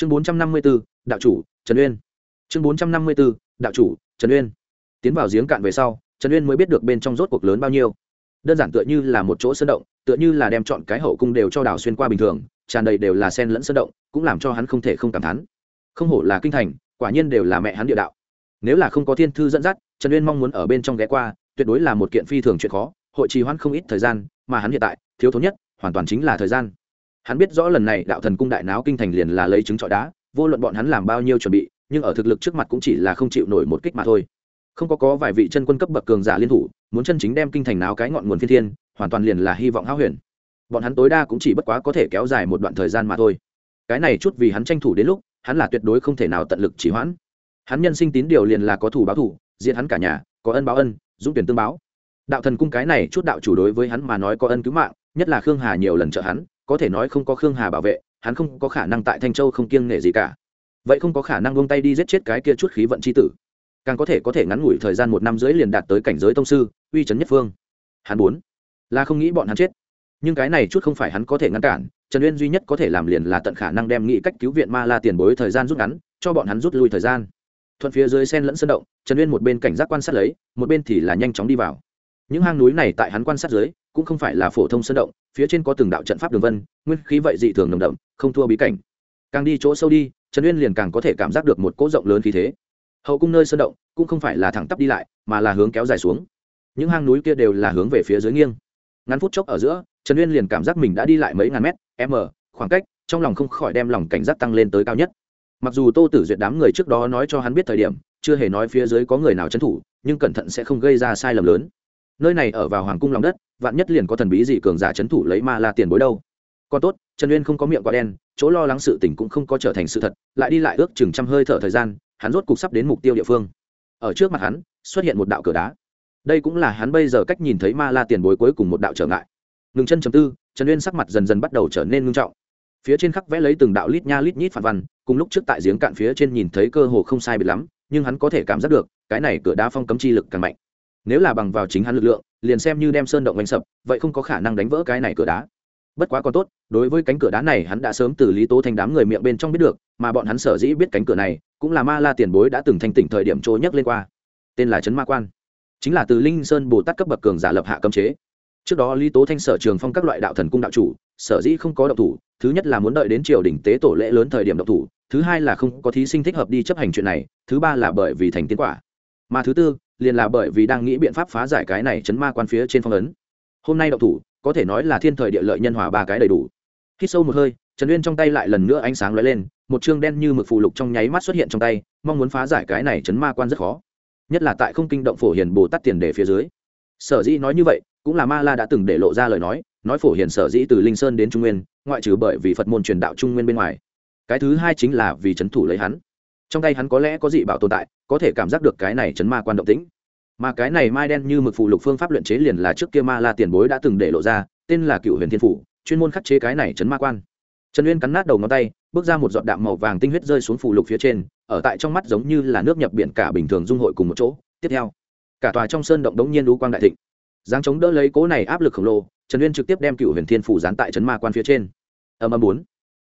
chương bốn trăm năm mươi b ố đạo chủ, trần uyên. Chương bốn trăm năm mươi b ố đạo chủ, trần uyên. Tiến vào giếng cạn về sau, trần uyên mới biết được bên trong rốt cuộc lớn bao nhiêu. Đơn giản tựa như là một chỗ sơn động, tựa như là đem chọn cái hậu cung đều cho đảo xuyên qua bình thường, tràn đầy đều là sen lẫn sơn động, cũng làm cho hắn không thể không cảm thán. Không hổ là kinh thành, quả nhiên đều là mẹ hắn địa đạo. Nếu là không có thiên thư dẫn dắt, trần uyên mong muốn ở bên trong ghé qua, tuyệt đối là một kiện phi thường chuyện khó, hội trì hoãn không ít thời gian, mà hắn hiện tại, thiếu thốn nhất, hoàn toàn chính là thời gian hắn biết rõ lần này đạo thần cung đại náo kinh thành liền là lấy trứng trọi đá, vô luận bọn hắn làm bao nhiêu chuẩn bị, nhưng ở thực lực trước mặt cũng chỉ là không chịu nổi một kích mà thôi. Không có có vài vị chân quân cấp bậc cường giả liên thủ, muốn chân chính đem kinh thành náo cái ngọn nguồn phi thiên, hoàn toàn liền là hy vọng háo huyền. Bọn hắn tối đa cũng chỉ bất quá có thể kéo dài một đoạn thời gian mà thôi. Cái này chút vì hắn tranh thủ đến lúc, hắn là tuyệt đối không thể nào tận lực chỉ hoãn. Hắn nhân sinh tín điều liền là có thủ báo thủ diện hắn cả nhà, có ân báo ân, dũng tuyển tương báo. Đạo thần cung cái này chút đạo chủ đối với hắn mà nói có ân cứu mạng, nhất là khương hà nhiều lần trợ hắn có thể nói không có khương hà bảo vệ, hắn không có khả năng tại thanh châu không kiêng nể gì cả. Vậy không có khả năng buông tay đi giết chết cái kia chút khí vận c h i tử. Càng có thể có thể ngắn ngủi thời gian một năm rưỡi liền đạt tới cảnh giới tông sư, uy c nhất phương. Hắn bốn là không nghĩ bọn hắn chết. Nhưng cái này chút không phải hắn có thể ngăn cản, trần uyên duy nhất có thể làm liền là tận khả năng đem nghĩ cách cứu viện ma la tiền bối thời gian rút ngắn, cho bọn hắn rút lui thời gian. Thuận phía dưới sen lẫn sân động, trần uyên một bên cảnh giác quan sát lấy, một bên thì là nhanh chóng đi vào. Những hang núi này tại hắn quan sát dưới, cũng không phải là phổ thông sân động phía trên có từng đạo trận pháp đường vân, nguyên khí vậy dị thường nồng đậm, không thua bí cảnh. Càng đi chỗ sâu đi, trần uyên liền càng có thể cảm giác được một cỗ rộng lớn khí thế. Hậu cung nơi sơn động, cũng không phải là thẳng tắp đi lại, mà là hướng kéo dài xuống. Những hang núi kia đều là hướng về phía dưới nghiêng. Ngắn phút chốc ở giữa, trần uyên liền cảm giác mình đã đi lại mấy ngàn mét, m, khoảng cách, trong lòng không khỏi đem lòng cảnh giác tăng lên tới cao nhất. Mặc dù tô tử duyệt đám người trước đó nói cho hắn biết thời điểm, chưa hề nói phía dưới có người nào trấn thủ, nhưng cẩn thận sẽ không gây ra sai lầm lớn. Nơi này ở vào hoàng cung lòng đất vạn nhất liền có thần bí gì cường giả chấn thủ lấy ma la tiền bối đâu. Còn tốt, trần uyên không có miệng quá đen, chỗ lo lắng sự tình cũng không có trở thành sự thật, lại đi lại ước chừng trăm hơi thở thời gian, hắn rốt cục sắp đến mục tiêu địa phương. Ở trước mặt hắn, xuất hiện một đạo cửa đá. Đây cũng là hắn bây giờ cách nhìn thấy ma la tiền bối cuối cùng một đạo trở ngại. Ngừng chân chầm tư, trần uyên sắc mặt dần dần bắt đầu trở nên ngưng trọng. Phía trên khắc vẽ lấy từng đạo lít nha lít nhít phản văn, cùng lúc trước tại giếng cạn phía trên nhìn thấy cơ hồ không sai biệt lắm, nhưng hắn có thể cảm giác được, cái này cửa đá phong cấm chi lực càng mạnh nếu là bằng vào chính hắn lực lượng, liền xem như đem sơn động oanh sập, vậy không có khả năng đánh vỡ cái này cửa đá. Bất quá còn tốt, đối với cánh cửa đá này hắn đã sớm từ lý tố thành đám người miệng bên trong biết được, mà bọn hắn sở dĩ biết cánh cửa này, cũng là ma la tiền bối đã từng thanh tỉnh thời điểm trôi nhấc lên qua. Tên là trấn ma quan. Chính là từ linh sơn bồ tát cấp bậc cường giả lập hạ cấm chế. Trước đó lý tố thanh sở trường phong các loại đạo thần cung đạo chủ, sở dĩ không có động thủ, thứ nhất là muốn đợi đến triều đình tế tổ lễ lớn thời điểm động thủ, thứ hai là không có thí sinh thích hợp đi chấp hành chuyện này, thứ ba là bởi vì thành tiến quả. Mà thứ tư liền là bởi vì đang nghĩ biện pháp phá giải cái này chấn ma quan phía trên phong ấn. Hôm nay động thủ, có thể nói là thiên thời địa lợi nhân hòa ba cái đầy đủ. Khi sâu một hơi, trần uyên trong tay lại lần nữa ánh sáng lóe lên, một chương đen như mực phù lục trong nháy mắt xuất hiện trong tay, mong muốn phá giải cái này chấn ma quan rất khó. Nhất là tại không kinh động phổ hiền bồ tát tiền để phía dưới. Sở dĩ nói như vậy, cũng là ma la đã từng để lộ ra lời nói nói phổ hiền sở dĩ từ linh sơn đến trung nguyên, ngoại trừ bởi vì phật môn truyền đạo trung nguyên bên ngoài. Cái thứ hai chính là vì c h ấ n thủ lấy hắn trong tay hắn có lẽ có dị bảo tồn tại, có thể cảm giác được cái này chấn ma quan động tĩnh. Mà cái này mai đen như mực phù lục phương pháp luyện chế liền là trước kia ma la tiền bối đã từng để lộ ra, tên là cựu huyền thiên phủ, chuyên môn khắc chế cái này chấn ma quan. Trần uyên cắn nát đầu ngón tay, bước ra một giọt đạm màu vàng tinh huyết rơi xuống phù lục phía trên, ở tại trong mắt giống như là nước nhập biển cả bình thường dung hội cùng một chỗ. Tiếp theo, cả tòa trong sơn động đống nhiên lũ quang đại thịnh. Giáng chống đỡ lấy cố này áp lực khổng lồ, trần uyên trực tiếp đem cựu huyền thiên phủ dán tại chấn ma quan phía trên. Ầm ầm bốn.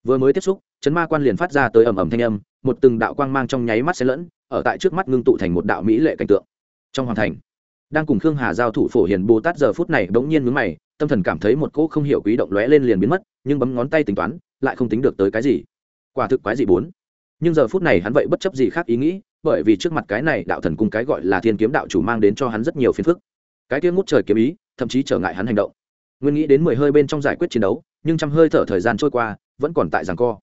Vừa mới tiếp xúc, chấn ma quan liền phát ra tới ầm ầm thanh âm một từng đạo quang mang trong nháy mắt xen lẫn, ở tại trước mắt ngưng tụ thành một đạo mỹ lệ cảnh tượng. Trong hoàn thành, đang cùng khương hà giao thủ phổ hiền bồ tát giờ phút này bỗng nhiên mướn mày, tâm thần cảm thấy một cỗ không hiểu quý động lóe lên liền biến mất, nhưng bấm ngón tay tính toán, lại không tính được tới cái gì. Quả thực quái dị bốn. Nhưng giờ phút này hắn vậy bất chấp gì khác ý nghĩ, bởi vì trước mặt cái này đạo thần cung cái gọi là thiên kiếm đạo chủ mang đến cho hắn rất nhiều phiền phức. Cái kia ngút trời kiếm ý, thậm chí trở ngại hắn hành động. Nguyên nghĩ đến mười hơi bên trong giải quyết chiến đấu, nhưng trăm hơi thở thời gian trôi qua, vẫn còn tại giằng co.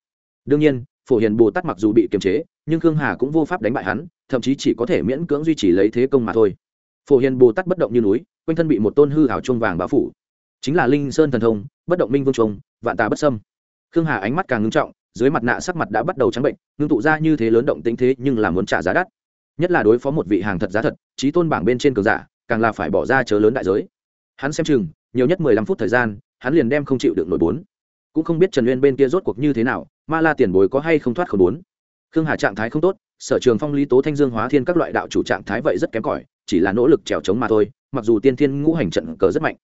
Đương nhiên phổ hiền bồ tát mặc dù bị kiềm chế nhưng khương hà cũng vô pháp đánh bại hắn thậm chí chỉ có thể miễn cưỡng duy trì lấy thế công mà thôi. Phổ hiền bồ tát bất động như núi quanh thân bị một tôn hư hảo trung vàng bao phủ. Chính là linh sơn thần thông bất động minh vương trùng, vạn tà bất sâm khương hà ánh mắt càng ngưng trọng dưới mặt nạ sắc mặt đã bắt đầu trắng bệnh ngưng tụ ra như thế lớn động tính thế nhưng là muốn trả giá đắt. Nhất là đối phó một vị hàng thật giá thật trí tôn bảng bên trên cường giả càng là phải bỏ ra chớ lớn đại giới. Hắn xem chừng nhiều nhất mười lăm phút thời gian hắn liền đem không chịu được nổi bốn cũng không biết trần uyên bên kia rốt cuộc như thế nào, ma la tiền bối có hay không thoát khẩu bốn khương hà trạng thái không tốt, sở trường phong lý tố thanh dương hóa thiên các loại đạo chủ trạng thái vậy rất kém cỏi, chỉ là nỗ lực trèo chống mà thôi, mặc dù tiên thiên ngũ hành trận cờ rất mạnh,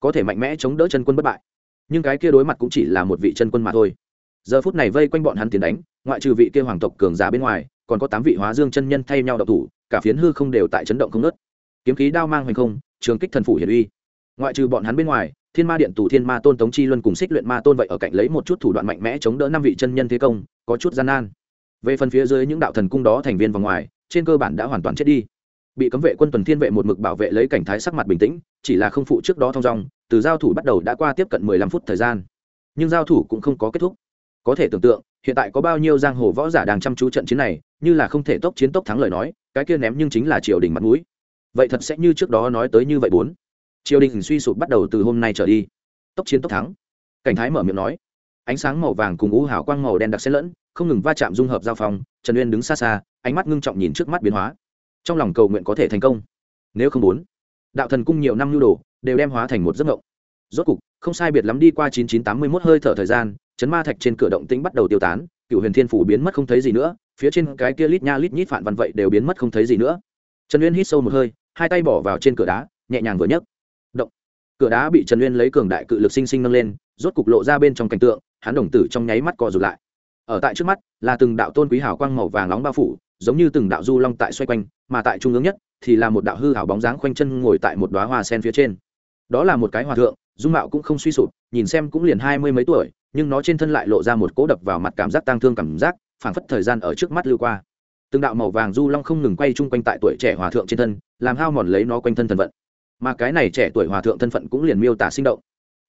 có thể mạnh mẽ chống đỡ chân quân bất bại. Nhưng cái kia đối mặt cũng chỉ là một vị chân quân mà thôi. Giờ phút này vây quanh bọn hắn tiến đánh, ngoại trừ vị kia hoàng tộc cường giả bên ngoài, còn có tám vị hóa dương chân nhân thay nhau độc thủ, cả phiến hư không đều tại chấn động không nớt kiếm khí đao mang hoành không, trường kích thần phủ hiển uy. Ngoại trừ bọn hắn bên ngoài thiên ma điện tù thiên ma tôn tống chi luân cùng xích luyện ma tôn vậy ở cạnh lấy một chút thủ đoạn mạnh mẽ chống đỡ năm vị chân nhân thế công, có chút gian nan. Về phần phía dưới những đạo thần cung đó thành viên vòng ngoài, trên cơ bản đã hoàn toàn chết đi. Bị cấm vệ quân tuần thiên vệ một mực bảo vệ lấy cảnh thái sắc mặt bình tĩnh, chỉ là không phụ trước đó thong dong, từ giao thủ bắt đầu đã qua tiếp cận mười lăm phút thời gian. Nhưng giao thủ cũng không có kết thúc. Có thể tưởng tượng, hiện tại có bao nhiêu giang hồ võ giả đang chăm chú trận chiến này, như là không thể tốc chiến tốc thắng lời nói, cái kia ném nhưng chính là triều đình mặt mũi. Vậy thật sẽ như trước đó nói tới như vậy bốn triều đình suy sụp bắt đầu từ hôm nay trở đi. Tốc chiến tốc thắng. Cảnh thái mở miệng nói. Ánh sáng màu vàng cùng u hào quang màu đen đặc xen lẫn, không ngừng va chạm dung hợp giao phong, trần uyên đứng xa xa, ánh mắt ngưng trọng nhìn trước mắt biến hóa. Trong lòng cầu nguyện có thể thành công. Nếu không muốn, đạo thần cung nhiều năm nhu đồ, đều đem hóa thành một giấc ngộng rốt cục, không sai biệt lắm đi qua chín chín tám mươi mốt hơi thở thời gian, chấn ma thạch trên cửa động tĩnh bắt đầu tiêu tán, cựu huyền thiên phủ biến mất không thấy gì nữa, phía trên cái kia lít nha lít nhít phản văn vậy đều biến mất không thấy gì nữa. Trần uyên hít sâu một hơi, hai tay bỏ vào trên cửa đá, nhẹ nhàng vừa nhấc cửa đá bị trần uyên lấy cường đại cự lực sinh sinh nâng lên, rốt cục lộ ra bên trong cảnh tượng, hắn đồng tử trong nháy mắt co rụt lại. Ở tại trước mắt, là từng đạo tôn quý hào quang màu vàng nóng bao phủ, giống như từng đạo du long tại xoay quanh, mà tại trung ương nhất, thì là một đạo hư hảo bóng dáng khoanh chân ngồi tại một đoá hoa sen phía trên. Đó là một cái hòa thượng, dung mạo cũng không suy sụp, nhìn xem cũng liền hai mươi mấy tuổi, nhưng nó trên thân lại lộ ra một cỗ đập vào mặt cảm giác tang thương cảm giác, phảng phất thời gian ở trước mắt lưu qua. Từng đạo màu vàng du long không ngừng quay chung quanh tại tuổi trẻ hòa thượng trên thân, làm hao mòn lấy nó quanh thân thần vận mà cái này trẻ tuổi hòa thượng thân phận cũng liền miêu tả sinh động.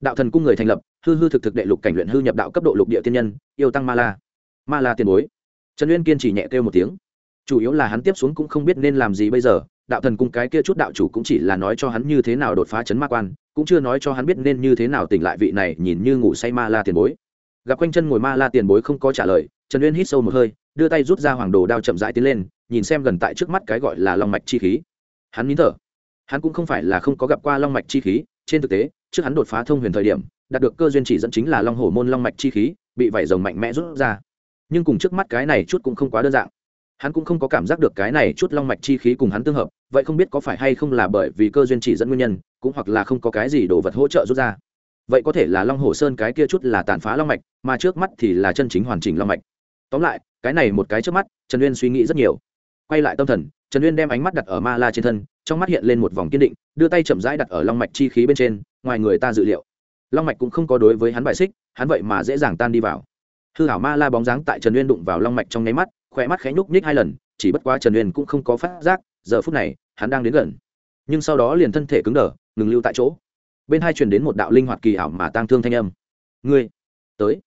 Đạo thần cung người thành lập, hư hư thực thực đệ lục cảnh luyện hư nhập đạo cấp độ lục địa tiên nhân, yêu tăng ma la. Ma la tiền bối. Trần uyên kiên chỉ nhẹ kêu một tiếng. Chủ yếu là hắn tiếp xuống cũng không biết nên làm gì bây giờ, đạo thần cung cái kia chút đạo chủ cũng chỉ là nói cho hắn như thế nào đột phá chấn ma quan, cũng chưa nói cho hắn biết nên như thế nào tỉnh lại vị này nhìn như ngủ say ma la tiền bối. Gặp quanh chân ngồi ma la tiền bối không có trả lời, trần uyên hít sâu một hơi, đưa tay rút ra hoàng đồ đao chậm rãi tiến lên, nhìn xem gần tại trước mắt cái gọi là long mạch chi khí. Hắn nín thở hắn cũng không phải là không có gặp qua long mạch chi khí, trên thực tế, trước hắn đột phá thông huyền thời điểm, đạt được cơ duyên chỉ dẫn chính là long hổ môn long mạch chi khí, bị vảy rồng mạnh mẽ rút ra. Nhưng cùng trước mắt cái này chút cũng không quá đơn giản hắn cũng không có cảm giác được cái này chút long mạch chi khí cùng hắn tương hợp, vậy không biết có phải hay không là bởi vì cơ duyên chỉ dẫn nguyên nhân, cũng hoặc là không có cái gì đồ vật hỗ trợ rút ra. Vậy có thể là long hồ sơn cái kia chút là tàn phá long mạch, mà trước mắt thì là chân chính hoàn chỉnh long mạch. Tóm lại, cái này một cái trước mắt, trần uyên suy nghĩ rất nhiều. Quay lại tâm thần trần uyên đem ánh mắt đặt ở ma la trên thân, trong mắt hiện lên một vòng kiên định, đưa tay chậm rãi đặt ở long mạch chi khí bên trên, ngoài người ta dự liệu. Long mạch cũng không có đối với hắn bài xích, hắn vậy mà dễ dàng tan đi vào. Hư hảo ma la bóng dáng tại trần uyên đụng vào long mạch trong nháy mắt khỏe mắt khẽ nhúc nhích hai lần, chỉ bất quá trần uyên cũng không có phát giác, giờ phút này, hắn đang đến gần. Nhưng sau đó liền thân thể cứng đờ, ngừng lưu tại chỗ. Bên hai truyền đến một đạo linh hoạt kỳ ảo mà tang thương thanh âm. Ngươi, tới.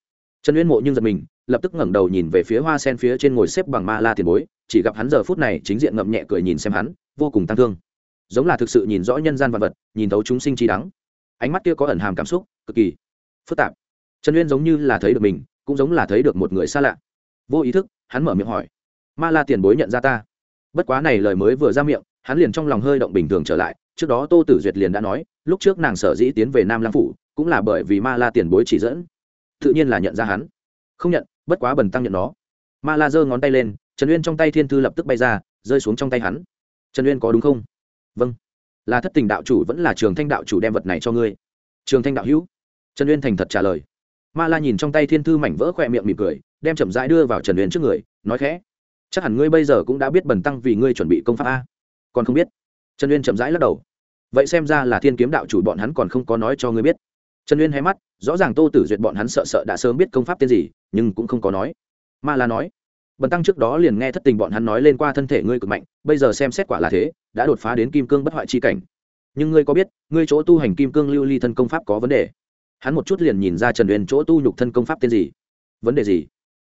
Trần uyên mộ nhưng giật mình, lập tức ngẩng đầu nhìn về phía hoa sen phía trên ngồi xếp bằng ma la tiền bối chỉ gặp hắn giờ phút này chính diện ngậm nhẹ cười nhìn xem hắn, vô cùng tăng thương. Giống là thực sự nhìn rõ nhân gian vật vật, nhìn thấu chúng sinh trí đắng. Ánh mắt kia có ẩn hàm cảm xúc, cực kỳ phức tạp. Trần uyên giống như là thấy được mình, cũng giống là thấy được một người xa lạ. Vô ý thức, hắn mở miệng hỏi, ma la tiền bối nhận ra ta? Bất quá này lời mới vừa ra miệng, hắn liền trong lòng hơi động bình thường trở lại, trước đó tô tử duyệt liền đã nói, lúc trước nàng sở dĩ tiến về nam lang phủ, cũng là bởi vì ma la tiền bối chỉ dẫn, tự nhiên là nhận ra hắn. Không nhận, bất quá bần tăng nhận nó. Ma la giơ ngón tay lên trần uyên trong tay thiên thư lập tức bay ra rơi xuống trong tay hắn trần uyên có đúng không vâng là thất tình đạo chủ vẫn là trường thanh đạo chủ đem vật này cho ngươi trường thanh đạo hữu trần uyên thành thật trả lời ma la nhìn trong tay thiên thư mảnh vỡ khỏe miệng mỉm cười đem chậm rãi đưa vào trần uyên trước người nói khẽ chắc hẳn ngươi bây giờ cũng đã biết bần tăng vì ngươi chuẩn bị công pháp a còn không biết trần uyên chậm rãi lắc đầu vậy xem ra là thiên kiếm đạo chủ bọn hắn còn không có nói cho ngươi biết trần uyên hé mắt rõ ràng tô tử duyệt bọn hắn sợ sợ đã sớm biết công pháp tên gì nhưng cũng không có nói ma la nói bần tăng trước đó liền nghe thất tình bọn hắn nói lên qua thân thể ngươi cực mạnh, bây giờ xem xét quả là thế, đã đột phá đến kim cương bất hoại chi cảnh. Nhưng ngươi có biết, ngươi chỗ tu hành kim cương lưu ly thân công pháp có vấn đề? Hắn một chút liền nhìn ra trần uyên chỗ tu nhục thân công pháp tên gì. Vấn đề gì?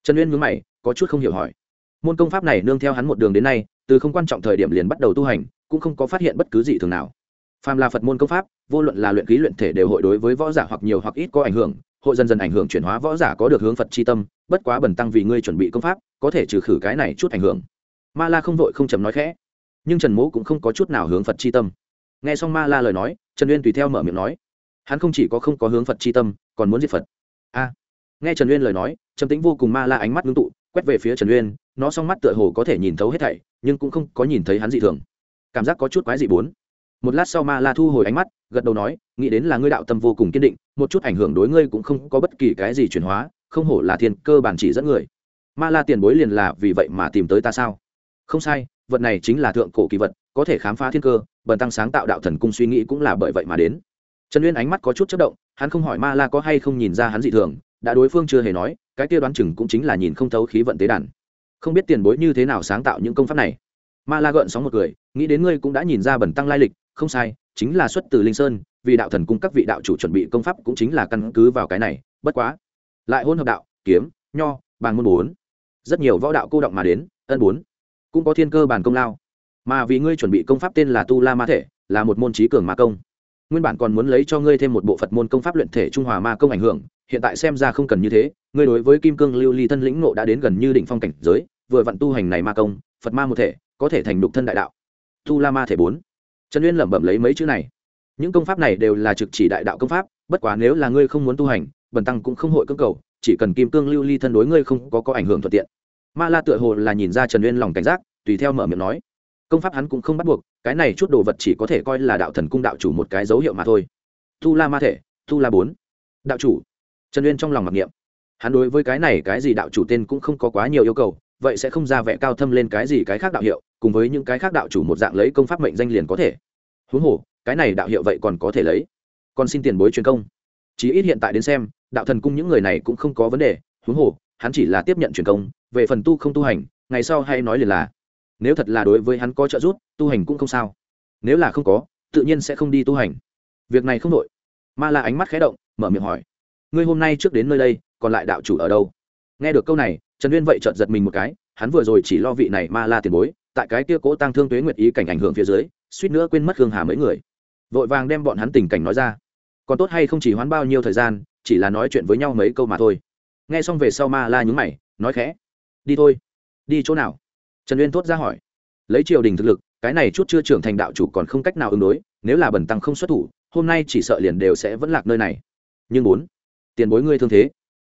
Trần uyên nhướng mày, có chút không hiểu hỏi. Môn công pháp này nương theo hắn một đường đến nay, từ không quan trọng thời điểm liền bắt đầu tu hành, cũng không có phát hiện bất cứ gì thường nào. Phàm là phật môn công pháp, vô luận là luyện khí luyện thể đều hội đối với võ giả hoặc nhiều hoặc ít có ảnh hưởng hội dần dần ảnh hưởng chuyển hóa võ giả có được hướng phật c tâm, bất quá bẩn tăng vì ngươi chuẩn bị công pháp, có thể trừ khử cái này chút ảnh hưởng. Ma la không vội không chấm nói khẽ, nhưng trần mỗ cũng không có chút nào hướng phật c tâm. Nghe xong ma la lời nói, trần uyên tùy theo mở miệng nói, hắn không chỉ có không có hướng phật c tâm, còn muốn diệt phật. A. Nghe trần uyên lời nói, trầm tính vô cùng ma la ánh mắt ngưng tụ, quét về phía trần uyên, nó s mắt tựa hồ có thể nhìn thấu hết thảy, nhưng cũng không có nhìn thấy hắn dị thường. Cảm giác có chút quái dị bốn một lát sau ma la thu hồi ánh mắt, gật đầu nói, nghĩ đến là ngươi đạo tâm vô cùng kiên định, một chút ảnh hưởng đối ngươi cũng không có bất kỳ cái gì chuyển hóa, không hổ là thiên cơ bản chỉ dẫn người. Ma la tiền bối liền là vì vậy mà tìm tới ta sao? Không sai, vật này chính là thượng cổ kỳ vật, có thể khám phá thiên cơ, bần tăng sáng tạo đạo thần cung suy nghĩ cũng là bởi vậy mà đến. Trần uyên ánh mắt có chút chất động, hắn không hỏi ma la có hay không nhìn ra hắn dị thường, đã đối phương chưa hề nói, cái kia đoán chừng cũng chính là nhìn không thấu khí vận tế đàn. Không biết tiền bối như thế nào sáng tạo những công pháp này. Ma la gợn sóng một cười nghĩ đến ngươi cũng đã nhìn ra bẩn tăng lai lịch, không sai, chính là xuất từ linh sơn, vì đạo thần cung các vị đạo chủ chuẩn bị công pháp cũng chính là căn cứ vào cái này, bất quá. Lại hôn hợp đạo, kiếm, nho bàn môn bốn. Rất nhiều võ đạo cô động mà đến, ân bốn. Cũng có thiên cơ bàn công lao. Mà vì ngươi chuẩn bị công pháp tên là tu la ma thể, là một môn trí cường ma công. Nguyên bản còn muốn lấy cho ngươi thêm một bộ phật môn công pháp luyện thể trung hòa ma công ảnh hưởng, hiện tại xem ra không cần như thế, ngươi đối với kim cương lưu ly thân lĩnh nộ đã đến gần như đỉnh phong cảnh giới, vừa vặn tu hành này ma công, phật ma một thể, có thể thành đục thân đại đạo tu la ma thể bốn. Trần uyên lẩm bẩm lấy mấy chữ này. Những công pháp này đều là trực chỉ đại đạo công pháp, bất quá nếu là ngươi không muốn tu hành, bần tăng cũng không hội cơ cầu, chỉ cần kim cương lưu ly thân đối ngươi không có có ảnh hưởng thuận tiện. Ma la tựa hồ là nhìn ra trần uyên lòng cảnh giác, tùy theo mở miệng nói. Công pháp hắn cũng không bắt buộc, cái này chút đồ vật chỉ có thể coi là đạo thần cung đạo chủ một cái dấu hiệu mà thôi. Tu la ma thể tu la bốn. Đạo chủ. Trần uyên trong lòng mặc niệm. Hắn đối với cái này cái gì đạo chủ tên cũng không có quá nhiều yêu cầu, vậy sẽ không ra vẻ cao thâm lên cái gì cái khác đạo hiệu cùng với những cái khác đạo chủ một dạng lấy công pháp mệnh danh liền có thể. Huống hồ, cái này đạo hiệu vậy còn có thể lấy. Còn xin tiền bối truyền công. Chí ít hiện tại đến xem, đạo thần cung những người này cũng không có vấn đề. Huống hồ, hắn chỉ là tiếp nhận truyền công, về phần tu không tu hành, ngày sau hay nói liền là. Nếu thật là đối với hắn có trợ giúp, tu hành cũng không sao. Nếu là không có, tự nhiên sẽ không đi tu hành. Việc này không đội ma la ánh mắt khé động, mở miệng hỏi. Ngươi hôm nay trước đến nơi đây, còn lại đạo chủ ở đâu? Nghe được câu này, trần uyên vậy chợt giật mình một cái, hắn vừa rồi chỉ lo vị này ma la tiền bối tại cái kia cố tăng thương tuế nguyệt ý cảnh ảnh hưởng phía dưới, suýt nữa quên mất hương hà mấy người. Vội vàng đem bọn hắn tình cảnh nói ra. Còn tốt hay không chỉ hoán bao nhiêu thời gian, chỉ là nói chuyện với nhau mấy câu mà thôi. Nghe xong về sau ma la nhúng mày, nói khẽ, đi thôi. Đi chỗ nào? Trần uyên thốt ra hỏi. Lấy triều đình thực lực, cái này chút chưa trưởng thành đạo chủ còn không cách nào ứng đối, nếu là bẩn tăng không xuất thủ, hôm nay chỉ sợ liền đều sẽ vẫn lạc nơi này. Nhưng bốn, tiền bối ngươi thương thế.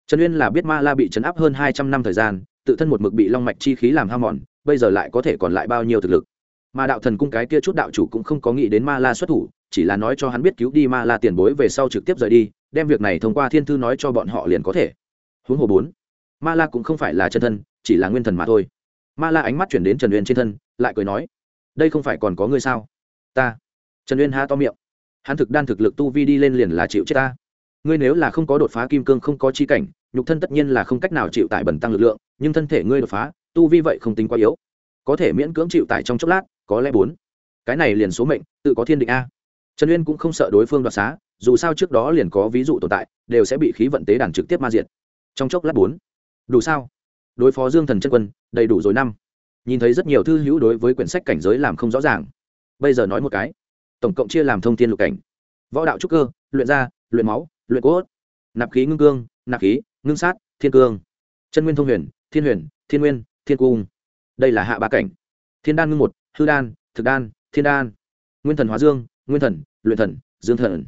Trần uyên là biết ma la bị chấn áp hơn hai trăm năm thời gian, tự thân một mực bị long mạch chi khí làm ham mòn bây giờ lại có thể còn lại bao nhiêu thực lực. Mà đạo thần cung cái kia chút đạo chủ cũng không có nghĩ đến ma la xuất thủ, chỉ là nói cho hắn biết cứu đi ma la tiền bối về sau trực tiếp rời đi, đem việc này thông qua thiên thư nói cho bọn họ liền có thể. Huống hồ bốn, ma la cũng không phải là chân thân, chỉ là nguyên thần mà thôi. Ma la ánh mắt chuyển đến trần uyên trên thân, lại cười nói, đây không phải còn có ngươi sao? Ta. Trần uyên há to miệng. Hắn thực đan thực lực tu vi đi lên liền là chịu chết ta. Ngươi nếu là không có đột phá kim cương không có chi cảnh, nhục thân tất nhiên là không cách nào chịu tại bẩn tăng lực lượng, nhưng thân thể ngươi đột phá tu vi vậy không tính quá yếu. Có thể miễn cưỡng chịu tải trong chốc lát, có lẽ bốn. Cái này liền số mệnh, tự có thiên định a. Trần uyên cũng không sợ đối phương đoạt xá, dù sao trước đó liền có ví dụ tồn tại, đều sẽ bị khí vận tế đàn trực tiếp ma diệt. Trong chốc lát bốn. Đủ sao? Đối phó dương thần chân quân, đầy đủ rồi năm. Nhìn thấy rất nhiều thư hữu đối với quyển sách cảnh giới làm không rõ ràng. Bây giờ nói một cái. Tổng cộng chia làm thông tin lục cảnh. Võ đạo trúc cơ, luyện da, luyện máu, luyện cốt. Nạp khí ngưng cương, nạp khí, ngưng sát, thiên cương. Chân nguyên thông huyền, thiên huyền, thiên nguyên thiên cung. Đây là hạ ba cảnh. Thiên đan ngưng một, hư đan, thực đan, thiên đan. Nguyên thần hóa dương, nguyên thần, luyện thần, dương thần.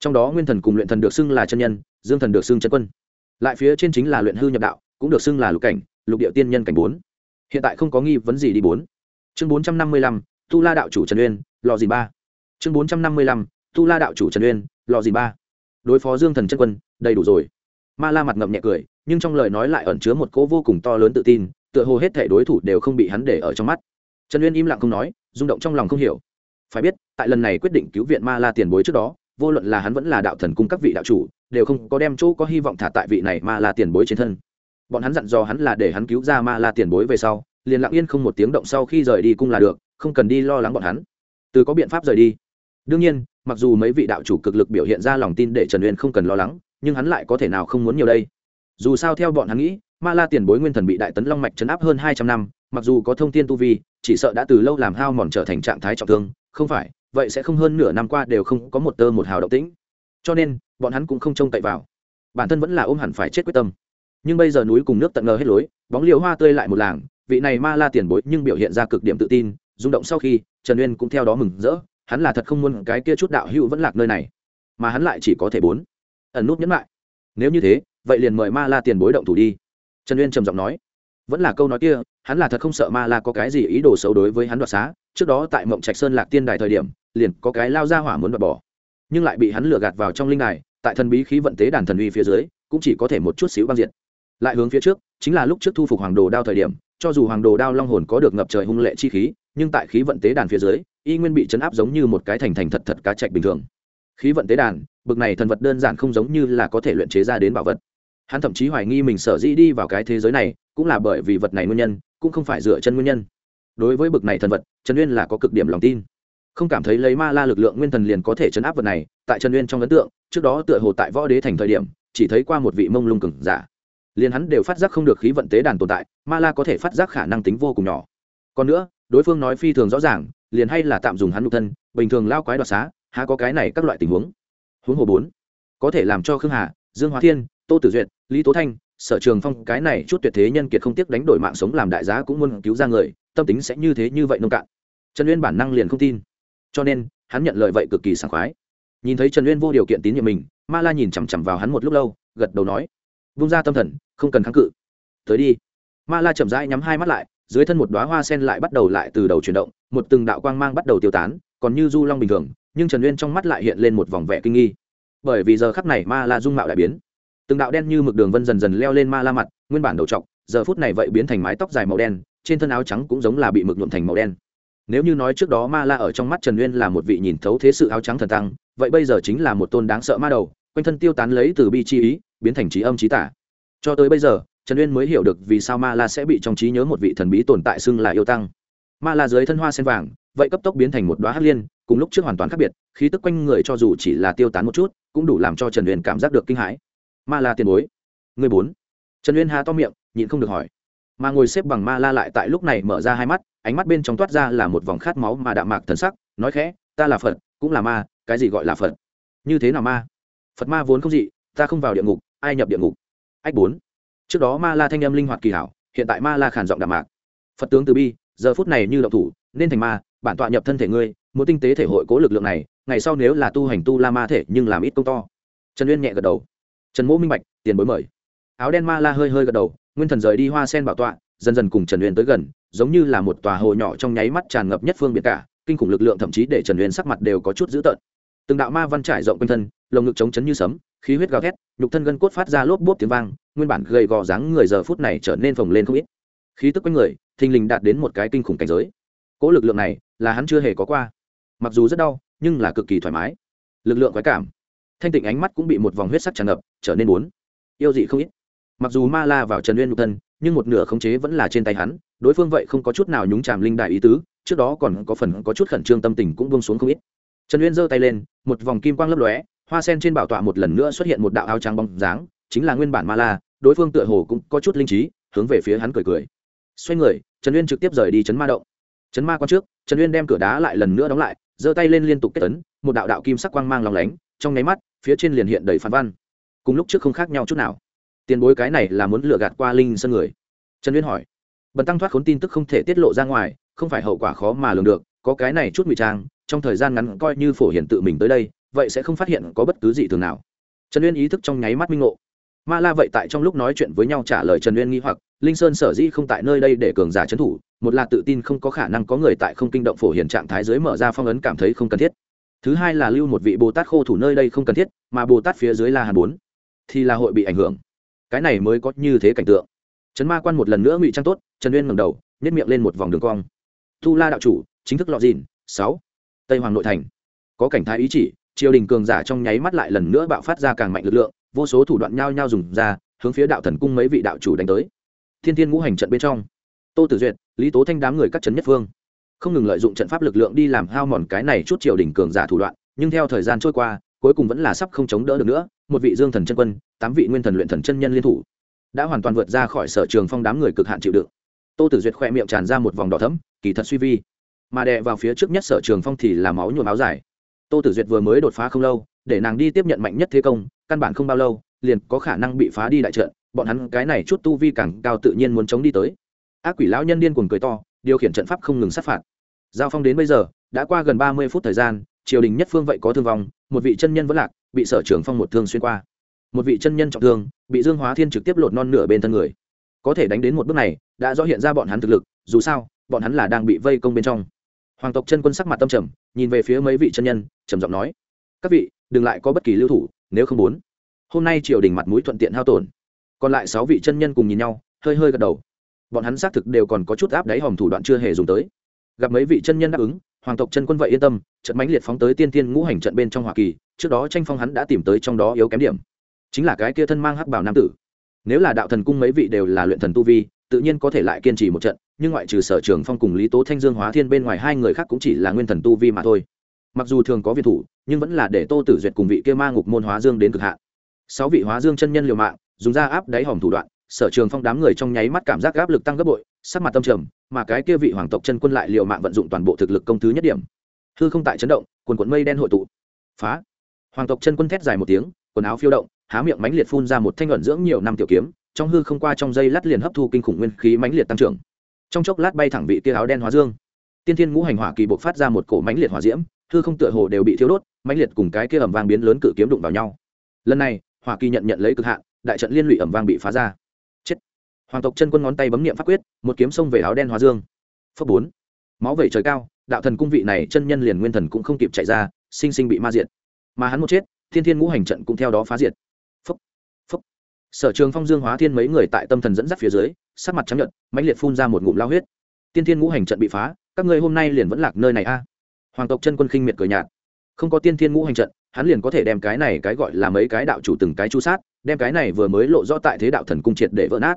Trong đó nguyên thần cùng luyện thần được xưng là chân nhân, dương thần được xưng chân quân. Lại phía trên chính là luyện hư nhập đạo, cũng được xưng là lục cảnh, lục địa tiên nhân cảnh bốn. Hiện tại không có nghi vấn gì đi bốn. Chương bốn trăm năm mươi lăm, tu la đạo chủ trần uyên, lò gì ba. Chương bốn trăm năm mươi lăm, tu la đạo chủ trần uyên, lò gì ba. Đối phó dương thần chân quân, đầy đủ rồi. Ma la mặt ngậm nhẹ cười, nhưng trong lời nói lại ẩn chứa một cỗ vô cùng to lớn tự tin tựa hồ hết thể đối thủ đều không bị hắn để ở trong mắt. Trần uyên im lặng không nói, rung động trong lòng không hiểu. Phải biết, tại lần này quyết định cứu viện ma la tiền bối trước đó, vô luận là hắn vẫn là đạo thần cung các vị đạo chủ, đều không có đem chỗ có hy vọng thả tại vị này ma la tiền bối trên thân. Bọn hắn dặn dò hắn là để hắn cứu ra ma la tiền bối về sau, liền lặng yên không một tiếng động sau khi rời đi cung là được, không cần đi lo lắng bọn hắn. Từ có biện pháp rời đi. Đương nhiên, mặc dù mấy vị đạo chủ cực lực biểu hiện ra lòng tin để trần uyên không cần lo lắng, nhưng hắn lại có thể nào không muốn nhiều đây? Dù sao theo bọn hắn nghĩ ma la tiền bối nguyên thần bị đại tấn long mạch chấn áp hơn hai trăm năm, mặc dù có thông tin tu vi, chỉ sợ đã từ lâu làm hao mòn trở thành trạng thái trọng thương, không phải, vậy sẽ không hơn nửa năm qua đều không có một tơ một hào động tĩnh. Cho nên, bọn hắn cũng không trông cậy vào. Bản thân vẫn là ôm hẳn phải chết quyết tâm. Nhưng bây giờ núi cùng nước tận ngờ hết lối, bóng liều hoa tươi lại một làng, vị này ma la tiền bối nhưng biểu hiện ra cực điểm tự tin, rung động sau khi, trần uyên cũng theo đó mừng rỡ, hắn là thật không muốn cái kia chút đạo hữu vẫn lạc nơi này. Mà hắn lại chỉ có thể bốn. Ẩn nút nhẫn lại. Nếu như thế, vậy liền mời ma la tiền bối động thủ đi trần uyên trầm giọng nói, vẫn là câu nói kia, hắn là thật không sợ ma la có cái gì ý đồ xấu đối với hắn đoạt xá. Trước đó tại mộng trạch sơn lạc tiên đài thời điểm, liền có cái lao ra hỏa muốn đoạt bỏ, nhưng lại bị hắn lừa gạt vào trong linh đài, tại thần bí khí vận tế đàn thần uy phía dưới, cũng chỉ có thể một chút xíu băng diện lại hướng phía trước, chính là lúc trước thu phục hoàng đồ đao thời điểm, cho dù hoàng đồ đao long hồn có được ngập trời hung lệ chi khí, nhưng tại khí vận tế đàn phía dưới, y nguyên bị chấn áp giống như một cái thành thành thật thật cá chạch bình thường. Khí vận tế đàn, bực này thần vật đơn giản không giống như là có thể luyện chế ra đến bảo vật hắn thậm chí hoài nghi mình sở dĩ đi vào cái thế giới này cũng là bởi vì vật này nguyên nhân, cũng không phải dựa chân nguyên nhân. Đối với bực này thần vật, trần uyên là có cực điểm lòng tin. Không cảm thấy lấy ma la lực lượng nguyên thần liền có thể chấn áp vật này, tại trần uyên trong ấn tượng, trước đó tựa hồ tại võ đế thành thời điểm, chỉ thấy qua một vị mông lung cừng giả. Liền hắn đều phát giác không được khí vận tế đàn tồn tại, ma la có thể phát giác khả năng tính vô cùng nhỏ. Còn nữa, đối phương nói phi thường rõ ràng, liền hay là tạm dùng hắn nụ thân, bình thường lao quái đoạt xá, há có cái này các loại tình huống. Huống hồ bốn, có thể làm cho khương hà, dương hóa thiên tô tử duyệt, lý tố thanh, sở trường phong, cái này chút tuyệt thế nhân kiệt không tiếc đánh đổi mạng sống làm đại giá cũng muốn cứu ra người, tâm tính sẽ như thế như vậy nông cạn. Trần uyên bản năng liền không tin. Cho nên, hắn nhận lời vậy cực kỳ sảng khoái. Nhìn thấy trần uyên vô điều kiện tín nhiệm mình, ma la nhìn chằm chằm vào hắn một lúc lâu, gật đầu nói, vung ra tâm thần, không cần kháng cự. Tới đi. Ma la chậm rãi nhắm hai mắt lại, dưới thân một đoá hoa sen lại bắt đầu lại từ đầu chuyển động, một từng đạo quang mang bắt đầu tiêu tán, còn như du long bình thường, nhưng trần uyên trong mắt lại hiện lên một vòng vẻ kinh nghi. Bởi vì giờ khắc này ma la dung mạo đại biến từng đạo đen như mực đường vân dần dần leo lên ma la mặt, nguyên bản đầu t giờ phút này vậy biến thành mái tóc dài màu đen, trên thân áo trắng cũng giống là bị mực nhuộm thành màu đen. Nếu như nói trước đó ma la ở trong mắt trần uyên là một vị nhìn thấu thế sự áo trắng thần tăng, vậy bây giờ chính là một tôn đáng sợ ma đầu, quanh thân tiêu tán lấy từ bi chi ý, biến thành trí âm trí tả. Cho tới bây giờ, trần uyên mới hiểu được vì sao ma la sẽ bị trong trí nhớ một vị thần bí tồn tại xưng là yêu tăng. Ma la dưới thân hoa sen vàng, vậy cấp tốc biến thành một đoá hắc liên, cùng lúc trước hoàn toàn khác biệt, khí tức quanh người cho dù chỉ là tiêu tán một chút, cũng đủ làm cho trần uyên cảm giác được kinh hãi ma la tiền bối. Người bốn. Trần uyên há to miệng, nhịn không được hỏi. Mà ngồi xếp bằng ma la lại tại lúc này mở ra hai mắt, ánh mắt bên trong toát ra là một vòng khát máu mà đạm mạc thần sắc, nói khẽ, ta là phật, cũng là ma, cái gì gọi là phật? Như thế nào ma? Phật ma vốn không dị, ta không vào địa ngục, ai nhập địa ngục? Ách bốn. Trước đó ma la thanh âm linh hoạt kỳ hảo, hiện tại ma la khản giọng đạm mạc. Phật tướng từ bi, giờ phút này như động thủ, nên thành ma, bản tọa nhập thân thể ngươi, muốn tinh tế thể hội cố lực lượng này, ngày sau nếu là tu hành tu la ma thể nhưng làm ít công to. Trần uyên nhẹ gật đầu trần mỗ minh bạch, tiền bối mời. Áo đen ma la hơi hơi gật đầu, nguyên thần rời đi hoa sen bảo tọa, dần dần cùng trần uyên tới gần, giống như là một tòa hồ nhỏ trong nháy mắt tràn ngập nhất phương biệt cả, kinh khủng lực lượng thậm chí để trần uyên sắc mặt đều có chút dữ tợn. Từng đạo ma văn trải rộng quanh thân, lồng ngực chống chấn như sấm, khí huyết gào thét, nhục thân gân cốt phát ra lốp bốp tiếng vang, nguyên bản gầy gò dáng người giờ phút này trở nên phồng lên không ít. Khí tức quanh người, thình lình đạt đến một cái kinh khủng cảnh giới. Cỗ lực lượng này là hắn chưa hề có qua. Mặc dù rất đau, nhưng là cực kỳ thoải mái. Lực lượng quái cảm thanh tịnh ánh mắt cũng bị một vòng huyết sắc tràn ngập, trở nên bốn. Yêu dị không ít. Mặc dù ma la vào trần uyên nhục thân, nhưng một nửa khống chế vẫn là trên tay hắn, đối phương vậy không có chút nào nhúng chàm linh đại ý tứ, trước đó còn có phần có chút khẩn trương tâm tình cũng buông xuống không ít. Trần uyên giơ tay lên, một vòng kim quang lấp lóe, hoa sen trên bảo tọa một lần nữa xuất hiện một đạo áo trắng bóng dáng, chính là nguyên bản ma la, đối phương tựa hồ cũng có chút linh trí, hướng về phía hắn cười cười. Xoay người, trần uyên trực tiếp rời đi chấn ma động. Chấn ma quan trước, trần uyên đem cửa đá lại lần nữa đóng lại, giơ tay lên liên tục kết tấn một đạo đạo kim sắc quang mang lòng lánh, trong nháy mắt phía trên liền hiện đầy phản văn. Cùng lúc trước không khác nhau chút nào. Tiền bối cái này là muốn lừa gạt qua linh sân người? Trần uyên hỏi. Bần tăng thoát khốn tin tức không thể tiết lộ ra ngoài, không phải hậu quả khó mà lường được, có cái này chút ngụy trang, trong thời gian ngắn coi như phổ hiện tự mình tới đây, vậy sẽ không phát hiện có bất cứ gì thường nào. Trần uyên ý thức trong nháy mắt minh ngộ. Ma la vậy tại trong lúc nói chuyện với nhau trả lời trần uyên nghi hoặc, linh sơn sở dĩ không tại nơi đây để cường giả trấn thủ, một là tự tin không có khả năng có người tại không kinh động phổ hiện trạng thái dưới mở ra phong ấn cảm thấy không cần thiết thứ hai là lưu một vị bồ tát khô thủ nơi đây không cần thiết, mà bồ tát phía dưới là hàn bốn, thì là hội bị ảnh hưởng. Cái này mới có như thế cảnh tượng. Trấn ma quan một lần nữa ngụy trang tốt, trần uyên ngầm đầu nhét miệng lên một vòng đường cong. Thu la đạo chủ, chính thức lọt dìn, sáu. Tây hoàng nội thành. Có cảnh thái ý chỉ, triều đình cường giả trong nháy mắt lại lần nữa bạo phát ra càng mạnh lực lượng, vô số thủ đoạn nhao nhao dùng ra, hướng phía đạo thần cung mấy vị đạo chủ đánh tới. Thiên thiên ngũ hành trận bên trong. Tô tử duyệt, lý tố thanh đám người các trấn nhất phương không ngừng lợi dụng trận pháp lực lượng đi làm hao mòn cái này chút triều đình cường giả thủ đoạn, nhưng theo thời gian trôi qua, cuối cùng vẫn là sắp không chống đỡ được nữa, một vị dương thần chân quân, tám vị nguyên thần luyện thần chân nhân liên thủ, đã hoàn toàn vượt ra khỏi sở trường phong đám người cực hạn chịu đựng. Tô tử duyệt khoe miệng tràn ra một vòng đỏ thấm kỳ thật suy vi, mà đè vào phía trước nhất sở trường phong thì là máu nhuộm áo dài. Tô tử duyệt vừa mới đột phá không lâu, để nàng đi tiếp nhận mạnh nhất thế công, căn bản không bao lâu, liền có khả năng bị phá đi đại trận, bọn hắn cái này chút tu vi càng cao tự nhiên muốn chống đi tới. Ác quỷ lão nhân điên cuồng cười to điều khiển trận pháp không ngừng sát phạt. Giao phong đến bây giờ, đã qua gần ba mươi phút thời gian, triều đình nhất phương vậy có thương vong, một vị chân nhân vẫn lạc, bị sở trường phong một thương xuyên qua. Một vị chân nhân trọng thương, bị dương hóa thiên trực tiếp lột non nửa bên thân người. Có thể đánh đến một bước này, đã rõ hiện ra bọn hắn thực lực, dù sao, bọn hắn là đang bị vây công bên trong. Hoàng tộc chân quân sắc mặt tâm trầm, nhìn về phía mấy vị chân nhân, trầm giọng nói, các vị, đừng lại có bất kỳ lưu thủ, nếu không muốn. Hôm nay triều đình mặt mũi thuận tiện hao tổn. Còn lại sáu vị chân nhân cùng nhìn nhau, hơi hơi gật đầu bọn hắn xác thực đều còn có chút áp đáy hòm thủ đoạn chưa hề dùng tới. Gặp mấy vị chân nhân đáp ứng, hoàng tộc chân quân vậy yên tâm, trận mãnh liệt phóng tới tiên tiên ngũ hành trận bên trong hoa kỳ, trước đó tranh phong hắn đã tìm tới trong đó yếu kém điểm. Chính là cái kia thân mang hắc bảo nam tử. Nếu là đạo thần cung mấy vị đều là luyện thần tu vi, tự nhiên có thể lại kiên trì một trận, nhưng ngoại trừ sở trường phong cùng lý tố thanh dương hóa thiên bên ngoài hai người khác cũng chỉ là nguyên thần tu vi mà thôi. Mặc dù thường có viên thủ, nhưng vẫn là để tô tử duyệt cùng vị kia ma ngục môn hóa dương đến cực hạn. Sáu vị hóa dương chân nhân liều mạng, dùng ra áp đáy hòm thủ đoạn sở trường phong đám người trong nháy mắt cảm giác áp lực tăng gấp bội, sắc mặt tâm trầm, mà cái kia vị hoàng tộc chân quân lại liều mạng vận dụng toàn bộ thực lực công thứ nhất điểm. Hư không tại chấn động, quần quần mây đen hội tụ. Phá. Hoàng tộc chân quân thét dài một tiếng, quần áo phiêu động, há miệng mãnh liệt phun ra một thanh luận dưỡng nhiều năm tiểu kiếm, trong hư không qua trong dây lát liền hấp thu kinh khủng nguyên khí mãnh liệt tăng trưởng. Trong chốc lát bay thẳng vị kia áo đen hóa dương. Tiên thiên ngũ hành hỏa kỳ bộc phát ra một cổ mãnh liệt hỏa diễm, hư không tựa hồ đều bị thiếu đốt, mãnh liệt cùng cái kia ẩm vang biến lớn cự kiếm đụng vào nhau. Lần này, hỏa kỳ nhận nhận lấy cực hạn, đại trận liên lụy ẩm vang bị phá ra hoàng tộc chân quân ngón tay bấm niệm pháp quyết, một kiếm xông về áo đen hóa dương. Phấp bốn. Máu vẩy trời cao, đạo thần cung vị này chân nhân liền nguyên thần cũng không kịp chạy ra, sinh sinh bị ma diệt. Mà hắn một chết, thiên thiên ngũ hành trận cũng theo đó phá diệt. Phấp phấp sở trường phong dương hóa thiên mấy người tại tâm thần dẫn dắt phía dưới, sắc mặt trắng nhận mãnh liệt phun ra một ngụm lao huyết. Tiên thiên ngũ hành trận bị phá, các ngươi hôm nay liền vẫn lạc nơi này a. Hoàng tộc chân quân khinh miệt cười nhạt. Không có tiên thiên ngũ hành trận, hắn liền có thể đem cái này cái gọi là mấy cái đạo chủ từng cái chu sát, đem cái này vừa mới lộ rõ tại thế đạo thần cung triệt để vỡ nát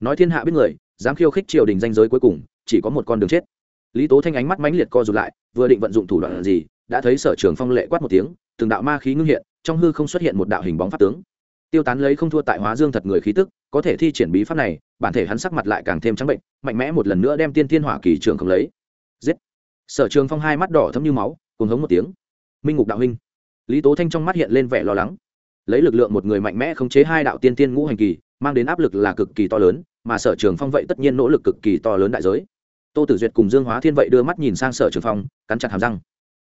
nói thiên hạ biết người, dám khiêu khích triều đình danh giới cuối cùng, chỉ có một con đường chết. Lý tố thanh ánh mắt mãnh liệt co rụt lại, vừa định vận dụng thủ đoạn gì, đã thấy sở trường phong lệ quát một tiếng, từng đạo ma khí ngưng hiện, trong hư không xuất hiện một đạo hình bóng pháp tướng. Tiêu tán lấy không thua tại hóa dương thật người khí tức, có thể thi triển bí pháp này, bản thể hắn sắc mặt lại càng thêm trắng bệnh, mạnh mẽ một lần nữa đem tiên thiên hỏa kỳ trường không lấy. Giết! Sở trường phong hai mắt đỏ thấm như máu cùng hống một tiếng. Minh ngục đạo huynh. Lý tố thanh trong mắt hiện lên vẻ lo lắng. Lấy lực lượng một người mạnh mẽ khống chế hai đạo tiên tiên ngũ hành kỳ mang đến áp lực là cực kỳ to lớn, mà sở trường phong vậy tất nhiên nỗ lực cực kỳ to lớn đại giới. Tô tử duyệt cùng dương hóa thiên vậy đưa mắt nhìn sang sở trường phong, cắn chặt hàm răng.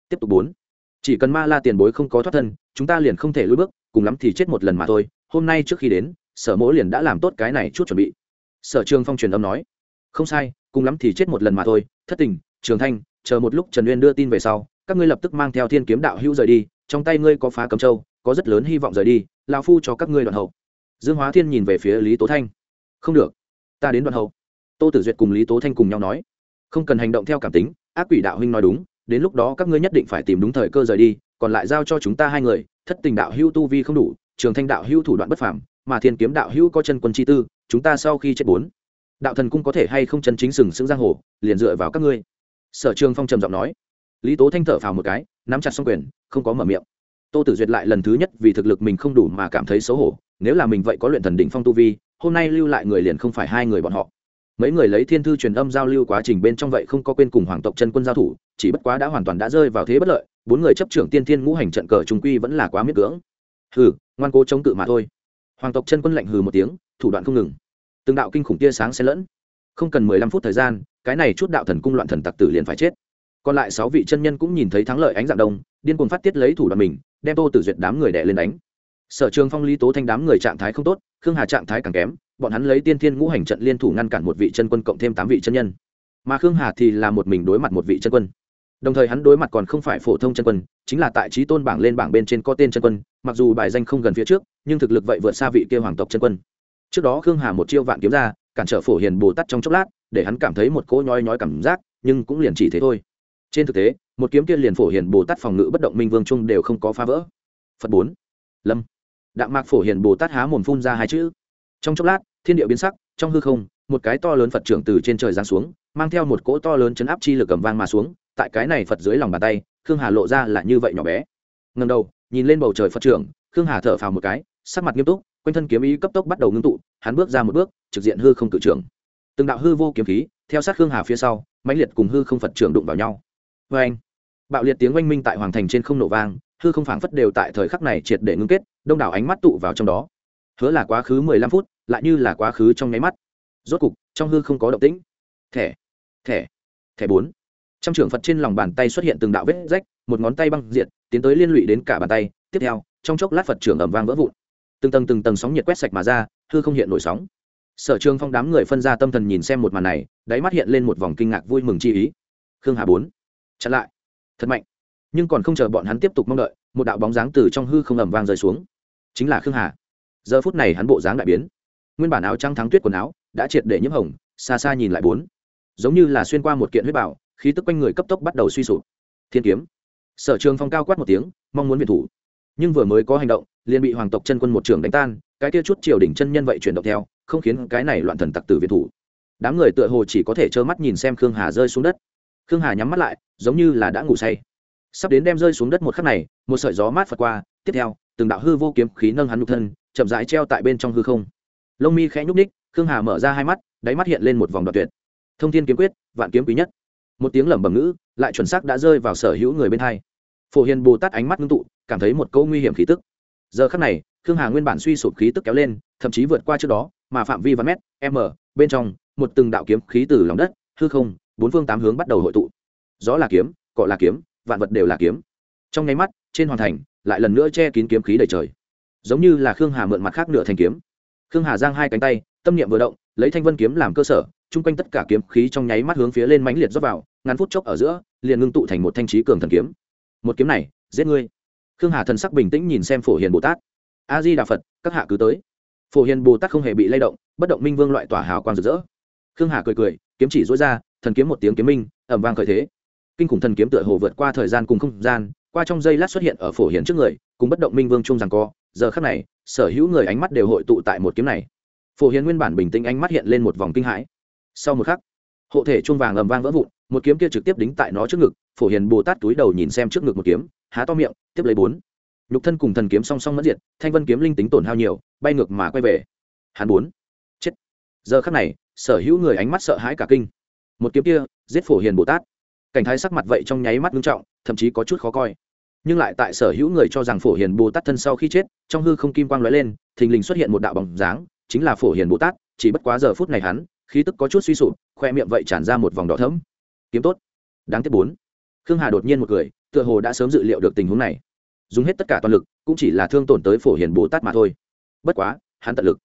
Tiếp tục bốn. Chỉ cần ma la tiền bối không có thoát thân, chúng ta liền không thể lùi bước, cùng lắm thì chết một lần mà thôi. Hôm nay trước khi đến, sở mỗ liền đã làm tốt cái này chút chuẩn bị. Sở trường phong truyền âm nói. Không sai, cùng lắm thì chết một lần mà thôi. Thất tình, trường thanh, chờ một lúc trần uyên đưa tin về sau, các ngươi lập tức mang theo thiên kiếm đạo hữu rời đi, trong tay ngươi có phá cầm châu, có rất lớn hy vọng rời đi lao phu cho các ngươi đoạn hậu dương hóa thiên nhìn về phía lý tố thanh. Không được, ta đến đoạn hậu. Tô tử duyệt cùng lý tố thanh cùng nhau nói. Không cần hành động theo cảm tính, ác quỷ đạo huynh nói đúng, đến lúc đó các ngươi nhất định phải tìm đúng thời cơ rời đi, còn lại giao cho chúng ta hai người, thất tình đạo Hưu tu vi không đủ, trường thanh đạo Hưu thủ đoạn bất phàm, mà thiên kiếm đạo Hưu có chân quân chi tư, chúng ta sau khi chết bốn, đạo thần cung có thể hay không chân chính sừng sững giang hồ, liền dựa vào các ngươi. Sở trường phong trầm giọng nói. Lý tố thanh thở phào một cái, nắm chặt xong quyền, không có mở miệng. Tô tử duyệt lại lần thứ nhất vì thực lực mình không đủ mà cảm thấy xấu hổ nếu là mình vậy có luyện thần đỉnh phong tu vi, hôm nay lưu lại người liền không phải hai người bọn họ. Mấy người lấy thiên thư truyền âm giao lưu quá trình bên trong vậy không có quên cùng hoàng tộc chân quân giao thủ, chỉ bất quá đã hoàn toàn đã rơi vào thế bất lợi, bốn người chấp trưởng tiên thiên ngũ hành trận cờ trung quy vẫn là quá miết cưỡng. Hừ, ngoan cố chống cự mà thôi. Hoàng tộc chân quân lạnh hừ một tiếng, thủ đoạn không ngừng. Từng đạo kinh khủng tia sáng xen lẫn. Không cần mười lăm phút thời gian, cái này chút đạo thần cung loạn thần tặc tử liền phải chết. Còn lại sáu vị chân nhân cũng nhìn thấy thắng lợi ánh dạng đông, điên cuồng phát tiết lấy thủ đoạn mình, đem tô tử duyệt đám người đẻ lên đánh sở trường phong lý tố thanh đám người trạng thái không tốt, khương hà trạng thái càng kém, bọn hắn lấy tiên thiên ngũ hành trận liên thủ ngăn cản một vị chân quân cộng thêm tám vị chân nhân. Mà khương hà thì là một mình đối mặt một vị chân quân. Đồng thời hắn đối mặt còn không phải phổ thông chân quân, chính là tại trí tôn bảng lên bảng bên trên có tên chân quân, mặc dù bài danh không gần phía trước, nhưng thực lực vậy vượt xa vị kia hoàng tộc chân quân. Trước đó khương hà một chiêu vạn kiếm ra, cản trở phổ hiền bồ tát trong chốc lát, để hắn cảm thấy một cỗ nhói nhói cảm giác, nhưng cũng liền chỉ thế thôi. Trên thực tế, một kiếm kia liền phổ hiền bồ tát phòng ngự bất động minh vương trung đều không có phá vỡ. Phật bốn. Lâm đạm mạc phổ hiền bồ tát há mồm phun ra hai chữ. Trong chốc lát, thiên địa biến sắc, trong hư không, một cái to lớn phật trưởng từ trên trời giáng xuống, mang theo một cỗ to lớn chấn áp chi lực cầm vang mà xuống, tại cái này phật dưới lòng bàn tay, khương hà lộ ra là như vậy nhỏ bé. Ngần đầu, nhìn lên bầu trời phật trưởng, khương hà thở phào một cái, sắc mặt nghiêm túc, quanh thân kiếm ý cấp tốc bắt đầu ngưng tụ, hắn bước ra một bước, trực diện hư không cự trưởng. Từng đạo hư vô kiếm khí, theo sát khương hà phía sau, mãnh liệt cùng hư không phật trưởng đụng vào nhau. Vê anh bạo liệt tiếng oanh minh tại hoàng thành trên không nổ vang hư không phảng phất đều tại thời khắc này triệt để ngưng kết, đông đảo ánh mắt tụ vào trong đó. Hứa là quá khứ mười lăm phút, lại như là quá khứ trong nháy mắt. Rốt cục, trong hư không có động tĩnh. Thẻ thẻ thẻ bốn. Trong trường phật trên lòng bàn tay xuất hiện từng đạo vết rách, một ngón tay băng diệt, tiến tới liên lụy đến cả bàn tay. Tiếp theo, trong chốc lát phật trưởng ẩm vang vỡ vụn. Từng tầng từng tầng sóng nhiệt quét sạch mà ra, hư không hiện nổi sóng. Sở trường phong đám người phân ra tâm thần nhìn xem một màn này, đáy mắt hiện lên một vòng kinh ngạc vui mừng chi ý. Khương hà bốn. Chặn lại. Thật mạnh nhưng còn không chờ bọn hắn tiếp tục mong đợi, một đạo bóng dáng từ trong hư không ẩm vang rơi xuống. Chính là khương hà. Giờ phút này hắn bộ dáng đại biến. Nguyên bản áo trăng thắng tuyết quần áo đã triệt để nhiễm hồng, xa xa nhìn lại bốn. Giống như là xuyên qua một kiện huyết bảo, khí tức quanh người cấp tốc bắt đầu suy sụp. Thiên kiếm. Sở trường phong cao quát một tiếng, mong muốn viện thủ. Nhưng vừa mới có hành động, liền bị hoàng tộc chân quân một trường đánh tan, cái kia chút triều đỉnh chân nhân vậy chuyển động theo, không khiến cái này loạn thần tặc tử viện thủ. Đám người tựa hồ chỉ có thể trơ mắt nhìn xem khương hà rơi xuống đất. Khương hà nhắm mắt lại, giống như là đã ngủ say sắp đến đem rơi xuống đất một khắc này, một sợi gió mát phật qua, tiếp theo, từng đạo hư vô kiếm khí nâng hắn nhục thân, chậm rãi treo tại bên trong hư không. Lông mi khẽ nhúc ních khương hà mở ra hai mắt, đáy mắt hiện lên một vòng đoạn tuyệt. Thông thiên kiếm quyết, vạn kiếm quý nhất. Một tiếng lẩm bẩm ngữ, lại chuẩn xác đã rơi vào sở hữu người bên hai. Phổ hiền bồ tát ánh mắt ngưng tụ, cảm thấy một câu nguy hiểm khí tức. Giờ khắc này, khương hà nguyên bản suy sụp khí tức kéo lên, thậm chí vượt qua trước đó, mà phạm vi vạn mét, m, bên trong, một từng đạo kiếm khí từ lòng đất, hư không, bốn phương tám hướng bắt đầu hội tụ. Gió là kiếm cọ là kiếm vạn vật đều là kiếm. Trong nháy mắt, trên hoàn thành, lại lần nữa che kín kiếm khí đầy trời. Giống như là khương hà mượn mặt khác nửa thành kiếm. Khương hà giang hai cánh tay, tâm niệm vừa động, lấy thanh vân kiếm làm cơ sở, chung quanh tất cả kiếm khí trong nháy mắt hướng phía lên mãnh liệt dốc vào ngắn phút chốc ở giữa, liền ngưng tụ thành một thanh trí cường thần kiếm. Một kiếm này, giết ngươi. Khương hà thần sắc bình tĩnh nhìn xem phổ hiền bồ tát. A di đà phật, các hạ cứ tới. Phổ hiền bồ tát không hề bị lay động, bất động minh vương loại tỏa hào quang rực rỡ. Khương hà cười cười, kiếm chỉ dối ra, thần kiếm một tiếng kiếm minh ẩm vang khởi thế kinh khủng thần kiếm tựa hồ vượt qua thời gian cùng không gian, qua trong giây lát xuất hiện ở phổ hiến trước người, cùng bất động minh vương chung rằng co, giờ khắc này, sở hữu người ánh mắt đều hội tụ tại một kiếm này. Phổ hiến nguyên bản bình tĩnh ánh mắt hiện lên một vòng kinh hãi. Sau một khắc, hộ thể chuông vàng ầm vang vỡ vụn, một kiếm kia trực tiếp đính tại nó trước ngực, phổ hiền bồ tát túi đầu nhìn xem trước ngực một kiếm, há to miệng, tiếp lấy bốn. Nhục thân cùng thần kiếm song song mất diệt, thanh vân kiếm linh tính tổn hao nhiều, bay ngược mà quay về. Hắn bốn. Chết. Giờ khắc này, sở hữu người ánh mắt sợ hãi cả kinh. Một kiếm kia, giết phổ hiền bồ tát cảnh thái sắc mặt vậy trong nháy mắt nghiêm trọng, thậm chí có chút khó coi. Nhưng lại tại sở hữu người cho rằng phổ hiền bồ tát thân sau khi chết, trong hư không kim quang lóe lên, thình lình xuất hiện một đạo bóng dáng, chính là phổ hiền bồ tát, chỉ bất quá giờ phút này hắn, khí tức có chút suy sụp, khoe miệng vậy tràn ra một vòng đỏ thẫm. Kiếm tốt. Đáng tiếc bốn. Khương hà đột nhiên một cười, tựa hồ đã sớm dự liệu được tình huống này. Dùng hết tất cả toàn lực, cũng chỉ là thương tổn tới phổ hiền bồ tát mà thôi. Bất quá, hắn tận lực.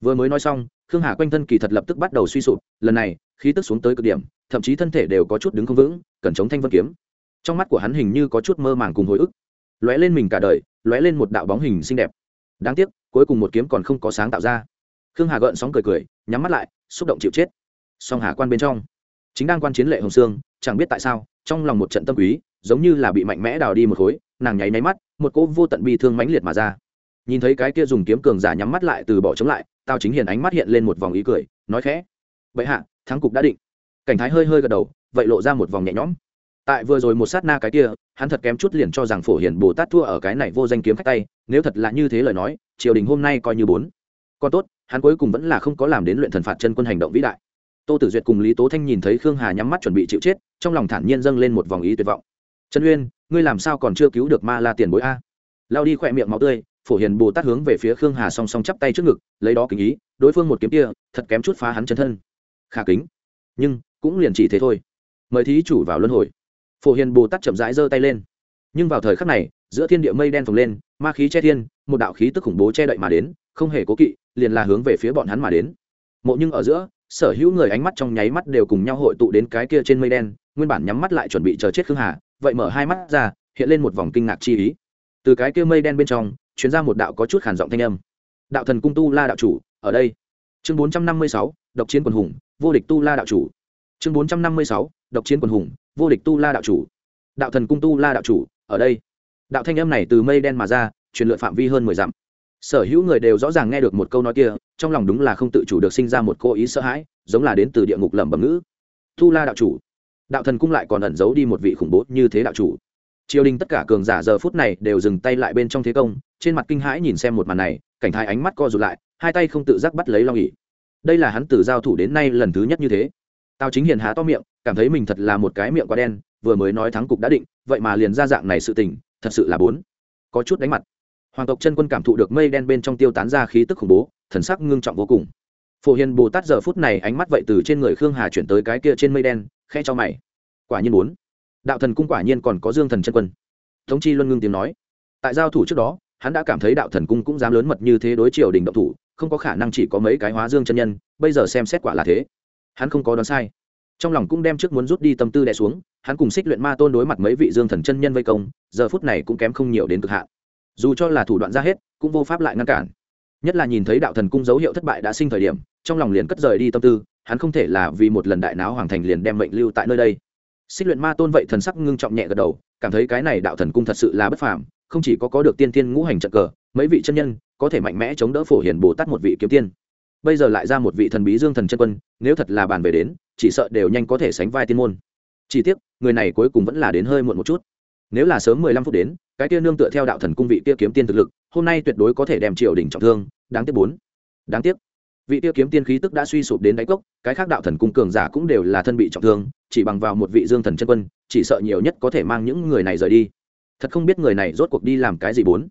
Vừa mới nói xong khương hà quanh thân kỳ thật lập tức bắt đầu suy sụp, lần này, khí tức xuống tới cực điểm, thậm chí thân thể đều có chút đứng không vững, cần chống thanh vân kiếm. Trong mắt của hắn hình như có chút mơ màng cùng hồi ức. Lóe lên mình cả đời, lóe lên một đạo bóng hình xinh đẹp. Đáng tiếc, cuối cùng một kiếm còn không có sáng tạo ra. Khương hà gợn sóng cười cười, nhắm mắt lại, xúc động chịu chết. Song hà quan bên trong, chính đang quan chiến lệ hồng sương chẳng biết tại sao, trong lòng một trận tâm quý, giống như là bị mạnh mẽ đào đi một khối, nàng nháy máy mắt, một cỗ vô tận bi thương mãnh liệt mà ra. Nhìn thấy cái kia dùng kiếm cường giả nhắm mắt lại từ bỏ chống lại tao chính hiền ánh mắt hiện lên một vòng ý cười, nói khẽ vậy hạ, thắng cục đã định. Cảnh thái hơi hơi gật đầu, vậy lộ ra một vòng nhẹ nhõm. Tại vừa rồi một sát na cái kia, hắn thật kém chút liền cho rằng phổ hiền bồ tát thua ở cái này vô danh kiếm khách tay, nếu thật là như thế lời nói, triều đình hôm nay coi như bốn. Còn tốt, hắn cuối cùng vẫn là không có làm đến luyện thần phạt chân quân hành động vĩ đại. Tô tử duyệt cùng lý tố thanh nhìn thấy khương hà nhắm mắt chuẩn bị chịu chết, trong lòng thản nhiên dâng lên một vòng ý tuyệt vọng. Trần uyên, ngươi làm sao còn chưa cứu được ma la tiền bối a? Lao đi khỏe miệng máu tươi phổ hiền bồ tát hướng về phía khương hà song song chắp tay trước ngực, lấy đó kính ý, đối phương một kiếm kia, thật kém chút phá hắn chân thân. Khả kính. Nhưng, cũng liền chỉ thế thôi. Mời thí chủ vào luân hồi. Phổ hiền bồ tát chậm rãi giơ tay lên. Nhưng vào thời khắc này, giữa thiên địa mây đen phồng lên, ma khí che thiên, một đạo khí tức khủng bố che đậy mà đến, không hề cố kỵ, liền là hướng về phía bọn hắn mà đến. Mộ nhưng ở giữa, sở hữu người ánh mắt trong nháy mắt đều cùng nhau hội tụ đến cái kia trên mây đen, nguyên bản nhắm mắt lại chuẩn bị chờ chết khương hà, vậy mở hai mắt ra, hiện lên một vòng kinh ngạc chi ý. Từ cái kia mây đen bên trong chuyến ra một đạo có chút khản giọng thanh âm. Đạo thần cung tu la đạo chủ, ở đây. Chương bốn trăm năm mươi sáu, độc chiến quần hùng, vô địch tu la đạo chủ. Chương bốn trăm năm mươi sáu, độc chiến quần hùng, vô địch tu la đạo chủ. Đạo thần cung tu la đạo chủ, ở đây. Đạo thanh âm này từ mây đen mà ra, truyền lượn phạm vi hơn mười dặm. Sở hữu người đều rõ ràng nghe được một câu nói kia, trong lòng đúng là không tự chủ được sinh ra một cô ý sợ hãi, giống là đến từ địa ngục lẩm bẩm ngữ. Tu la đạo chủ. Đạo thần cung lại còn ẩn giấu đi một vị khủng bố như thế đạo chủ triều đình tất cả cường giả giờ phút này đều dừng tay lại bên trong thế công, trên mặt kinh hãi nhìn xem một màn này, cảnh thái ánh mắt co rụt lại, hai tay không tự giác bắt lấy long ỉ đây là hắn từ giao thủ đến nay lần thứ nhất như thế. Tao chính hiền há to miệng, cảm thấy mình thật là một cái miệng quá đen, vừa mới nói thắng cục đã định, vậy mà liền ra dạng này sự tình, thật sự là bốn. Có chút đánh mặt. Hoàng tộc chân quân cảm thụ được mây đen bên trong tiêu tán ra khí tức khủng bố, thần sắc ngưng trọng vô cùng. Phổ hiền bồ tát giờ phút này ánh mắt vậy từ trên người khương hà chuyển tới cái kia trên mây đen khe cho mày. Quả nhiên bốn đạo thần cung quả nhiên còn có dương thần chân quân. Thống chi luân ngưng tiếng nói. Tại giao thủ trước đó, hắn đã cảm thấy đạo thần cung cũng dám lớn mật như thế đối triều đình động thủ, không có khả năng chỉ có mấy cái hóa dương chân nhân, bây giờ xem xét quả là thế. Hắn không có đoán sai. Trong lòng cũng đem trước muốn rút đi tâm tư đè xuống, hắn cùng xích luyện ma tôn đối mặt mấy vị dương thần chân nhân vây công, giờ phút này cũng kém không nhiều đến cực hạn. Dù cho là thủ đoạn ra hết, cũng vô pháp lại ngăn cản. Nhất là nhìn thấy đạo thần cung dấu hiệu thất bại đã sinh thời điểm, trong lòng liền cất rời đi tâm tư, hắn không thể là vì một lần đại náo hoàng thành liền đem mệnh lưu tại nơi đây xích luyện ma tôn vậy thần sắc ngưng trọng nhẹ gật đầu, cảm thấy cái này đạo thần cung thật sự là bất phàm, không chỉ có có được tiên tiên ngũ hành trận cờ, mấy vị chân nhân có thể mạnh mẽ chống đỡ phổ hiền bồ tát một vị kiếm tiên. Bây giờ lại ra một vị thần bí dương thần chân quân, nếu thật là bàn về đến, chỉ sợ đều nhanh có thể sánh vai tiên môn. Chỉ tiếc, người này cuối cùng vẫn là đến hơi muộn một chút. Nếu là sớm mười lăm phút đến, cái kia nương tựa theo đạo thần cung vị kia kiếm tiên thực lực, hôm nay tuyệt đối có thể đem triều đình trọng thương, đáng tiếc bốn. Đáng tiếc vị tiêu kiếm tiên khí tức đã suy sụp đến đáy cốc, cái khác đạo thần cung cường giả cũng đều là thân bị trọng thương, chỉ bằng vào một vị dương thần chân quân, chỉ sợ nhiều nhất có thể mang những người này rời đi. Thật không biết người này rốt cuộc đi làm cái gì bốn.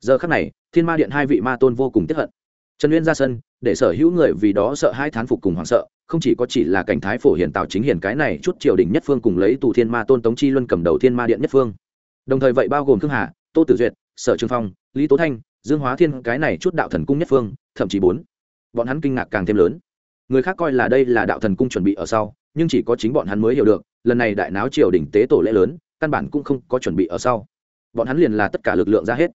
Giờ khắc này, thiên ma điện hai vị ma tôn vô cùng tiếp hận. Trần uyên ra sân, để sở hữu người vì đó sợ hai thán phục cùng hoảng sợ, không chỉ có chỉ là cảnh thái phổ hiền tạo chính hiền cái này chút triều đình nhất phương cùng lấy tù thiên ma tôn tống chi luân cầm đầu thiên ma điện nhất phương. Đồng thời vậy bao gồm khương hà, tô tử duyệt, sở trường phong, lý tố thanh, dương hóa thiên, cái này chút đạo thần cung nhất phương, thậm chí bốn bọn hắn kinh ngạc càng thêm lớn. Người khác coi là đây là đạo thần cung chuẩn bị ở sau, nhưng chỉ có chính bọn hắn mới hiểu được, lần này đại náo triều đỉnh tế tổ lễ lớn, căn bản cũng không có chuẩn bị ở sau. Bọn hắn liền là tất cả lực lượng ra hết.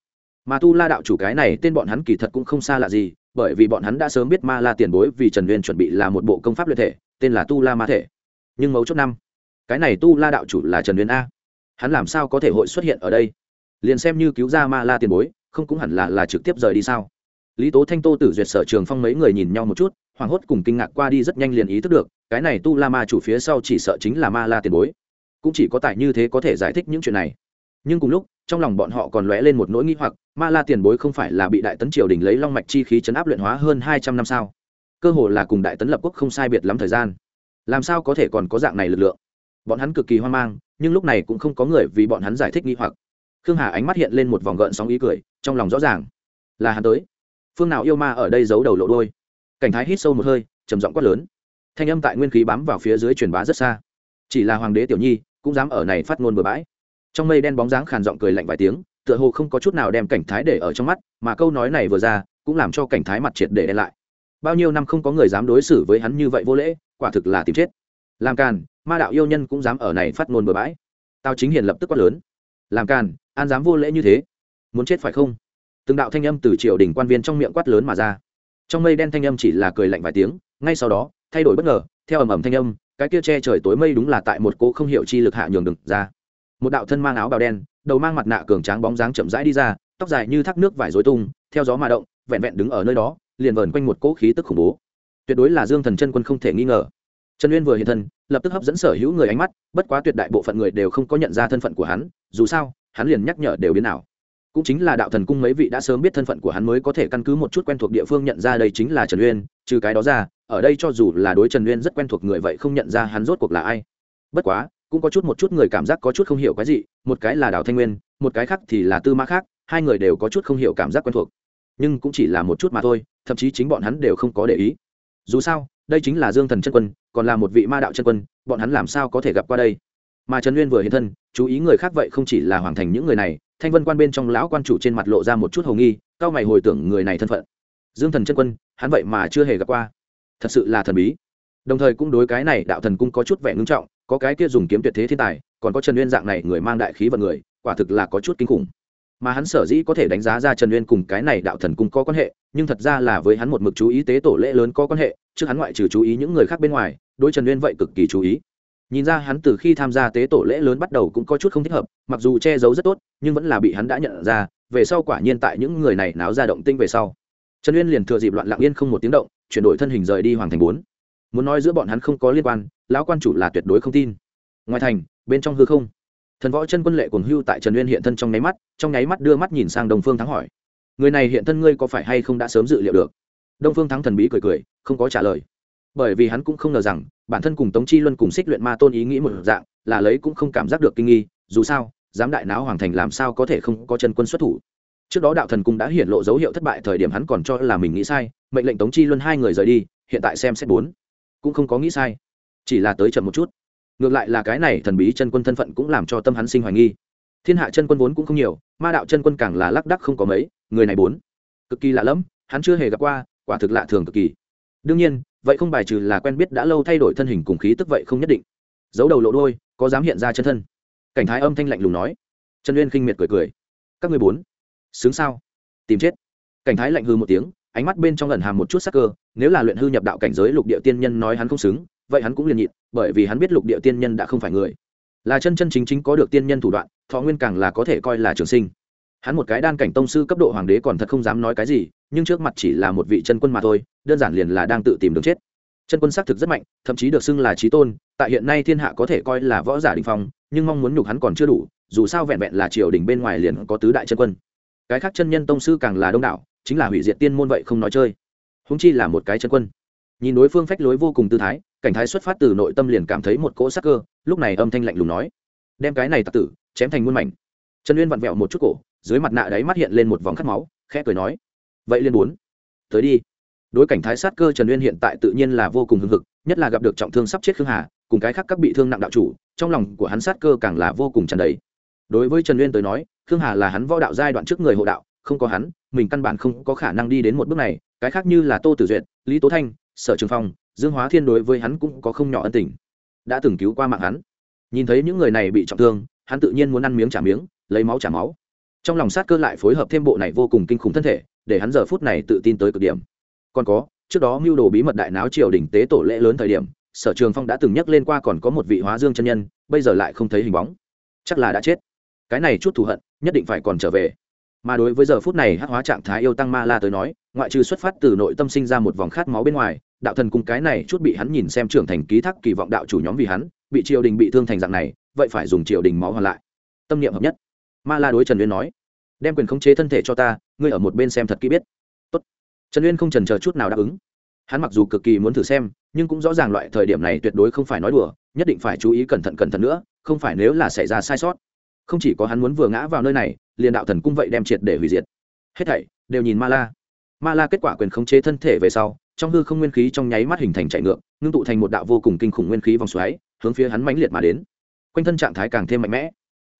Mà tu la đạo chủ cái này tên bọn hắn kỳ thật cũng không xa lạ gì, bởi vì bọn hắn đã sớm biết ma la tiền bối vì trần uyên chuẩn bị là một bộ công pháp luyện thể, tên là tu la ma thể. Nhưng mấu chốt năm, cái này tu la đạo chủ là trần uyên a. Hắn làm sao có thể hội xuất hiện ở đây? Liền xem như cứu ra ma la tiền bối, không cũng hẳn là là trực tiếp rời đi sao? Lý tố thanh, tô tử duyệt, sở trường phong mấy người nhìn nhau một chút, hoảng hốt cùng kinh ngạc qua đi rất nhanh liền ý thức được, cái này tu la ma chủ phía sau chỉ sợ chính là ma la tiền bối. Cũng chỉ có tài như thế có thể giải thích những chuyện này. Nhưng cùng lúc, trong lòng bọn họ còn lóe lên một nỗi nghi hoặc, ma la tiền bối không phải là bị đại tấn triều đình lấy long mạch chi khí chấn áp luyện hóa hơn hai trăm năm sao? Cơ hồ là cùng đại tấn lập quốc không sai biệt lắm thời gian. Làm sao có thể còn có dạng này lực lượng? Bọn hắn cực kỳ hoang mang, nhưng lúc này cũng không có người vì bọn hắn giải thích nghi hoặc. Khương hà ánh mắt hiện lên một vòng gợn sóng ý cười, trong lòng rõ ràng là hắn tới phương nào yêu ma ở đây giấu đầu lộ đôi cảnh thái hít sâu một hơi, trầm giọng quát lớn. Thanh âm tại nguyên khí bám vào phía dưới truyền bá rất xa. Chỉ là hoàng đế tiểu nhi, cũng dám ở này phát ngôn bừa bãi. Trong mây đen bóng dáng khàn giọng cười lạnh vài tiếng, tựa hồ không có chút nào đem cảnh thái để ở trong mắt, mà câu nói này vừa ra, cũng làm cho cảnh thái mặt triệt để đen lại. Bao nhiêu năm không có người dám đối xử với hắn như vậy vô lễ, quả thực là tìm chết. Làm càn, ma đạo yêu nhân cũng dám ở này phát ngôn bừa bãi. Tao chính hiền lập tức quát lớn. Làm càn, an dám vô lễ như thế? Muốn chết phải không? Từng đạo thanh âm từ triều đình quan viên trong miệng quát lớn mà ra. Trong mây đen thanh âm chỉ là cười lạnh vài tiếng, ngay sau đó, thay đổi bất ngờ, theo ầm ầm thanh âm, cái kia che trời tối mây đúng là tại một cỗ không hiểu chi lực hạ nhường đừng ra. Một đạo thân mang áo bào đen, đầu mang mặt nạ cường tráng bóng dáng chậm rãi đi ra, tóc dài như thác nước vải rối tung, theo gió mà động, vẹn vẹn đứng ở nơi đó, liền vờn quanh một cỗ khí tức khủng bố. Tuyệt đối là dương thần chân quân không thể nghi ngờ. Trần uyên vừa hiện thân, lập tức hấp dẫn sở hữu người ánh mắt, bất quá tuyệt đại bộ phận người đều không có nhận ra thân phận của hắn, dù sao, hắn liền nhắc nhở đều biến nào cũng chính là đạo thần cung mấy vị đã sớm biết thân phận của hắn mới có thể căn cứ một chút quen thuộc địa phương nhận ra đây chính là trần uyên, trừ cái đó ra, ở đây cho dù là đối trần uyên rất quen thuộc người vậy không nhận ra hắn rốt cuộc là ai. Bất quá, cũng có chút một chút người cảm giác có chút không hiểu cái gì một cái là đào thanh nguyên, một cái khác thì là tư mã khác, hai người đều có chút không hiểu cảm giác quen thuộc. Nhưng cũng chỉ là một chút mà thôi, thậm chí chính bọn hắn đều không có để ý. Dù sao, đây chính là dương thần chân quân, còn là một vị ma đạo chân quân, bọn hắn làm sao có thể gặp qua đây? Mà trần uyên vừa hiện thân, chú ý người khác vậy không chỉ là hoàng thành những người này thanh vân quan bên trong lão quan chủ trên mặt lộ ra một chút hầu nghi cao mày hồi tưởng người này thân phận. Dương thần chân quân, hắn vậy mà chưa hề gặp qua. Thật sự là thần bí. Đồng thời cũng đối cái này đạo thần cung có chút vẻ ngưng trọng, có cái kia dùng kiếm tuyệt thế thiên tài, còn có trần uyên dạng này người mang đại khí vận người, quả thực là có chút kinh khủng. Mà hắn sở dĩ có thể đánh giá ra trần uyên cùng cái này đạo thần cung có quan hệ, nhưng thật ra là với hắn một mực chú ý tế tổ lễ lớn có quan hệ trước hắn ngoại trừ chú ý những người khác bên ngoài, đối trần uyên vậy cực kỳ chú ý nhìn ra hắn từ khi tham gia tế tổ lễ lớn bắt đầu cũng có chút không thích hợp, mặc dù che giấu rất tốt, nhưng vẫn là bị hắn đã nhận ra, về sau quả nhiên tại những người này náo ra động tinh về sau. Trần uyên liền thừa dịp loạn lạng yên không một tiếng động, chuyển đổi thân hình rời đi hoàng thành bốn. Muốn nói giữa bọn hắn không có liên quan, lão quan chủ là tuyệt đối không tin. Ngoài thành, bên trong hư không. Thần võ chân quân lệ cuồng hưu tại trần uyên hiện thân trong nháy mắt, trong nháy mắt đưa mắt nhìn sang đông phương thắng hỏi. Người này hiện thân ngươi có phải hay không đã sớm dự liệu được? Đông phương thắng thần bí cười cười, không có trả lời bởi vì hắn cũng không ngờ rằng, bản thân cùng tống chi luân cùng xích luyện ma tôn ý nghĩ một dạng, là lấy cũng không cảm giác được kinh nghi, dù sao dám đại náo hoàng thành làm sao có thể không có chân quân xuất thủ. Trước đó đạo thần cung đã hiện lộ dấu hiệu thất bại, thời điểm hắn còn cho là mình nghĩ sai, mệnh lệnh tống chi luân hai người rời đi, hiện tại xem xét bốn. Cũng không có nghĩ sai, chỉ là tới chậm một chút. Ngược lại là cái này thần bí chân quân thân phận cũng làm cho tâm hắn sinh hoài nghi. Thiên hạ chân quân vốn cũng không nhiều, ma đạo chân quân càng là lác đắc không có mấy, người này bốn. Cực kỳ lạ lẫm, hắn chưa hề gặp qua, quả thực lạ thường cực kỳ. Đương nhiên vậy không bài trừ là quen biết đã lâu thay đổi thân hình cùng khí tức vậy không nhất định. Giấu đầu lộ đôi có dám hiện ra chân thân. Cảnh thái âm thanh lạnh lùng nói. Trần uyên khinh miệt cười cười. Các người bốn xứng sao? Tìm chết. Cảnh thái lạnh hư một tiếng, ánh mắt bên trong lần hàm một chút sắc cơ, nếu là luyện hư nhập đạo cảnh giới lục địa tiên nhân nói hắn không xứng vậy hắn cũng liền nhịn, bởi vì hắn biết lục địa tiên nhân đã không phải người. Là chân chân chính chính có được tiên nhân thủ đoạn, thọ nguyên càng là có thể coi là trường sinh. Hắn một cái đan cảnh tông sư cấp độ hoàng đế còn thật không dám nói cái gì nhưng trước mặt chỉ là một vị chân quân mà thôi, đơn giản liền là đang tự tìm đường chết. Chân quân xác thực rất mạnh, thậm chí được xưng là trí tôn, tại hiện nay thiên hạ có thể coi là võ giả đình phong, nhưng mong muốn nhục hắn còn chưa đủ, dù sao vẹn vẹn là triều đình bên ngoài liền có tứ đại chân quân. Cái khác chân nhân tông sư càng là đông đảo, chính là hủy diệt tiên môn vậy không nói chơi. Húng chi là một cái chân quân. Nhìn đối phương phách lối vô cùng tư thái, cảnh thái xuất phát từ nội tâm liền cảm thấy một cỗ sắc cơ, lúc này âm thanh lạnh lùng nói, đem cái này tặc tử chém thành muôn mảnh. Trần uyên vặn vẹo một chút cổ, dưới mặt nạ đáy mắt hiện lên một vòng khát máu, khẽ cười nói vậy liên bốn. Tới đi. Đối cảnh thái sát cơ trần uyên hiện tại tự nhiên là vô cùng hưng hực, nhất là gặp được trọng thương sắp chết khương hà, cùng cái khác các bị thương nặng đạo chủ, trong lòng của hắn sát cơ càng là vô cùng tràn đầy. Đối với trần uyên tới nói, khương hà là hắn võ đạo giai đoạn trước người hộ đạo, không có hắn, mình căn bản không có khả năng đi đến một bước này, cái khác như là tô tử duyệt, lý tố thanh, sở trường phong, dương hóa thiên đối với hắn cũng có không nhỏ ân tình. Đã từng cứu qua mạng hắn. Nhìn thấy những người này bị trọng thương, hắn tự nhiên muốn ăn miếng trả miếng, lấy máu trả máu trong lòng sát cơ lại phối hợp thêm bộ này vô cùng kinh khủng thân thể, để hắn giờ phút này tự tin tới cực điểm. Còn có, trước đó mưu đồ bí mật đại náo triều đình tế tổ lễ lớn thời điểm, sở trường phong đã từng nhắc lên qua còn có một vị hóa dương chân nhân, bây giờ lại không thấy hình bóng. Chắc là đã chết. Cái này chút thù hận, nhất định phải còn trở về. Mà đối với giờ phút này hát hóa trạng thái yêu tăng ma la tới nói, ngoại trừ xuất phát từ nội tâm sinh ra một vòng khát máu bên ngoài, đạo thần cung cái này chút bị hắn nhìn xem trưởng thành ký thác kỳ vọng đạo chủ nhóm vì hắn, bị triều đình bị thương thành dạng này, vậy phải dùng triều đình máu hoàn lại. Tâm niệm hợp nhất ma la đối trần uyên nói, đem quyền khống chế thân thể cho ta, ngươi ở một bên xem thật kỹ biết. Tốt. trần uyên không trần chờ chút nào đáp ứng. Hắn mặc dù cực kỳ muốn thử xem, nhưng cũng rõ ràng loại thời điểm này tuyệt đối không phải nói đùa, nhất định phải chú ý cẩn thận cẩn thận nữa, không phải nếu là xảy ra sai sót. Không chỉ có hắn muốn vừa ngã vào nơi này, liền đạo thần cung vậy đem triệt để hủy diệt. Hết thảy đều nhìn ma la. Ma la kết quả quyền khống chế thân thể về sau, trong hư không nguyên khí trong nháy mắt hình thành chạy ngược, ngưng tụ thành một đạo vô cùng kinh khủng nguyên khí vòng xoáy, hướng phía hắn mãnh liệt mà đến. Quanh thân trạng thái càng thêm mạnh mẽ.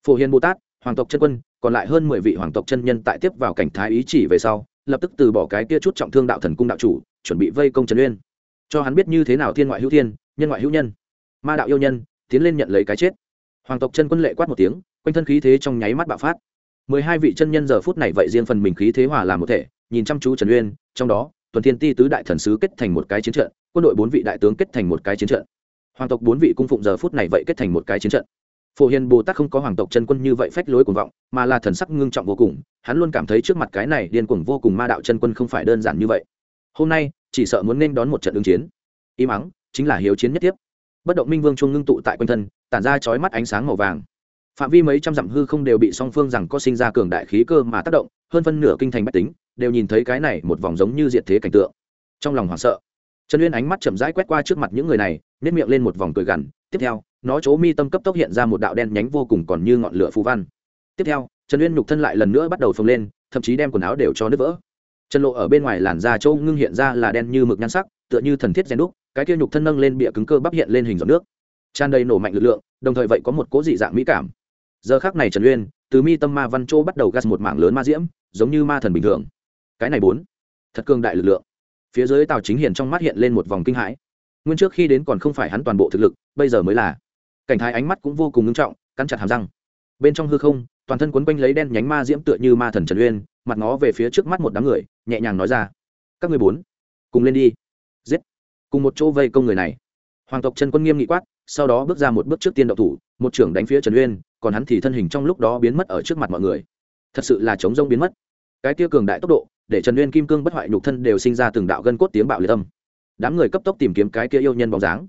Phổ hiền bồ tát hoàng tộc chân quân, còn lại hơn mười vị hoàng tộc chân nhân tại tiếp vào cảnh thái ý chỉ về sau, lập tức từ bỏ cái kia chút trọng thương đạo thần cung đạo chủ, chuẩn bị vây công trần uyên. Cho hắn biết như thế nào thiên ngoại hữu thiên, nhân ngoại hữu nhân. Ma đạo yêu nhân, tiến lên nhận lấy cái chết. Hoàng tộc chân quân lệ quát một tiếng, quanh thân khí thế trong nháy mắt bạo phát. Mười hai vị chân nhân giờ phút này vậy riêng phần mình khí thế hòa làm một thể, nhìn chăm chú trần uyên, trong đó, tuần thiên ti tứ đại thần sứ kết thành một cái chiến trận, quân đội bốn vị đại tướng kết thành một cái chiến trận. Hoàng tộc bốn vị cung phụng giờ phút này vậy kết thành một cái chiến trận phổ hiền bồ tát không có hoàng tộc chân quân như vậy phách lối cuồng vọng, mà là thần sắc ngưng trọng vô cùng, hắn luôn cảm thấy trước mặt cái này điên cuồng vô cùng ma đạo chân quân không phải đơn giản như vậy. Hôm nay, chỉ sợ muốn nên đón một trận ứng chiến. Im ắng chính là hiếu chiến nhất tiếp bất động minh vương chuông ngưng tụ tại quanh thân, tản ra chói mắt ánh sáng màu vàng. Phạm vi mấy trăm dặm hư không đều bị song phương rằng có sinh ra cường đại khí cơ mà tác động, hơn phân nửa kinh thành bách tính, đều nhìn thấy cái này một vòng giống như diệt thế cảnh tượng. Trong lòng hoảng sợ, trần uyên ánh mắt chậm rãi quét qua trước mặt những người này nếp miệng lên một vòng cười gằn, tiếp theo nó chỗ mi tâm cấp tốc hiện ra một đạo đen nhánh vô cùng còn như ngọn lửa phù văn. Tiếp theo, trần uyên nhục thân lại lần nữa bắt đầu phồng lên, thậm chí đem quần áo đều cho nứt vỡ. Trần lộ ở bên ngoài làn da châu ngưng hiện ra là đen như mực nhan sắc, tựa như thần thiết rèn đúc, cái kia nhục thân nâng lên bịa cứng cơ bắp hiện lên hình giọt nước. Tràn đầy nổ mạnh lực lượng, đồng thời vậy có một cố dị dạng mỹ cảm. Giờ khác này trần uyên, từ mi tâm ma văn châu bắt đầu gas một mảng lớn ma diễm, giống như ma thần bình thường. Cái này bốn, thật cương đại lực lượng. Phía dưới tào chính hiền trong mắt hiện lên một vòng kinh hãi. Nguyên trước khi đến còn không phải hắn toàn bộ thực lực, bây giờ mới là cảnh thái ánh mắt cũng vô cùng ngưng trọng, cắn chặt hàm răng. Bên trong hư không, toàn thân quấn quanh lấy đen nhánh ma diễm tựa như ma thần trần uyên, mặt ngó về phía trước mắt một đám người, nhẹ nhàng nói ra. Các người bốn, cùng lên đi. Giết. Cùng một chỗ vây công người này. Hoàng tộc trần quân nghiêm nghị quát, sau đó bước ra một bước trước tiên đậu thủ, một trưởng đánh phía trần uyên, còn hắn thì thân hình trong lúc đó biến mất ở trước mặt mọi người. Thật sự là chống rông biến mất. Cái kia cường đại tốc độ, để trần uyên kim cương bất hoại nhục thân đều sinh ra từng đạo gân cốt tiếng bạo liệt âm. Đám người cấp tốc tìm kiếm cái kia yêu nhân bóng dáng.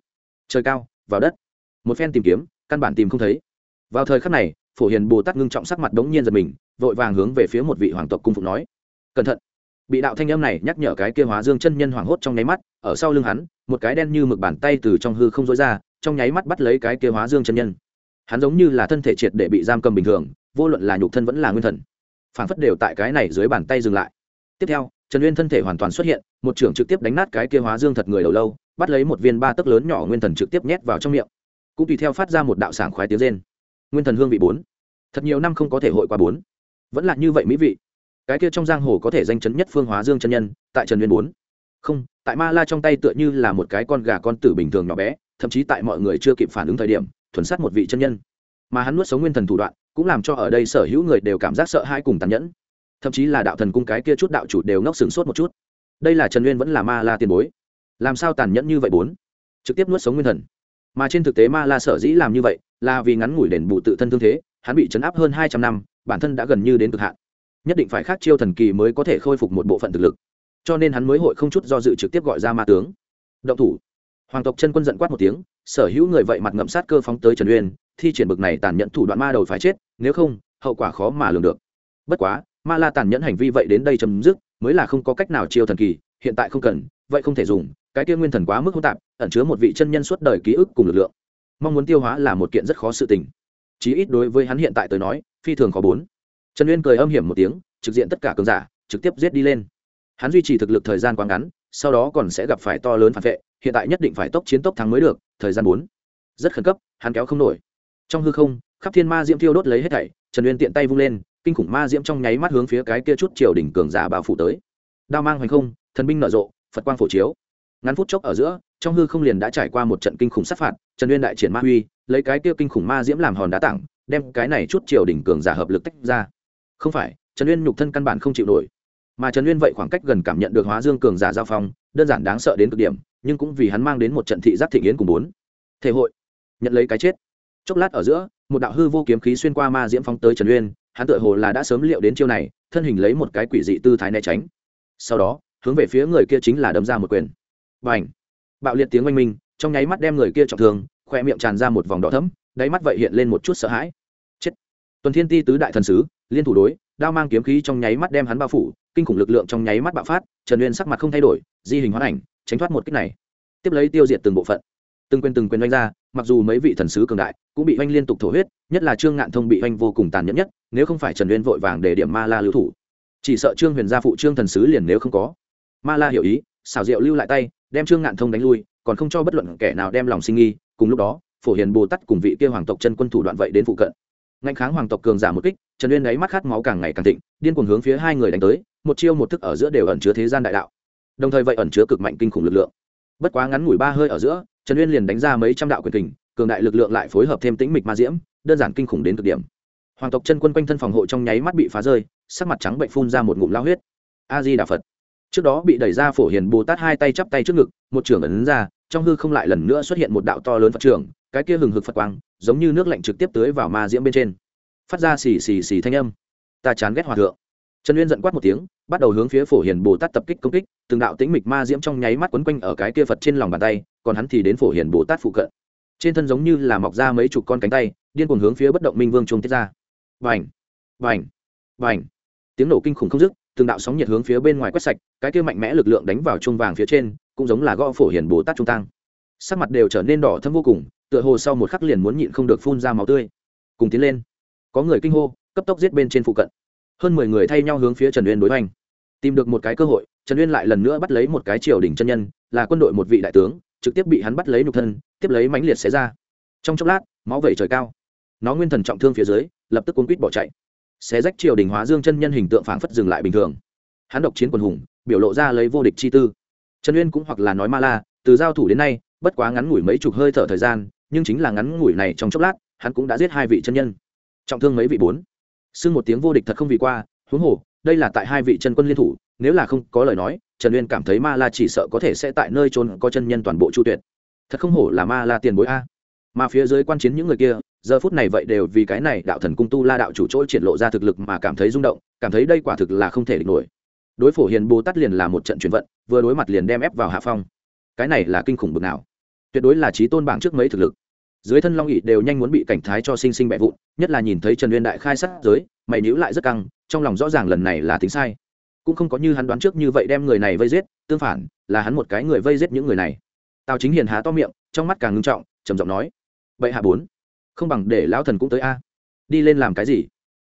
Trời cao, vào đất một phen tìm kiếm, căn bản tìm không thấy. Vào thời khắc này, phổ hiền bồ tát ngưng trọng sắc mặt đống nhiên giật mình, vội vàng hướng về phía một vị hoàng tộc cung phục nói. Cẩn thận! Bị đạo thanh âm này nhắc nhở cái kia hóa dương chân nhân hoảng hốt trong nháy mắt, ở sau lưng hắn, một cái đen như mực bàn tay từ trong hư không dối ra, trong nháy mắt bắt lấy cái kia hóa dương chân nhân. Hắn giống như là thân thể triệt để bị giam cầm bình thường, vô luận là nhục thân vẫn là nguyên thần. Phản phất đều tại cái này dưới bàn tay dừng lại. Tiếp theo, trần uyên thân thể hoàn toàn xuất hiện, một trưởng trực tiếp đánh nát cái kia hóa dương thật người đầu lâu, bắt lấy một viên ba tấc lớn nhỏ nguyên thần trực tiếp nhét vào trong miệng cũng tùy theo phát ra một đạo sảng khoái tiếng rên. Nguyên thần hương vị bốn. Thật nhiều năm không có thể hội qua bốn. Vẫn là như vậy mỹ vị. Cái kia trong giang hồ có thể danh chấn nhất phương hóa dương chân nhân, tại trần nguyên bốn. Không, tại ma la trong tay tựa như là một cái con gà con tử bình thường nhỏ bé, thậm chí tại mọi người chưa kịp phản ứng thời điểm, thuần sát một vị chân nhân. Mà hắn nuốt sống nguyên thần thủ đoạn, cũng làm cho ở đây sở hữu người đều cảm giác sợ hãi cùng tàn nhẫn. Thậm chí là đạo thần cung cái kia chút đạo chủ đều ngốc sừng sốt một chút. Đây là trần nguyên vẫn là ma la tiền bối. Làm sao tàn nhẫn như vậy bốn? Trực tiếp nuốt sống nguyên thần mà trên thực tế ma la sở dĩ làm như vậy là vì ngắn ngủi đền bù tự thân thương thế, hắn bị chấn áp hơn hai trăm năm, bản thân đã gần như đến cực hạn. Nhất định phải khác chiêu thần kỳ mới có thể khôi phục một bộ phận thực lực. Cho nên hắn mới hội không chút do dự trực tiếp gọi ra ma tướng. Động thủ. Hoàng tộc chân quân giận quát một tiếng, sở hữu người vậy mặt ngậm sát cơ phóng tới trần uyên, thi triển bực này tàn nhẫn thủ đoạn ma đầu phải chết, nếu không, hậu quả khó mà lường được. Bất quá, ma la tàn nhẫn hành vi vậy đến đây chấm dứt, mới là không có cách nào chiêu thần kỳ, hiện tại không cần vậy không thể dùng, cái kia nguyên thần quá mức hỗn tạp, ẩn chứa một vị chân nhân suốt đời ký ức cùng lực lượng. Mong muốn tiêu hóa là một kiện rất khó sự tình. Chí ít đối với hắn hiện tại tới nói, phi thường khó bốn. Trần uyên cười âm hiểm một tiếng, trực diện tất cả cường giả, trực tiếp giết đi lên. Hắn duy trì thực lực thời gian quá ngắn, sau đó còn sẽ gặp phải to lớn phản vệ, hiện tại nhất định phải tốc chiến tốc thắng mới được, thời gian bốn. Rất khẩn cấp, hắn kéo không nổi. Trong hư không, khắp thiên ma diễm thiêu đốt lấy hết thảy, trần uyên tiện tay vung lên, kinh khủng ma diễm trong nháy mắt hướng phía cái kia chút triều đỉnh cường giả bao phủ tới. Đao mang hoành không, thần binh nở rộ phật quang phổ chiếu. Ngắn phút chốc ở giữa trong hư không liền đã trải qua một trận kinh khủng sát phạt trần uyên đại triển ma huy lấy cái kia kinh khủng ma diễm làm hòn đá tảng, đem cái này chút triều đỉnh cường giả hợp lực tách ra. Không phải trần uyên nhục thân căn bản không chịu nổi. Mà trần uyên vậy khoảng cách gần cảm nhận được hóa dương cường giả giao phong đơn giản đáng sợ đến cực điểm nhưng cũng vì hắn mang đến một trận thị giác thị yến cùng bốn. Thể hội. Nhận lấy cái chết. Chốc lát ở giữa một đạo hư vô kiếm khí xuyên qua ma diễm phóng tới trần uyên hắn tựa hồ là đã sớm liệu đến chiêu này thân hình lấy một cái quỷ dị tư thái né tránh. Sau đó hướng về phía người kia chính là đấm ra một quyền. Và bạo liệt tiếng oanh minh, trong nháy mắt đem người kia trọng thương khoe miệng tràn ra một vòng đỏ thấm đáy mắt vậy hiện lên một chút sợ hãi. Chết! Tuần thiên ti tứ đại thần sứ, liên thủ đối, đao mang kiếm khí trong nháy mắt đem hắn bao phủ, kinh khủng lực lượng trong nháy mắt bạo phát, trần uyên sắc mặt không thay đổi, di hình hoán ảnh, tránh thoát một cách này. Tiếp lấy tiêu diệt từng bộ phận. Từng quyền từng quyền oanh ra, mặc dù mấy vị thần sứ cường đại, cũng bị oanh liên tục thổ huyết, nhất là trương ngạn thông bị oanh vô cùng tàn nhẫn nhất, nếu không phải trần uyên vội vàng để điểm ma la lưu thủ. Chỉ sợ trương huyền gia phụ trương thần sứ liền nếu không có ma la hiểu ý xảo diệu lưu lại tay, đem trương ngạn thông đánh lui, còn không cho bất luận kẻ nào đem lòng sinh nghi. Cùng lúc đó, phổ hiền bồ tát cùng vị kia hoàng tộc chân quân thủ đoạn vậy đến phụ cận. Ngạnh kháng hoàng tộc cường giả một kích, trần uyên ấy mắt khát máu càng ngày càng thịnh, điên cuồng hướng phía hai người đánh tới, một chiêu một thức ở giữa đều ẩn chứa thế gian đại đạo. Đồng thời vậy ẩn chứa cực mạnh kinh khủng lực lượng. Bất quá ngắn ngủi ba hơi ở giữa, trần uyên liền đánh ra mấy trăm đạo quyền kình, cường đại lực lượng lại phối hợp thêm tĩnh mịch ma diễm, đơn giản kinh khủng đến cực điểm. Hoàng tộc chân quân quanh thân phòng hộ trong nháy mắt bị phá rơi, sắc mặt trắng bệnh phun ra một ngụm lao huyết. A di đà phật trước đó bị đẩy ra phổ hiền bồ tát hai tay chắp tay trước ngực, một trưởng ấn ra, trong hư không lại lần nữa xuất hiện một đạo to lớn phật trưởng cái kia hừng hực phật quang, giống như nước lạnh trực tiếp tưới vào ma diễm bên trên. Phát ra xì xì xì thanh âm. Ta chán ghét hòa thượng. Trần uyên giận quát một tiếng, bắt đầu hướng phía phổ hiền bồ tát tập kích công kích, từng đạo tĩnh mịch ma diễm trong nháy mắt quấn quanh ở cái kia phật trên lòng bàn tay, còn hắn thì đến phổ hiền bồ tát phụ cận. Trên thân giống như là mọc ra mấy chục con cánh tay, điên cuồng hướng phía bất động minh vương trung tiết ra. Vành vành vành tiếng nổ kinh khủng không dứt từng đạo sóng nhiệt hướng phía bên ngoài quét sạch, cái kia mạnh mẽ lực lượng đánh vào trung vàng phía trên, cũng giống là gõ phổ hiền bồ tát trung tăng sắc mặt đều trở nên đỏ thâm vô cùng, tựa hồ sau một khắc liền muốn nhịn không được phun ra máu tươi. Cùng tiến lên. Có người kinh hô, cấp tốc giết bên trên phụ cận. Hơn mười người thay nhau hướng phía trần uyên đối hoành. Tìm được một cái cơ hội, trần uyên lại lần nữa bắt lấy một cái triều đình chân nhân, là quân đội một vị đại tướng, trực tiếp bị hắn bắt lấy nhục thân, tiếp lấy mãnh liệt xé ra. Trong chốc lát, máu vẩy trời cao. Nó nguyên thần trọng thương phía dưới, lập tức cuốn quýt bỏ chạy xé rách triều đình hóa dương chân nhân hình tượng phảng phất dừng lại bình thường. Hắn độc chiến quần hùng, biểu lộ ra lấy vô địch chi tư. Trần uyên cũng hoặc là nói ma la, từ giao thủ đến nay, bất quá ngắn ngủi mấy chục hơi thở thời gian, nhưng chính là ngắn ngủi này trong chốc lát, hắn cũng đã giết hai vị chân nhân. Trọng thương mấy vị bốn. Xưng một tiếng vô địch thật không vì qua, huống hồ, đây là tại hai vị chân quân liên thủ, nếu là không có lời nói, trần uyên cảm thấy ma la chỉ sợ có thể sẽ tại nơi trốn có chân nhân toàn bộ chu tuyệt. Thật không hổ là ma la tiền bối a. Mà phía dưới quan chiến những người kia giờ phút này vậy đều vì cái này đạo thần cung tu la đạo chủ chỗ triển lộ ra thực lực mà cảm thấy rung động, cảm thấy đây quả thực là không thể địch nổi. Đối phổ hiền bồ tát liền là một trận chuyển vận, vừa đối mặt liền đem ép vào hạ phong. Cái này là kinh khủng bực nào. Tuyệt đối là trí tôn bảng trước mấy thực lực. Dưới thân long ỵ đều nhanh muốn bị cảnh thái cho sinh sinh bẹ vụn, nhất là nhìn thấy trần nguyên đại khai sát giới, mày níu lại rất căng, trong lòng rõ ràng lần này là tính sai. Cũng không có như hắn đoán trước như vậy đem người này vây giết, tương phản, là hắn một cái người vây giết những người này. Tào chính hiền há to miệng, trong mắt càng ngưng trọng, trầm giọng nói vậy hạ bốn không bằng để lão thần cũng tới a. Đi lên làm cái gì?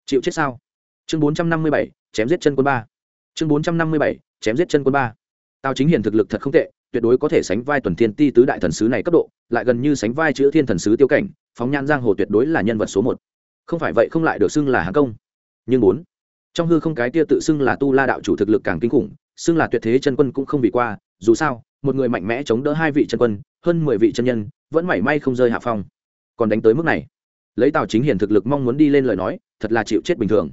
Chịu chết sao? Chương bốn trăm năm mươi bảy, chém giết chân quân ba. Chương bốn trăm năm mươi bảy, chém giết chân quân ba. Tào chính hiền thực lực thật không tệ, tuyệt đối có thể sánh vai tuần thiên ti tứ đại thần sứ này cấp độ, lại gần như sánh vai chữ thiên thần sứ tiêu cảnh, phóng nhan giang hồ tuyệt đối là nhân vật số một. Không phải vậy không lại được xưng là hàng công. Nhưng bốn, trong hư không cái tia tự xưng là tu la đạo chủ thực lực càng kinh khủng, xưng là tuyệt thế chân quân cũng không bị qua, dù sao, một người mạnh mẽ chống đỡ hai vị chân quân, hơn mười vị chân nhân, vẫn mảy may không rơi hạ phong còn đánh tới mức này. Lấy tào chính hiền thực lực mong muốn đi lên lời nói, thật là chịu chết bình thường.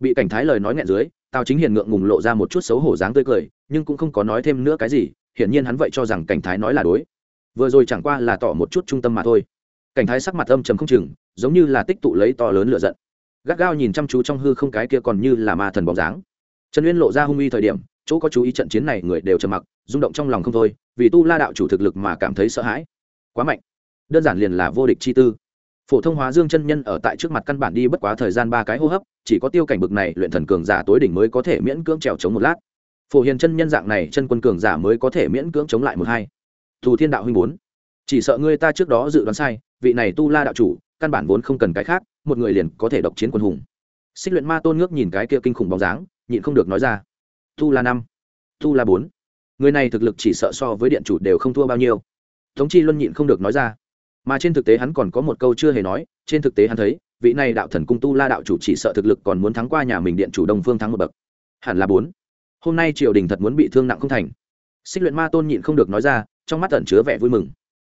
Bị cảnh thái lời nói nghẹn dưới, tào chính hiền ngượng ngùng lộ ra một chút xấu hổ dáng tươi cười, nhưng cũng không có nói thêm nữa cái gì, hiển nhiên hắn vậy cho rằng cảnh thái nói là đối. Vừa rồi chẳng qua là tỏ một chút trung tâm mà thôi. Cảnh thái sắc mặt âm trầm không chừng, giống như là tích tụ lấy to lớn lựa giận. Gắt gao nhìn chăm chú trong hư không cái kia còn như là ma thần bóng dáng. Trần uyên lộ ra hung uy thời điểm, chỗ có chú ý trận chiến này người đều trầm mặc, rung động trong lòng không thôi, vì tu la đạo chủ thực lực mà cảm thấy sợ hãi. Quá mạnh đơn giản liền là vô địch chi tư. Phổ thông hóa dương chân nhân ở tại trước mặt căn bản đi bất quá thời gian ba cái hô hấp, chỉ có tiêu cảnh bực này luyện thần cường giả tối đỉnh mới có thể miễn cưỡng trèo chống một lát. Phổ hiền chân nhân dạng này chân quân cường giả mới có thể miễn cưỡng chống lại một hai. Thù thiên đạo huynh bốn, chỉ sợ ngươi ta trước đó dự đoán sai, vị này tu la đạo chủ, căn bản vốn không cần cái khác, một người liền có thể độc chiến quân hùng. Xích luyện ma tôn ngước nhìn cái kia kinh khủng bóng dáng, nhịn không được nói ra. Tu la năm, tu la bốn, người này thực lực chỉ sợ so với điện chủ đều không thua bao nhiêu. Tống chi luân nhịn không được nói ra mà trên thực tế hắn còn có một câu chưa hề nói, trên thực tế hắn thấy, vị này đạo thần cung tu la đạo chủ chỉ sợ thực lực còn muốn thắng qua nhà mình điện chủ đông phương thắng một bậc. Hẳn là bốn. Hôm nay triều đình thật muốn bị thương nặng không thành. Xích luyện ma tôn nhịn không được nói ra, trong mắt tẩn chứa vẻ vui mừng.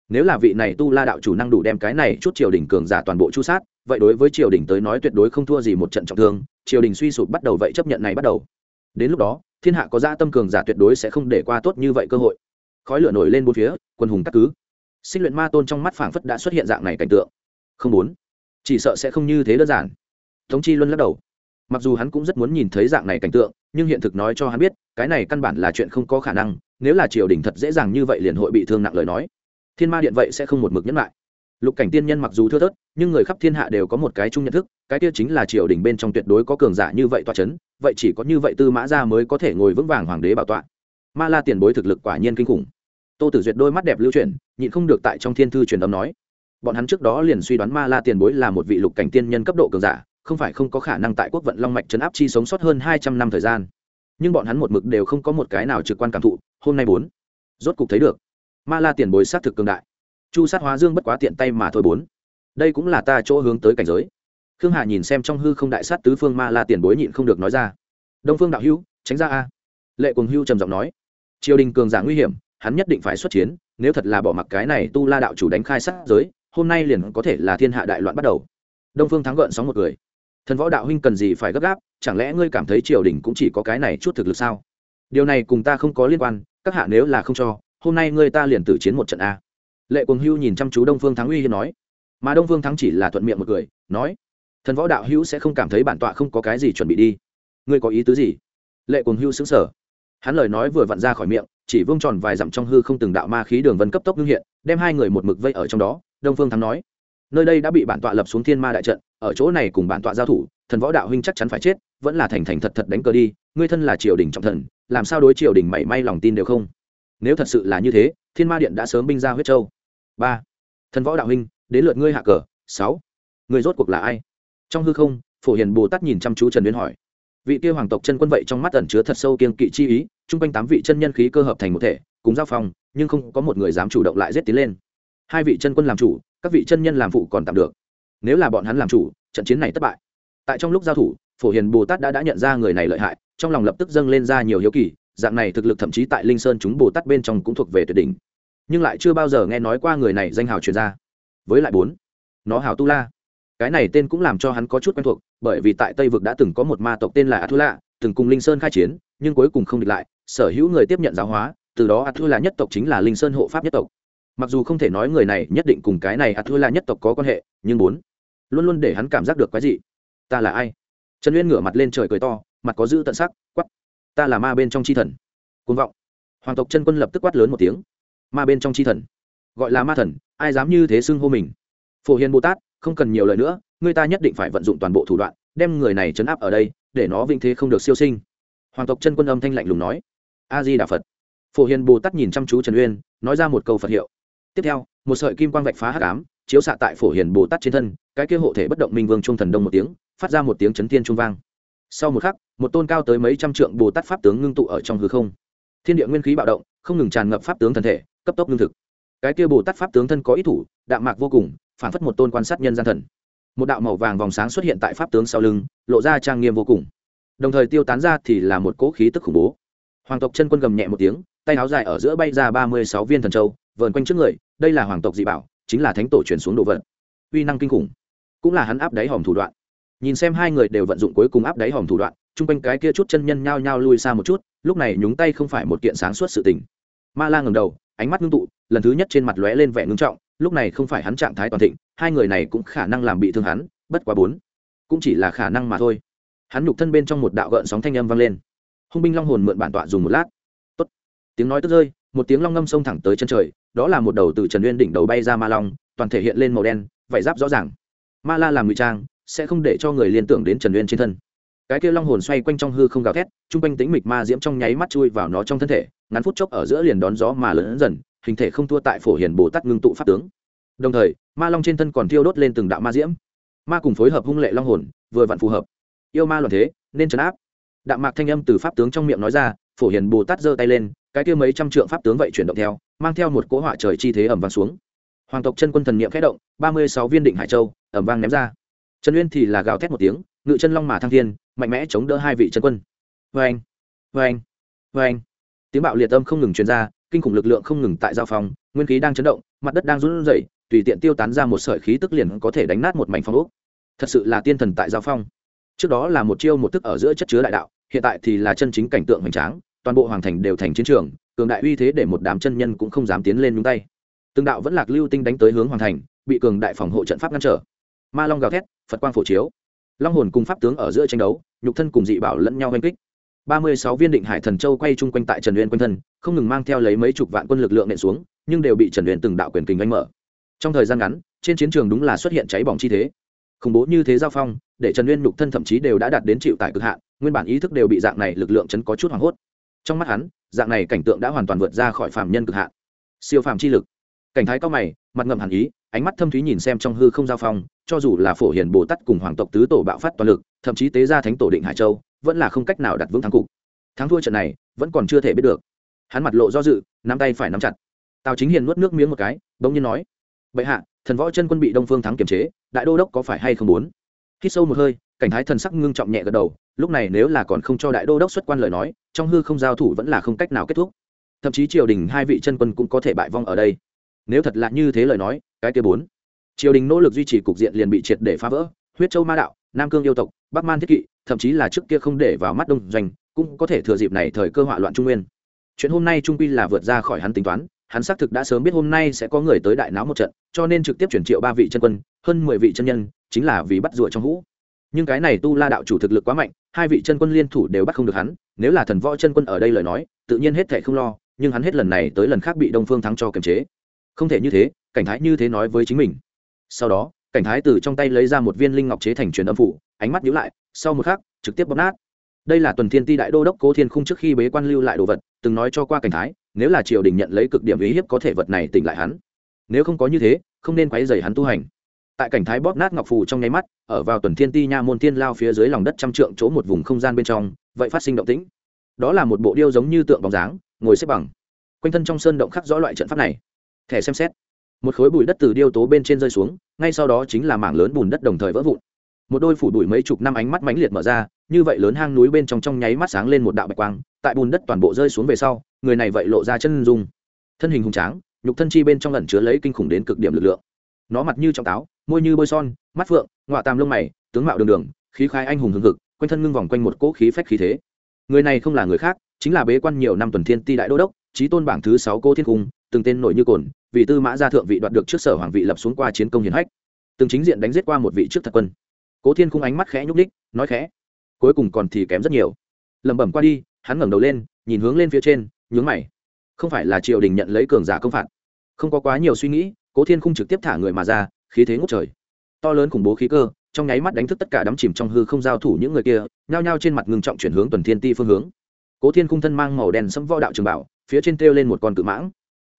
Nếu là vị này tu la đạo chủ năng đủ đem cái này chút triều đình cường giả toàn bộ chu sát, vậy đối với triều đình tới nói tuyệt đối không thua gì một trận trọng thương, triều đình suy sụp bắt đầu vậy chấp nhận này bắt đầu. Đến lúc đó, thiên hạ có gia tâm cường giả tuyệt đối sẽ không để qua tốt như vậy cơ hội. Khói lửa nổi lên bốn phía, quân hùng cắt cứ xích luyện ma tôn trong mắt phảng phất đã xuất hiện dạng này cảnh tượng. Không muốn. Chỉ sợ sẽ không như thế đơn giản. Tống chi luân lắc đầu. Mặc dù hắn cũng rất muốn nhìn thấy dạng này cảnh tượng, nhưng hiện thực nói cho hắn biết, cái này căn bản là chuyện không có khả năng, nếu là triều đình thật dễ dàng như vậy liền hội bị thương nặng lời nói. Thiên ma điện vậy sẽ không một mực nhẫn lại. Lục cảnh tiên nhân mặc dù thưa thớt, nhưng người khắp thiên hạ đều có một cái chung nhận thức, cái kia chính là triều đình bên trong tuyệt đối có cường giả như vậy toa c h ấ n vậy chỉ có như vậy tư mã ra mới có thể ngồi vững vàng hoàng đế bảo tọa. Ma la tiền bối thực lực quả nhiên kinh khủng tô tử duyệt đôi mắt đẹp lưu truyền nhịn không được tại trong thiên thư truyền âm nói. Bọn hắn trước đó liền suy đoán ma la tiền bối là một vị lục cảnh tiên nhân cấp độ cường giả, không phải không có khả năng tại quốc vận long mạch chấn áp chi sống sót hơn hai trăm năm thời gian. Nhưng bọn hắn một mực đều không có một cái nào trực quan cảm thụ, hôm nay bốn. Rốt cục thấy được. Ma la tiền bối s á t thực cường đại. Chu sát hóa dương bất quá tiện tay mà thôi bốn. Đây cũng là ta chỗ hướng tới cảnh giới. Khương hà nhìn xem trong hư không đại sát tứ phương ma la tiền bối nhịn không được nói ra. Đông phương đạo hữu, tránh ra a. Lệ cùng hưu trầm giọng nói. Triều đình cường giả nguy hiểm hắn nhất định phải xuất chiến, nếu thật là bỏ mặc cái này tu la đạo chủ đánh khai sát giới, hôm nay liền có thể là thiên hạ đại loạn bắt đầu. Đông phương thắng gợn sóng một người thần võ đạo huynh cần gì phải gấp gáp, chẳng lẽ ngươi cảm thấy triều đình cũng chỉ có cái này chút thực lực sao? Điều này cùng ta không có liên quan, các hạ nếu là không cho, hôm nay ngươi ta liền tử chiến một trận a. Lệ quần hưu nhìn chăm chú đông phương thắng uy hiên nói. Mà đông phương thắng chỉ là thuận miệng một cười, nói, thần võ đạo hữu sẽ không cảm thấy bản tọa không có cái gì chuẩn bị đi. Ngươi có ý tứ gì? Lệ quần hưu xứng sở hắn lời nói vừa vặn ra khỏi miệng chỉ vương tròn vài dặm trong hư không từng đạo ma khí đường vân cấp tốc ngưng hiện, đem hai người một mực vây ở trong đó, đông phương thắng nói. Nơi đây đã bị bản tọa lập xuống thiên ma đại trận, ở chỗ này cùng bản tọa giao thủ, thần võ đạo huynh chắc chắn phải chết, vẫn là thành thành thật thật đánh cờ đi, ngươi thân là triều đình trọng thần, làm sao đối triều đình mảy may lòng tin đều không? Nếu thật sự là như thế, thiên ma điện đã sớm binh ra huyết châu. Ba, thần võ đạo huynh, đến lượt ngươi hạ cờ. Sáu người rốt cuộc là ai? Trong hư không, phổ hiền bồ tát nhìn chăm chú trần uyên hỏi. Vị kia hoàng tộc chân quân vậy trong mắt ẩn chứa thật sâu kiên kỵ chi ý chung quanh tám vị chân nhân khí cơ hợp thành một thể cùng giao phòng nhưng không có một người dám chủ động lại giết tiến lên. Hai vị chân quân làm chủ các vị chân nhân làm phụ còn tạm được. Nếu là bọn hắn làm chủ trận chiến này thất bại. Tại trong lúc giao thủ phổ hiền bồ tát đã đã nhận ra người này lợi hại trong lòng lập tức dâng lên ra nhiều hiếu kỳ dạng này thực lực thậm chí tại linh sơn chúng bồ tát bên trong cũng thuộc về tuyệt đỉnh. Nhưng lại chưa bao giờ nghe nói qua người này danh hào truyền ra. Với lại bốn nó hào tu la. Cái này tên cũng làm cho hắn có chút quen thuộc bởi vì tại tây vực đã từng có một ma tộc tên là a tu la, từng cùng linh sơn khai chiến nhưng cuối cùng không địch lại sở hữu người tiếp nhận giáo hóa, từ đó a thưa là nhất tộc chính là linh sơn hộ pháp nhất tộc. Mặc dù không thể nói người này nhất định cùng cái này a thưa là nhất tộc có quan hệ, nhưng bốn, luôn luôn để hắn cảm giác được cái gì ta là ai? Trần uyên ngửa mặt lên trời cười to, mặt có dữ tận sắc quắp ta là ma bên trong chi thần. Côn vọng. Hoàng tộc chân quân lập tức quát lớn một tiếng. Ma bên trong chi thần. Gọi là ma thần, ai dám như thế xưng hô mình? Phổ hiền bồ tát, không cần nhiều lời nữa, người ta nhất định phải vận dụng toàn bộ thủ đoạn, đem người này chấn áp ở đây, để nó vinh thế không được siêu sinh. Hoàng tộc chân quân âm thanh lạnh lùng nói a di đà phật. Phổ hiền bồ tát nhìn chăm chú trần uyên, nói ra một câu phật hiệu. Tiếp theo, một sợi kim quang vạch phá hắc ám, chiếu xạ tại phổ hiền bồ tát trên thân, cái kia hộ thể bất động minh vương trung thần đông một tiếng, phát ra một tiếng chấn thiên trung vang. Sau một khắc, một tôn cao tới mấy trăm trượng bồ tát pháp tướng ngưng tụ ở trong hư không. Thiên địa nguyên khí bạo động, không ngừng tràn ngập pháp tướng thần thể, cấp tốc lương thực. Cái kia bồ tát pháp tướng thân có ý thủ, đạm mạc vô cùng, phản phất một tôn quan sát nhân gian thần. Một đạo màu vàng vòng sáng xuất hiện tại pháp tướng sau lưng, lộ ra trang nghiêm vô cùng. Đồng thời tiêu tán ra thì là một cỗ khí tức khủng bố hoàng tộc chân quân gầm nhẹ một tiếng, tay áo dài ở giữa bay ra ba mươi sáu viên thần châu, vờn quanh trước người, đây là hoàng tộc dị bảo, chính là thánh tổ truyền xuống đồ vật. Uy năng kinh khủng, cũng là hắn áp đáy hòm thủ đoạn. Nhìn xem hai người đều vận dụng cuối cùng áp đáy hòm thủ đoạn, chung quanh cái kia chút chân nhân nhao nhao lui xa một chút, lúc này nhúng tay không phải một kiện sáng suốt sự tình. Ma la ngầm đầu, ánh mắt ngưng tụ, lần thứ nhất trên mặt lóe lên vẻ ngưng trọng, lúc này không phải hắn trạng thái toàn thịnh, hai người này cũng khả năng làm bị thương hắn, bất quá bốn, cũng chỉ là khả năng mà thôi. Hắn nhục thân bên trong một đạo gợn sóng thanh âm vang lên hung binh long hồn mượn bản tọa dùng một lát. Tốt. tiếng nói tức rơi, một tiếng long ngâm xông thẳng tới chân trời, đó là một đầu từ trần uyên đỉnh đầu bay ra ma long, toàn thể hiện lên màu đen vải giáp rõ ràng. Ma la làm ngụy trang, sẽ không để cho người liên tưởng đến trần uyên trên thân. Cái kia long hồn xoay quanh trong hư không gào thét chung quanh tính mịch ma diễm trong nháy mắt chui vào nó trong thân thể, ngắn phút chốc ở giữa liền đón gió mà lớn dần, hình thể không thua tại phổ hiền bồ tát ngưng tụ pháp tướng. Đồng thời, ma long trên thân còn thiêu đốt lên từng đạo ma diễm. Ma cùng phối hợp hung lệ long hồn, vừa vặn phù hợp. Yêu ma loạn thế, nên trấn áp đạm mạc thanh âm từ pháp tướng trong miệng nói ra, phổ hiền bồ tát giơ tay lên, cái kia mấy trăm trượng pháp tướng vậy chuyển động theo, mang theo một cỗ họa trời chi thế ẩm vang xuống. Hoàng tộc chân quân thần niệm khẽ động, ba mươi sáu viên định hải châu, ẩm vang ném ra. Trần uyên thì là gào thét một tiếng, ngự chân long mà thăng thiên, mạnh mẽ chống đỡ hai vị chân quân. Vê anh vê anh vê anh tiếng bạo liệt âm không ngừng truyền ra, kinh khủng lực lượng không ngừng tại giao phòng, nguyên khí đang chấn động, mặt đất đang run rẩy, tùy tiện tiêu tán ra một sợi khí tức liền có thể đánh nát một mảnh phong ốc. Thật sự là tiên thần tại giao phong trước đó là một chiêu một thức ở giữa chất chứa đại đạo, hiện tại thì là chân chính cảnh tượng hoành tráng, toàn bộ hoàng thành đều thành chiến trường, cường đại uy thế để một đám chân nhân cũng không dám tiến lên nhúng tay. Từng đạo vẫn lạc lưu tinh đánh tới hướng hoàng thành, bị cường đại phòng hộ trận pháp ngăn trở. Ma long gào thét, phật quang phổ chiếu. Long hồn cùng pháp tướng ở giữa tranh đấu, nhục thân cùng dị bảo lẫn nhau oanh kích. Ba mươi sáu viên định hải thần châu quay chung quanh tại trần uyên quanh thân, không ngừng mang theo lấy mấy chục vạn quân lực lượng nện xuống, nhưng đều bị trần uyên từng đạo quyền kình đánh mở. Trong thời gian ngắn, trên chiến trường đúng là xuất hiện cháy bỏng chi thế. Khủng bố như thế giao phong để trần uyên nhục thân thậm chí đều đã đạt đến chịu tại cực hạn, nguyên bản ý thức đều bị dạng này lực lượng chấn có chút hoảng hốt. Trong mắt hắn, dạng này cảnh tượng đã hoàn toàn vượt ra khỏi phàm nhân cực hạn. Siêu phàm chi lực. Cảnh thái cao mày, mặt ngầm hẳn ý, ánh mắt thâm thúy nhìn xem trong hư không giao phong, cho dù là phổ hiền bồ tát cùng hoàng tộc tứ tổ bạo phát toàn lực, thậm chí tế ra thánh tổ định hải châu, vẫn là không cách nào đặt vững thắng cục. Thắng thua trận này, vẫn còn chưa thể biết được. Hắn mặt lộ do dự, nắm tay phải nắm chặt. Tào chính hiền nuốt nước miếng một cái, bỗng nhiên nói, bệ hạ, thần võ chân quân bị đông phương thắng kiềm chế, đại đô đốc có phải hay không muốn? Hít sâu một hơi, cảnh thái thần sắc ngưng trọng nhẹ gật đầu, lúc này nếu là còn không cho đại đô đốc xuất quan lời nói, trong hư không giao thủ vẫn là không cách nào kết thúc. Thậm chí triều đình hai vị chân quân cũng có thể bại vong ở đây. Nếu thật là như thế lời nói, cái kia bốn. Triều đình nỗ lực duy trì cục diện liền bị triệt để phá vỡ, huyết châu ma đạo, nam cương yêu tộc, bắc man thiết kỵ, thậm chí là trước kia không để vào mắt đông doanh, cũng có thể thừa dịp này thời cơ hỏa loạn trung nguyên. Chuyện hôm nay trung quy là vượt ra khỏi hắn tính toán hắn xác thực đã sớm biết hôm nay sẽ có người tới đại náo một trận, cho nên trực tiếp chuyển triệu ba vị chân quân, hơn mười vị chân nhân, chính là vì bắt rùa trong hũ. Nhưng cái này tu la đạo chủ thực lực quá mạnh, hai vị chân quân liên thủ đều bắt không được hắn, nếu là thần võ chân quân ở đây lời nói, tự nhiên hết thệ không lo, nhưng hắn hết lần này tới lần khác bị đông phương thắng cho kiềm chế. Không thể như thế, cảnh thái như thế nói với chính mình. Sau đó, cảnh thái từ trong tay lấy ra một viên linh ngọc chế thành truyền âm phủ, ánh mắt nhíu lại, sau một khắc, trực tiếp bóp nát. Đây là tuần thiên ti đại đô đốc cố thiên khung trước khi bế quan lưu lại đồ vật, từng nói cho qua cảnh thái nếu là triều đình nhận lấy cực điểm ý hiếp có thể vật này tỉnh lại hắn. Nếu không có như thế, không nên quấy dày hắn tu hành. Tại cảnh thái bóp nát ngọc phù trong nháy mắt, ở vào tuần thiên ti nha môn thiên lao phía dưới lòng đất trăm trượng chỗ một vùng không gian bên trong, vậy phát sinh động tĩnh. Đó là một bộ điêu giống như tượng bóng dáng, ngồi xếp bằng. Quanh thân trong sơn động khắc rõ loại trận pháp này. Thẻ xem xét. Một khối bụi đất từ điêu tố bên trên rơi xuống, ngay sau đó chính là mảng lớn bùn đất đồng thời vỡ vụn. Một đôi phủ bụi mấy chục năm ánh mắt mãnh liệt mở ra, như vậy lớn hang núi bên trong trong nháy mắt sáng lên một đạo bạch quang tại bùn đất toàn bộ rơi xuống về sau, người này vậy lộ ra chân dung. Thân hình hùng tráng, nhục thân chi bên trong ẩn chứa lấy kinh khủng đến cực điểm lực lượng. Nó mặt như trọng táo, môi như bôi son, mắt phượng, ngọa tam lông mày, tướng mạo đường đường, khí khai anh hùng hưng hực, quanh thân ngưng vòng quanh một cỗ khí phách khí thế. Người này không là người khác, chính là bế quan nhiều năm tuần thiên ti đại đô đốc trí tôn bảng thứ sáu cô thiên cung, từng tên nổi như cồn vị tư mã gia thượng vị đoạt được trước sở hoàng vị lập xuống qua chiến công hiển hách. Từng chính diện đánh giết qua một vị trước thật quân. Cố thiên cung ánh mắt khẽ nhúc đích nói khẽ, cuối cùng còn thì kém rất nhiều. Lẩm bẩm qua đi hắn ngẩng đầu lên, nhìn hướng lên phía trên, nhướng mày. Không phải là triều đình nhận lấy cường giả công phạt. Không có quá nhiều suy nghĩ, cố thiên khung trực tiếp thả người mà ra, khí thế ngút trời. To lớn khủng bố khí cơ, trong nháy mắt đánh thức tất cả đắm chìm trong hư không giao thủ những người kia, nhao nhao trên mặt ngừng trọng chuyển hướng tuần thiên ti phương hướng. Cố thiên khung thân mang màu đen sẫm võ đạo trường bảo, phía trên treo lên một con cự mãng.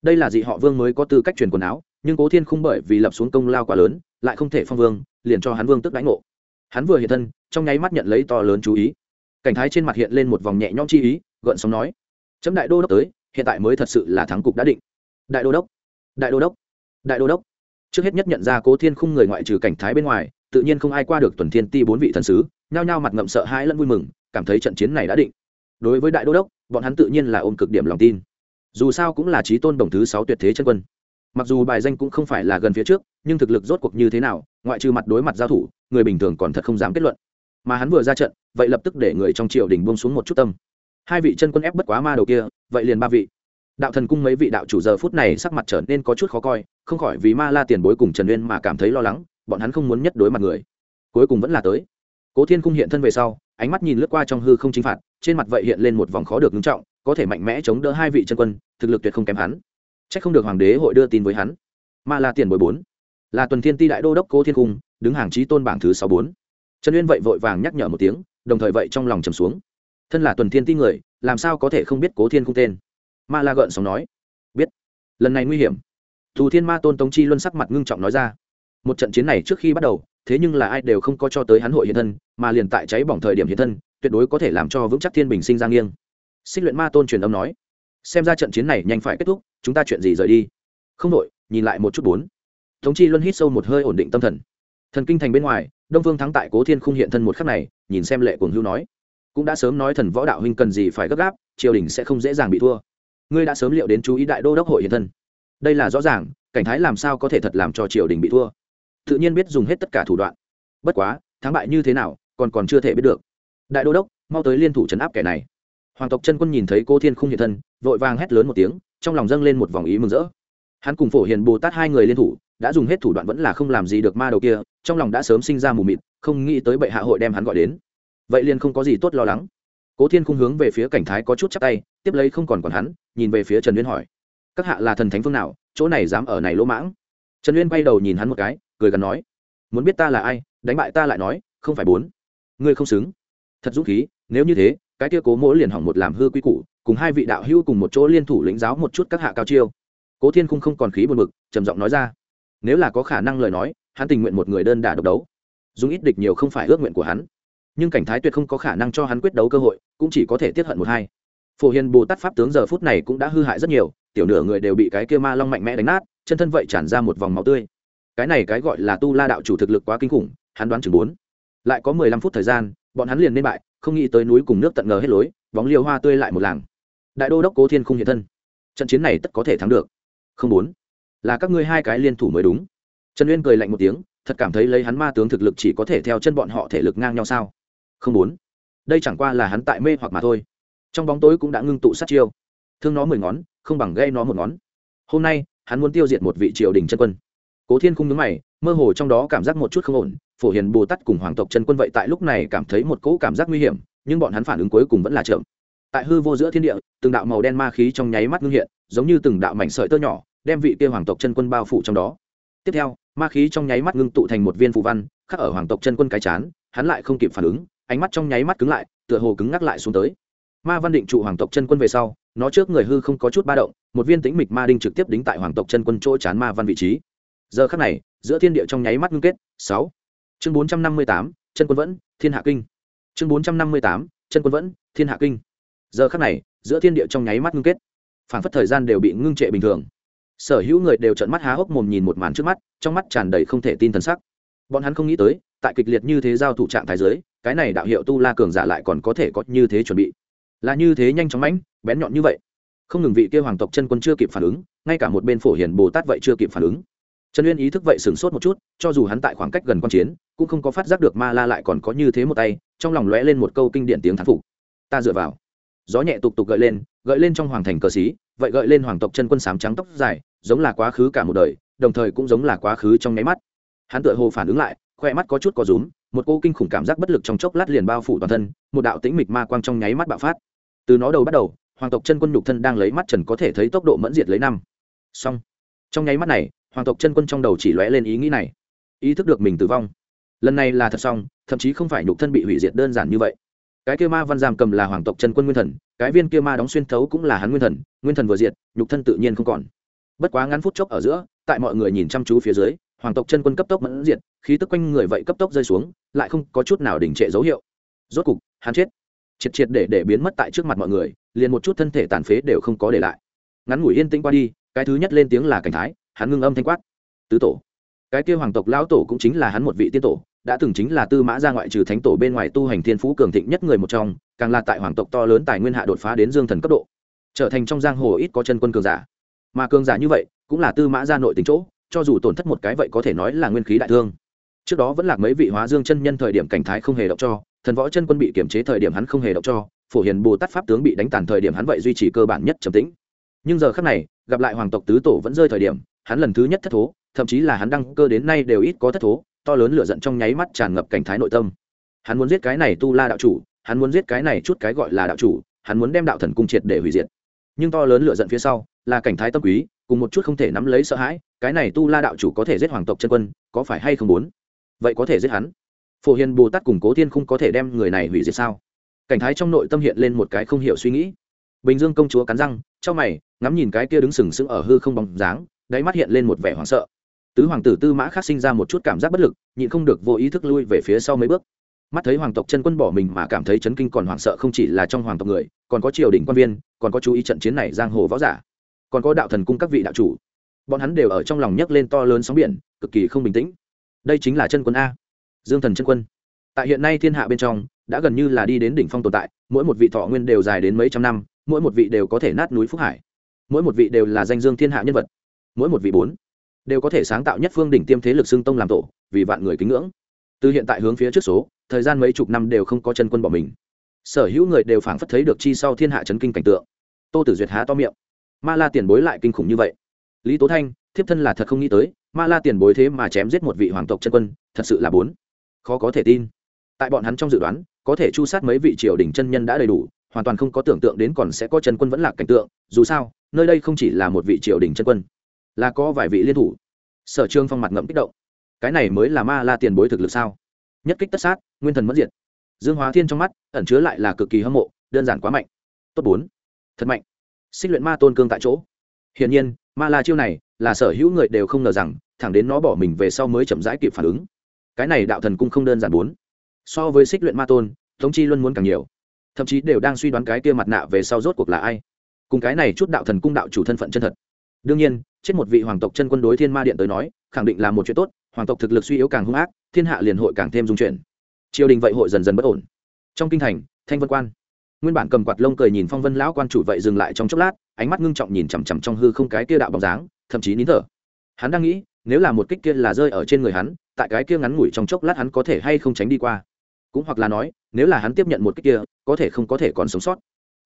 Đây là dị họ vương mới có tư cách truyền quần áo, nhưng cố thiên khung bởi vì lập xuống công lao quá lớn, lại không thể phong vương, liền cho hắn vương tức đánh ngộ. Hắn vừa hiện thân, trong nháy mắt nhận lấy to lớn chú ý cảnh thái trên mặt hiện lên một vòng nhẹ nhõm chi ý, gợn sóng nói, chấm đại đô đốc tới, hiện tại mới thật sự là thắng cục đã định. Đại đô đốc? Đại đô đốc? Đại đô đốc? Trước hết nhất nhận ra cố thiên khung người ngoại trừ cảnh thái bên ngoài, tự nhiên không ai qua được tuần thiên ti bốn vị thần sứ, nhao nhao mặt ngậm sợ hãi lẫn vui mừng, cảm thấy trận chiến này đã định. Đối với đại đô đốc, bọn hắn tự nhiên là ôm cực điểm lòng tin. Dù sao cũng là trí tôn đồng thứ sáu tuyệt thế chân quân. Mặc dù bài danh cũng không phải là gần phía trước, nhưng thực lực rốt cuộc như thế nào, ngoại trừ mặt đối mặt giao thủ, người bình thường còn thật không dám kết luận mà hắn vừa ra trận, vậy lập tức để người trong triều đình buông xuống một chút tâm. Hai vị chân quân ép bất quá ma đầu kia, vậy liền ba vị. Đạo thần cung mấy vị đạo chủ giờ phút này sắc mặt trở nên có chút khó coi, không khỏi vì ma la tiền bối cùng trần uyên mà cảm thấy lo lắng, bọn hắn không muốn nhất đối mặt người. Cuối cùng vẫn là tới. Cố thiên cung hiện thân về sau, ánh mắt nhìn lướt qua trong hư không chính phạt, trên mặt vậy hiện lên một vòng khó được ngưng trọng, có thể mạnh mẽ chống đỡ hai vị chân quân, thực lực tuyệt không kém hắn. C h ắ c không được hoàng đế hội đưa tin với hắn. Ma la tiền bồi bốn. Là tuần thiên ti đại đô đốc cố thiên cung, đứng hàng trí tôn bảng thứ sáu bốn trần uyên vậy vội vàng nhắc nhở một tiếng đồng thời vậy trong lòng trầm xuống thân là tuần thiên ti người làm sao có thể không biết cố thiên cung tên ma la gợn sóng nói biết lần này nguy hiểm thù thiên ma tôn tống chi luân sắc mặt ngưng trọng nói ra một trận chiến này trước khi bắt đầu thế nhưng là ai đều không có cho tới hắn hội hiện thân mà liền tại cháy bỏng thời điểm hiện thân tuyệt đối có thể làm cho vững chắc thiên bình sinh ra nghiêng xích luyện ma tôn truyền âm nói xem ra trận chiến này nhanh phải kết thúc chúng ta chuyện gì rời đi không đội nhìn lại một chút bốn tống chi luân hít sâu một hơi ổn định tâm thần thần kinh thành bên ngoài đông vương thắng tại cố thiên Khung hiện thân một khắc này, nhìn xem lệ cuồng hưu nói. Cũng đã sớm nói thần võ đạo huynh cần gì phải gấp gáp, triều đình sẽ không dễ dàng bị thua. Ngươi đã sớm liệu đến chú ý đại đô đốc hội hiện thân. Đây là rõ ràng, cảnh thái làm sao có thể thật làm cho triều đình bị thua. Tự nhiên biết dùng hết tất cả thủ đoạn. Bất quá, thắng bại như thế nào, còn còn chưa thể biết được. Đại đô đốc, mau tới liên thủ chấn áp kẻ này. Hoàng tộc chân quân nhìn thấy cô thiên Khung hiện thân, vội vàng hét lớn một tiếng, trong lòng dâng lên một vòng ý mừng rỡ. Hắn cùng phổ hiền bồ tát hai người liên thủ đã dùng hết thủ đoạn vẫn là không làm gì được ma đầu kia, trong lòng đã sớm sinh ra mù mịt, không nghĩ tới bệ hạ hội đem hắn gọi đến. Vậy liền không có gì tốt lo lắng. Cố thiên khung hướng về phía cảnh thái có chút chắc tay, tiếp lấy không còn còn hắn, nhìn về phía trần uyên hỏi, các hạ là thần thánh phương nào, chỗ này dám ở này lỗ mãng? Trần uyên bay đầu nhìn hắn một cái, cười gần nói, muốn biết ta là ai, đánh bại ta lại nói, không phải bốn. Ngươi không xứng. Thật dũng khí, nếu như thế, cái kia cố mỗi liền hỏng một làm hư quy củ, cùng hai vị đạo hữu cùng một chỗ liên thủ lĩnh giáo một chút các hạ cao chiêu. Cố thiên cung không còn khí buồn bực, trầm giọng nói ra nếu là có khả năng lời nói, hắn tình nguyện một người đơn đả độc đấu. Dùng ít địch nhiều không phải ước nguyện của hắn. Nhưng cảnh thái tuyệt không có khả năng cho hắn quyết đấu cơ hội, cũng chỉ có thể tiết hận một hai. Phổ hiền bồ tát pháp tướng giờ phút này cũng đã hư hại rất nhiều, tiểu nửa người đều bị cái kia ma long mạnh mẽ đánh nát, chân thân vậy tràn ra một vòng máu tươi. Cái này cái gọi là tu la đạo chủ thực lực quá kinh khủng, hắn đoán chừng bốn. Lại có mười lăm phút thời gian, bọn hắn liền nên bại, không nghĩ tới núi cùng nước tận ngờ hết lối, bóng liều hoa tươi lại một làng. Đại đô đốc cố thiên không hiện thân. Trận chiến này tất có thể thắng được. Không bốn là các ngươi hai cái liên thủ mới đúng. Trần uyên cười lạnh một tiếng, thật cảm thấy lấy hắn ma tướng thực lực chỉ có thể theo chân bọn họ thể lực ngang nhau sao? Không bốn đây chẳng qua là hắn tại mê hoặc mà thôi. Trong bóng tối cũng đã ngưng tụ sát chiêu. Thương nó mười ngón, không bằng gây nó một ngón. Hôm nay, hắn muốn tiêu diệt một vị triều đình chân quân. Cố thiên khung nhướng mày, mơ hồ trong đó cảm giác một chút không ổn. Phổ hiền bồ tát cùng hoàng tộc chân quân vậy tại lúc này cảm thấy một cỗ cảm giác nguy hiểm, nhưng bọn hắn phản ứng cuối cùng vẫn là chậm. Tại hư vô giữa thiên địa, từng đạo màu đen ma khí trong nháy mắt ngưng hiện, giống như từng đạo mảnh sợi tơ nhỏ đem vị kia hoàng tộc chân quân bao phủ trong đó. Tiếp theo, ma khí trong nháy mắt ngưng tụ thành một viên phù văn, khắc ở hoàng tộc chân quân cái chán, hắn lại không kịp phản ứng, ánh mắt trong nháy mắt cứng lại, tựa hồ cứng ngắc lại xuống tới. Ma văn định trụ hoàng tộc chân quân về sau, nó trước người hư không có chút ba động, một viên tĩnh mịch ma đinh trực tiếp đính tại hoàng tộc chân quân chỗ chán ma văn vị trí. Giờ khắc này, giữa thiên địa trong nháy mắt ngưng kết. Sáu. Chương bốn trăm năm mươi tám, chân quân vẫn, thiên hạ kinh. Chương bốn trăm năm mươi tám, chân quân vẫn, thiên hạ kinh. Giờ khắc này, giữa thiên địa trong nháy mắt ngưng kết. Phản phất thời gian đều bị ngưng trệ bình thường sở hữu người đều trợn mắt há hốc mồm nhìn một màn trước mắt, trong mắt tràn đầy không thể tin thần sắc. Bọn hắn không nghĩ tới, tại kịch liệt như thế giao thủ trạng thái giới cái này đạo hiệu tu la cường giả lại còn có thể có như thế chuẩn bị. Là như thế nhanh chóng mãnh, bén nhọn như vậy. Không ngừng vị kia hoàng tộc chân quân chưa kịp phản ứng, ngay cả một bên phổ hiền bồ tát vậy chưa kịp phản ứng. Trần uyên ý thức vậy sửng sốt một chút, cho dù hắn tại khoảng cách gần q u a n chiến, cũng không có phát giác được ma la lại còn có như thế một tay, trong lòng lóe lên một câu kinh điện tiếng thán phục. Ta dựa vào. Gió nhẹ tục tục gợi lên gợi lên trong hoàng thành cờ xí, vậy gợi lên hoàng tộc chân quân sám trắng tóc dài giống là quá khứ cả một đời, đồng thời cũng giống là quá khứ trong nháy mắt. Hắn tựa hồ phản ứng lại, khoe mắt có chút có rúm, một cô kinh khủng cảm giác bất lực trong chốc lát liền bao phủ toàn thân, một đạo tĩnh mịch ma quang trong nháy mắt bạo phát. Từ nó đầu bắt đầu, hoàng tộc chân quân nhục thân đang lấy mắt trần có thể thấy tốc độ mẫn diệt lấy năm. Xong. Trong nháy mắt này, hoàng tộc chân quân trong đầu chỉ lóe lên ý nghĩ này. Ý thức được mình tử vong. Lần này là thật xong, thậm chí không phải nhục thân bị hủy diệt đơn giản như vậy. Cái kia ma văn giam cầm là hoàng tộc chân quân nguyên thần, cái viên kia ma đóng xuyên thấu cũng là hắn nguyên thần nguyên thần vừa diệt, nhục thân tự nhiên không còn bất quá ngắn phút chốc ở giữa, tại mọi người nhìn chăm chú phía dưới, hoàng tộc chân quân cấp tốc mẫn diệt, khí tức quanh người vậy cấp tốc rơi xuống, lại không có chút nào đình trệ dấu hiệu. Rốt cục, hắn chết. Triệt triệt để để biến mất tại trước mặt mọi người, liền một chút thân thể tàn phế đều không có để lại. Ngắn ngủi yên tĩnh qua đi, cái thứ nhất lên tiếng là cảnh thái, hắn ngưng âm thanh quát. Tứ tổ. Cái kia hoàng tộc lão tổ cũng chính là hắn một vị tiên tổ, đã từng chính là tư mã ra ngoại trừ thánh tổ bên ngoài tu hành thiên phú cường thịnh nhất người một trong, càng là tại hoàng tộc to lớn tài nguyên hạ đột phá đến dương thần cấp độ. Trở thành trong giang hồ ít có chân quân cường giả mà cường giả như vậy cũng là tư mã ra nội tính chỗ, cho dù tổn thất một cái vậy có thể nói là nguyên khí đại thương. Trước đó vẫn là mấy vị hóa dương chân nhân thời điểm cảnh thái không hề động cho, thần võ chân quân bị kiểm chế thời điểm hắn không hề động cho, phổ hiền bồ tát pháp tướng bị đánh tàn thời điểm hắn vậy duy trì cơ bản nhất trầm tĩnh. Nhưng giờ khác này, gặp lại hoàng tộc tứ tổ vẫn rơi thời điểm, hắn lần thứ nhất thất thố, thậm chí là hắn đăng cơ đến nay đều ít có thất thố, to lớn lửa giận trong nháy mắt tràn ngập cảnh thái nội tâm. Hắn muốn giết cái này tu la đạo chủ, hắn muốn giết cái này chút cái gọi là đạo chủ, hắn muốn đem đạo thần cung triệt để hủy diệt nhưng to lớn lựa giận phía sau, là cảnh thái tâm quý, cùng một chút không thể nắm lấy sợ hãi, cái này tu la đạo chủ có thể giết hoàng tộc chân quân, có phải hay không muốn? Vậy có thể giết hắn. Phổ hiền bồ tát cùng cố thiên không có thể đem người này hủy diệt sao? Cảnh thái trong nội tâm hiện lên một cái không hiểu suy nghĩ. Bình dương công chúa cắn răng trong mày, ngắm nhìn cái kia đứng sừng sững ở hư không bóng dáng, đáy mắt hiện lên một vẻ hoảng sợ. Tứ hoàng tử tư mã khác sinh ra một chút cảm giác bất lực, nhịn không được vô ý thức lui về phía sau mấy bước mắt thấy hoàng tộc chân quân bỏ mình mà cảm thấy chấn kinh còn hoảng sợ không chỉ là trong hoàng tộc người, còn có triều đình quan viên, còn có chú ý trận chiến này giang hồ võ giả, còn có đạo thần cung các vị đạo chủ. Bọn hắn đều ở trong lòng nhấc lên to lớn sóng biển, cực kỳ không bình tĩnh. Đây chính là chân quân a. Dương thần chân quân. Tại hiện nay thiên hạ bên trong, đã gần như là đi đến đỉnh phong tồn tại, mỗi một vị thọ nguyên đều dài đến mấy trăm năm, mỗi một vị đều có thể nát núi phúc hải. Mỗi một vị đều là danh dương thiên hạ nhân vật. Mỗi một vị bốn đều có thể sáng tạo nhất phương đỉnh tiêm thế lực xương tông làm tổ, vì vạn người kính ngưỡng từ hiện tại hướng phía trước số, thời gian mấy chục năm đều không có chân quân bỏ mình. Sở hữu người đều phảng phất thấy được chi sau thiên hạ chấn kinh cảnh tượng. Tô tử duyệt há to miệng. Ma la tiền bối lại kinh khủng như vậy. Lý tố thanh, thiếp thân là thật không nghĩ tới, ma la tiền bối thế mà chém giết một vị hoàng tộc chân quân, thật sự là bốn. Khó có thể tin. Tại bọn hắn trong dự đoán, có thể chu sát mấy vị triều đình chân nhân đã đầy đủ, hoàn toàn không có tưởng tượng đến còn sẽ có chân quân vẫn là cảnh tượng, dù sao, nơi đây không chỉ là một vị triều đình chân quân, là có vài vị liên thủ. Sở trương phong mặt ngậm kích động cái này mới là ma la tiền bối thực lực sao? Nhất kích tất sát, nguyên thần mất diệt. Dương hóa thiên trong mắt ẩn chứa lại là cực kỳ hâm mộ, đơn giản quá mạnh. Tốt bốn. Thật mạnh. Xích luyện ma tôn cương tại chỗ. Hiển nhiên, ma la chiêu này là sở hữu người đều không ngờ rằng, thẳng đến nó bỏ mình về sau mới chậm rãi kịp phản ứng. Cái này đạo thần cung không đơn giản bốn. So với xích luyện ma tôn thống chi luôn muốn càng nhiều. Thậm chí đều đang suy đoán cái kia mặt nạ về sau rốt cuộc là ai. Cùng cái này chút đạo thần cung đạo chủ thân phận chân thật. Đương nhiên, chết một vị hoàng tộc chân quân đối thiên ma điện tới nói, khẳng định là một chuyện tốt hoàng tộc thực lực suy yếu càng hung ác, thiên hạ liền hội càng thêm dung chuyển. Triều đình vậy hội dần dần bất ổn. Trong kinh thành, thanh vân quan. Nguyên bản cầm quạt lông cười nhìn phong vân lão quan chủ vậy dừng lại trong chốc lát, ánh mắt ngưng trọng nhìn chằm chằm trong hư không cái kia đạo bóng dáng, thậm chí nín thở. Hắn đang nghĩ, nếu là một kích kia là rơi ở trên người hắn, tại cái kia ngắn ngủi trong chốc lát hắn có thể hay không tránh đi qua. Cũng hoặc là nói, nếu là hắn tiếp nhận một kích kia, có thể không có thể còn sống sót.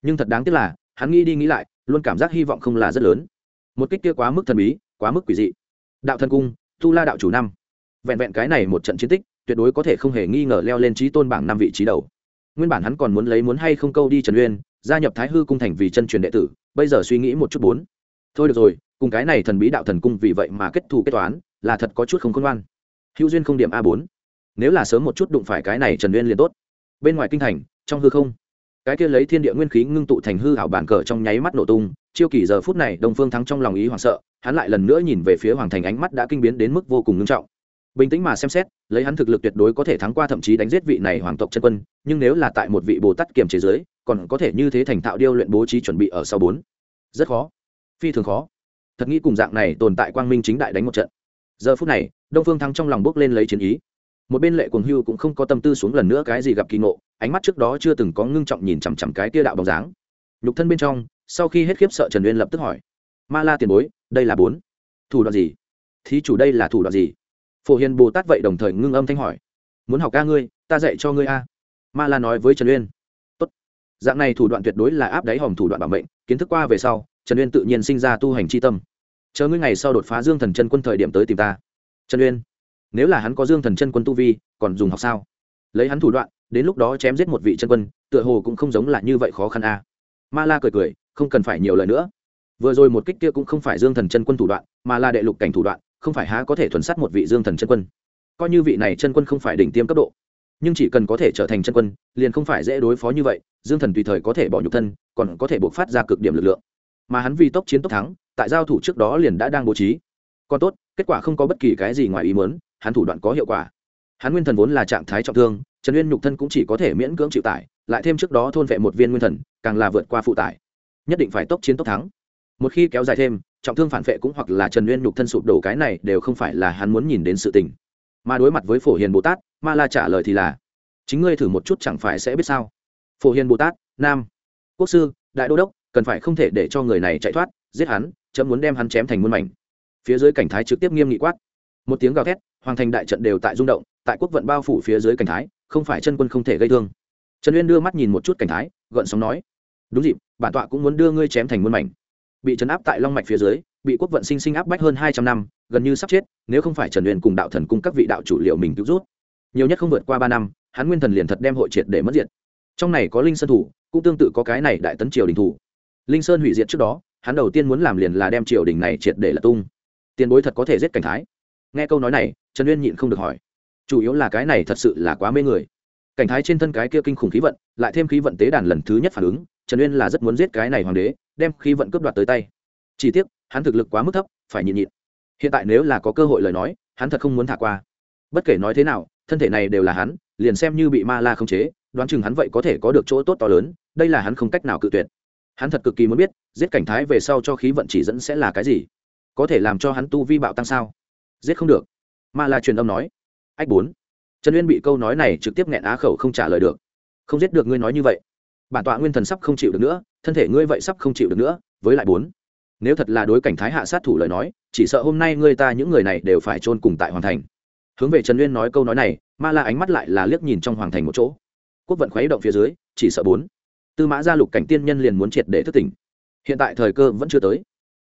Nhưng thật đáng tiếc là, hắn nghĩ đi nghĩ lại, luôn cảm giác hy vọng không là rất lớn. Một kích kia quá mức thần bí, quá mức quỷ dị. Đạo thần cung tu la đạo chủ năm. Vẹn vẹn cái này một trận chiến tích, tuyệt đối có thể không hề nghi ngờ leo lên trí tôn bảng năm vị trí đầu. Nguyên bản hắn còn muốn lấy muốn hay không câu đi trần uyên, gia nhập thái hư cung thành vì chân truyền đệ tử, bây giờ suy nghĩ một chút bốn. Thôi được rồi, cùng cái này thần bí đạo thần cung vì vậy mà kết thù kết toán, là thật có chút không khôn ngoan. Hữu duyên không điểm a bốn. Nếu là sớm một chút đụng phải cái này trần uyên liền tốt. Bên ngoài kinh thành, trong hư không, cái kia lấy thiên địa nguyên khí ngưng tụ thành hư hảo bản cờ trong nháy mắt nổ tung chiêu kỳ giờ phút này đồng phương thắng trong lòng ý hoảng sợ, hắn lại lần nữa nhìn về phía hoàng thành ánh mắt đã kinh biến đến mức vô cùng nghiêm trọng. Bình tĩnh mà xem xét, lấy hắn thực lực tuyệt đối có thể thắng qua thậm chí đánh giết vị này hoàng tộc chân quân, nhưng nếu là tại một vị bồ tát kiềm chế giới còn có thể như thế thành thạo điêu luyện bố trí chuẩn bị ở sau bốn. Rất khó. Phi thường khó. Thật nghĩ cùng dạng này tồn tại quang minh chính đại đánh một trận. Giờ phút này, đông phương thắng trong lòng bước lên lấy chiến ý. Một bên lệ cuồng hưu cũng không có tâm tư xuống lần nữa cái gì gặp kỳ ngộ, ánh mắt trước đó chưa từng có ngưng trọng nhìn chằm chằm cái tia đạo bóng dáng. Nhục thân bên trong sau khi hết khiếp sợ trần uyên lập tức hỏi, ma la tiền bối, đây là bốn. Thủ đoạn gì? Thí chủ đây là thủ đoạn gì? Phổ hiền bồ tát vậy đồng thời ngưng âm thanh hỏi, muốn học ca ngươi, ta dạy cho ngươi a. Ma la nói với trần uyên, Tốt. dạng này thủ đoạn tuyệt đối là áp đáy hòm thủ đoạn bảo mệnh, kiến thức qua về sau, trần uyên tự nhiên sinh ra tu hành c h i tâm. Chờ ngươi ngày sau đột phá dương thần chân quân thời điểm tới tìm ta. Trần uyên, nếu là hắn có dương thần chân quân tu vi, còn dùng học sao? Lấy hắn thủ đoạn, đến lúc đó chém giết một vị chân quân, tựa hồ cũng không giống là như vậy khó khăn a. Ma la cười cười không cần phải nhiều lời nữa. Vừa rồi một kích kia cũng không phải dương thần chân quân thủ đoạn, mà là đệ lục cảnh thủ đoạn, không phải há có thể thuần sát một vị dương thần chân quân. Coi như vị này chân quân không phải đỉnh tiêm cấp độ, nhưng chỉ cần có thể trở thành chân quân, liền không phải dễ đối phó như vậy, dương thần tùy thời có thể bỏ nhục thân, còn có thể buộc phát ra cực điểm lực lượng. Mà hắn vì tốc chiến tốc thắng, tại giao thủ trước đó liền đã đang bố trí. Còn tốt, kết quả không có bất kỳ cái gì ngoài ý muốn, hắn thủ đoạn có hiệu quả. Hắn nguyên thần vốn là trạng thái trọng thương, trần uyên nhục thân cũng chỉ có thể miễn cưỡng chịu tải, lại thêm trước đó thôn vệ một viên nguyên thần, càng là vượt qua phụ tải nhất định phải tốc chiến tốc thắng. Một khi kéo dài thêm, trọng thương phản vệ cũng hoặc là trần Nguyên nhục thân sụp đổ cái này đều không phải là hắn muốn nhìn đến sự tình. Mà đối mặt với phổ hiền bồ tát, ma la trả lời thì là, chính ngươi thử một chút chẳng phải sẽ biết sao? Phổ hiền bồ tát, nam. Quốc sư, đại đô đốc, cần phải không thể để cho người này chạy thoát, giết hắn, chấm muốn đem hắn chém thành muôn mảnh. Phía dưới cảnh thái trực tiếp nghiêm nghị quát. Một tiếng gào thét, hoàng thành đại trận đều tại rung động, tại quốc vận bao phủ phía dưới cảnh thái, không phải chân quân không thể gây thương. Trần uyên đưa mắt nhìn một chút cảnh thái, gợn sóng nói đúng dịp, bản tọa cũng muốn đưa ngươi chém thành muôn mảnh. Bị chấn áp tại long mạch phía dưới, bị quốc vận sinh sinh áp bách hơn hai trăm năm, gần như sắp chết, nếu không phải trần huyền cùng đạo thần cung các vị đạo chủ liệu mình cứu rút. Nhiều nhất không vượt qua ba năm, hắn nguyên thần liền thật đem hội triệt để mất diệt. Trong này có linh sơn thủ, cũng tương tự có cái này đại tấn triều đình thủ. Linh sơn hủy diệt trước đó, hắn đầu tiên muốn làm liền là đem triều đình này triệt để là tung. Tiền bối thật có thể giết cảnh thái. Nghe câu nói này, trần uyên nhịn không được hỏi. Chủ yếu là cái này thật sự là quá mê người. Cảnh thái trên thân cái kia kinh khủng khí vận, lại thêm khí vận tế đàn lần thứ nhất phản ứng trần uyên là rất muốn giết cái này hoàng đế, đem khí vận cướp đoạt tới tay. Chỉ tiếc, hắn thực lực quá mức thấp, phải nhịn nhịn. Hiện tại nếu là có cơ hội lời nói, hắn thật không muốn thả qua. Bất kể nói thế nào, thân thể này đều là hắn, liền xem như bị ma la khống chế, đoán chừng hắn vậy có thể có được chỗ tốt to lớn, đây là hắn không cách nào cự tuyệt. Hắn thật cực kỳ muốn biết, giết cảnh thái về sau cho khí vận chỉ dẫn sẽ là cái gì? Có thể làm cho hắn tu vi bạo tăng sao? Giết không được. Ma la truyền âm nói. Ách bốn. Trần uyên bị câu nói này trực tiếp nghẹn á khẩu không trả lời được. Không giết được ngươi nói như vậy bản tọa nguyên thần sắp không chịu được nữa, thân thể ngươi vậy sắp không chịu được nữa, với lại bốn. Nếu thật là đối cảnh thái hạ sát thủ lời nói, chỉ sợ hôm nay ngươi ta những người này đều phải chôn cùng tại hoàng thành. Hướng về trần uyên nói câu nói này, ma la ánh mắt lại là liếc nhìn trong hoàng thành một chỗ. Quốc vận khuấy động phía dưới, chỉ sợ bốn. Tư mã gia lục cảnh tiên nhân liền muốn triệt để thức tỉnh. Hiện tại thời cơ vẫn chưa tới.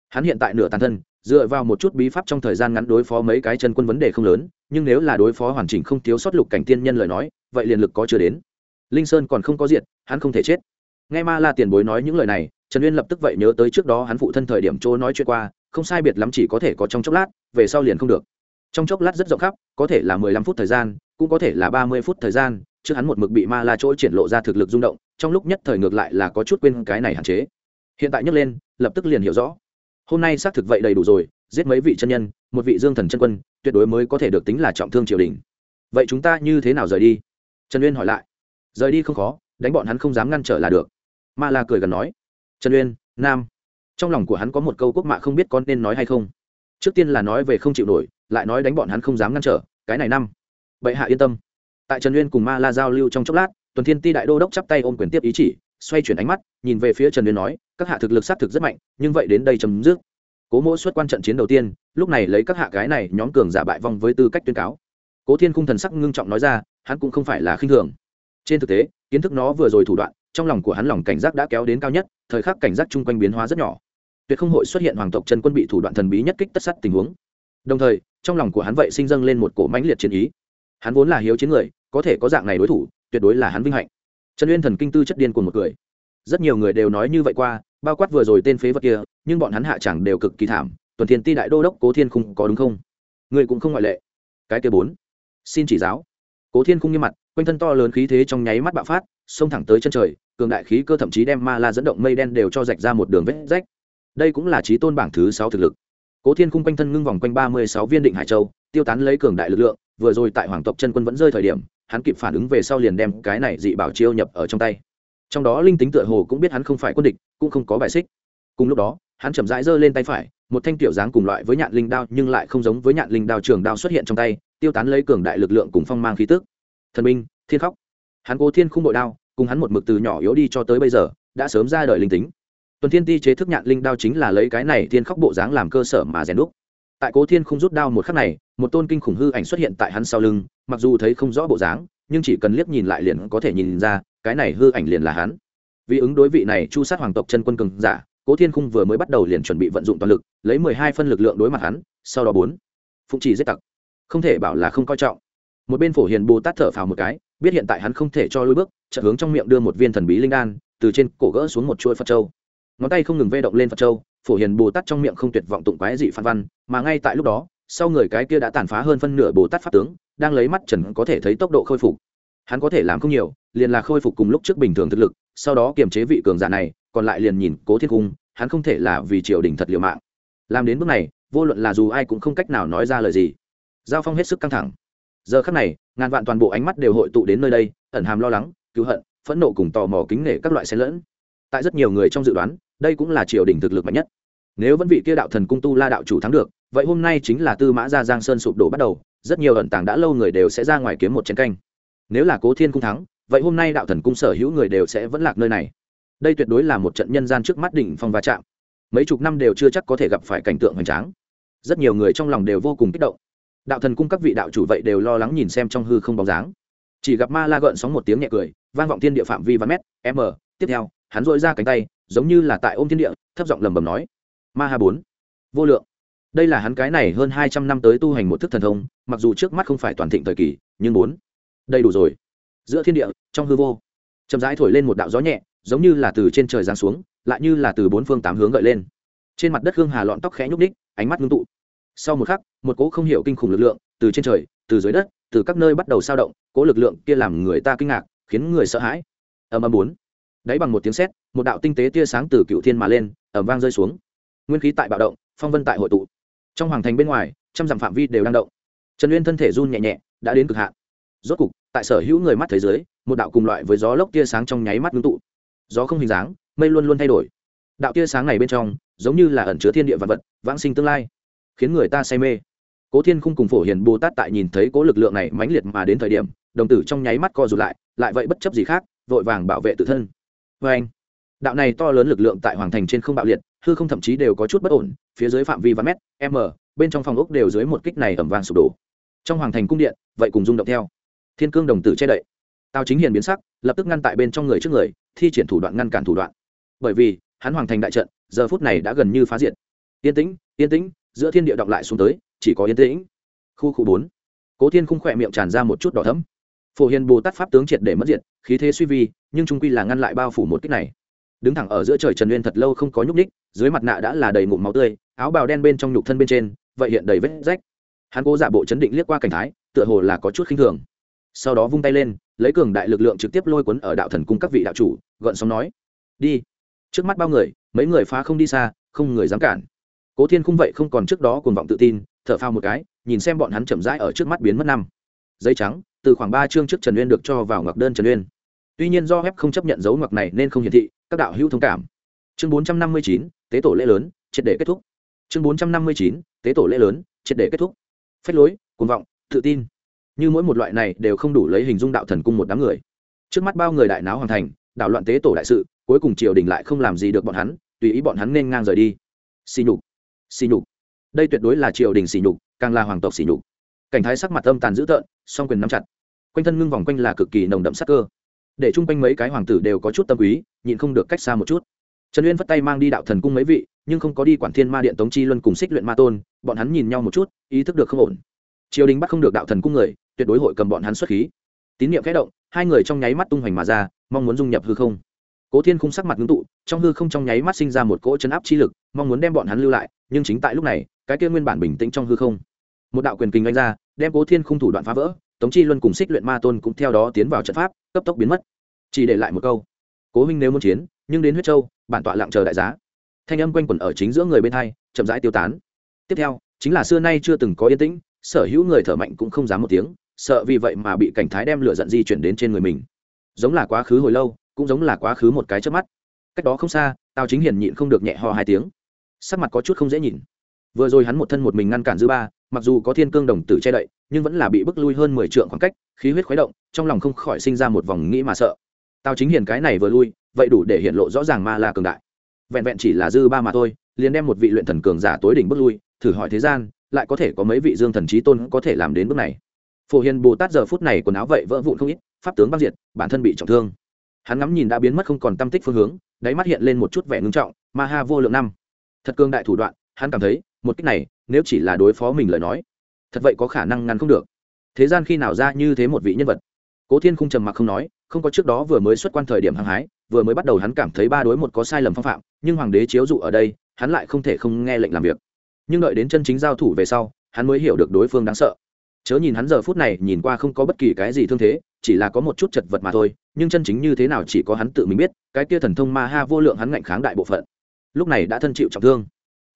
Hắn hiện tại nửa tàn thân, dựa vào một chút bí pháp trong thời gian ngắn đối phó mấy cái chân quân vấn đề không lớn, nhưng nếu là đối phó hoàn chỉnh không thiếu sót lục cảnh tiên nhân lời nói, vậy liền lực có chưa đến linh sơn còn không có diệt, hắn không thể chết. Nghe ma la tiền bối nói những lời này, trần uyên lập tức vậy nhớ tới trước đó hắn phụ thân thời điểm chỗ nói chuyện qua, không sai biệt lắm chỉ có thể có trong chốc lát, về sau liền không được. Trong chốc lát rất rộng khắp, có thể là mười lăm phút thời gian, cũng có thể là ba mươi phút thời gian, trước hắn một mực bị ma la chỗ triển lộ ra thực lực rung động, trong lúc nhất thời ngược lại là có chút quên cái này hạn chế. Hiện tại nhấc lên, lập tức liền hiểu rõ. Hôm nay xác thực vậy đầy đủ rồi, giết mấy vị chân nhân, một vị dương thần chân quân, tuyệt đối mới có thể được tính là trọng thương triều đình. Vậy chúng ta như thế nào rời đi? Trần uyên hỏi lại rời đi không khó, đánh bọn hắn không dám ngăn trở là được. Ma la cười gần nói, trần uyên, nam. Trong lòng của hắn có một câu quốc mạ không biết con nên nói hay không. Trước tiên là nói về không chịu nổi, lại nói đánh bọn hắn không dám ngăn trở, cái này năm. Bệ hạ yên tâm. Tại trần uyên cùng ma la giao lưu trong chốc lát, tuần thiên ti đại đô đốc chắp tay ôm quyền tiếp ý chỉ, xoay chuyển ánh mắt, nhìn về phía trần uyên nói, các hạ thực lực xác thực rất mạnh, nhưng vậy đến đây chấm dứt. Cố mỗi xuất quan trận chiến đầu tiên, lúc này lấy các hạ gái này nhóm cường giả bại vong với tư cách tuyên cáo. Cố thiên khung thần sắc ngưng trọng nói ra, hắn cũng không phải là khinh thường trên thực tế, kiến thức nó vừa rồi thủ đoạn, trong lòng của hắn lòng cảnh giác đã kéo đến cao nhất, thời khắc cảnh giác chung quanh biến hóa rất nhỏ. Tuyệt không hội xuất hiện hoàng tộc chân quân bị thủ đoạn thần bí nhất kích tất sắt tình huống. Đồng thời, trong lòng của hắn vậy sinh dâng lên một cổ mãnh liệt chiến ý. Hắn vốn là hiếu chiến người, có thể có dạng này đối thủ, tuyệt đối là hắn vinh hạnh. Trần uyên thần kinh tư chất điên của một người. Rất nhiều người đều nói như vậy qua, bao quát vừa rồi tên phế vật kia, nhưng bọn hắn hạ chẳng đều cực kỳ thảm, tuần thiên ti đại đô đốc cố thiên khung có đúng không? Người cũng không ngoại lệ. Cái kia bốn. Xin chỉ giáo. Cố thiên khung nghiêm mặt quanh thân to lớn khí thế trong nháy mắt bạo phát, xông thẳng tới chân trời, cường đại khí cơ thậm chí đem ma la dẫn động mây đen đều cho rạch ra một đường vết rách. Đây cũng là trí tôn bảng thứ sáu thực lực. Cố thiên khung quanh thân ngưng vòng quanh ba mươi sáu viên định hải châu, tiêu tán lấy cường đại lực lượng, vừa rồi tại hoàng tộc chân quân vẫn rơi thời điểm, hắn kịp phản ứng về sau liền đem cái này dị bảo chiêu nhập ở trong tay. Trong đó linh tính tựa hồ cũng biết hắn không phải quân địch, cũng không có bài xích. Cùng lúc đó, hắn chậm rãi giơ lên tay phải, một thanh tiểu dáng cùng loại với nhạn linh đao nhưng lại không giống với nhạn linh đao trường đao xuất hiện trong tay, tiêu tán lấy cường đại lực lượng cùng phong mang khí tức. Thần minh thiên khóc. Hắn cố thiên khung bội đao, cùng hắn một mực từ nhỏ yếu đi cho tới bây giờ, đã sớm ra đời linh tính. Tuần thiên ti chế thức nhạn linh đao chính là lấy cái này thiên khóc bộ dáng làm cơ sở mà rèn đúc. Tại cố thiên không rút đao một khắc này, một tôn kinh khủng hư ảnh xuất hiện tại hắn sau lưng, mặc dù thấy không rõ bộ dáng, nhưng chỉ cần liếc nhìn lại liền có thể nhìn ra, cái này hư ảnh liền là hắn. Vì ứng đối vị này chu sát hoàng tộc chân quân cường giả, cố thiên khung vừa mới bắt đầu liền chuẩn bị vận dụng toàn lực, lấy mười hai phân lực lượng đối mặt hắn, sau đó bốn. Phụng chỉ giết tặc. Không thể bảo là không coi trọng. Một bên phổ hiền bồ tát thở phào một cái biết hiện tại hắn không thể cho lui bước, chợt hướng trong miệng đưa một viên thần bí linh đan, từ trên cổ gỡ xuống một chuỗi phật châu. Ngón tay không ngừng vê động lên phật châu, phổ hiền bồ tát trong miệng không tuyệt vọng tụng quái dị phan văn, mà ngay tại lúc đó, sau người cái kia đã tàn phá hơn phân nửa bồ tát pháp tướng, đang lấy mắt trần có thể thấy tốc độ khôi phục. Hắn có thể làm không nhiều, liền là khôi phục cùng lúc trước bình thường thực lực, sau đó kiềm chế vị cường giả này, còn lại liền nhìn cố thiên cung, hắn không thể là vì triều đình thật liều mạng. Làm đến bước này, vô luận là dù ai cũng không cách nào nói ra lời gì. Giao phong hết sức căng thẳng giờ khắc này, ngàn vạn toàn bộ ánh mắt đều hội tụ đến nơi đây, ẩn hàm lo lắng, cứu hận, phẫn nộ cùng tò mò kính nể các loại xen lẫn. Tại rất nhiều người trong dự đoán, đây cũng là triều đình thực lực mạnh nhất. Nếu vẫn vị kia đạo thần cung tu la đạo chủ thắng được, vậy hôm nay chính là tư mã gia giang sơn sụp đổ bắt đầu, rất nhiều ẩn tàng đã lâu người đều sẽ ra ngoài kiếm một chiến canh. Nếu là cố thiên cung thắng, vậy hôm nay đạo thần cung sở hữu người đều sẽ vẫn lạc nơi này. Đây tuyệt đối là một trận nhân gian trước mắt đỉnh phong va chạm. Mấy chục năm đều chưa chắc có thể gặp phải cảnh tượng hoành tráng. Rất nhiều người trong lòng đều vô cùng kích động đạo thần cung các vị đạo chủ vậy đều lo lắng nhìn xem trong hư không bóng dáng. Chỉ gặp ma la gợn sóng một tiếng nhẹ cười, vang vọng thiên địa phạm vi và mét, m. Tiếp theo, hắn dội ra cánh tay, giống như là tại ôm thiên địa, thấp giọng lầm bầm nói, ma ha bốn, vô lượng. Đây là hắn cái này hơn hai trăm năm tới tu hành một thức thần thông, mặc dù trước mắt không phải toàn thịnh thời kỳ, nhưng bốn, đầy đủ rồi. Giữa thiên địa, trong hư vô, chậm rãi thổi lên một đạo gió nhẹ, giống như là từ trên trời giáng xuống, lại như là từ bốn phương tám hướng gợi lên. Trên mặt đất hương hà lọn tóc khẽ nhúc ních ánh mắt ngưng tụ sau một khắc, một cỗ không hiểu kinh khủng lực lượng từ trên trời, từ dưới đất, từ các nơi bắt đầu sao động, cỗ lực lượng kia làm người ta kinh ngạc, khiến người sợ hãi. Ầm ầm bốn. Đáy bằng một tiếng sét, một đạo tinh tế tia sáng từ cựu thiên mà lên, ầm vang rơi xuống. Nguyên khí tại bạo động, phong vân tại hội tụ. Trong hoàng thành bên ngoài, trăm dặm phạm vi đều đang động. Trần uyên thân thể run nhẹ nhẹ, đã đến cực hạn. Rốt cục, tại sở hữu người mắt thế giới một đạo cùng loại với gió lốc tia sáng trong nháy mắt ngưng tụ. Gió không hình dáng, mây luôn luôn thay đổi. Đạo tia sáng này bên trong, giống như là ẩn chứa thiên địa vật vật, vãng sinh tương lai khiến người ta say mê. Cố thiên khung cùng phổ hiền bồ tát tại nhìn thấy cố lực lượng này mãnh liệt mà đến thời điểm, đồng tử trong nháy mắt co rụt lại lại vậy bất chấp gì khác, vội vàng bảo vệ tự thân. Vê anh, đạo này to lớn lực lượng tại hoàng thành trên không bạo liệt, hư không thậm chí đều có chút bất ổn, phía dưới phạm vi vài mét, m, bên trong phòng ốc đều dưới một kích này ẩm vàng sụp đổ. Trong hoàng thành cung điện, vậy cùng rung động theo. Thiên cương đồng tử che đậy. Tào chính hiền biến sắc, lập tức ngăn tại bên trong người trước người, thi triển thủ đoạn ngăn cản thủ đoạn. Bởi vì, hắn hoàng thành đại trận, giờ phút này đã gần như phá diệt. Yên tĩnh yên tĩnh giữa thiên địa động lại xuống tới, chỉ có yên tĩnh. Khu khu bốn. Cố thiên khung khỏe miệng tràn ra một chút đỏ thấm phổ hiền bồ tát pháp tướng triệt để mất diệt, khí thế suy vi, nhưng trung quy là ngăn lại bao phủ một kích này. Đứng thẳng ở giữa trời trần nguyên thật lâu không có nhúc ních dưới mặt nạ đã là đầy ngụm máu tươi, áo bào đen bên trong nhục thân bên trên, vậy hiện đầy vết rách. Hắn cố giả bộ chấn định liếc qua cảnh thái, tựa hồ là có chút khinh thường. Sau đó vung tay lên, lấy cường đại lực lượng trực tiếp lôi cuốn ở đạo thần cung các vị đạo chủ gợn sóng nói, đi. Trước mắt bao người, mấy người phá không đi xa, không người dám cản cố thiên khung vậy không còn trước đó cuồng vọng tự tin, thở phao một cái, nhìn xem bọn hắn chậm rãi ở trước mắt biến mất năm. Giấy trắng, từ khoảng ba chương trước trần uyên được cho vào ngọc đơn trần uyên. Tuy nhiên do web không chấp nhận dấu ngọc này nên không hiển thị, các đạo hữu thông cảm. Chương bốn trăm năm mươi chín, tế tổ lễ lớn, triệt để kết thúc. Chương bốn trăm năm mươi chín, tế tổ lễ lớn, triệt để kết thúc. Phách lối, cuồng vọng, tự tin. Như mỗi một loại này đều không đủ lấy hình dung đạo thần cung một đám người. Trước mắt bao người đại náo hoàn thành, đảo loạn tế tổ đại sự, cuối cùng triều đình lại không làm gì được bọn hắn, tùy ý bọn hắn nên ngang rời đi. Xì nhục xì nhục. Đây tuyệt đối là triều đình xì nhục, càng là hoàng tộc xì nhục. Cảnh thái sắc mặt âm tàn dữ tợn, song quyền nắm chặt. Quanh thân ngưng vòng quanh là cực kỳ nồng đậm sắc cơ. Để chung quanh mấy cái hoàng tử đều có chút tâm quý nhịn không được cách xa một chút. Trần uyên phất tay mang đi đạo thần cung mấy vị, nhưng không có đi quản thiên ma điện tống chi luân cùng xích luyện ma tôn, bọn hắn nhìn nhau một chút, ý thức được không ổn. Triều đình bắt không được đạo thần cung người, tuyệt đối hội cầm bọn hắn xuất khí. Tín niệm khẽ động, hai người trong nháy mắt tung hoành mà ra, mong muốn dung nhập hư không cố thiên khung sắc mặt ngưng tụ, trong hư không trong nháy mắt sinh ra một cỗ chấn áp chi lực, mong muốn đem bọn hắn lưu lại, nhưng chính tại lúc này, cái kia nguyên bản bình tĩnh trong hư không, một đạo quyền kinh đánh ra, đem cố thiên khung thủ đoạn phá vỡ, tống chi luân cùng xích luyện ma tôn cũng theo đó tiến vào trận pháp, cấp tốc biến mất. Chỉ để lại một câu, cố huynh nếu muốn chiến, nhưng đến huyết châu, bản tọa lặng chờ đại giá. Thanh âm quanh quẩn ở chính giữa người bên hai, chậm rãi tiêu tán. Tiếp theo, chính là xưa nay chưa từng có yên tĩnh, sở hữu người thở mạnh cũng không dám một tiếng, sợ vì vậy mà bị cảnh thái đem lửa giận di chuyển đến trên người mình. Giống là quá khứ hồi lâu cũng giống là quá khứ một cái trước mắt. Cách đó không xa, tào chính hiền nhịn không được nhẹ ho hai tiếng. Sắc mặt có chút không dễ nhìn. Vừa rồi hắn một thân một mình ngăn cản dư ba, mặc dù có thiên cương đồng tử che đậy, nhưng vẫn là bị bức lui hơn mười trượng khoảng cách, khí huyết khuấy động, trong lòng không khỏi sinh ra một vòng nghĩ mà sợ. Tào chính hiền cái này vừa lui, vậy đủ để hiện lộ rõ ràng ma la cường đại. Vẹn vẹn chỉ là dư ba mà thôi, liền đem một vị luyện thần cường giả tối đỉnh bước lui, thử hỏi thế gian, lại có thể có mấy vị dương thần trí tôn có thể làm đến bước này. Phổ hiền bồ tát giờ phút này quần áo vậy vỡ vụn không ít, pháp tướng băng diệt, bản thân bị trọng thương hắn ngắm nhìn đã biến mất không còn tâm tích phương hướng, đáy mắt hiện lên một chút vẻ ngưng trọng, ma ha vô lượng năm. Thật cương đại thủ đoạn, hắn cảm thấy, một cách này, nếu chỉ là đối phó mình lời nói, thật vậy có khả năng ngăn không được. Thế gian khi nào ra như thế một vị nhân vật? Cố thiên không trầm mặc không nói, không có trước đó vừa mới xuất quan thời điểm hăng hái, vừa mới bắt đầu hắn cảm thấy ba đối một có sai lầm phong phạm, nhưng hoàng đế chiếu dụ ở đây, hắn lại không thể không nghe lệnh làm việc. Nhưng đợi đến chân chính giao thủ về sau, hắn mới hiểu được đối phương đáng sợ chớ nhìn hắn giờ phút này nhìn qua không có bất kỳ cái gì thương thế, chỉ là có một chút chật vật mà thôi, nhưng chân chính như thế nào chỉ có hắn tự mình biết, cái kia thần thông ma ha vô lượng hắn ngạnh kháng đại bộ phận. Lúc này đã thân chịu trọng thương.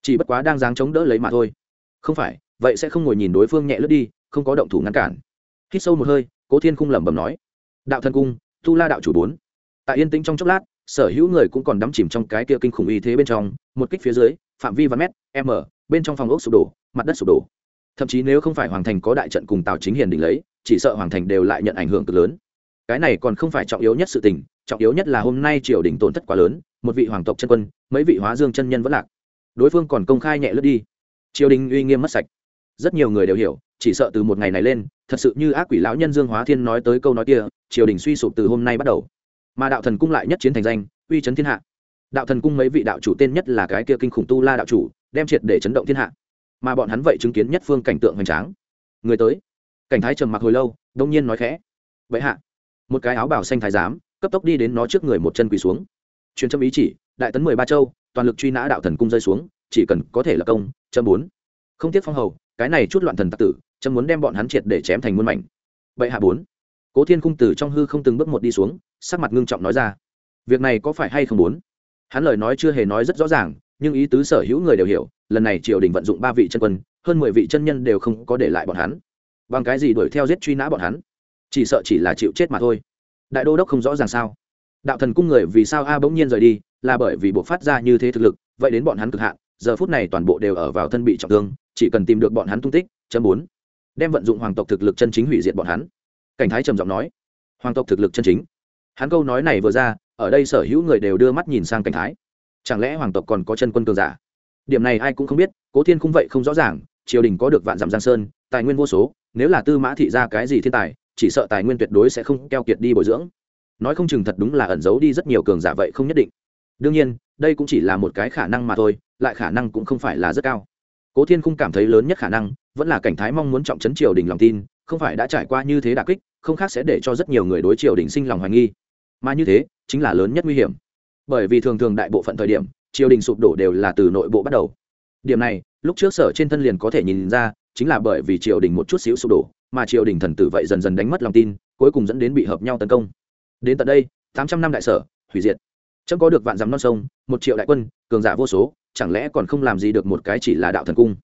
Chỉ bất quá đang dáng chống đỡ lấy mà thôi. Không phải, vậy sẽ không ngồi nhìn đối phương nhẹ lướt đi, không có động thủ ngăn cản. Hít sâu một hơi, cố thiên khung lẩm bẩm nói, đạo thần cung, tu la đạo chủ bốn. Tại yên tĩnh trong chốc lát, sở hữu người cũng còn đắm chìm trong cái kia kinh khủng y thế bên trong, một kích phía dưới, phạm vi và mét, m, bên trong phòng ốc sụp đổ, mặt đất sụp đổ thậm chí nếu không phải hoàng thành có đại trận cùng tào chính hiền định lấy, chỉ sợ hoàng thành đều lại nhận ảnh hưởng cực lớn. Cái này còn không phải trọng yếu nhất sự tình, trọng yếu nhất là hôm nay triều đình tổn thất quá lớn, một vị hoàng tộc chân quân, mấy vị hóa dương chân nhân vẫn lạc. Đối phương còn công khai nhẹ lướt đi. Triều đình uy nghiêm mất sạch. Rất nhiều người đều hiểu, chỉ sợ từ một ngày này lên, thật sự như ác quỷ lão nhân dương hóa thiên nói tới câu nói kia, triều đình suy sụp từ hôm nay bắt đầu. Mà đạo thần cung lại nhất chiến thành danh, uy chấn thiên hạ. Đạo thần cung mấy vị đạo chủ tên nhất là cái kia kinh khủng tu la đạo chủ, đem triệt để chấn động thiên hạ mà bọn hắn vậy chứng kiến nhất phương cảnh tượng hoành tráng. Người tới. Cảnh thái trầm mặc hồi lâu, đông nhiên nói khẽ. Vậy hạ. Một cái áo bảo xanh thái giám, cấp tốc đi đến nó trước người một chân quỳ xuống. Truyền châm ý chỉ, đại tấn mười ba châu, toàn lực truy nã đạo thần cung rơi xuống, chỉ cần có thể là công, châm bốn. Không tiếc phong hầu, cái này chút loạn thần tặc tử, châm muốn đem bọn hắn triệt để chém thành muôn mảnh. Vậy hạ bốn. Cố thiên cung tử trong hư không từng bước một đi xuống, sắc mặt ngưng trọng nói ra. Việc này có phải hay không bốn? Hắn lời nói chưa hề nói rất rõ ràng, nhưng ý tứ sở hữu người đều hiểu lần này triều đình vận dụng ba vị chân quân, hơn mười vị chân nhân đều không có để lại bọn hắn. Bằng cái gì đuổi theo giết truy nã bọn hắn? Chỉ sợ chỉ là chịu chết mà thôi. Đại đô đốc không rõ ràng sao? Đạo thần cung người vì sao a bỗng nhiên rời đi, là bởi vì buộc phát ra như thế thực lực, vậy đến bọn hắn cực hạn, giờ phút này toàn bộ đều ở vào thân bị trọng thương, chỉ cần tìm được bọn hắn tung tích, chấm bốn. Đem vận dụng hoàng tộc thực lực chân chính hủy diệt bọn hắn. Cảnh thái trầm giọng nói. Hoàng tộc thực lực chân chính. Hắn câu nói này vừa ra, ở đây sở hữu người đều đưa mắt nhìn sang cảnh thái. Chẳng lẽ hoàng tộc còn có chân quân cường giả? Điểm này ai cũng không biết, cố thiên khung vậy không rõ ràng, triều đình có được vạn dặm giang sơn, tài nguyên vô số, nếu là tư mã thị ra cái gì thiên tài, chỉ sợ tài nguyên tuyệt đối sẽ không keo kiệt đi bồi dưỡng. Nói không chừng thật đúng là ẩn giấu đi rất nhiều cường giả vậy không nhất định. Đương nhiên, đây cũng chỉ là một cái khả năng mà thôi, lại khả năng cũng không phải là rất cao. Cố thiên khung cảm thấy lớn nhất khả năng, vẫn là cảnh thái mong muốn trọng trấn triều đình lòng tin, không phải đã trải qua như thế đà kích, không khác sẽ để cho rất nhiều người đối triều đình sinh lòng hoài nghi. Mà như thế, chính là lớn nhất nguy hiểm. Bởi vì thường thường đại bộ phận thời điểm triều đình sụp đổ đều là từ nội bộ bắt đầu. Điểm này, lúc trước sở trên thân liền có thể nhìn ra, chính là bởi vì triều đình một chút xíu sụp đổ, mà triều đình thần tử vậy dần dần đánh mất lòng tin, cuối cùng dẫn đến bị hợp nhau tấn công. Đến tận đây, tám trăm năm đại sở, hủy diệt. Chấm có được vạn dắm non sông, một triệu đại quân, cường giả vô số, chẳng lẽ còn không làm gì được một cái chỉ là đạo thần cung?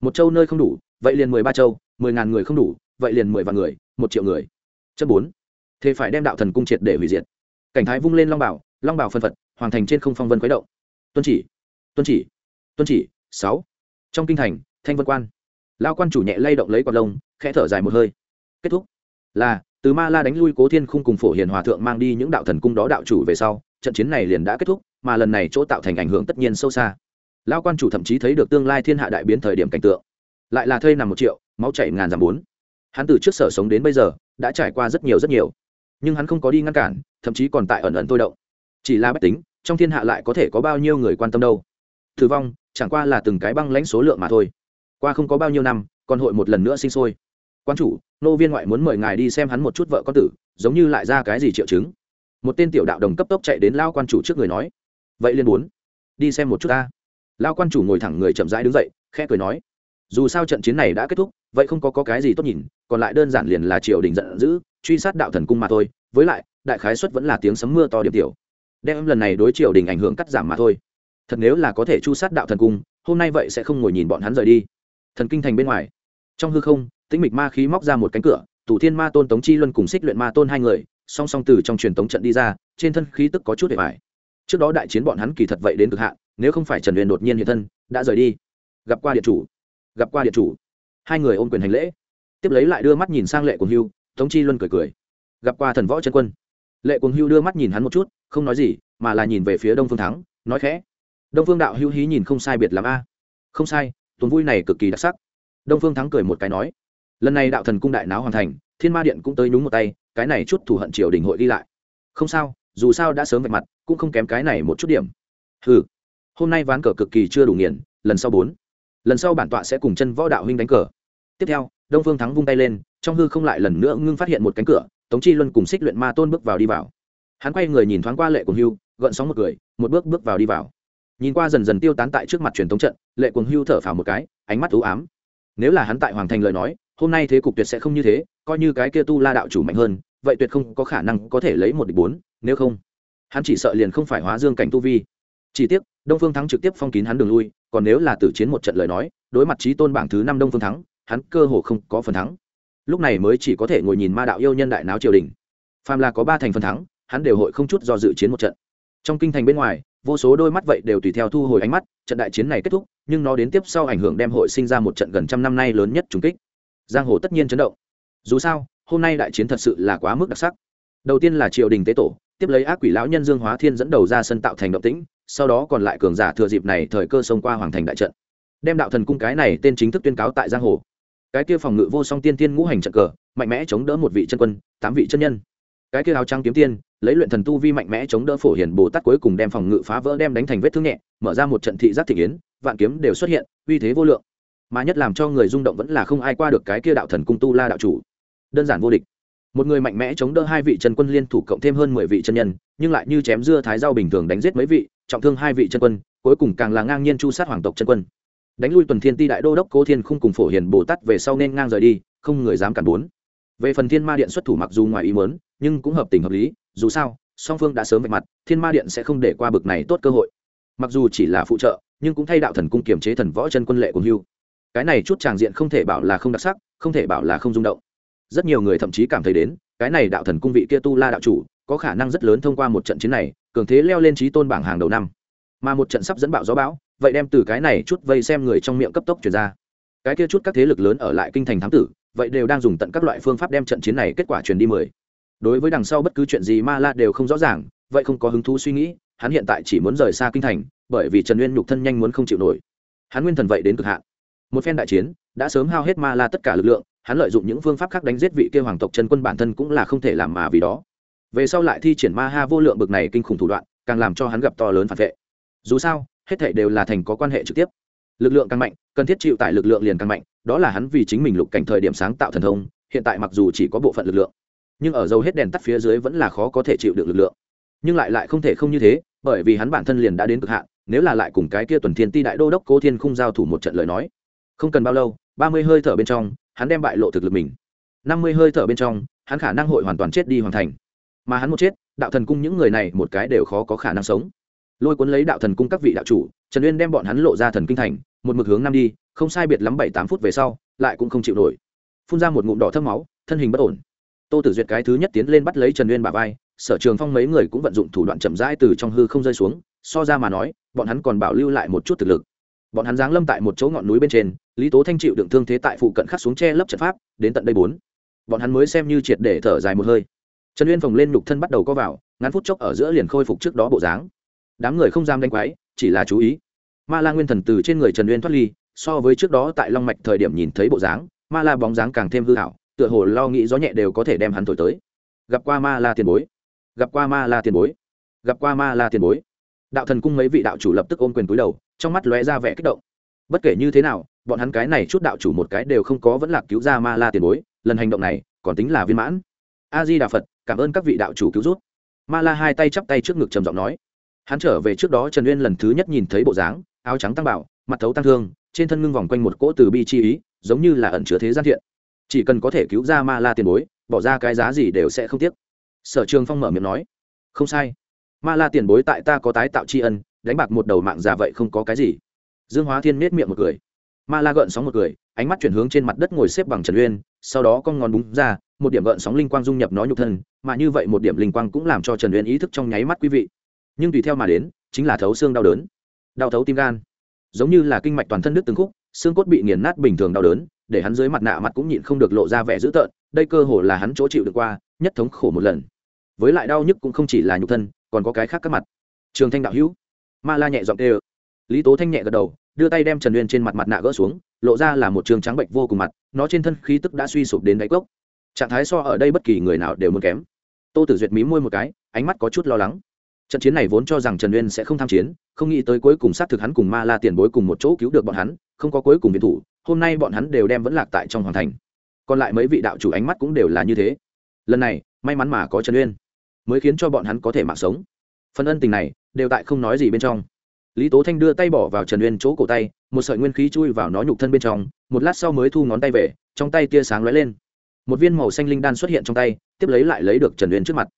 Một châu nơi không đủ, vậy liền mười ba châu, mười ngàn người không đủ, vậy liền mười vạn người, một triệu người. Chất bốn. Thế phải đem đạo thần cung triệt để hủy diệt. Cảnh thái vung lên long bảo long bảo phân phật, hoàng thành trên không phong vân khuấy động tuân chỉ. Tuân chỉ. Tuân chỉ. Sáu. Trong kinh thành, thanh vân quan. Lao quan chủ nhẹ lay động lấy quạt lông, khẽ thở dài một hơi. Kết thúc. Là, từ ma la đánh lui cố thiên khung cùng phổ hiền hòa thượng mang đi những đạo thần cung đó đạo chủ về sau, trận chiến này liền đã kết thúc, mà lần này chỗ tạo thành ảnh hưởng tất nhiên sâu xa. Lao quan chủ thậm chí thấy được tương lai thiên hạ đại biến thời điểm cảnh tượng. Lại là thây nằm một triệu, máu chảy ngàn giảm bốn. Hắn từ trước sở sống đến bây giờ, đã trải qua rất nhiều rất nhiều. Nhưng hắn không có đi ngăn cản, thậm chí còn tại ẩn ẩn thôi động. Chỉ là bách tính trong thiên hạ lại có thể có bao nhiêu người quan tâm đâu. Tử vong chẳng qua là từng cái băng lãnh số lượng mà thôi. Qua không có bao nhiêu năm còn hội một lần nữa sinh sôi. Quan chủ nô viên ngoại muốn mời ngài đi xem hắn một chút vợ con tử giống như lại ra cái gì triệu chứng. Một tên tiểu đạo đồng cấp tốc chạy đến lao quan chủ trước người nói. Vậy liên muốn. Đi xem một chút ta. Lao quan chủ ngồi thẳng người chậm rãi đứng dậy khẽ cười nói. Dù sao trận chiến này đã kết thúc vậy không có, có cái gì tốt nhìn còn lại đơn giản liền là triều đình giận dữ truy sát đạo thần cung mà thôi. Với lại đại khái xuất vẫn là tiếng sấm mưa to điểm tiểu đem lần này đối triều đình ảnh hưởng cắt giảm mà thôi. Thật nếu là có thể chu sát đạo thần cung, hôm nay vậy sẽ không ngồi nhìn bọn hắn rời đi. Thần kinh thành bên ngoài. Trong hư không, tĩnh mịch ma khí móc ra một cánh cửa tủ thiên ma tôn tống chi luân cùng xích luyện ma tôn hai người, song song từ trong truyền tống trận đi ra, trên thân khí tức có chút để bài trước đó đại chiến bọn hắn kỳ thật vậy đến cực hạn, nếu không phải trần huyền đột nhiên hiện thân, đã rời đi. Gặp qua điện chủ. Gặp qua điện chủ. Hai người ôm quyền hành lễ. Tiếp lấy lại đưa mắt nhìn sang lệ cuồng hưu, tống chi luân cười cười. Gặp qua thần võ chân quân. Lệ cuồng hưu đưa mắt nhìn hắn một chút không nói gì, mà là nhìn về phía đông phương thắng, nói khẽ, đông phương đạo hưu hí nhìn không sai biệt l a. Không sai, tuần vui này cực kỳ đặc sắc. Đông phương thắng cười một cái nói, lần này đạo thần cung đại náo hoàn thành, thiên ma điện cũng tới nhúng một tay, cái này chút thù hận triều đình hội đi lại. Không sao, dù sao đã sớm vạch mặt, cũng không kém cái này một chút điểm. Ừ hôm nay ván cờ cực kỳ chưa đủ nghiền, lần sau bốn, lần sau bản tọa sẽ cùng chân võ đạo huynh đánh cờ. Tiếp theo, đông phương thắng vung tay lên, trong hư không lại lần nữa ngưng phát hiện một cánh cửa, tống chi luân cùng xích luyện ma tôn bước vào đi vào hắn quay người nhìn thoáng qua lệ cuồng hưu, gợn sóng một cười, một bước bước vào đi vào. Nhìn qua dần dần tiêu tán tại trước mặt truyền thống trận, lệ cuồng hưu thở phào một cái, ánh mắt ú ám. Nếu là hắn tại hoàng thành lời nói, hôm nay thế cục tuyệt sẽ không như thế, coi như cái kia tu la đạo chủ mạnh hơn, vậy tuyệt không có khả năng có thể lấy một địch bốn, nếu không, hắn chỉ sợ liền không phải hóa dương cảnh tu vi. Chỉ tiếc, đông phương thắng trực tiếp phong kín hắn đường lui, còn nếu là tử chiến một trận lời nói, đối mặt trí tôn bảng thứ năm đông phương thắng, hắn cơ hồ không có phần thắng. Lúc này mới chỉ có thể ngồi nhìn ma đạo yêu nhân đại náo triều đình. Phàm là có ba thành phần thắng hắn đều hội không chút do dự chiến một trận. Trong kinh thành bên ngoài, vô số đôi mắt vậy đều tùy theo thu hồi ánh mắt, trận đại chiến này kết thúc, nhưng nó đến tiếp sau ảnh hưởng đem hội sinh ra một trận gần trăm năm nay lớn nhất trùng kích. Giang hồ tất nhiên chấn động. Dù sao, hôm nay đại chiến thật sự là quá mức đặc sắc. Đầu tiên là triều đình tế tổ, tiếp lấy ác quỷ lão nhân dương hóa thiên dẫn đầu ra sân tạo thành động tĩnh, sau đó còn lại cường giả thừa dịp này thời cơ xông qua hoàng thành đại trận. Đem đạo thần cung cái này tên chính thức tuyên cáo tại giang hồ. Cái kia phòng ngự vô song tiên tiên ngũ hành trận cờ, mạnh mẽ chống đỡ một vị chân quân, tám vị chân nhân. Cái kia áo trắng kiếm tiên lấy luyện thần tu vi mạnh mẽ chống đỡ phổ hiền bồ tát cuối cùng đem phòng ngự phá vỡ đem đánh thành vết thương nhẹ, mở ra một trận thị giác thị kiến vạn kiếm đều xuất hiện, uy thế vô lượng. Mà nhất làm cho người rung động vẫn là không ai qua được cái kia đạo thần cung tu la đạo chủ. Đơn giản vô địch. Một người mạnh mẽ chống đỡ hai vị chân quân liên thủ cộng thêm hơn mười vị chân nhân, nhưng lại như chém dưa thái rau bình thường đánh giết mấy vị, trọng thương hai vị chân quân, cuối cùng càng là ngang nhiên chu sát hoàng tộc chân quân. Đánh lui tuần thiên ti đại đô đốc cố thiên không cùng phổ hiền bồ tát về sau nên ngang rời đi, không người dám cản bốn. Về phần thiên ma điện xuất thủ mặc dù ngoài ý mớn nhưng cũng hợp tình hợp lý dù sao, song phương đã sớm vạch mặt, thiên ma điện sẽ không để qua bực này tốt cơ hội. Mặc dù chỉ là phụ trợ, nhưng cũng thay đạo thần cung kiềm chế thần võ chân quân lệ cùng hưu. Cái này chút tràng diện không thể bảo là không đặc sắc, không thể bảo là không rung động. Rất nhiều người thậm chí cảm thấy đến, cái này đạo thần cung vị kia tu la đạo chủ, có khả năng rất lớn thông qua một trận chiến này, cường thế leo lên trí tôn bảng hàng đầu năm. Mà một trận sắp dẫn bạo gió bão, vậy đem từ cái này chút vây xem người trong miệng cấp tốc chuyển ra. Cái kia chút các thế lực lớn ở lại kinh thành thám tử, vậy đều đang dùng tận các loại phương pháp đem trận chiến này kết quả truyền đi mười đối với đằng sau bất cứ chuyện gì ma la đều không rõ ràng, vậy không có hứng thú suy nghĩ, hắn hiện tại chỉ muốn rời xa kinh thành, bởi vì trần nguyên nhục thân nhanh muốn không chịu nổi. Hắn nguyên thần vậy đến cực hạn. Một phen đại chiến, đã sớm hao hết ma la tất cả lực lượng, hắn lợi dụng những phương pháp khác đánh giết vị kia hoàng tộc trần quân bản thân cũng là không thể làm mà vì đó. Về sau lại thi triển ma ha vô lượng bực này kinh khủng thủ đoạn, càng làm cho hắn gặp to lớn phản vệ. Dù sao, hết thể đều là thành có quan hệ trực tiếp. Lực lượng càng mạnh, cần thiết chịu tải lực lượng liền càng mạnh, đó là hắn vì chính mình lục cảnh thời điểm sáng tạo thần thông, hiện tại mặc dù chỉ có bộ phận lực lượng nhưng ở dầu hết đèn tắt phía dưới vẫn là khó có thể chịu được lực lượng. Nhưng lại lại không thể không như thế, bởi vì hắn bản thân liền đã đến cực hạn, nếu là lại cùng cái kia tuần thiên ti đại đô đốc cố thiên khung giao thủ một trận lời nói, không cần bao lâu, ba mươi hơi thở bên trong, hắn đem bại lộ thực lực mình. năm mươi hơi thở bên trong, hắn khả năng hội hoàn toàn chết đi hoàn thành. Mà hắn một chết, đạo thần cung những người này một cái đều khó có khả năng sống. Lôi cuốn lấy đạo thần cung các vị đạo chủ, trần uyên đem bọn hắn lộ ra thần kinh thành, một mực hướng nam đi, không sai biệt lắm bảy tám phút về sau, lại cũng không chịu nổi. Phun ra một ngụm đỏ thâm máu, thân hình bất ổn tô tử duyệt cái thứ nhất tiến lên bắt lấy trần uyên bà vai, sở trường phong mấy người cũng vận dụng thủ đoạn chậm rãi từ trong hư không rơi xuống, so ra mà nói, bọn hắn còn bảo lưu lại một chút thực lực. Bọn hắn giáng lâm tại một chỗ ngọn núi bên trên, lý tố thanh chịu đựng thương thế tại phụ cận khắc xuống che lấp trận pháp, đến tận đây bốn. Bọn hắn mới xem như triệt để thở dài một hơi. Trần uyên phồng lên nhục thân bắt đầu co vào, ngắn phút chốc ở giữa liền khôi phục trước đó bộ dáng. Đám người không dám đánh quái, chỉ là chú ý. Ma la nguyên thần từ trên người trần uyên thoát ly, so với trước đó tại long mạch thời điểm nhìn thấy bộ dáng, ma la bóng dáng càng thêm hư hảo tựa hồ lo nghĩ gió nhẹ đều có thể đem hắn thổi tới. Gặp qua ma la tiền bối. Gặp qua ma la tiền bối. Gặp qua ma la tiền bối. Đạo thần cung mấy vị đạo chủ lập tức ôm quyền túi đầu, trong mắt lóe ra vẻ kích động. Bất kể như thế nào, bọn hắn cái này chút đạo chủ một cái đều không có vẫn là cứu ra ma la tiền bối, lần hành động này còn tính là viên mãn. A di đà phật, cảm ơn các vị đạo chủ cứu rút ma la hai tay chắp tay trước ngực trầm giọng nói. Hắn trở về trước đó trần uyên lần thứ nhất nhìn thấy bộ dáng, áo trắng tăng bảo, mặt thấu tăng thương, trên thân ngưng vòng quanh một cỗ từ bi chi ý, giống như là ẩn chứa thế gian thiện chỉ cần có thể cứu ra ma la tiền bối, bỏ ra cái giá gì đều sẽ không tiếc. Sở trường phong mở miệng nói, không sai. Ma la tiền bối tại ta có tái tạo tri ân, đánh bạc một đầu mạng già vậy không có cái gì. Dương hóa thiên miết miệng một cười. Ma la gợn sóng một cười, ánh mắt chuyển hướng trên mặt đất ngồi xếp bằng trần uyên, sau đó con ngón búng ra, một điểm gợn sóng linh quang dung nhập nó nhục thân, mà như vậy một điểm linh quang cũng làm cho trần uyên ý thức trong nháy mắt quý vị. Nhưng tùy theo mà đến, chính là thấu xương đau đớn. Đau thấu tim gan. Giống như là kinh mạch toàn thân đứt từng khúc, xương cốt bị nghiền nát bình thường đau đớn để hắn dưới mặt nạ mặt cũng nhịn không được lộ ra vẻ dữ tợn, đây cơ hồ là hắn chỗ chịu được qua, nhất thống khổ một lần. Với lại đau nhức cũng không chỉ là nhục thân, còn có cái khác các mặt. Trường thanh đạo hữu. Ma la nhẹ giọng tê lý tố thanh nhẹ gật đầu, đưa tay đem trần uyên trên mặt mặt nạ gỡ xuống, lộ ra là một trường trắng bệnh vô cùng mặt, nó trên thân khí tức đã suy sụp đến đáy cốc. Trạng thái so ở đây bất kỳ người nào đều muốn kém. Tô tử duyệt mí môi một cái, ánh mắt có chút lo lắng trận chiến này vốn cho rằng trần uyên sẽ không tham chiến, không nghĩ tới cuối cùng xác thực hắn cùng ma la tiền bối cùng một chỗ cứu được bọn hắn, không có cuối cùng biệt thủ, hôm nay bọn hắn đều đem vẫn lạc tại trong hoàng thành. Còn lại mấy vị đạo chủ ánh mắt cũng đều là như thế. Lần này, may mắn mà có trần uyên, mới khiến cho bọn hắn có thể mạng sống. Phần ân tình này, đều tại không nói gì bên trong. Lý tố thanh đưa tay bỏ vào trần uyên chỗ cổ tay, một sợi nguyên khí chui vào nó nhục thân bên trong, một lát sau mới thu ngón tay về, trong tay tia sáng lóe lên. Một viên màu xanh linh đan xuất hiện trong tay, tiếp lấy lại lấy được trần uyên trước mặt.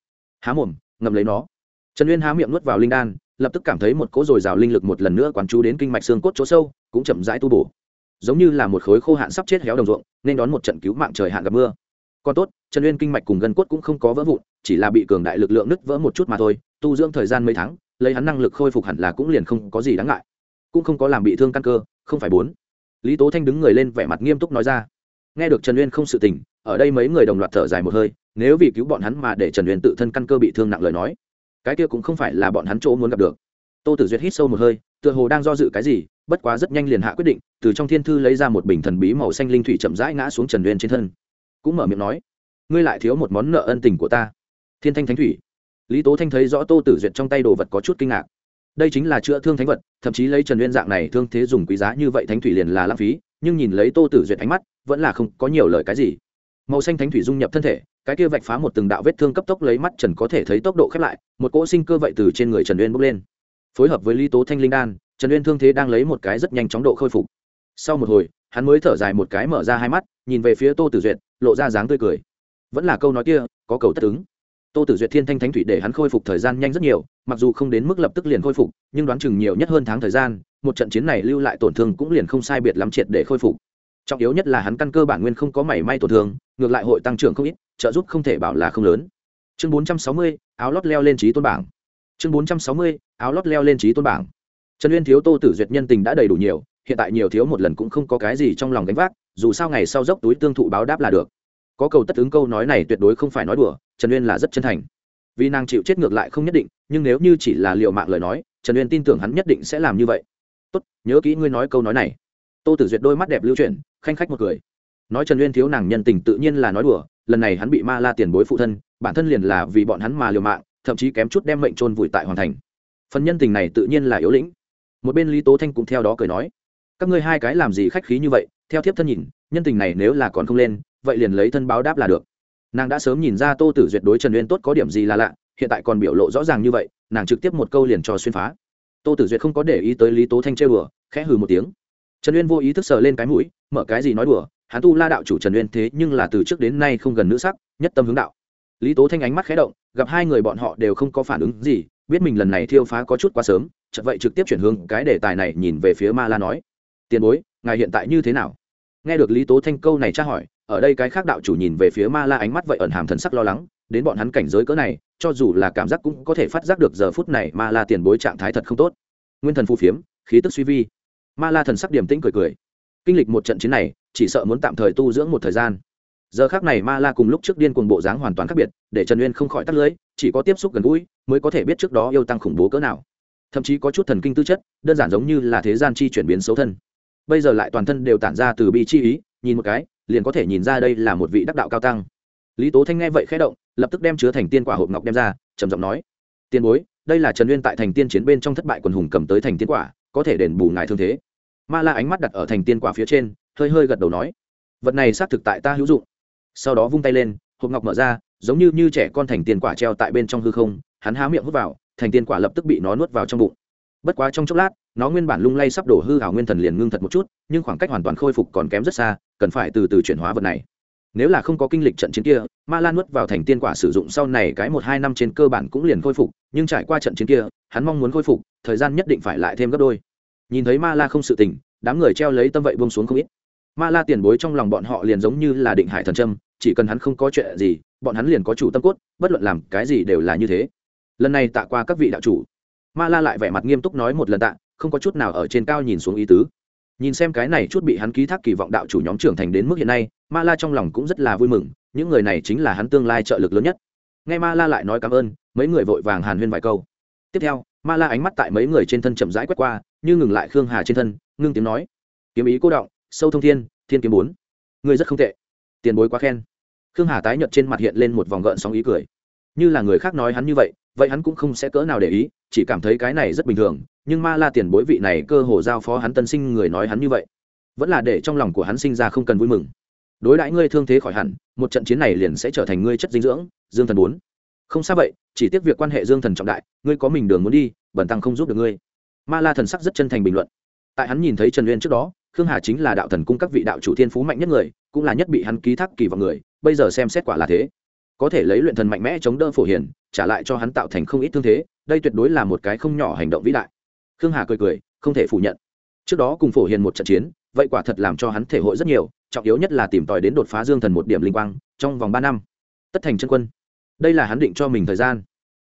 Há mồm, ngậm lấy nó trần uyên há miệng nuốt vào linh đan, lập tức cảm thấy một cỗ dồi dào linh lực một lần nữa quán chú đến kinh mạch xương cốt chỗ sâu, cũng chậm rãi tu bổ. Giống như là một khối khô hạn sắp chết héo đồng ruộng, nên đón một trận cứu mạng trời hạn gặp mưa. Còn tốt, trần uyên kinh mạch cùng gân cốt cũng không có vỡ vụn, chỉ là bị cường đại lực lượng nứt vỡ một chút mà thôi, tu dưỡng thời gian mấy tháng, lấy hắn năng lực khôi phục hẳn là cũng liền không có gì đáng ngại. Cũng không có làm bị thương căn cơ, không phải bốn. Lý tố thanh đứng người lên vẻ mặt nghiêm túc nói ra. Nghe được trần uyên không sự tình, ở đây mấy người đồng loạt thở dài một hơi, nếu vì cứu bọn hắn mà để trần uyên tự thân căn cơ bị thương nặng lời nói cái kia cũng không phải là bọn hắn chỗ muốn gặp được. Tô tử duyệt hít sâu một hơi, tựa hồ đang do dự cái gì, bất quá rất nhanh liền hạ quyết định, từ trong thiên thư lấy ra một bình thần bí màu xanh linh thủy chậm rãi ngã xuống trần uyên trên thân. Cũng mở miệng nói, ngươi lại thiếu một món nợ ân tình của ta. Thiên thanh thánh thủy. Lý tố thanh thấy rõ tô tử duyệt trong tay đồ vật có chút kinh ngạc. Đây chính là chữa thương thánh vật, thậm chí lấy trần uyên dạng này thương thế dùng quý giá như vậy thánh thủy liền là lãng phí, nhưng nhìn lấy tô tử duyệt ánh mắt, vẫn là không có nhiều lời cái gì màu xanh thánh thủy dung nhập thân thể, cái kia vạch phá một từng đạo vết thương cấp tốc lấy mắt trần có thể thấy tốc độ khép lại, một cỗ sinh cơ vậy từ trên người trần uyên bốc lên. Phối hợp với lý tố thanh linh đan, trần uyên thương thế đang lấy một cái rất nhanh chóng độ khôi phục. Sau một hồi, hắn mới thở dài một cái mở ra hai mắt, nhìn về phía tô tử duyệt, lộ ra dáng tươi cười. Vẫn là câu nói kia, có cầu tất ứng. Tô tử duyệt thiên thanh thánh thủy để hắn khôi phục thời gian nhanh rất nhiều, mặc dù không đến mức lập tức liền khôi phục, nhưng đoán chừng nhiều nhất hơn tháng thời gian, một trận chiến này lưu lại tổn thương cũng liền không sai biệt lắm triệt để khôi phục. Trọng yếu nhất là hắn căn cơ bản nguyên không có mảy may tổn thương ngược lại hội tăng trưởng không ít trợ giúp không thể bảo là không lớn. Chương 460, áo lót leo lên trí tôn bảng. Chương 460, áo lót leo lên trí tôn bảng. Trần uyên thiếu tô tử duyệt nhân tình đã đầy đủ nhiều hiện tại nhiều thiếu một lần cũng không có cái gì trong lòng gánh vác dù sao ngày sau dốc túi tương thụ báo đáp là được. Có cầu tất ứng câu nói này tuyệt đối không phải nói đùa trần uyên là rất chân thành. Vì nàng chịu chết ngược lại không nhất định nhưng nếu như chỉ là liệu mạng lời nói trần uyên tin tưởng hắn nhất định sẽ làm như vậy. Tốt nhớ kỹ ngươi nói câu nói này. Tô tử duyệt đôi mắt đẹp lưu chuyển khanh khách một cười nói trần uyên thiếu nàng nhân tình tự nhiên là nói đùa, lần này hắn bị ma la tiền bối phụ thân, bản thân liền là vì bọn hắn mà liều mạng, thậm chí kém chút đem mệnh trôn vùi tại hoàn thành. Phần nhân tình này tự nhiên là yếu lĩnh. Một bên lý tố thanh cũng theo đó cười nói, các ngươi hai cái làm gì khách khí như vậy, theo thiếp thân nhìn, nhân tình này nếu là còn không lên, vậy liền lấy thân báo đáp là được. Nàng đã sớm nhìn ra tô tử duyệt đối trần uyên tốt có điểm gì là lạ, hiện tại còn biểu lộ rõ ràng như vậy, nàng trực tiếp một câu liền cho xuyên phá. Tô tử duyệt không có để ý tới lý tố thanh chơi bừa khẽ hừ một tiếng. Trần uyên vô ý thức sờ lên cái mũi, mở cái gì nói đùa hắn tu la đạo chủ trần uyên thế nhưng là từ trước đến nay không gần nữ sắc, nhất tâm hướng đạo. Lý tố thanh ánh mắt khẽ động, gặp hai người bọn họ đều không có phản ứng gì, biết mình lần này thiêu phá có chút quá sớm, chợt vậy trực tiếp chuyển hướng cái đề tài này nhìn về phía ma la nói, tiền bối, ngài hiện tại như thế nào? Nghe được lý tố thanh câu này tra hỏi, ở đây cái khác đạo chủ nhìn về phía ma la ánh mắt vậy ẩn hàm thần sắc lo lắng, đến bọn hắn cảnh giới cỡ này, cho dù là cảm giác cũng có thể phát giác được giờ phút này ma la tiền bối trạng thái thật không tốt. Nguyên thần phù phiếm, khí tức suy vi. Ma la thần sắc điềm tĩnh cười cười. Kinh lịch một trận chiến này chỉ sợ muốn tạm thời tu dưỡng một thời gian. Giờ khác này ma la cùng lúc trước điên cuồng bộ dáng hoàn toàn khác biệt, để trần uyên không khỏi tắt lưới, chỉ có tiếp xúc gần gũi mới có thể biết trước đó yêu tăng khủng bố cỡ nào. Thậm chí có chút thần kinh tư chất, đơn giản giống như là thế gian chi chuyển biến xấu thân. Bây giờ lại toàn thân đều tản ra từ bi chi ý, nhìn một cái, liền có thể nhìn ra đây là một vị đắc đạo cao tăng. Lý tố thanh nghe vậy khẽ động, lập tức đem chứa thành tiên quả hộp ngọc đem ra, trầm giọng nói tiền bối, đây là trần uyên tại thành tiên chiến bên trong thất bại quần hùng cầm tới thành tiên quả, có thể đền bù ngài thương thế. Ma la ánh mắt đặt ở thành tiên quả phía trên hơi hơi gật đầu nói, vật này xác thực tại ta hữu dụng. Sau đó vung tay lên, hộp ngọc mở ra, giống như như trẻ con thành tiền quả treo tại bên trong hư không, hắn há miệng hút vào, thành tiền quả lập tức bị nó nuốt vào trong bụng. Bất quá trong chốc lát, nó nguyên bản lung lay sắp đổ hư hảo nguyên thần liền ngưng thật một chút, nhưng khoảng cách hoàn toàn khôi phục còn kém rất xa, cần phải từ từ chuyển hóa vật này. Nếu là không có kinh lịch trận chiến kia, ma lan nuốt vào thành tiên quả sử dụng sau này cái một hai năm trên cơ bản cũng liền khôi phục, nhưng trải qua trận chiến kia, hắn mong muốn khôi phục, thời gian nhất định phải lại thêm gấp đôi. Nhìn thấy ma la không sự tình, đám người treo lấy tâm vậy bông xuống không ít ma la tiền bối trong lòng bọn họ liền giống như là định hải thần trâm chỉ cần hắn không có chuyện gì, bọn hắn liền có chủ tâm cốt, bất luận làm cái gì đều là như thế. Lần này tạ qua các vị đạo chủ. Ma la lại vẻ mặt nghiêm túc nói một lần tạ, không có chút nào ở trên cao nhìn xuống ý tứ. Nhìn xem cái này chút bị hắn ký thác kỳ vọng đạo chủ nhóm trưởng thành đến mức hiện nay, ma la trong lòng cũng rất là vui mừng, những người này chính là hắn tương lai trợ lực lớn nhất. Nghe ma la lại nói cảm ơn, mấy người vội vàng hàn huyên vài câu. Tiếp theo, ma la ánh mắt tại mấy người trên thân chậm rãi quét qua, như ngừng lại khương hà trên thân, ngưng tiếng nói. Kiếm ý cô động sâu thông thiên thiên kiếm bốn. Người rất không tệ. Tiền bối quá khen. Khương hà tái nhợt trên mặt hiện lên một vòng gợn sóng ý cười. Như là người khác nói hắn như vậy vậy hắn cũng không sẽ cỡ nào để ý, chỉ cảm thấy cái này rất bình thường, nhưng ma la tiền bối vị này cơ hồ giao phó hắn tân sinh người nói hắn như vậy. Vẫn là để trong lòng của hắn sinh ra không cần vui mừng. Đối đãi ngươi thương thế khỏi hẳn, một trận chiến này liền sẽ trở thành ngươi chất dinh dưỡng, dương thần bốn. Không sao vậy, chỉ tiếc việc quan hệ dương thần trọng đại, ngươi có mình đường muốn đi, bẩn tăng không giúp được ngươi. Ma la thần sắc rất chân thành bình luận. Tại hắn nhìn thấy trần uyên trước đó khương hà chính là đạo thần cung các vị đạo chủ thiên phú mạnh nhất người, cũng là nhất bị hắn ký thác kỳ vọng người, bây giờ xem xét quả là thế. Có thể lấy luyện thần mạnh mẽ chống đỡ phổ hiền, trả lại cho hắn tạo thành không ít thương thế, đây tuyệt đối là một cái không nhỏ hành động vĩ đại. Khương hà cười cười, không thể phủ nhận. Trước đó cùng phổ hiền một trận chiến, vậy quả thật làm cho hắn thể hội rất nhiều, trọng yếu nhất là tìm tòi đến đột phá dương thần một điểm linh quang, trong vòng ba năm. Tất thành chân quân. Đây là hắn định cho mình thời gian.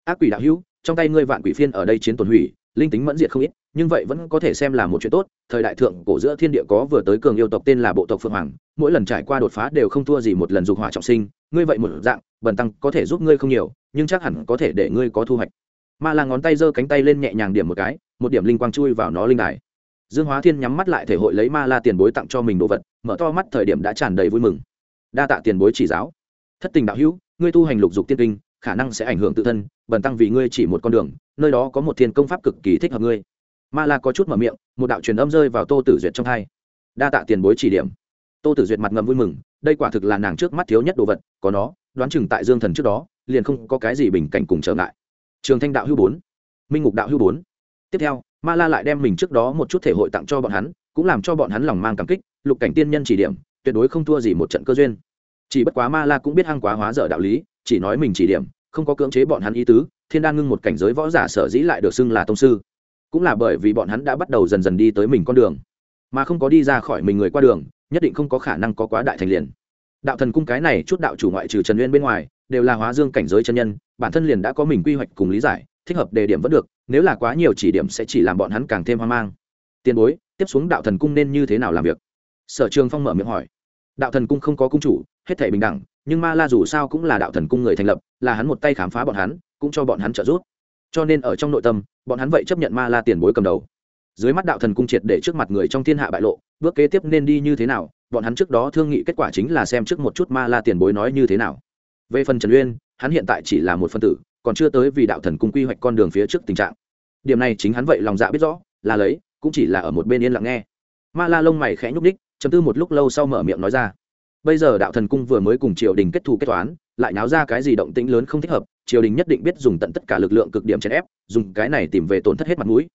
Ác quỷ đạo hữu, trong tay ngươi vạn quỷ phiên ở đây chiến tuần hủy, linh tính mẫn diệt không ít nhưng vậy vẫn có thể xem là một chuyện tốt, thời đại thượng cổ giữa thiên địa có vừa tới cường yêu tộc tên là bộ tộc phượng hoàng, mỗi lần trải qua đột phá đều không thua gì một lần dục hỏa trọng sinh, ngươi vậy một dạng, bần tăng có thể giúp ngươi không nhiều, nhưng chắc hẳn có thể để ngươi có thu hoạch. Ma là ngón tay giơ cánh tay lên nhẹ nhàng điểm một cái, một điểm linh quang chui vào nó linh đài. Dương hóa thiên nhắm mắt lại thể hội lấy ma la tiền bối tặng cho mình đồ vật, mở to mắt thời điểm đã tràn đầy vui mừng. Đa tạ tiền bối chỉ giáo. Thất tình đạo hữu, ngươi tu hành lục dục tiên kinh, khả năng sẽ ảnh hưởng tự thân, bần tăng vì ngươi chỉ một con đường, nơi đó có một thiên công pháp cực kỳ thích hợp ngươi ma la có chút mở miệng, một đạo truyền âm rơi vào tô tử duyệt trong hai đa tạ tiền bối chỉ điểm. Tô tử duyệt mặt ngầm vui mừng, đây quả thực là nàng trước mắt thiếu nhất đồ vật, có nó, đoán chừng tại dương thần trước đó, liền không có cái gì bình cảnh cùng trở ngại. Trường thanh đạo hữu bốn, minh ngục đạo hữu bốn. Tiếp theo, ma la lại đem mình trước đó một chút thể hội tặng cho bọn hắn, cũng làm cho bọn hắn lòng mang cảm kích, lục cảnh tiên nhân chỉ điểm, tuyệt đối không thua gì một trận cơ duyên. Chỉ bất quá ma la cũng biết hăng quá hóa dở đạo lý, chỉ nói mình chỉ điểm, không có cưỡng chế bọn hắn ý tứ, thiên đan ngưng một cảnh giới võ giả sở dĩ lại được xưng là tông sư cũng là bởi vì bọn hắn đã bắt đầu dần dần đi tới mình con đường. Mà không có đi ra khỏi mình người qua đường, nhất định không có khả năng có quá đại thành liền. Đạo thần cung cái này chút đạo chủ ngoại trừ trần uyên bên ngoài, đều là hóa dương cảnh giới chân nhân, bản thân liền đã có mình quy hoạch cùng lý giải, thích hợp đề điểm vẫn được, nếu là quá nhiều chỉ điểm sẽ chỉ làm bọn hắn càng thêm hoang mang. Tiền bối, tiếp xuống đạo thần cung nên như thế nào làm việc? Sở trường phong mở miệng hỏi. Đạo thần cung không có cung chủ, hết thể bình đẳng, nhưng ma la dù sao cũng là đạo thần cung người thành lập, là hắn một tay khám phá bọn hắn, cũng cho bọn hắn trợ giúp cho nên ở trong nội tâm, bọn hắn vậy chấp nhận ma la tiền bối cầm đầu. Dưới mắt đạo thần cung triệt để trước mặt người trong thiên hạ bại lộ, bước kế tiếp nên đi như thế nào, bọn hắn trước đó thương nghị kết quả chính là xem trước một chút ma la tiền bối nói như thế nào. Về phần trần uyên, hắn hiện tại chỉ là một phân tử, còn chưa tới vì đạo thần cung quy hoạch con đường phía trước tình trạng. Điểm này chính hắn vậy lòng dạ biết rõ, là lấy, cũng chỉ là ở một bên yên lặng nghe. Ma la lông mày khẽ nhúc ních chấm tư một lúc lâu sau mở miệng nói ra bây giờ đạo thần cung vừa mới cùng triều đình kết thù kết toán, lại náo ra cái gì động tĩnh lớn không thích hợp, triều đình nhất định biết dùng tận tất cả lực lượng cực điểm chèn ép, dùng cái này tìm về tổn thất hết mặt mũi.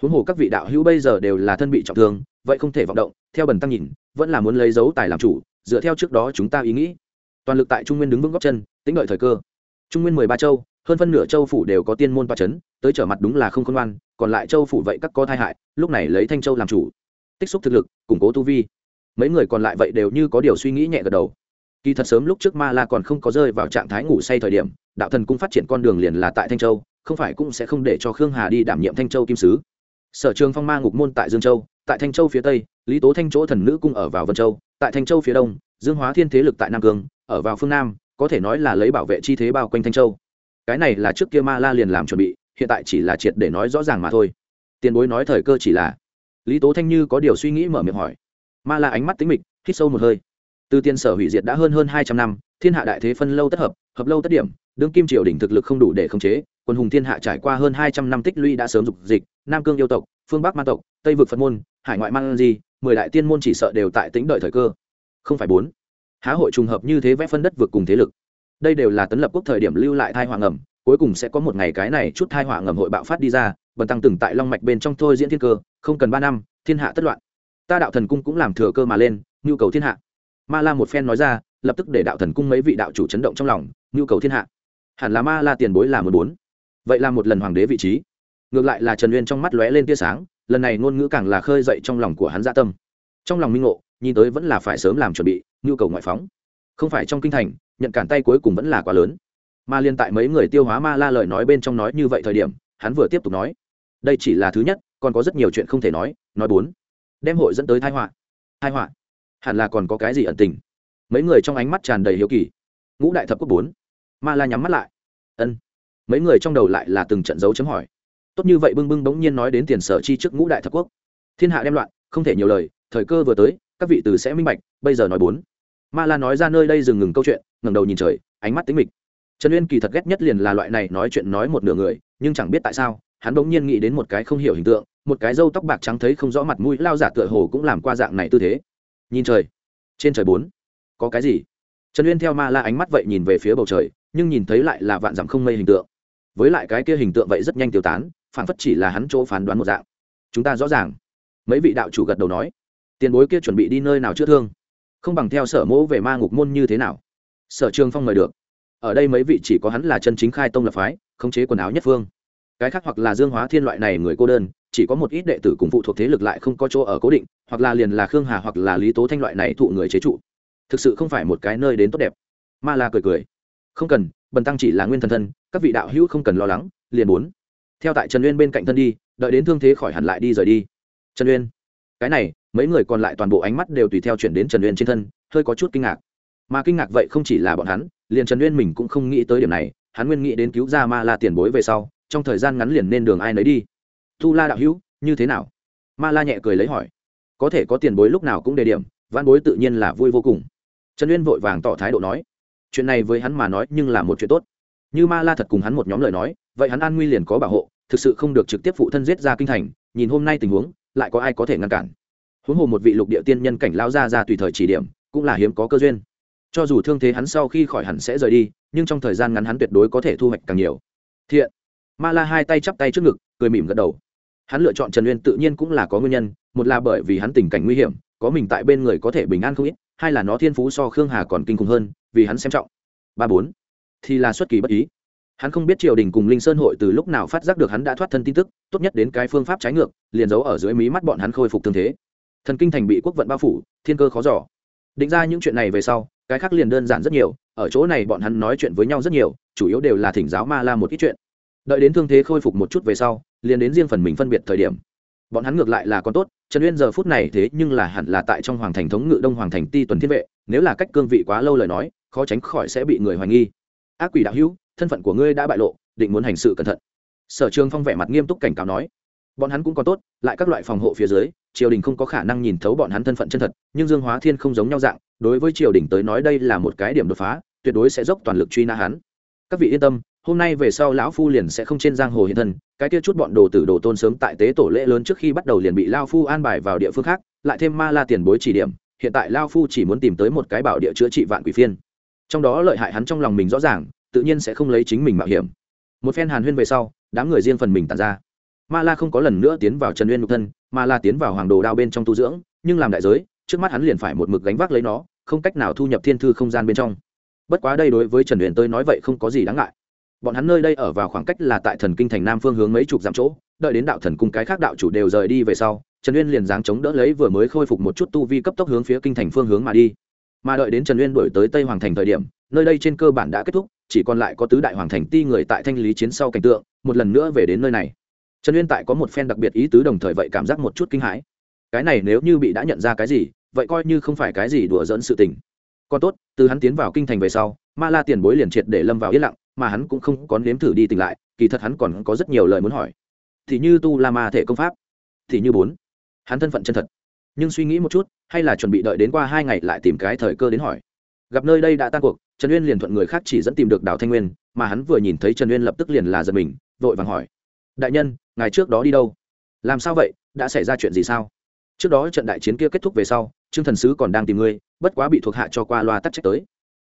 Huống hồ các vị đạo hữu bây giờ đều là thân bị trọng thương, vậy không thể vọng động, theo bần tăng nhìn, vẫn là muốn lấy dấu tài làm chủ, dựa theo trước đó chúng ta ý nghĩ. Toàn lực tại trung nguyên đứng vững góc chân tính đợi thời cơ. Trung nguyên mười ba châu, hơn phân nửa châu phủ đều có tiên môn toa c h ấ n tới trở mặt đúng là không khôn ngoan, còn lại châu phủ vậy các có thai hại, lúc này lấy thanh châu làm chủ. Tích xúc thực lực, củng cố tu vi mấy người còn lại vậy đều như có điều suy nghĩ nhẹ gật đầu. Kỳ thật sớm lúc trước ma la còn không có rơi vào trạng thái ngủ say thời điểm, đạo thần cung phát triển con đường liền là tại thanh châu, không phải cũng sẽ không để cho khương hà đi đảm nhiệm thanh châu kim sứ. Sở trường phong ma ngục môn tại dương châu, tại thanh châu phía tây, lý tố thanh chỗ thần nữ cung ở vào vân châu, tại thanh châu phía đông, dương hóa thiên thế lực tại nam cương, ở vào phương nam, có thể nói là lấy bảo vệ chi thế bao quanh thanh châu. Cái này là trước kia ma la liền làm chuẩn bị, hiện tại chỉ là triệt để nói rõ ràng mà thôi. Tiền bối nói thời cơ chỉ là. Lý tố thanh như có điều suy nghĩ mở miệng hỏi ma la ánh mắt tính mịch, hít sâu một hơi. Từ tiên sở hủy diệt đã hơn hơn hai trăm năm, thiên hạ đại thế phân lâu tất hợp hợp lâu tất điểm, đương kim triều đỉnh thực lực không đủ để khống chế, quân hùng thiên hạ trải qua hơn hai trăm năm tích lũy đã sớm dục dịch, nam cương yêu tộc, phương bắc ma tộc, tây vực phật môn, hải ngoại man di, mười đại tiên môn chỉ sợ đều tại tính đợi thời cơ. Không phải bốn. Há hội trùng hợp như thế vẽ phân đất vượt cùng thế lực. Đây đều là tấn lập quốc thời điểm lưu lại thai hoàng ngầm, cuối cùng sẽ có một ngày cái này chút thai họa ngầm hội bạo phát đi ra, bần tăng từng tại long mạch bên trong thôi diễn thiên cơ, không cần ba năm, thiên hạ tất loạn ta đạo thần cung cũng làm thừa cơ mà lên, nhu cầu thiên hạ. Ma la một phen nói ra, lập tức để đạo thần cung mấy vị đạo chủ chấn động trong lòng, nhu cầu thiên hạ. Hẳn là ma la tiền bối là một bốn. Vậy là một lần hoàng đế vị trí. Ngược lại là trần uyên trong mắt lóe lên tia sáng, lần này ngôn ngữ càng là khơi dậy trong lòng của hắn dạ tâm. Trong lòng minh ngộ, nhìn tới vẫn là phải sớm làm chuẩn bị, nhu cầu ngoại phóng. Không phải trong kinh thành, nhận cản tay cuối cùng vẫn là quá lớn. Mà liên tại mấy người tiêu hóa ma la lời nói bên trong nói như vậy thời điểm, hắn vừa tiếp tục nói. Đây chỉ là thứ nhất, còn có rất nhiều chuyện không thể nói nói bốn đem hội dẫn tới thái họa. Thái họa? Hẳn là còn có cái gì ẩn tình? Mấy người trong ánh mắt tràn đầy hiếu kỳ. Ngũ đại thập quốc bốn. Ma la nhắm mắt lại. Ân. Mấy người trong đầu lại là từng trận dấu chấm hỏi. Tốt như vậy bưng bưng bỗng nhiên nói đến tiền sở chi trước ngũ đại thập quốc. Thiên hạ đem loạn, không thể nhiều lời, thời cơ vừa tới, các vị từ sẽ minh bạch, bây giờ nói bốn. Ma la nói ra nơi đây dừng ngừng câu chuyện, ngẩng đầu nhìn trời, ánh mắt tính mịch. Trần uyên kỳ thật ghét nhất liền là loại này nói chuyện nói một nửa người, nhưng chẳng biết tại sao, hắn bỗng nhiên nghĩ đến một cái không hiểu hình tượng một cái râu tóc bạc trắng thấy không rõ mặt mũi lao giả tựa hồ cũng làm qua dạng này tư thế. Nhìn trời, trên trời bốn, có cái gì? Trần uyên theo ma la ánh mắt vậy nhìn về phía bầu trời, nhưng nhìn thấy lại là vạn dặm không mây hình tượng. Với lại cái kia hình tượng vậy rất nhanh tiêu tán, phản phất chỉ là hắn chỗ phán đoán một dạng. Chúng ta rõ ràng. Mấy vị đạo chủ gật đầu nói, tiền bối kia chuẩn bị đi nơi nào chữa thương? Không bằng theo sở mẫu về ma ngục môn như thế nào? Sở trường phong mời được. Ở đây mấy vị chỉ có hắn là chân chính khai tông lập phái, khống chế quần áo nhất phương cái khác hoặc là dương hóa thiên loại này người cô đơn, chỉ có một ít đệ tử cùng phụ thuộc thế lực lại không có chỗ ở cố định, hoặc là liền là khương hà hoặc là lý tố thanh loại này thụ người chế trụ. Thực sự không phải một cái nơi đến tốt đẹp. Ma la cười cười. Không cần, bần tăng chỉ là nguyên thần thân, các vị đạo hữu không cần lo lắng, liền bốn theo tại trần uyên bên cạnh thân đi, đợi đến thương thế khỏi hẳn lại đi rời đi. Trần uyên. Cái này, mấy người còn lại toàn bộ ánh mắt đều tùy theo chuyển đến trần uyên trên thân, hơi có chút kinh ngạc. Mà kinh ngạc vậy không chỉ là bọn hắn, liền trần uyên mình cũng không nghĩ tới điểm này, hắn nguyên nghĩ đến cứu ra ma la tiền bối về sau trong thời gian ngắn liền nên đường ai nấy đi. Thu la đạo hữu, như thế nào? Ma la nhẹ cười lấy hỏi. Có thể có tiền bối lúc nào cũng đề điểm văn bối tự nhiên là vui vô cùng. Trần uyên vội vàng tỏ thái độ nói. Chuyện này với hắn mà nói nhưng là một chuyện tốt. Như ma la thật cùng hắn một nhóm lời nói, vậy hắn an nguy liền có bảo hộ, thực sự không được trực tiếp phụ thân giết ra kinh thành, nhìn hôm nay tình huống, lại có ai có thể ngăn cản. Huống hồ một vị lục địa tiên nhân cảnh lao ra ra tùy thời chỉ điểm, cũng là hiếm có cơ duyên. Cho dù thương thế hắn sau khi khỏi hẳn sẽ rời đi, nhưng trong thời gian ngắn hắn tuyệt đối có thể thu hoạch càng nhiều. Thiện ma la hai tay chắp tay trước ngực, cười mỉm gật đầu. Hắn lựa chọn trần uyên tự nhiên cũng là có nguyên nhân, một là bởi vì hắn tình cảnh nguy hiểm, có mình tại bên người có thể bình an không ít, hai là nó thiên phú so khương hà còn kinh khủng hơn, vì hắn xem trọng. Ba bốn, thì là xuất kỳ bất ý. Hắn không biết triều đình cùng linh sơn hội từ lúc nào phát giác được hắn đã thoát thân tin tức, tốt nhất đến cái phương pháp trái ngược, liền giấu ở dưới mí mắt bọn hắn khôi phục thương thế. Thần kinh thành bị quốc vận bao phủ, thiên cơ khó giỏ định ra những chuyện này về sau, cái khác liền đơn giản rất nhiều, ở chỗ này bọn hắn nói chuyện với nhau rất nhiều, chủ yếu đều là thỉnh giáo ma la một ít chuyện đợi đến thương thế khôi phục một chút về sau, liền đến riêng phần mình phân biệt thời điểm. Bọn hắn ngược lại là còn tốt, trần uyên giờ phút này thế nhưng là hẳn là tại trong hoàng thành thống ngự đông hoàng thành ti tuần thiên vệ, nếu là cách cương vị quá lâu lời nói, khó tránh khỏi sẽ bị người hoài nghi. Ác quỷ đạo hữu, thân phận của ngươi đã bại lộ, định muốn hành sự cẩn thận. Sở trường phong vẻ mặt nghiêm túc cảnh cáo nói. Bọn hắn cũng còn tốt, lại các loại phòng hộ phía dưới, triều đình không có khả năng nhìn thấu bọn hắn thân phận chân thật, nhưng dương hóa thiên không giống nhau dạng, đối với triều đình tới nói đây là một cái điểm đột phá, tuyệt đối sẽ dốc toàn lực truy nã hắn. Các vị yên tâm hôm nay về sau lão phu liền sẽ không trên giang hồ hiện thân, cái kia chút bọn đồ tử đồ tôn sớm tại tế tổ lễ lớn trước khi bắt đầu liền bị lao phu an bài vào địa phương khác, lại thêm ma la tiền bối chỉ điểm, hiện tại lao phu chỉ muốn tìm tới một cái bảo địa chữa trị vạn quỷ phiên. Trong đó lợi hại hắn trong lòng mình rõ ràng, tự nhiên sẽ không lấy chính mình mạo hiểm. Một phen hàn huyên về sau, đám người riêng phần mình tàn ra. Ma la không có lần nữa tiến vào trần uyên nhục thân, ma la tiến vào hoàng đồ đao bên trong tu dưỡng, nhưng làm đại giới, trước mắt hắn liền phải một mực gánh vác lấy nó, không cách nào thu nhập thiên thư không gian bên trong. Bất quá đây đối với trần uyên tôi nói vậy không có gì đáng ngại bọn hắn nơi đây ở vào khoảng cách là tại thần kinh thành nam phương hướng mấy chục dặm chỗ, đợi đến đạo thần cung cái khác đạo chủ đều rời đi về sau, trần uyên liền dáng chống đỡ lấy vừa mới khôi phục một chút tu vi cấp tốc hướng phía kinh thành phương hướng mà đi. Mà đợi đến trần uyên đổi tới tây hoàng thành thời điểm, nơi đây trên cơ bản đã kết thúc, chỉ còn lại có tứ đại hoàng thành ti người tại thanh lý chiến sau cảnh tượng, một lần nữa về đến nơi này. Trần uyên tại có một phen đặc biệt ý tứ đồng thời vậy cảm giác một chút kinh hãi. Cái này nếu như bị đã nhận ra cái gì, vậy coi như không phải cái gì đùa dẫn sự tình. Còn tốt, từ hắn tiến vào kinh thành về sau, ma la tiền bối liền triệt để lâm vào yên lặng mà hắn cũng không có nếm thử đi tỉnh lại, kỳ thật hắn còn có rất nhiều lời muốn hỏi. Thì như tu la ma thể công pháp, thì như bốn. Hắn thân phận chân thật. Nhưng suy nghĩ một chút, hay là chuẩn bị đợi đến qua hai ngày lại tìm cái thời cơ đến hỏi. Gặp nơi đây đã tan cuộc, trần uyên liền thuận người khác chỉ dẫn tìm được đào thanh nguyên, mà hắn vừa nhìn thấy trần uyên lập tức liền là giật mình, vội vàng hỏi. Đại nhân ngày trước đó đi đâu? Làm sao vậy? Đã xảy ra chuyện gì sao? Trước đó trận đại chiến kia kết thúc về sau, trương thần sứ còn đang tìm ngươi, bất quá bị thuộc hạ cho qua loa tắt trách tới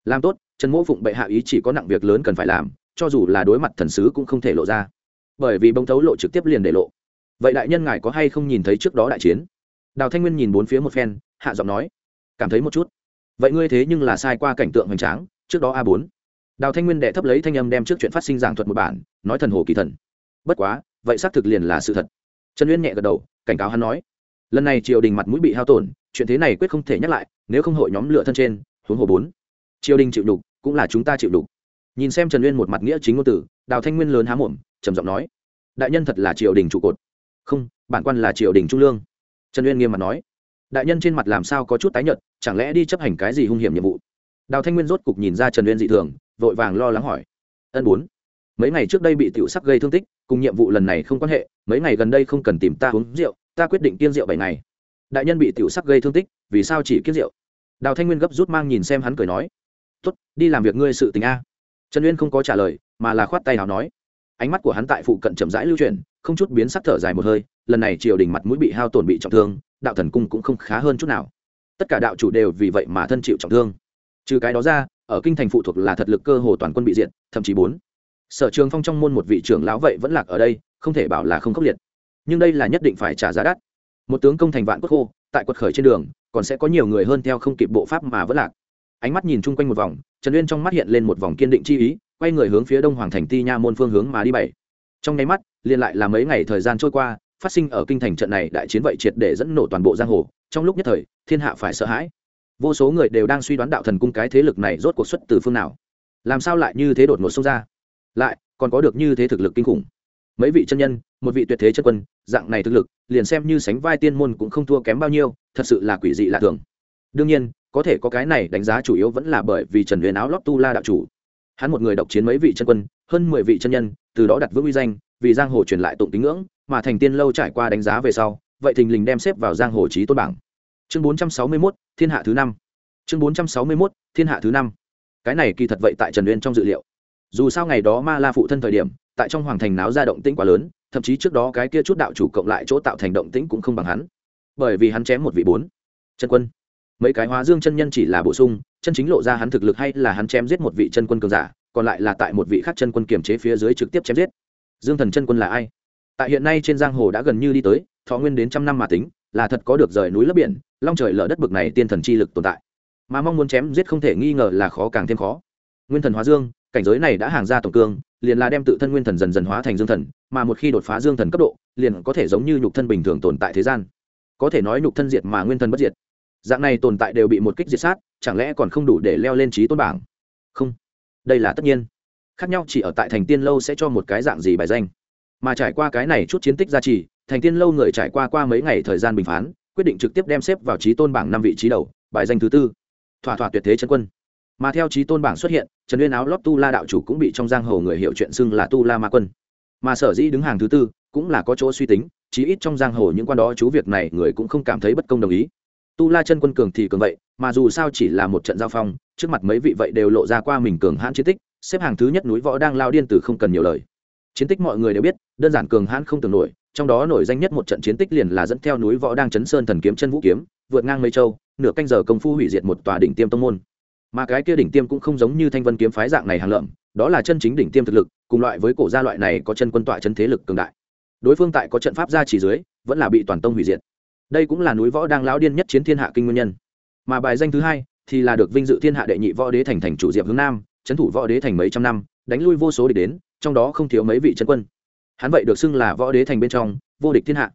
làm tốt, trần mỗ phụng bệ hạ ý chỉ có nặng việc lớn cần phải làm, cho dù là đối mặt thần sứ cũng không thể lộ ra. Bởi vì bông thấu lộ trực tiếp liền để lộ. Vậy đại nhân ngài có hay không nhìn thấy trước đó đại chiến? Đào thanh nguyên nhìn bốn phía một phen, hạ giọng nói, cảm thấy một chút. Vậy ngươi thế nhưng là sai qua cảnh tượng hoành tráng, trước đó a bốn. Đào thanh nguyên đệ thấp lấy thanh âm đem trước chuyện phát sinh giảng thuật một bản, nói thần hồ kỳ thần. Bất quá, vậy xác thực liền là sự thật. Trần uyên nhẹ gật đầu, cảnh cáo hắn nói, lần này triều đình mặt mũi bị hao tổn, chuyện thế này quyết không thể nhắc lại, nếu không hội nhóm lựa thân trên, huống hồ bốn triều đình chịu đục cũng là chúng ta chịu đục nhìn xem trần uyên một mặt nghĩa chính ngôn tử, đào thanh nguyên lớn há mồm, trầm giọng nói, đại nhân thật là triều đình trụ cột. Không, bản quan là triều đình trung lương. Trần uyên nghiêm mặt nói, đại nhân trên mặt làm sao có chút tái nhợt, chẳng lẽ đi chấp hành cái gì hung hiểm nhiệm vụ? Đào thanh nguyên rốt cục nhìn ra trần uyên dị thường, vội vàng lo lắng hỏi, ân bốn, mấy ngày trước đây bị tiểu sắc gây thương tích, cùng nhiệm vụ lần này không quan hệ, mấy ngày gần đây không cần tìm ta uống rượu, ta quyết định kiên rượu bảy ngày. Đại nhân bị tiểu sắc gây thương tích, vì sao chỉ kiêng rượu? Đào thanh nguyên gấp rút mang nhìn xem hắn cười nói tốt đi làm việc ngươi sự tình a. Trần uyên không có trả lời mà là khoát tay nào nói. Ánh mắt của hắn tại phụ cận chậm rãi lưu chuyển không chút biến sắc thở dài một hơi lần này triều đình mặt mũi bị hao tổn bị trọng thương đạo thần cung cũng không khá hơn chút nào. Tất cả đạo chủ đều vì vậy mà thân chịu trọng thương. Trừ cái đó ra ở kinh thành phụ thuộc là thật lực cơ hồ toàn quân bị diện, thậm chí bốn. Sở trường phong trong môn một vị trưởng lão vậy vẫn lạc ở đây không thể bảo là không khốc liệt. Nhưng đây là nhất định phải trả giá đắt. Một tướng công thành vạn quốc khô tại quật khởi trên đường còn sẽ có nhiều người hơn theo không kịp bộ pháp mà vẫn lạc ánh mắt nhìn chung quanh một vòng, trần uyên trong mắt hiện lên một vòng kiên định chi ý, quay người hướng phía đông hoàng thành ti nha môn phương hướng mà đi bảy. Trong nháy mắt, liền lại là mấy ngày thời gian trôi qua, phát sinh ở kinh thành trận này đại chiến vậy triệt để dẫn nổ toàn bộ giang hồ. Trong lúc nhất thời, thiên hạ phải sợ hãi. Vô số người đều đang suy đoán đạo thần cung cái thế lực này rốt cuộc xuất từ phương nào. Làm sao lại như thế đột ngột xông ra? Lại, còn có được như thế thực lực kinh khủng. Mấy vị chân nhân, một vị tuyệt thế chân quân, dạng này thực lực, liền xem như sánh vai tiên môn cũng không thua kém bao nhiêu, thật sự là quỷ dị lạ thường. Đương nhiên có thể có cái này đánh giá chủ yếu vẫn là bởi vì trần huyền áo lót tu la đạo chủ. Hắn một người độc chiến mấy vị chân quân, hơn mười vị chân nhân, từ đó đặt vững uy danh, vì giang hồ truyền lại tụng tín ngưỡng, mà thành tiên lâu trải qua đánh giá về sau, vậy thình lình đem xếp vào giang hồ trí tôn bảng. Chương bốn trăm sáu mươi mốt, thiên hạ thứ năm. Chương bốn trăm sáu mươi mốt, thiên hạ thứ năm. Cái này kỳ thật vậy tại trần uyên trong dự liệu. Dù sao ngày đó ma la phụ thân thời điểm, tại trong hoàng thành náo ra động tĩnh quá lớn, thậm chí trước đó cái kia chút đạo chủ cộng lại chỗ tạo thành động tĩnh cũng không bằng hắn. Bởi vì hắn chém một vị bốn chân quân mấy cái hóa dương chân nhân chỉ là bổ sung, chân chính lộ ra hắn thực lực hay là hắn chém giết một vị chân quân cường giả, còn lại là tại một vị khác chân quân kiềm chế phía dưới trực tiếp chém giết. Dương thần chân quân là ai? Tại hiện nay trên giang hồ đã gần như đi tới, thọ nguyên đến trăm năm mà tính, là thật có được rời núi lấp biển, long trời lở đất bực này tiên thần chi lực tồn tại. Mà mong muốn chém giết không thể nghi ngờ là khó càng thêm khó. Nguyên thần hóa dương, cảnh giới này đã hàng ra tổng cương, liền là đem tự thân nguyên thần dần dần hóa thành dương thần, mà một khi đột phá dương thần cấp độ, liền có thể giống như nhục thân bình thường tồn tại thế gian. Có thể nói nhục thân diệt mà nguyên thần bất diệt dạng này tồn tại đều bị một kích diệt sát, chẳng lẽ còn không đủ để leo lên trí tôn bảng? Không. Đây là tất nhiên. Khác nhau chỉ ở tại thành tiên lâu sẽ cho một cái dạng gì bài danh. Mà trải qua cái này chút chiến tích gia trì, thành tiên lâu người trải qua qua mấy ngày thời gian bình phán, quyết định trực tiếp đem xếp vào trí tôn bảng năm vị trí đầu, bài danh thứ tư. Thỏa thỏa tuyệt thế chân quân. Mà theo trí tôn bảng xuất hiện, trần uyên áo lót tu la đạo chủ cũng bị trong giang hồ người hiểu chuyện xưng là tu la ma quân. Mà sở dĩ đứng hàng thứ tư cũng là có chỗ suy tính, chí ít trong giang hồ những quan đó chú việc này người cũng không cảm thấy bất công đồng ý tu la chân quân cường thì cường vậy, mà dù sao chỉ là một trận giao phong, trước mặt mấy vị vậy đều lộ ra qua mình cường hãn chiến tích, xếp hàng thứ nhất núi võ đang lao điên từ không cần nhiều lời. Chiến tích mọi người đều biết, đơn giản cường hãn không tưởng nổi, trong đó nổi danh nhất một trận chiến tích liền là dẫn theo núi võ đang chấn sơn thần kiếm chân vũ kiếm, vượt ngang mây châu, nửa canh giờ công phu hủy diệt một tòa đỉnh tiêm tông môn. Mà cái kia đỉnh tiêm cũng không giống như thanh vân kiếm phái dạng này hàng lợm, đó là chân chính đỉnh tiêm thực lực, cùng loại với cổ gia loại này có chân quân tọa chân thế lực cường đại. Đối phương tại có trận pháp gia chỉ dưới, vẫn là bị toàn tông hủy diệt đây cũng là núi võ đang lão điên nhất chiến thiên hạ kinh nguyên nhân. Mà bài danh thứ hai thì là được vinh dự thiên hạ đệ nhị võ đế thành thành chủ diệp hướng nam trấn thủ võ đế thành mấy trăm năm, đánh lui vô số địch đến, trong đó không thiếu mấy vị trấn quân. Hắn vậy được xưng là võ đế thành bên trong, vô địch thiên hạ.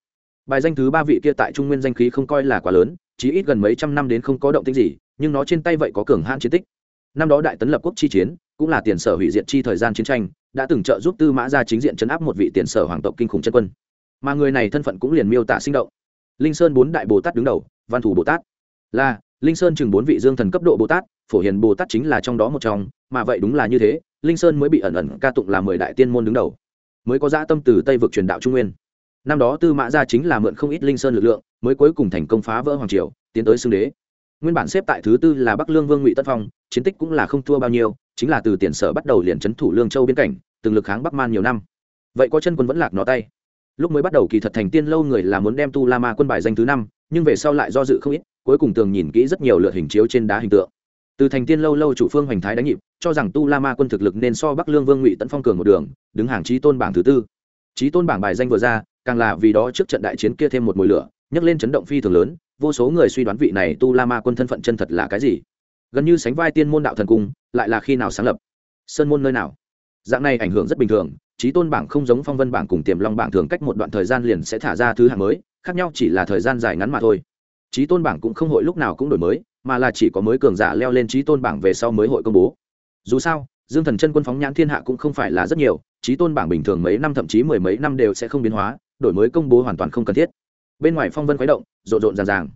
Bài danh thứ ba vị kia tại trung nguyên danh khí không coi là quá lớn chỉ ít gần mấy trăm năm đến không có động tĩnh gì, nhưng nó trên tay vậy có cường hãn chiến tích. Năm đó đại tấn lập quốc chi chiến, cũng là tiền sở hủy diệt chi thời gian chiến tranh, đã từng trợ giúp tư mã ra chính diện chấn áp một vị tiền sở hoàng tộc kinh khủng chân quân. Mà người này thân phận cũng liền miêu tả sinh động linh sơn bốn đại bồ tát đứng đầu, văn thủ bồ tát. Là, linh sơn chừng bốn vị dương thần cấp độ bồ tát, phổ hiền bồ tát chính là trong đó một trong, mà vậy đúng là như thế, linh sơn mới bị ẩn ẩn ca tụng là mười đại tiên môn đứng đầu, mới có dã tâm từ tây vực truyền đạo trung nguyên. Năm đó tư mã gia chính là mượn không ít linh sơn lực lượng, mới cuối cùng thành công phá vỡ hoàng triều, tiến tới xưng đế. Nguyên bản xếp tại thứ tư là bắc lương vương ngụy tân phong, chiến tích cũng là không thua bao nhiêu, chính là từ tiền sở bắt đầu liền c h ấ n thủ lương châu biên cảnh, từng lực kháng bắc man nhiều năm. Vậy có chân quân vẫn lạc nó tay lúc mới bắt đầu kỳ thật thành tiên lâu người là muốn đem tu la ma quân bài danh thứ năm, nhưng về sau lại do dự không ít, cuối cùng tường nhìn kỹ rất nhiều lượt hình chiếu trên đá hình tượng. Từ thành tiên lâu lâu chủ phương hoành thái đánh nhịp, cho rằng tu la ma quân thực lực nên so bắc lương vương ngụy tấn phong cường một đường, đứng hàng trí tôn bảng thứ tư. Trí tôn bảng bài danh vừa ra, càng là vì đó trước trận đại chiến kia thêm một mùi lửa, nhấc lên chấn động phi thường lớn, vô số người suy đoán vị này tu la ma quân thân phận chân thật là cái gì. Gần như sánh vai tiên môn đạo thần cung, lại là khi nào sáng lập? Sơn môn nơi nào? Dạng này ảnh hưởng rất bình thường trí tôn bảng không giống phong vân bảng cùng tiềm long bảng thường cách một đoạn thời gian liền sẽ thả ra thứ hạng mới, khác nhau chỉ là thời gian dài ngắn mà thôi. Trí tôn bảng cũng không hội lúc nào cũng đổi mới, mà là chỉ có mới cường giả leo lên trí tôn bảng về sau mới hội công bố. Dù sao, dương thần chân quân phóng nhãn thiên hạ cũng không phải là rất nhiều trí tôn bảng bình thường mấy năm thậm chí mười mấy năm đều sẽ không biến hóa, đổi mới công bố hoàn toàn không cần thiết. Bên ngoài phong vân khuấy động, rộn rộn ràng ràng.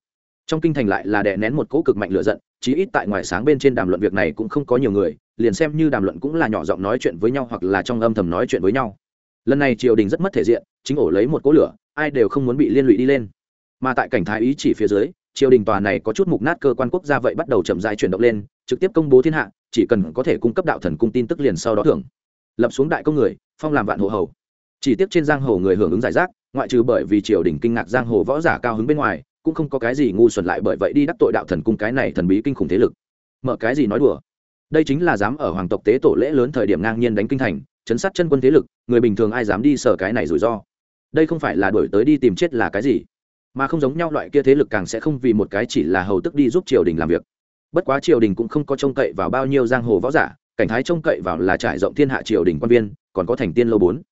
Trong kinh thành lại là đè nén một cỗ cực mạnh lựa giận chí ít tại ngoài sáng bên trên đàm luận việc này cũng không có nhiều người, liền xem như đàm luận cũng là nhỏ giọng nói chuyện với nhau hoặc là trong âm thầm nói chuyện với nhau. Lần này triều đình rất mất thể diện, chính ổ lấy một cỗ lửa, ai đều không muốn bị liên lụy đi lên. Mà tại cảnh thái ý chỉ phía dưới, triều đình tòa này có chút mục nát cơ quan quốc gia vậy bắt đầu chậm dài chuyển động lên, trực tiếp công bố thiên hạ, chỉ cần có thể cung cấp đạo thần cung tin tức liền sau đó thưởng. Lập xuống đại công người, phong làm vạn hộ hầu. Chỉ tiếp trên giang hồ người hưởng ứng giải rác, ngoại trừ bởi vì triều đình kinh ngạc giang hồ võ giả cao hứng bên ngoài cũng không có cái gì ngu xuẩn lại bởi vậy đi đắc tội đạo thần cung cái này thần bí kinh khủng thế lực. Mở cái gì nói đùa? Đây chính là dám ở hoàng tộc tế tổ lễ lớn thời điểm ngang nhiên đánh kinh thành, chấn sát chân quân thế lực, người bình thường ai dám đi sở cái này rủi ro? Đây không phải là đổi tới đi tìm chết là cái gì? Mà không giống nhau loại kia thế lực càng sẽ không vì một cái chỉ là hầu tức đi giúp triều đình làm việc. Bất quá triều đình cũng không có trông cậy vào bao nhiêu giang hồ võ giả, cảnh thái trông cậy vào là trải rộng thiên hạ triều đình quan viên, còn có thành tiên lâu bốn.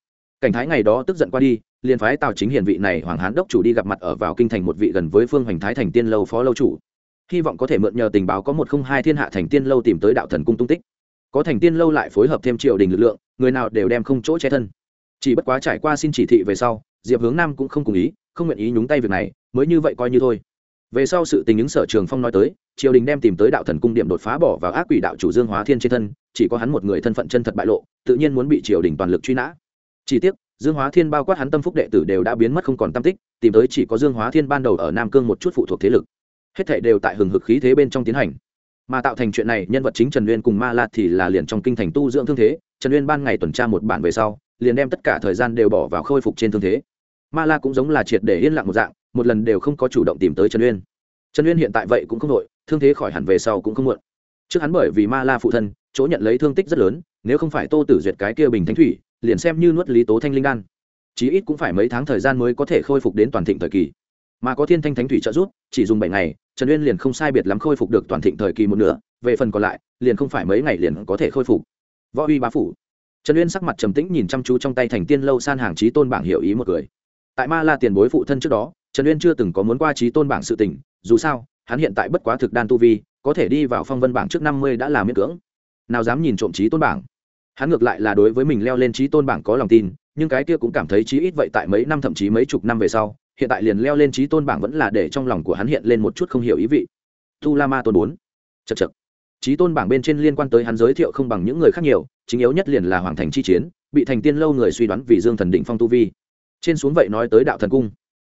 Cảnh thái ngày đó tức giận qua đi liền phái tào chính hiền vị này hoàng hán đốc chủ đi gặp mặt ở vào kinh thành một vị gần với phương hoành thái thành tiên lâu phó lâu chủ. Hy vọng có thể mượn nhờ tình báo có một không hai thiên hạ thành tiên lâu tìm tới đạo thần cung tung tích. Có thành tiên lâu lại phối hợp thêm triều đình lực lượng, người nào đều đem không chỗ che thân. Chỉ bất quá trải qua xin chỉ thị về sau, diệp hướng nam cũng không cùng ý, không nguyện ý nhúng tay việc này, mới như vậy coi như thôi. Về sau sự tình những sở trường phong nói tới, triều đình đem tìm tới đạo thần cung điểm đột phá bỏ vào ác quỷ đạo chủ dương hóa thiên trên thân, chỉ có hắn một người thân phận chân thật bại lộ, tự nhiên muốn bị triều đình toàn lực truy nã. Chỉ tiếc dương hóa thiên bao quát hắn tâm phúc đệ tử đều đã biến mất không còn tam tích, tìm tới chỉ có dương hóa thiên ban đầu ở nam cương một chút phụ thuộc thế lực. Hết thảy đều tại hừng hực khí thế bên trong tiến hành. Mà tạo thành chuyện này, nhân vật chính trần uyên cùng ma la thì là liền trong kinh thành tu dưỡng thương thế, trần uyên ban ngày tuần tra một bản về sau, liền đem tất cả thời gian đều bỏ vào khôi phục trên thương thế. Ma la cũng giống là triệt để yên lặng một dạng, một lần đều không có chủ động tìm tới trần uyên. Trần uyên hiện tại vậy cũng không đội thương thế khỏi hẳn về sau cũng không muộn. Trước hắn bởi vì ma la phụ thân, chỗ nhận lấy thương tích rất lớn, nếu không phải tô tử duyệt cái kia bình thánh thủy liền xem như nuốt lý tố thanh linh đan. Chí ít cũng phải mấy tháng thời gian mới có thể khôi phục đến toàn thịnh thời kỳ. Mà có thiên thanh thánh thủy trợ giúp, chỉ dùng bảy ngày, trần uyên liền không sai biệt lắm khôi phục được toàn thịnh thời kỳ một nửa, về phần còn lại, liền không phải mấy ngày liền có thể khôi phục. Võ uy bá phủ. Trần uyên sắc mặt trầm tĩnh nhìn chăm chú trong tay thành tiên lâu san hàng trí tôn bảng hiểu ý một người. Tại ma la tiền bối phụ thân trước đó, trần uyên chưa từng có muốn qua trí tôn bảng sự tình, dù sao, hắn hiện tại bất quá thực đan tu vi, có thể đi vào phong vân bảng trước năm mươi đã là miễn cưỡng. Nào dám nhìn trộm trí tôn bảng hắn ngược lại là đối với mình leo lên trí tôn bảng có lòng tin, nhưng cái kia cũng cảm thấy chí ít vậy tại mấy năm thậm chí mấy chục năm về sau, hiện tại liền leo lên trí tôn bảng vẫn là để trong lòng của hắn hiện lên một chút không hiểu ý vị. Tu la ma tôn bốn. Chật chật trí tôn bảng bên trên liên quan tới hắn giới thiệu không bằng những người khác nhiều, chính yếu nhất liền là hoàng thành chi chiến, bị thành tiên lâu người suy đoán vì dương thần định phong tu vi. Trên xuống vậy nói tới đạo thần cung.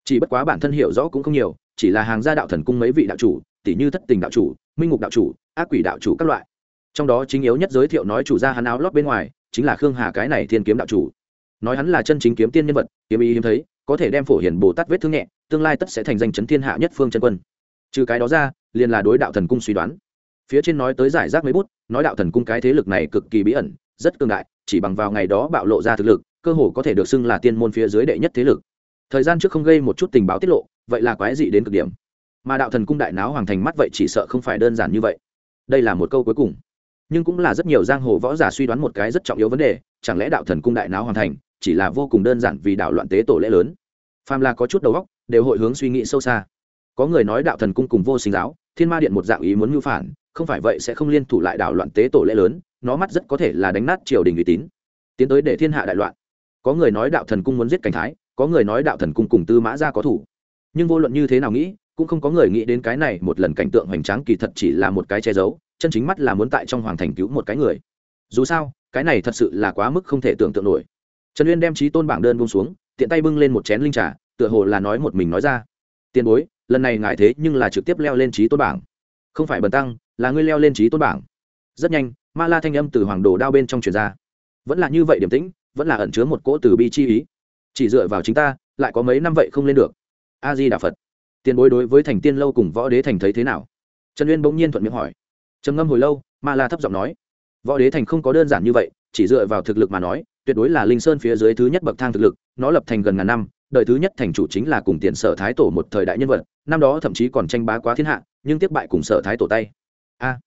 Chỉ bất quá bản thân hiểu rõ cũng không nhiều, chỉ là hàng gia đạo thần cung mấy vị đạo chủ, tỷ như thất tình đạo chủ, minh ngục đạo chủ, ác quỷ đạo chủ các loại trong đó chính yếu nhất giới thiệu nói chủ gia hắn áo lót bên ngoài, chính là khương hà cái này thiên kiếm đạo chủ. Nói hắn là chân chính kiếm tiên nhân vật, kiếm ý hiếm thấy, có thể đem phổ hiển bồ tát vết thương nhẹ, tương lai tất sẽ thành danh chấn thiên hạ nhất phương chân quân. Trừ cái đó ra, liền là đối đạo thần cung suy đoán. Phía trên nói tới giải rác mấy bút, nói đạo thần cung cái thế lực này cực kỳ bí ẩn, rất cường đại, chỉ bằng vào ngày đó bạo lộ ra thực lực, cơ hồ có thể được xưng là tiên môn phía dưới đệ nhất thế lực. Thời gian trước không gây một chút tình báo tiết lộ, vậy là quái dị đến cực điểm. Mà đạo thần cung đại náo hoàng thành mắt vậy chỉ sợ không phải đơn giản như vậy. Đây là một câu cuối cùng nhưng cũng là rất nhiều giang hồ võ giả suy đoán một cái rất trọng yếu vấn đề, chẳng lẽ đạo thần cung đại náo hoàn thành, chỉ là vô cùng đơn giản vì đạo loạn tế tổ lễ lớn. Phàm là có chút đầu óc, đều hội hướng suy nghĩ sâu xa. Có người nói đạo thần cung cùng vô sinh giáo, thiên ma điện một dạng ý muốn mưu phản, không phải vậy sẽ không liên thủ lại đảo loạn tế tổ lễ lớn, nó mắt rất có thể là đánh nát triều đình uy tín. Tiến tới để thiên hạ đại loạn. Có người nói đạo thần cung muốn giết cảnh thái, có người nói đạo thần cung cùng tư mã ra có thủ. Nhưng vô luận như thế nào nghĩ, cũng không có người nghĩ đến cái này một lần cảnh tượng hoành tráng kỳ thật chỉ là một cái che giấu chân chính mắt là muốn tại trong hoàng thành cứu một cái người. Dù sao, cái này thật sự là quá mức không thể tưởng tượng nổi. Trần uyên đem trí tôn bảng đơn bông xuống, tiện tay bưng lên một chén linh trà, tựa hồ là nói một mình nói ra. Tiền bối, lần này ngại thế nhưng là trực tiếp leo lên trí tôn bảng. Không phải bần tăng, là ngươi leo lên trí tôn bảng. Rất nhanh, ma la thanh âm từ hoàng đồ đao bên trong truyền ra. Vẫn là như vậy điểm tĩnh, vẫn là ẩn chứa một cỗ từ bi chi ý. Chỉ dựa vào chính ta, lại có mấy năm vậy không lên được. A di đà phật. Tiền bối đối với thành tiên lâu cùng võ đế thành thấy thế nào? Trần uyên bỗng nhiên thuận miệng hỏi trầm ngâm hồi lâu, ma la thấp giọng nói, võ đế thành không có đơn giản như vậy, chỉ dựa vào thực lực mà nói, tuyệt đối là linh sơn phía dưới thứ nhất bậc thang thực lực, nó lập thành gần ngàn năm, đời thứ nhất thành chủ chính là cùng tiền sở thái tổ một thời đại nhân vật, năm đó thậm chí còn tranh bá quá thiên hạ, nhưng tiếp bại cùng sở thái tổ tay. A.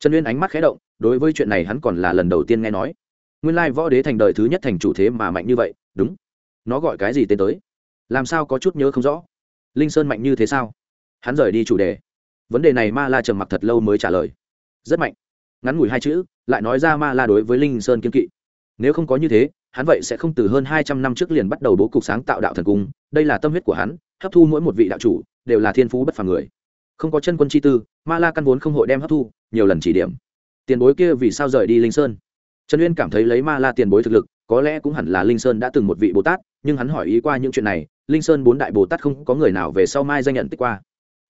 Trần uyên ánh mắt khé động, đối với chuyện này hắn còn là lần đầu tiên nghe nói. Nguyên lai võ đế thành đời thứ nhất thành chủ thế mà mạnh như vậy, đúng. Nó gọi cái gì tên tới? Làm sao có chút nhớ không rõ? Linh sơn mạnh như thế sao? Hắn rời đi chủ đề. Vấn đề này ma la trầm mặc thật lâu mới trả lời rất mạnh. Ngắn ngủi hai chữ, lại nói ra ma la đối với linh sơn kiên kỵ. Nếu không có như thế, hắn vậy sẽ không từ hơn hai trăm năm trước liền bắt đầu bố cục sáng tạo đạo thần cung. Đây là tâm huyết của hắn, hấp thu mỗi một vị đạo chủ, đều là thiên phú bất phàm người. Không có chân quân chi tư, ma la căn vốn không hội đem hấp thu, nhiều lần chỉ điểm. Tiền bối kia vì sao rời đi linh sơn? Trần uyên cảm thấy lấy ma la tiền bối thực lực, có lẽ cũng hẳn là linh sơn đã từng một vị bồ tát, nhưng hắn hỏi ý qua những chuyện này, linh sơn bốn đại bồ tát không có người nào về sau mai danh nhận tích qua.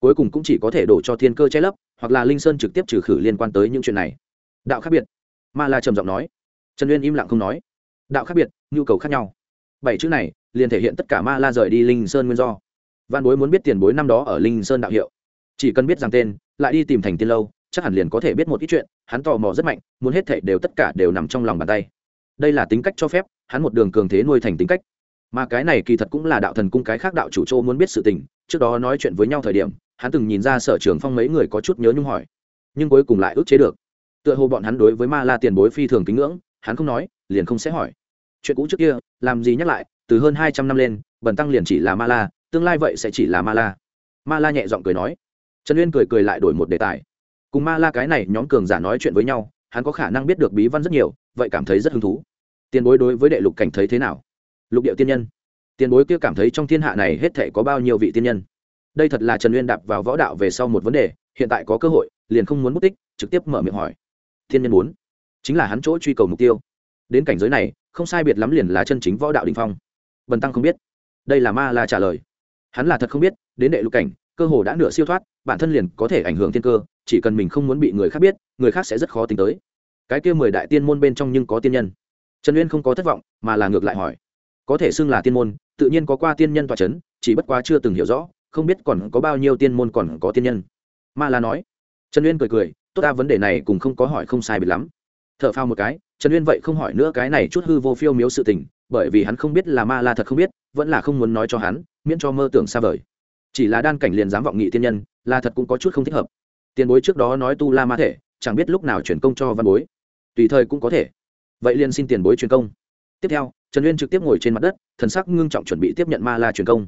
Cuối cùng cũng chỉ có thể đổ cho thiên cơ che lấp hoặc là linh sơn trực tiếp trừ khử liên quan tới những chuyện này đạo khác biệt ma la trầm giọng nói trần uyên im lặng không nói đạo khác biệt nhu cầu khác nhau bảy chữ này liền thể hiện tất cả ma la rời đi linh sơn nguyên do văn bối muốn biết tiền bối năm đó ở linh sơn đạo hiệu chỉ cần biết rằng tên lại đi tìm thành tiên lâu chắc hẳn liền có thể biết một ít chuyện hắn tò mò rất mạnh muốn hết thảy đều tất cả đều nằm trong lòng bàn tay đây là tính cách cho phép hắn một đường cường thế nuôi thành tính cách mà cái này kỳ thật cũng là đạo thần cung cái khác đạo chủ châu muốn biết sự tình trước đó nói chuyện với nhau thời điểm hắn từng nhìn ra sở trường phong mấy người có chút nhớ nhung hỏi, nhưng cuối cùng lại ức chế được. Tựa hồ bọn hắn đối với ma la tiền bối phi thường kính ngưỡng, hắn không nói, liền không sẽ hỏi. Chuyện cũ trước kia, làm gì nhắc lại, từ hơn hai trăm năm lên, bần tăng liền chỉ là ma la, tương lai vậy sẽ chỉ là ma la. Ma la nhẹ giọng cười nói. Trần uyên cười cười lại đổi một đề tài. Cùng ma la cái này nhóm cường giả nói chuyện với nhau, hắn có khả năng biết được bí văn rất nhiều, vậy cảm thấy rất hứng thú. Tiền bối đối với đệ lục cảnh thấy thế nào? Lục điệu tiên nhân. Tiền bối kia cảm thấy trong thiên hạ này hết thể có bao nhiêu vị tiên nhân? Đây thật là trần uyên đạp vào võ đạo về sau một vấn đề, hiện tại có cơ hội, liền không muốn mất tích, trực tiếp mở miệng hỏi. Thiên nhân muốn, chính là hắn chỗ truy cầu mục tiêu. Đến cảnh giới này, không sai biệt lắm liền là chân chính võ đạo đình phong. Bần tăng không biết. Đây là ma la trả lời. Hắn là thật không biết, đến đệ lục cảnh, cơ hồ đã nửa siêu thoát, bản thân liền có thể ảnh hưởng thiên cơ, chỉ cần mình không muốn bị người khác biết, người khác sẽ rất khó tính tới. Cái kia mười đại tiên môn bên trong nhưng có tiên nhân. Trần uyên không có thất vọng, mà là ngược lại hỏi. Có thể xưng là tiên môn, tự nhiên có qua tiên nhân tòa c h ấ n chỉ bất quá chưa từng hiểu rõ không biết còn có bao nhiêu tiên môn còn có tiên nhân. Ma la nói. Trần uyên cười cười, tốt ta vấn đề này cùng không có hỏi không sai biệt lắm. T h ở phao một cái, trần uyên vậy không hỏi nữa cái này chút hư vô phiêu miếu sự tình, bởi vì hắn không biết là ma la thật không biết, vẫn là không muốn nói cho hắn, miễn cho mơ tưởng xa vời. Chỉ là đan cảnh liền dám vọng nghị tiên nhân là thật cũng có chút không thích hợp. Tiền bối trước đó nói tu la ma thể, chẳng biết lúc nào chuyển công cho văn bối. Tùy thời cũng có thể. Vậy liền xin tiền bối truyền công. Tiếp theo, trần uyên trực tiếp ngồi trên mặt đất, thần sắc ngưng trọng chuẩn bị tiếp nhận ma la truyền công.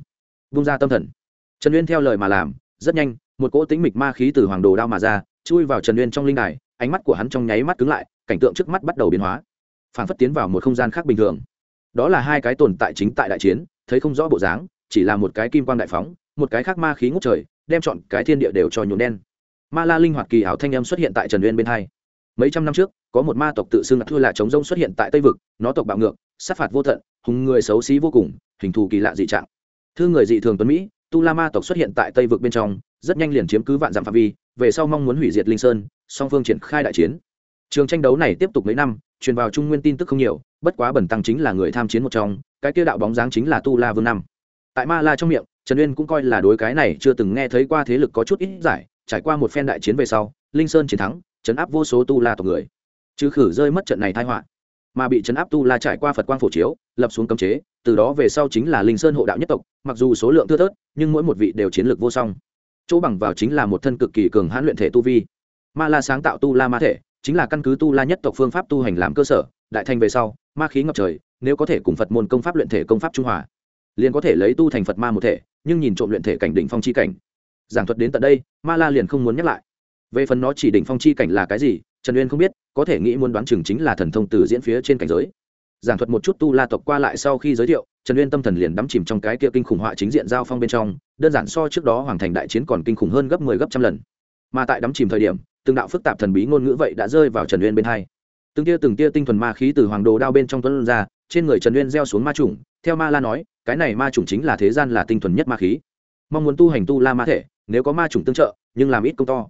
Vung ra tâm thần trần uyên theo lời mà làm, rất nhanh, một cỗ tính mịch ma khí từ hoàng đồ đao mà ra, chui vào trần uyên trong linh đài, ánh mắt của hắn trong nháy mắt cứng lại, cảnh tượng trước mắt bắt đầu biến hóa. Phản phất tiến vào một không gian khác bình thường. Đó là hai cái tồn tại chính tại đại chiến, thấy không rõ bộ dáng, chỉ là một cái kim quang đại phóng, một cái khác ma khí ngút trời, đem chọn cái thiên địa đều cho nhuộm đen. Ma la linh hoạt kỳ ảo thanh âm xuất hiện tại trần uyên bên hai. Mấy trăm năm trước, có một ma tộc tự xưng thưa là chống rông xuất hiện tại tây vực, nó tộc bạo ngược, sát phạt vô tận, hùng người xấu xí vô cùng, hình thù kỳ lạ dị trạng. Thư người dị thường tuấn mỹ tu la ma tộc xuất hiện tại tây vực bên trong, rất nhanh liền chiếm cứ vạn dặm phạm vi, về sau mong muốn hủy diệt linh sơn, song phương triển khai đại chiến. Trường tranh đấu này tiếp tục mấy năm, truyền vào trung nguyên tin tức không nhiều, bất quá bẩn tăng chính là người tham chiến một trong, cái kia đạo bóng dáng chính là tu la vương năm. Tại ma la trong miệng, trần uyên cũng coi là đối cái này chưa từng nghe thấy qua thế lực có chút ít giải, trải qua một phen đại chiến về sau, linh sơn chiến thắng, chấn áp vô số tu la tộc người. Trừ khử rơi mất trận này tai họa mà bị chấn áp tu la trải qua phật quang phổ chiếu, lập xuống cấm chế, từ đó về sau chính là linh sơn hộ đạo nhất tộc, mặc dù số lượng thưa thớt, nhưng mỗi một vị đều chiến lược vô song. Chỗ bằng vào chính là một thân cực kỳ cường hãn luyện thể tu vi. Ma la sáng tạo tu la ma thể, chính là căn cứ tu la nhất tộc phương pháp tu hành làm cơ sở, đại thành về sau, ma khí ngập trời, nếu có thể cùng phật môn công pháp luyện thể công pháp trung hòa, liền có thể lấy tu thành phật ma một thể, nhưng nhìn trộm luyện thể cảnh đỉnh phong chi cảnh. Giảng thuật đến tận đây, ma la liền không muốn nhắc lại. Về phần nó chỉ đỉnh phong chi cảnh là cái gì, trần uyên không biết có thể nghĩ muốn đoán chừng chính là thần thông từ diễn phía trên cảnh giới. Giảng thuật một chút tu la tộc qua lại sau khi giới thiệu, trần uyên tâm thần liền đắm chìm trong cái kia kinh khủng họa chính diện giao phong bên trong, đơn giản so trước đó hoàng thành đại chiến còn kinh khủng hơn gấp mười 10 gấp trăm lần. Mà tại đắm chìm thời điểm, từng đạo phức tạp thần bí ngôn ngữ vậy đã rơi vào trần uyên bên hai. Từng tia từng tia tinh thuần ma khí từ hoàng đồ đao bên trong tuấn ra, trên người trần uyên gieo xuống ma trùng theo ma la nói, cái này ma trùng chính là thế gian là tinh thuần nhất ma khí. Mong muốn tu hành tu la ma thể, nếu có ma trùng tương trợ, nhưng làm ít công to.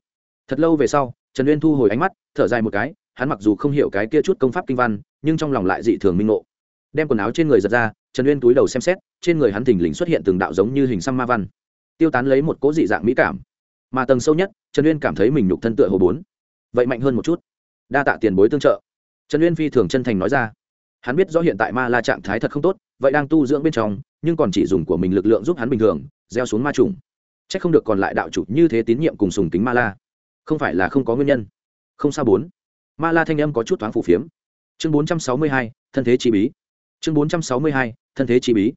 Thật lâu về sau, trần uyên thu hồi ánh mắt, thở dài một cái hắn mặc dù không hiểu cái kia chút công pháp kinh văn, nhưng trong lòng lại dị thường minh ngộ. Đem quần áo trên người giật ra, trần uyên túi đầu xem xét, trên người hắn thình lình xuất hiện từng đạo giống như hình xăm ma văn. Tiêu tán lấy một cố dị dạng mỹ cảm. Mà tầng sâu nhất, trần uyên cảm thấy mình nhục thân tựa hồ bốn. Vậy mạnh hơn một chút. Đa tạ tiền bối tương trợ. Trần uyên phi thường chân thành nói ra. Hắn biết rõ hiện tại ma la trạng thái thật không tốt, vậy đang tu dưỡng bên trong, nhưng còn chỉ dùng của mình lực lượng giúp hắn bình thường, gieo xuống ma trùng. C h ắ c không được còn lại đạo chủ như thế tín nhiệm cùng sùng kính ma la. Không phải là không có nguyên nhân. Không sao bốn ma la thanh âm có chút thoáng phủ phiếm. Chương bốn trăm sáu mươi hai, thân thế chi bí. Chương bốn trăm sáu mươi hai, thân thế chi bí.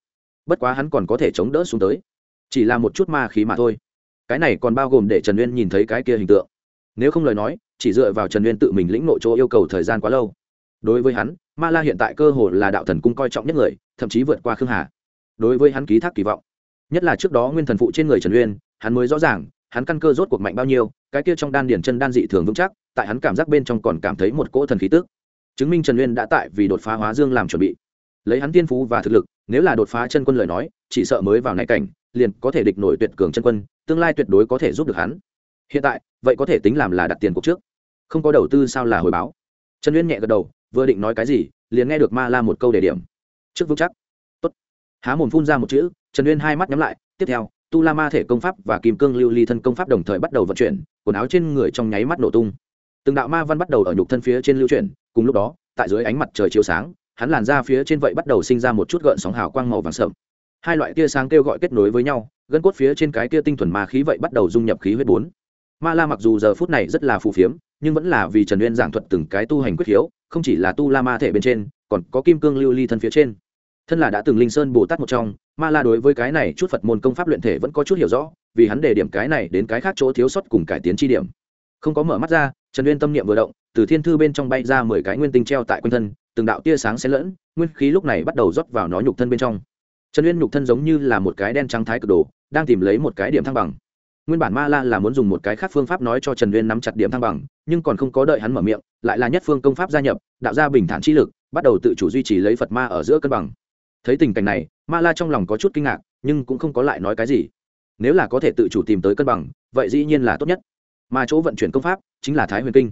Bất quá hắn còn có thể chống đỡ xuống tới. Chỉ là một chút ma khí mà thôi. Cái này còn bao gồm để trần uyên nhìn thấy cái kia hình tượng. Nếu không lời nói, chỉ dựa vào trần uyên tự mình lĩnh nội chỗ yêu cầu thời gian quá lâu. Đối với hắn, ma la hiện tại cơ hồ là đạo thần cung coi trọng nhất người, thậm chí vượt qua khương hà. Đối với hắn ký thác kỳ vọng. Nhất là trước đó nguyên thần phụ trên người trần uyên, hắn mới rõ ràng hắn căn cơ rốt cuộc mạnh bao nhiêu, cái kia trong đan điển chân đan dị thường vững chắc, tại hắn cảm giác bên trong còn cảm thấy một cỗ thần khí tức. Chứng minh trần uyên đã tại vì đột phá hóa dương làm chuẩn bị. Lấy hắn tiên phú và thực lực, nếu là đột phá chân quân lời nói, chỉ sợ mới vào này cảnh, liền có thể địch nổi tuyệt cường chân quân, tương lai tuyệt đối có thể giúp được hắn. Hiện tại, vậy có thể tính làm là đặt tiền cuộc trước. Không có đầu tư sao là hồi báo. Trần uyên nhẹ gật đầu, vừa định nói cái gì, liền nghe được ma la một câu đề điểm. Trước vững chắc. Tốt. Há mồm phun ra một chữ, trần uyên hai mắt nhắm lại, tiếp theo tu la ma thể công pháp và kim cương lưu ly thân công pháp đồng thời bắt đầu vận chuyển, quần áo trên người trong nháy mắt nổ tung. Từng đạo ma văn bắt đầu ở nhục thân phía trên lưu chuyển, cùng lúc đó, tại dưới ánh mặt trời chiếu sáng, hắn làn ra phía trên vậy bắt đầu sinh ra một chút gợn sóng hào quang màu vàng sợm hai loại tia sáng kêu gọi kết nối với nhau, gân cốt phía trên cái tia tinh thuần ma khí vậy bắt đầu dung nhập khí huyết bốn. Ma la mặc dù giờ phút này rất là phù phiếm, nhưng vẫn là vì trần uyên giảng thuật từng cái tu hành quyết khiếu không chỉ là tu la ma thể bên trên, còn có kim cương lưu ly thân phía trên. Thân là đã từng linh sơn bồ tát một trong ma la đối với cái này chút phật môn công pháp luyện thể vẫn có chút hiểu rõ, vì hắn đề điểm cái này đến cái khác chỗ thiếu sót cùng cải tiến chi điểm. Không có mở mắt ra, trần uyên tâm niệm vừa động, từ thiên thư bên trong bay ra mười cái nguyên tinh treo tại quanh thân, từng đạo tia sáng xen lẫn, nguyên khí lúc này bắt đầu rót vào nó nhục thân bên trong. Trần uyên nhục thân giống như là một cái đen trắng thái cực đồ, đang tìm lấy một cái điểm thăng bằng. Nguyên bản ma la là muốn dùng một cái khác phương pháp nói cho trần uyên nắm chặt điểm thăng bằng, nhưng còn không có đợi hắn mở miệng, lại là nhất phương công pháp gia nhập, đạo ra bình thản chi lực, bắt đầu tự chủ duy trì lấy phật ma ở giữa cân bằng thấy tình cảnh này, ma la trong lòng có chút kinh ngạc, nhưng cũng không có lại nói cái gì. Nếu là có thể tự chủ tìm tới cân bằng, vậy dĩ nhiên là tốt nhất. Mà chỗ vận chuyển công pháp chính là thái huyền kinh.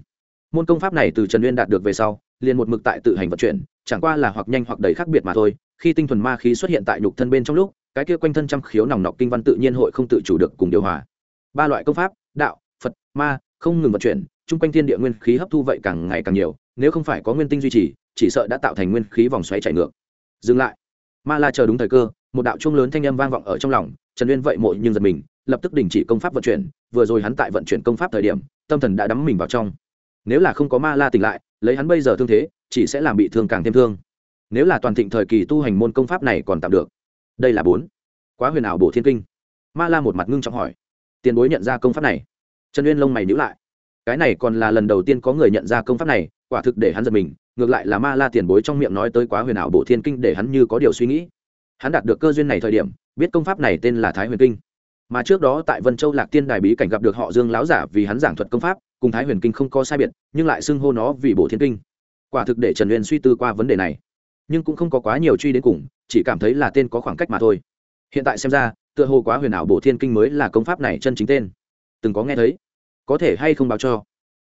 Môn công pháp này từ trần uyên đạt được về sau, liền một mực tại tự hành vận chuyển, chẳng qua là hoặc nhanh hoặc đầy khác biệt mà thôi. Khi tinh thuần ma khí xuất hiện tại nhục thân bên trong lúc, cái kia quanh thân trăm khiếu nòng nọc kinh văn tự nhiên hội không tự chủ được cùng điều hòa. Ba loại công pháp, đạo, phật, ma, không ngừng vận chuyển, chung quanh thiên địa nguyên khí hấp thu vậy càng ngày càng nhiều, nếu không phải có nguyên tinh duy trì, chỉ sợ đã tạo thành nguyên khí vòng xoáy chảy ngược. Dừng lại ma la chờ đúng thời cơ, một đạo chuông lớn thanh âm vang vọng ở trong lòng, trần uyên vậy mộ nhưng giật mình, lập tức đình chỉ công pháp vận chuyển, vừa rồi hắn tại vận chuyển công pháp thời điểm, tâm thần đã đắm mình vào trong. Nếu là không có ma la tỉnh lại, lấy hắn bây giờ thương thế, chỉ sẽ làm bị thương càng thêm thương. Nếu là toàn thịnh thời kỳ tu hành môn công pháp này còn tạm được. Đây là bốn. Quá huyền ảo bổ thiên kinh. Ma la một mặt ngưng trọng hỏi. Tiền bối nhận ra công pháp này. Trần uyên lông mày nhữ lại. Cái này còn là lần đầu tiên có người nhận ra công pháp này, quả thực để hắn giật mình ngược lại là ma la tiền bối trong miệng nói tới quá huyền ảo Bộ thiên kinh để hắn như có điều suy nghĩ. Hắn đạt được cơ duyên này thời điểm, biết công pháp này tên là thái huyền kinh. Mà trước đó tại vân châu lạc tiên đài bí cảnh gặp được họ dương láo giả vì hắn giảng thuật công pháp, cùng thái huyền kinh không có sai biệt, nhưng lại xưng hô nó vì Bộ thiên kinh. Quả thực để trần uyên suy tư qua vấn đề này. Nhưng cũng không có quá nhiều truy đến cùng, chỉ cảm thấy là tên có khoảng cách mà thôi. Hiện tại xem ra, tựa hồ quá huyền ảo Bộ thiên kinh mới là công pháp này chân chính tên. Từng có nghe thấy, có thể hay không báo cho?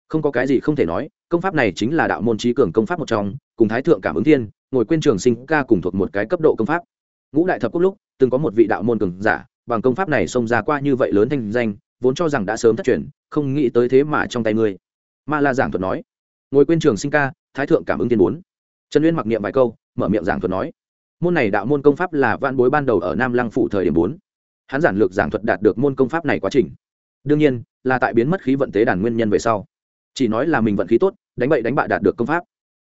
Không có cái gì không thể nói công pháp này chính là đạo môn trí cường công pháp một trong, cùng thái thượng cảm ứng thiên, ngồi quên trường sinh ca cùng thuộc một cái cấp độ công pháp. Ngũ đại thập quốc lúc, từng có một vị đạo môn cường giả, bằng công pháp này xông ra qua như vậy lớn thanh danh, vốn cho rằng đã sớm thất truyền, không nghĩ tới thế mà trong tay ngươi. Ma la giảng thuật nói. Ngồi quên trường sinh ca, thái thượng cảm ứng thiên bốn. Trần uyên mặc niệm vài câu, mở miệng giảng thuật nói. Môn này đạo môn công pháp là vạn bối ban đầu ở nam lăng phủ thời điểm bốn. Hắn giản lược giảng thuật đạt được môn công pháp này quá trình. Đương nhiên, là tại biến mất khí vận tế đàn nguyên nhân về sau chỉ nói là mình vận khí tốt, đánh bậy đánh bại đạt được công pháp.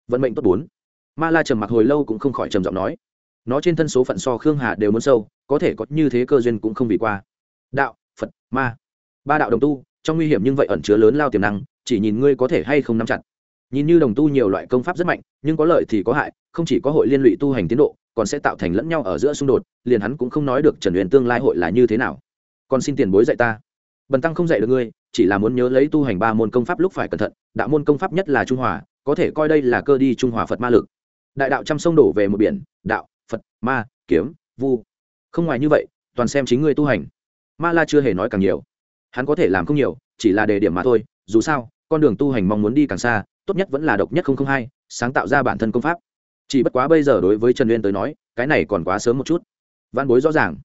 Vận mệnh tốt bốn. Ma la trầm mặc hồi lâu cũng không khỏi trầm giọng nói. Nó trên thân số phận so khương hà đều muốn sâu, có thể có như thế cơ duyên cũng không bị qua. Đạo, phật, ma. Ba đạo đồng tu, trong nguy hiểm nhưng vậy ẩn chứa lớn lao tiềm năng, chỉ nhìn ngươi có thể hay không nắm chặt. Nhìn như đồng tu nhiều loại công pháp rất mạnh, nhưng có lợi thì có hại, không chỉ có hội liên lụy tu hành tiến độ, còn sẽ tạo thành lẫn nhau ở giữa xung đột, liền hắn cũng không nói được trần huyền tương lai hội là như thế nào. Còn xin tiền bối dạy ta bần tăng không dạy được ngươi, chỉ là muốn nhớ lấy tu hành ba môn công pháp lúc phải cẩn thận, đạo môn công pháp nhất là trung hòa, có thể coi đây là cơ đi trung hòa phật ma lực. Đại đạo trăm sông đổ về một biển, đạo, phật, ma, kiếm, vu. Không ngoài như vậy, toàn xem chính ngươi tu hành. Ma la chưa hề nói càng nhiều. Hắn có thể làm không nhiều, chỉ là đề điểm mà thôi, dù sao, con đường tu hành mong muốn đi càng xa, tốt nhất vẫn là độc nhất không không hai, sáng tạo ra bản thân công pháp. Chỉ bất quá bây giờ đối với trần uyên tới nói, cái này còn quá sớm một chút. Văn bối rõ ràng.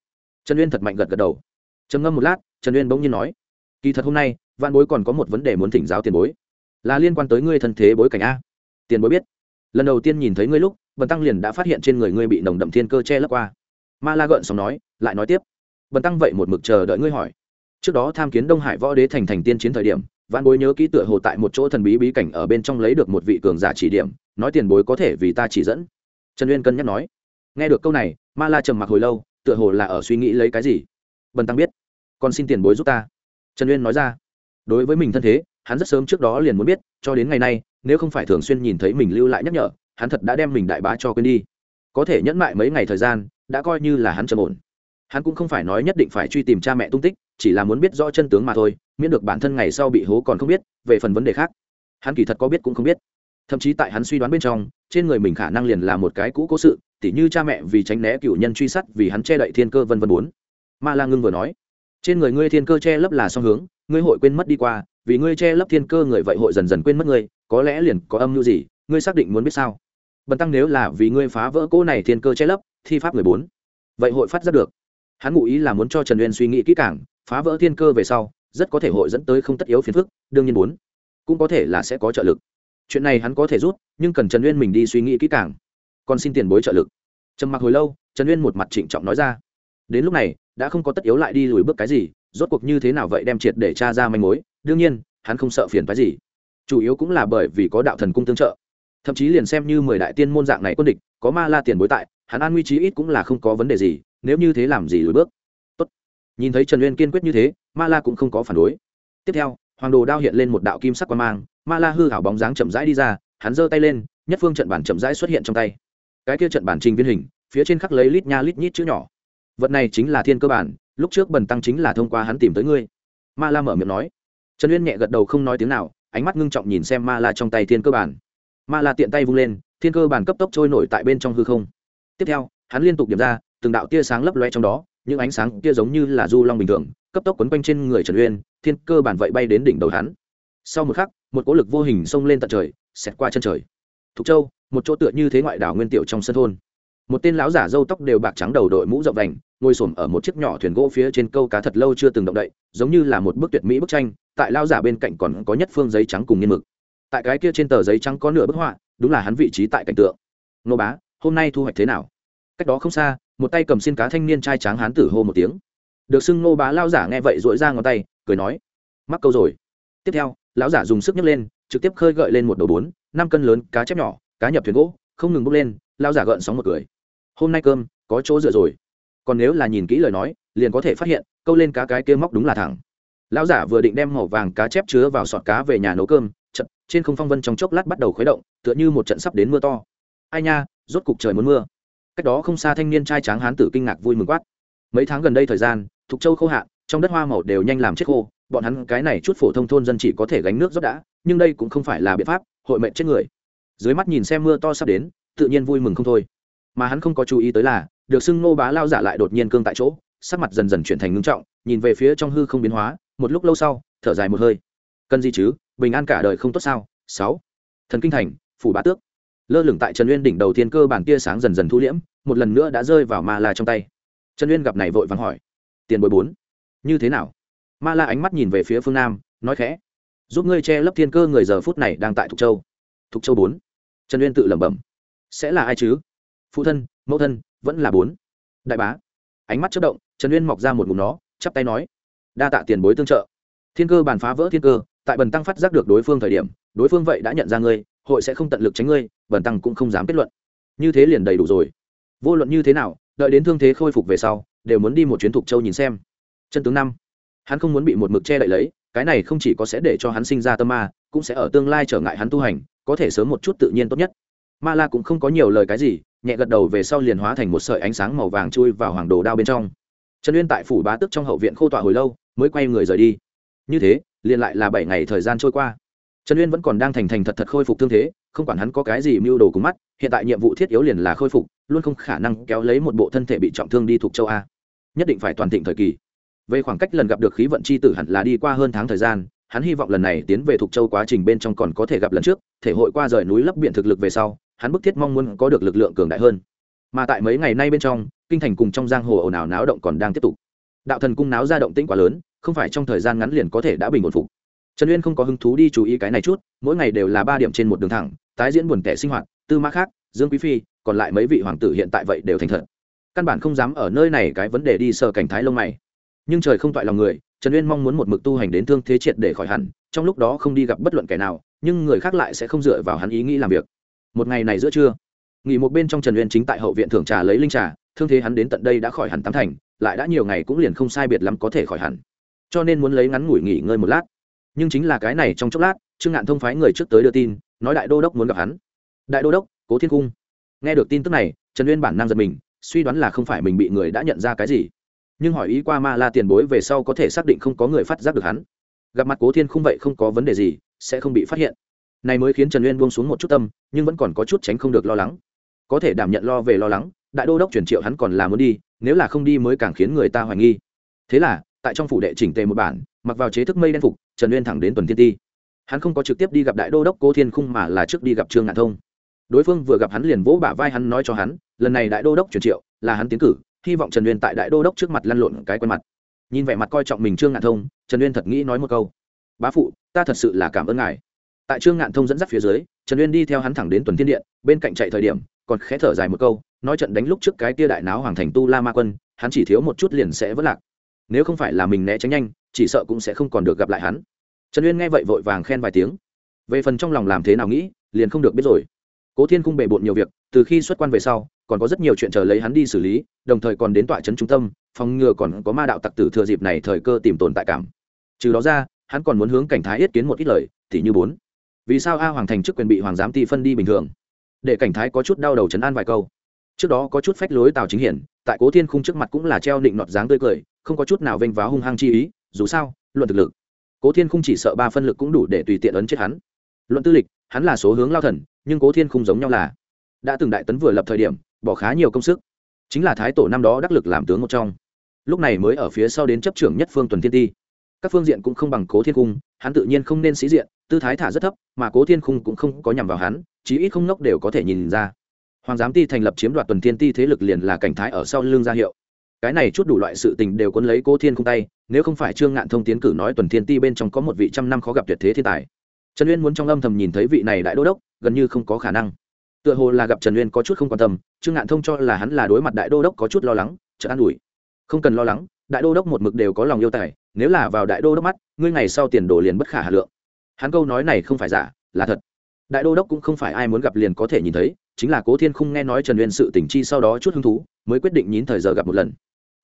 Trần uyên thật mạnh gật gật đầu. Trầm ngâm một lát trần uyên bỗng nhiên nói, kỳ thật hôm nay văn bối còn có một vấn đề muốn thỉnh giáo tiền bối. Là liên quan tới ngươi thân thế bối cảnh a. Tiền bối biết. Lần đầu tiên nhìn thấy ngươi lúc, bần tăng liền đã phát hiện trên người ngươi bị nồng đậm thiên cơ che lấp qua. Ma la gợn xong nói, lại nói tiếp, bần tăng vậy một mực chờ đợi ngươi hỏi. Trước đó tham kiến đông hải võ đế thành thành tiên chiến thời điểm văn bối nhớ kỹ tựa hồ tại một chỗ thần bí bí cảnh ở bên trong lấy được một vị cường giả chỉ điểm, nói tiền bối có thể vì ta chỉ dẫn. Trần uyên cân nhắc nói. Nghe được câu này, ma la trầm mặc hồi lâu, tựa hồ là ở suy nghĩ lấy cái gì. Bần tăng biết còn xin tiền bối giúp ta. Trần uyên nói ra. Đối với mình thân thế, hắn rất sớm trước đó liền muốn biết, cho đến ngày nay, nếu không phải thường xuyên nhìn thấy mình lưu lại nhắc nhở, hắn thật đã đem mình đại bá cho quên đi. Có thể nhẫn mại mấy ngày thời gian, đã coi như là hắn trầm ổn. Hắn cũng không phải nói nhất định phải truy tìm cha mẹ tung tích, chỉ là muốn biết rõ chân tướng mà thôi, miễn được bản thân ngày sau bị hố còn không biết, về phần vấn đề khác, hắn kỳ thật có biết cũng không biết. Thậm chí tại hắn suy đoán bên trong, trên người mình khả năng liền là một cái cũ cố sự, tỉ như cha mẹ vì tránh né cựu nhân truy sát vì hắn che đậy thiên cơ vân vân bốn. Ma la ngưng vừa nói trên người ngươi thiên cơ che lấp là song hướng, ngươi hội quên mất đi qua, vì ngươi che lấp thiên cơ người vậy hội dần dần quên mất ngươi, có lẽ liền có âm mưu gì, ngươi xác định muốn biết sao? Bần tăng nếu là vì ngươi phá vỡ cỗ này thiên cơ che lấp, thi pháp người bốn, vậy hội phát ra được. Hắn ngụ ý là muốn cho trần uyên suy nghĩ kỹ càng, phá vỡ thiên cơ về sau, rất có thể hội dẫn tới không tất yếu phiền phức, đương nhiên bốn, cũng có thể là sẽ có trợ lực. Chuyện này hắn có thể rút, nhưng cần trần uyên mình đi suy nghĩ kỹ càng. Còn xin tiền bối trợ lực. Trầm mặc hồi lâu, trần uyên một mặt trịnh trọng nói ra. Đến lúc này đã không có tất yếu lại đi lùi bước cái gì, rốt cuộc như thế nào vậy đem triệt để t r a ra manh mối, đương nhiên, hắn không sợ phiền phái gì. Chủ yếu cũng là bởi vì có đạo thần cung tương trợ. Thậm chí liền xem như mười đại tiên môn dạng này quân địch, có ma la tiền bối tại, hắn an nguy trí ít cũng là không có vấn đề gì, nếu như thế làm gì lùi bước? Tốt. nhìn thấy trần uyên kiên quyết như thế, ma la cũng không có phản đối. Tiếp theo, hoàng đồ đao hiện lên một đạo kim sắc quan mang, ma la hư hảo bóng dáng chậm rãi đi ra, hắn giơ tay lên, nhất phương trận bản chậm rãi xuất hiện trong tay. Cái kia trận bản trình viên hình, phía trên khắc lấy lít nha lít nhít chữ nhỏ vật này chính là thiên cơ bản, lúc trước bần tăng chính là thông qua hắn tìm tới ngươi. Ma la mở miệng nói. Trần uyên nhẹ gật đầu không nói tiếng nào, ánh mắt ngưng trọng nhìn xem ma la trong tay thiên cơ bản. Ma la tiện tay vung lên, thiên cơ bản cấp tốc trôi nổi tại bên trong hư không. Tiếp theo, hắn liên tục điểm ra, từng đạo tia sáng lấp loe trong đó, những ánh sáng tia giống như là du long bình thường, cấp tốc quấn quanh trên người trần uyên, thiên cơ bản vậy bay đến đỉnh đầu hắn. Sau một khắc, một cỗ lực vô hình xông lên tận trời, xẹt qua chân trời. Thục châu, một chỗ tựa như thế ngoại đảo nguyên tiểu trong sân thôn một tên lão giả râu tóc đều bạc trắng đầu đội mũ rộng vành, ngồi xổm ở một chiếc nhỏ thuyền gỗ phía trên câu cá thật lâu chưa từng động đậy, giống như là một bức tuyệt mỹ bức tranh, tại lao giả bên cạnh còn có nhất phương giấy trắng cùng nghiên mực. Tại cái kia trên tờ giấy trắng có nửa bức họa, đúng là hắn vị trí tại cảnh tượng. Nô bá, hôm nay thu hoạch thế nào? Cách đó không xa, một tay cầm xin cá thanh niên trai tráng hán tử hô một tiếng. Được xưng nô bá lao giả nghe vậy dội ra ngón tay, cười nói, mắc câu rồi. Tiếp theo, lão giả dùng sức nhấc lên, trực tiếp khơi gợi lên một đầu bốn, năm cân lớn cá chép nhỏ, cá nhập thuyền gỗ, không ngừng bốc lên lao giả gợn sóng một cười hôm nay cơm, có chỗ dựa rồi. Còn nếu là nhìn kỹ lời nói, liền có thể phát hiện, câu lên cá cái kia móc đúng là thẳng. Lão giả vừa định đem màu vàng cá chép chứa vào sọt cá về nhà nấu cơm trận trên không phong vân trong chốc lát bắt đầu khuấy động, tựa như một trận sắp đến mưa to. Ai nha, rốt cục trời muốn mưa. Cách đó không xa thanh niên trai tráng hán tử kinh ngạc vui mừng quát. Mấy tháng gần đây thời gian, thục châu khô hạn, trong đất hoa màu đều nhanh làm chết khô, bọn hắn cái này chút phổ thông thôn dân chỉ có thể gánh nước rót đã, nhưng đây cũng không phải là biện pháp, hội mệnh chết người. Dưới mắt nhìn xem mưa to sắp đến, tự nhiên vui mừng không thôi mà hắn không có chú ý tới là, được xưng nô bá lao giả lại đột nhiên cương tại chỗ, sắc mặt dần dần chuyển thành ngưng trọng, nhìn về phía trong hư không biến hóa, một lúc lâu sau, thở dài một hơi. Cần gì chứ, bình an cả đời không tốt sao? Sáu. Thần kinh thành, phủ bá tước. Lơ lửng tại trần uyên đỉnh đầu tiên cơ bản tia sáng dần dần thu liễm, một lần nữa đã rơi vào ma la trong tay. Trần uyên gặp này vội vàng hỏi. Tiền bồi bốn. Như thế nào? Ma la ánh mắt nhìn về phía phương nam, nói khẽ. Giúp ngươi che lấp thiên cơ người giờ phút này đang tại thục châu. Thục châu bốn. Trần uyên tự lẩm bẩm. Sẽ là ai chứ? Phụ thân, mẫu thân, vẫn là bốn. Đại bá. Ánh mắt chất động, trần uyên mọc ra một ngụm nó, chắp tay nói, đa tạ tiền bối tương trợ. Thiên cơ bàn phá vỡ thiên cơ, tại bần tăng phát giác được đối phương thời điểm, đối phương vậy đã nhận ra ngươi, hội sẽ không tận lực tránh ngươi, bần tăng cũng không dám kết luận. Như thế liền đầy đủ rồi. Vô luận như thế nào, đợi đến thương thế khôi phục về sau, đều muốn đi một chuyến thục châu nhìn xem. Chân tướng năm. Hắn không muốn bị một mực che đậy lấy, cái này không chỉ có sẽ để cho hắn sinh ra tâm ma, cũng sẽ ở tương lai trở ngại hắn tu hành, có thể sớm một chút tự nhiên tốt nhất ma la cũng không có nhiều lời cái gì, nhẹ gật đầu về sau liền hóa thành một sợi ánh sáng màu vàng chui vào hoàng đồ đao bên trong. Trần uyên tại phủ bá tức trong hậu viện khô tọa hồi lâu, mới quay người rời đi. Như thế, liền lại là bảy ngày thời gian trôi qua. Trần uyên vẫn còn đang thành thành thật thật khôi phục thương thế, không quản hắn có cái gì mưu đồ cùng mắt, hiện tại nhiệm vụ thiết yếu liền là khôi phục, luôn không khả năng kéo lấy một bộ thân thể bị trọng thương đi thuộc châu a. Nhất định phải toàn thịnh thời kỳ. Về khoảng cách lần gặp được khí vận c h i tử hẳn là đi qua hơn tháng thời gian, hắn hy vọng lần này tiến về thuộc châu quá trình bên trong còn có thể gặp lần trước, thể hội qua rời núi lấp biển thực lực về sau hắn bức thiết mong muốn có được lực lượng cường đại hơn. Mà tại mấy ngày nay bên trong, kinh thành cùng trong giang hồ ồn ào náo động còn đang tiếp tục. Đạo thần cung náo ra động tĩnh quá lớn, không phải trong thời gian ngắn liền có thể đã bình ổn phục. Trần uyên không có hứng thú đi chú ý cái này chút, mỗi ngày đều là ba điểm trên một đường thẳng, tái diễn buồn tẻ sinh hoạt, tư mã khác, dương quý phi, còn lại mấy vị hoàng tử hiện tại vậy đều thành thật. Căn bản không dám ở nơi này cái vấn đề đi sờ cảnh thái lông mày. Nhưng trời không toại lòng người, trần uyên mong muốn một mực tu hành đến thương thế triệt để khỏi hẳn, trong lúc đó không đi gặp bất luận kẻ nào, nhưng người khác lại sẽ không dựa vào hắn ý nghĩ làm việc một ngày này giữa trưa, nghỉ một bên trong trần uyên chính tại hậu viện thưởng trà lấy linh trà, thương thế hắn đến tận đây đã khỏi hẳn tám thành, lại đã nhiều ngày cũng liền không sai biệt lắm có thể khỏi hẳn. Cho nên muốn lấy ngắn ngủi nghỉ ngơi một lát. Nhưng chính là cái này trong chốc lát, trương ngạn thông phái người trước tới đưa tin, nói đại đô đốc muốn gặp hắn. Đại đô đốc, cố thiên cung. Nghe được tin tức này, trần uyên bản năng giật mình, suy đoán là không phải mình bị người đã nhận ra cái gì. Nhưng hỏi ý qua ma la tiền bối về sau có thể xác định không có người phát giác được hắn. Gặp mặt cố thiên không vậy không có vấn đề gì, sẽ không bị phát hiện này mới khiến trần uyên buông xuống một chút tâm, nhưng vẫn còn có chút tránh không được lo lắng. Có thể đảm nhận lo về lo lắng, đại đô đốc chuyển triệu hắn còn là muốn đi, nếu là không đi mới càng khiến người ta hoài nghi. Thế là, tại trong phủ đệ chỉnh tề một bản, mặc vào chế thức mây đen phục, trần uyên thẳng đến tuần thiên ti. Hắn không có trực tiếp đi gặp đại đô đốc cố thiên khung mà là trước đi gặp trương ngạn thông. Đối phương vừa gặp hắn liền vỗ bả vai hắn nói cho hắn, lần này đại đô đốc chuyển triệu, là hắn tiến cử, hy vọng trần uyên tại đại đô đốc trước mặt lăn lộn cái quen mặt. Nhìn vẻ mặt coi trọng mình trương ngạn thông, trần uyên thật nghĩ nói một câu. Bá phụ, ta thật sự là cảm ơn ngài tại trương ngạn thông dẫn dắt phía dưới, trần uyên đi theo hắn thẳng đến tuần thiên điện, bên cạnh chạy thời điểm, còn khẽ thở dài một câu, nói trận đánh lúc trước cái tia đại náo hoàng thành tu la ma quân, hắn chỉ thiếu một chút liền sẽ vất lạc. Nếu không phải là mình né tránh nhanh, chỉ sợ cũng sẽ không còn được gặp lại hắn. Trần uyên nghe vậy vội vàng khen vài tiếng. Về phần trong lòng làm thế nào nghĩ, liền không được biết rồi. Cố thiên cung bề bộn nhiều việc, từ khi xuất quan về sau, còn có rất nhiều chuyện chờ lấy hắn đi xử lý, đồng thời còn đến tọa trấn trung tâm, phòng ngừa còn có ma đạo tặc tử thừa dịp này thời cơ tìm tồn tại cảm. Trừ đó ra, hắn còn muốn hướng cảnh thái yết kiến một ít lời, thì như bốn vì sao a hoàng thành chức quyền bị hoàng giám ti phân đi bình thường? Để cảnh thái có chút đau đầu chấn an vài câu. Trước đó có chút phách lối tào chính hiển, tại cố thiên khung trước mặt cũng là treo định nọt dáng tươi cười, không có chút nào vênh váo hung hăng chi ý, dù sao, luận thực lực. Cố thiên khung chỉ sợ ba phân lực cũng đủ để tùy tiện ấn chết hắn. Luận tư lịch, hắn là số hướng lao thần, nhưng cố thiên khung giống nhau là đã từng đại tấn vừa lập thời điểm, bỏ khá nhiều công sức. Chính là thái tổ năm đó đắc lực làm tướng một trong. Lúc này mới ở phía sau đến chấp trưởng nhất phương tuần thiên ti các phương diện cũng không bằng cố thiên cung hắn tự nhiên không nên sĩ diện, tư thái thả rất thấp, mà cố thiên cung cũng không có nhằm vào hắn, chí ít không nốc đều có thể nhìn ra. Hoàng giám ti thành lập chiếm đoạt tuần thiên ti thế lực liền là cảnh thái ở sau lưng gia hiệu. Cái này chút đủ loại sự tình đều quấn lấy cố thiên cung tay, nếu không phải trương ngạn thông tiến cử nói tuần thiên ti bên trong có một vị trăm năm khó gặp tuyệt thế thiên tài. Trần uyên muốn trong âm thầm nhìn thấy vị này đại đô đốc, gần như không có khả năng. Tựa hồ là gặp trần uyên có chút không quan tâm, trương ngạn thông cho là hắn là đối mặt đại đô đốc có chút lo lắng, chợt an ủi. Không cần lo lắng, đại đô đốc một mực đều có lòng yêu tài nếu là vào đại đô đốc mắt, ngươi ngày sau tiền đồ liền bất khả hà lượng. Hắn câu nói này không phải giả, là thật. Đại đô đốc cũng không phải ai muốn gặp liền có thể nhìn thấy, chính là cố thiên không nghe nói trần uyên sự tỉnh chi sau đó chút hứng thú, mới quyết định nhín thời giờ gặp một lần.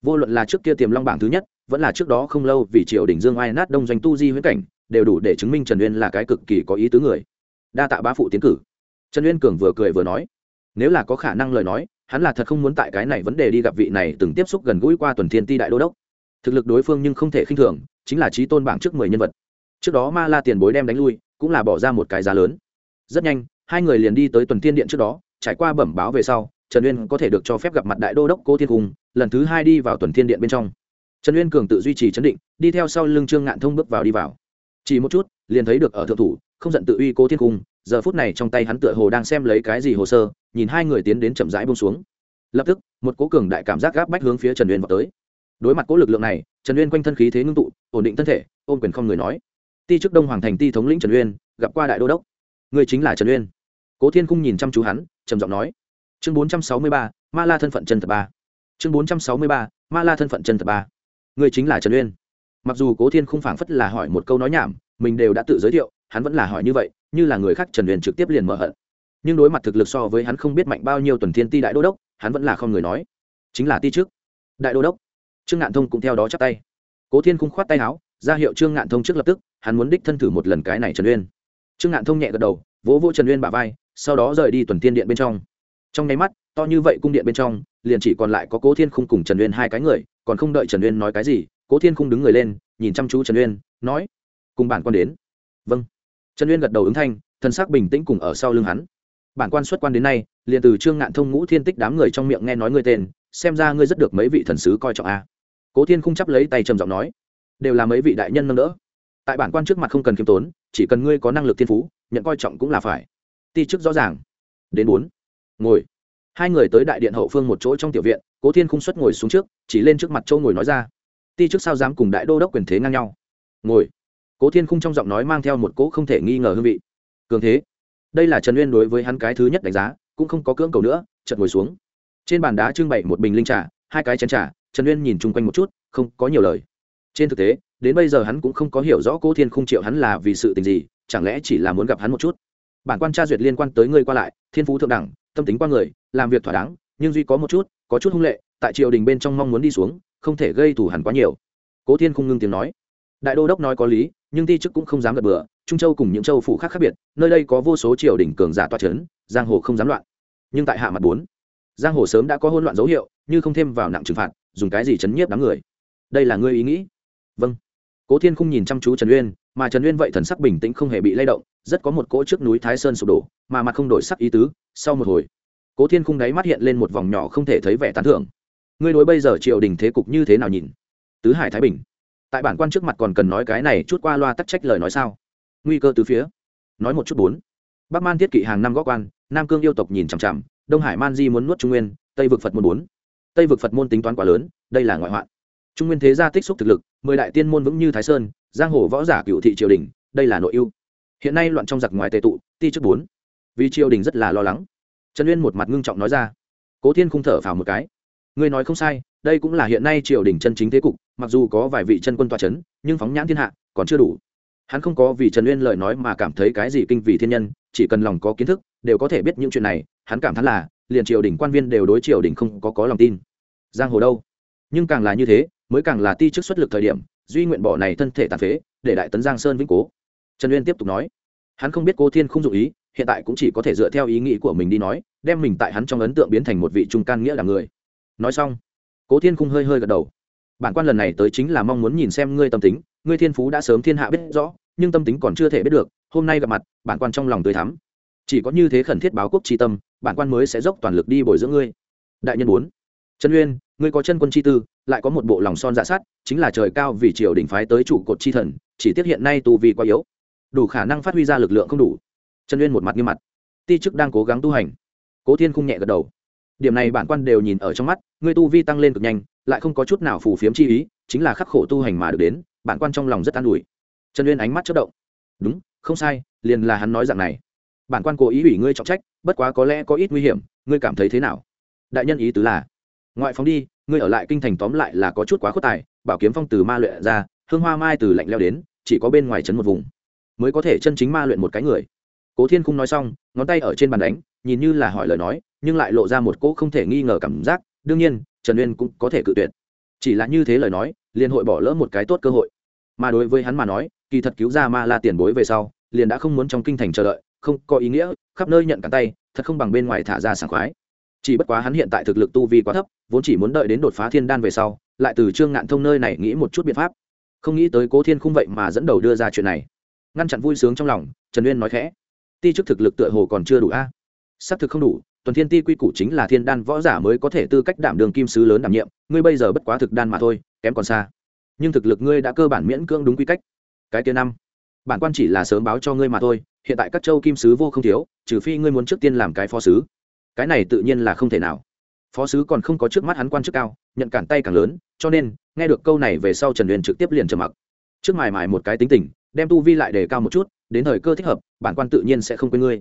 Vô luận là trước kia tiềm long bảng thứ nhất, vẫn là trước đó không lâu vì triều đình dương ai nát đông doanh tu di huyễn cảnh, đều đủ để chứng minh trần uyên là cái cực kỳ có ý tứ người. Đa tạ bá phụ tiến cử. Trần uyên cường vừa cười vừa nói, nếu là có khả năng lời nói, hắn là thật không muốn tại cái này vấn đề đi gặp vị này từng tiếp xúc gần gũi qua tuần thiên ti đại đô đốc thực lực đối phương nhưng không thể khinh thường, chính là trí tôn bảng trước mười nhân vật trước đó ma la tiền bối đem đánh lui, cũng là bỏ ra một cái giá lớn rất nhanh, hai người liền đi tới tuần thiên điện trước đó, trải qua bẩm báo về sau, trần uyên có thể được cho phép gặp mặt đại đô đốc cố thiên Hùng. lần thứ hai đi vào tuần thiên điện bên trong trần uyên cường tự duy trì chấn định, đi theo sau lưng trương ngạn thông bước vào đi vào chỉ một chút, liền thấy được ở thượng thủ, không giận tự uy cố thiên Hùng. giờ phút này trong tay hắn tựa hồ đang xem lấy cái gì hồ sơ, nhìn hai người tiến đến chậm rãi bông xuống lập tức, một cố cường đại cảm giác gáp bách hướng phía trần uyên vào tới đối mặt cố lực lượng này, trần uyên quanh thân khí thế ngưng tụ, ổn định thân thể, ôm quyền không người nói. Ti chức đông hoàng thành ti thống lĩnh trần uyên, gặp qua đại đô đốc. Người chính là trần uyên. Cố thiên cung nhìn chăm chú hắn, trầm giọng nói. Chương bốn trăm sáu mươi ba, ma la thân phận chân thật ba. Chương bốn trăm sáu mươi ba, ma la thân phận chân thật ba. Người chính là trần uyên. Mặc dù cố thiên không phảng phất là hỏi một câu nói nhảm, mình đều đã tự giới thiệu, hắn vẫn là hỏi như vậy, như là người khác trần uyên trực tiếp liền mở hận. Nhưng đối mặt thực lực so với hắn không biết mạnh bao nhiêu tuần thiên ti đại đô đốc, hắn vẫn là không người nói. Chính là ti trước đại đô đốc trương ngạn thông cũng theo đó chắp tay. Cố thiên khung khoát tay áo, ra hiệu trương ngạn thông trước lập tức, hắn muốn đích thân thử một lần cái này trần uyên. Trương ngạn thông nhẹ gật đầu, vỗ vỗ trần uyên bả vai, sau đó rời đi tuần tiên điện bên trong. Trong nháy mắt, to như vậy cung điện bên trong, liền chỉ còn lại có cố thiên khung cùng trần uyên hai cái người, còn không đợi trần uyên nói cái gì, cố thiên khung đứng người lên, nhìn chăm chú trần uyên, nói, cùng bản quan đến. Vâng. Trần uyên gật đầu ứng thanh, thân xác bình tĩnh cùng ở sau lưng hắn. Bản quan xuất quan đến nay, liền từ trương ngạn thông ngũ thiên tích đám người trong miệng nghe nói ngươi tên, xem ra ngươi rất được mấy vị thần sứ coi trọng a cố thiên khung chắp lấy tay trầm giọng nói, đều là mấy vị đại nhân nâng đỡ. Tại bản quan trước mặt không cần khiêm tốn, chỉ cần ngươi có năng lực thiên phú, nhận coi trọng cũng là phải. Ti chức rõ ràng. Đến bốn. Ngồi. Hai người tới đại điện hậu phương một chỗ trong tiểu viện, cố thiên khung xuất ngồi xuống trước, chỉ lên trước mặt châu ngồi nói ra, ti chức sao dám cùng đại đô đốc quyền thế ngang nhau? Ngồi. Cố thiên khung trong giọng nói mang theo một cỗ không thể nghi ngờ hương vị. Cường thế. Đây là trần uyên đối với hắn cái thứ nhất đánh giá, cũng không có cưỡng cầu nữa, chợt ngồi xuống. Trên bàn đá trưng bày một bình linh trà, hai cái chén trà trần uyên nhìn chung quanh một chút, không có nhiều lời. Trên thực tế, đến bây giờ hắn cũng không có hiểu rõ cô thiên không triệu hắn là vì sự tình gì, chẳng lẽ chỉ là muốn gặp hắn một chút? Bản quan tra duyệt liên quan tới ngươi qua lại, thiên phú thượng đẳng, tâm tính qua người, làm việc thỏa đáng, nhưng duy có một chút, có chút hung lệ, tại triều đình bên trong mong muốn đi xuống, không thể gây thù hẳn quá nhiều. Cố thiên không ngưng tiếng nói. Đại đô đốc nói có lý, nhưng ti chức cũng không dám gật bừa, trung châu cùng những châu phủ khác khác biệt, nơi đây có vô số triều đình cường giả toa c h ấ n giang hồ không dám loạn. Nhưng tại hạ mặt bốn, giang hồ sớm đã có hỗn loạn dấu hiệu, như không thêm vào nặng trừng phạt dùng cái gì chấn nhiếp đám người? Đây là ngươi ý nghĩ? Vâng. Cố thiên không nhìn chăm chú trần uyên, mà trần uyên vậy thần sắc bình tĩnh không hề bị lay động, rất có một cỗ trước núi thái sơn sụp đổ, mà mặt không đổi sắc ý tứ, sau một hồi, cố thiên không đáy mắt hiện lên một vòng nhỏ không thể thấy vẻ tán thưởng. Ngươi đối bây giờ triều đình thế cục như thế nào nhìn? Tứ hải thái bình. Tại bản quan trước mặt còn cần nói cái này chút qua loa tắc trách lời nói sao? Nguy cơ từ phía. Nói một chút bốn. Bắc man thiết kỵ hàng năm góc quan, nam cương yêu tộc nhìn chằm chằm, đông hải man di muốn nuốt trung nguyên, tây vực phật muốn bốn tây vực phật môn tính toán quá lớn, đây là ngoại hoạn. Trung nguyên thế gia tích xúc thực lực, mười đại tiên môn vững như thái sơn, giang hồ võ giả cựu thị triều đình, đây là nội ưu. Hiện nay loạn trong giặc ngoài tệ tụ, ti trước bốn. Vì triều đình rất là lo lắng. Trần uyên một mặt ngưng trọng nói ra. Cố thiên khung thở phào một cái. Ngươi nói không sai, đây cũng là hiện nay triều đình chân chính thế cục, mặc dù có vài vị chân quân tọa c h ấ n nhưng phóng nhãn thiên hạ, còn chưa đủ. Hắn không có vì trần uyên lời nói mà cảm thấy cái gì kinh vì thiên nhân, chỉ cần lòng có kiến thức, đều có thể biết những chuyện này, hắn cảm thán là, liền triều đình quan viên đều đối triều đình không có có lòng tin giang hồ đâu? Nhưng càng là như thế, mới càng là ti chức xuất lực thời điểm, duy nguyện bỏ này thân thể tàn phế, để đại tấn giang sơn vĩnh cố. Trần uyên tiếp tục nói, hắn không biết cô thiên không dụ ý, hiện tại cũng chỉ có thể dựa theo ý nghĩ của mình đi nói, đem mình tại hắn trong ấn tượng biến thành một vị trung can nghĩa là người. Nói xong, cố thiên khung hơi hơi gật đầu. Bản quan lần này tới chính là mong muốn nhìn xem ngươi tâm tính, ngươi thiên phú đã sớm thiên hạ biết rõ, nhưng tâm tính còn chưa thể biết được, hôm nay gặp mặt, bản quan trong lòng tươi thắm. Chỉ có như thế khẩn thiết báo quốc tri tâm, bản quan mới sẽ dốc toàn lực đi bồi dưỡng ngươi. Đại nhân bốn trần uyên, ngươi có chân quân chi tư, lại có một bộ lòng son dạ sát, chính là trời cao vì triều đình phái tới trụ cột chi thần, chỉ tiếc hiện nay tu vi quá yếu. Đủ khả năng phát huy ra lực lượng không đủ. Trần uyên một mặt nghiêm mặt. Ti chức đang cố gắng tu hành. Cố thiên khung nhẹ gật đầu. Điểm này bản quan đều nhìn ở trong mắt, ngươi tu vi tăng lên cực nhanh, lại không có chút nào phù phiếm chi ý, chính là khắc khổ tu hành mà được đến, bản quan trong lòng rất an ủi. Trần uyên ánh mắt chất động. Đúng, không sai, liền là hắn nói dạng này. Bản quan cố ý ủy ngươi trọng trách, bất quá có lẽ có ít nguy hiểm, ngươi cảm thấy thế nào? Đại nhân ý tứ là ngoại phóng đi, ngươi ở lại kinh thành tóm lại là có chút quá khuất tài, bảo kiếm phong từ ma luyện ra, hương hoa mai từ lạnh leo đến, chỉ có bên ngoài trấn một vùng, mới có thể chân chính ma luyện một cái người. Cố thiên khung nói xong, ngón tay ở trên bàn đánh, nhìn như là hỏi lời nói, nhưng lại lộ ra một cỗ không thể nghi ngờ cảm giác, đương nhiên, trần uyên cũng có thể cự tuyệt. Chỉ là như thế lời nói, liền hội bỏ lỡ một cái tốt cơ hội. Mà đối với hắn mà nói, kỳ thật cứu ra ma la tiền bối về sau, liền đã không muốn trong kinh thành chờ đợi, không có ý nghĩa, khắp nơi nhận cả tay, thật không bằng bên ngoài thả ra sảng khoái chỉ bất quá hắn hiện tại thực lực tu vi quá thấp, vốn chỉ muốn đợi đến đột phá thiên đan về sau, lại từ trương ngạn thông nơi này nghĩ một chút biện pháp. Không nghĩ tới cố thiên khung vậy mà dẫn đầu đưa ra chuyện này. Ngăn chặn vui sướng trong lòng, trần uyên nói khẽ. Ti chức thực lực tựa hồ còn chưa đủ a. À? xác thực không đủ, tuần thiên ti quy củ chính là thiên đan võ giả mới có thể tư cách đảm đường kim sứ lớn đảm nhiệm, ngươi bây giờ bất quá thực đan mà thôi, kém còn xa. Nhưng thực lực ngươi đã cơ bản miễn cưỡng đúng quy cách. Cái kia năm, bản quan chỉ là sớm báo cho ngươi mà thôi, hiện tại các châu kim sứ vô không thiếu, trừ phi ngươi muốn trước tiên làm cái phó sứ cái này tự nhiên là không thể nào. Phó sứ còn không có trước mắt hắn quan chức cao, nhận cản tay càng lớn, cho nên, nghe được câu này về sau trần huyền trực tiếp liền trầm mặc. Trước mài mài một cái tính tình, đem tu vi lại đề cao một chút, đến thời cơ thích hợp, bản quan tự nhiên sẽ không quên ngươi.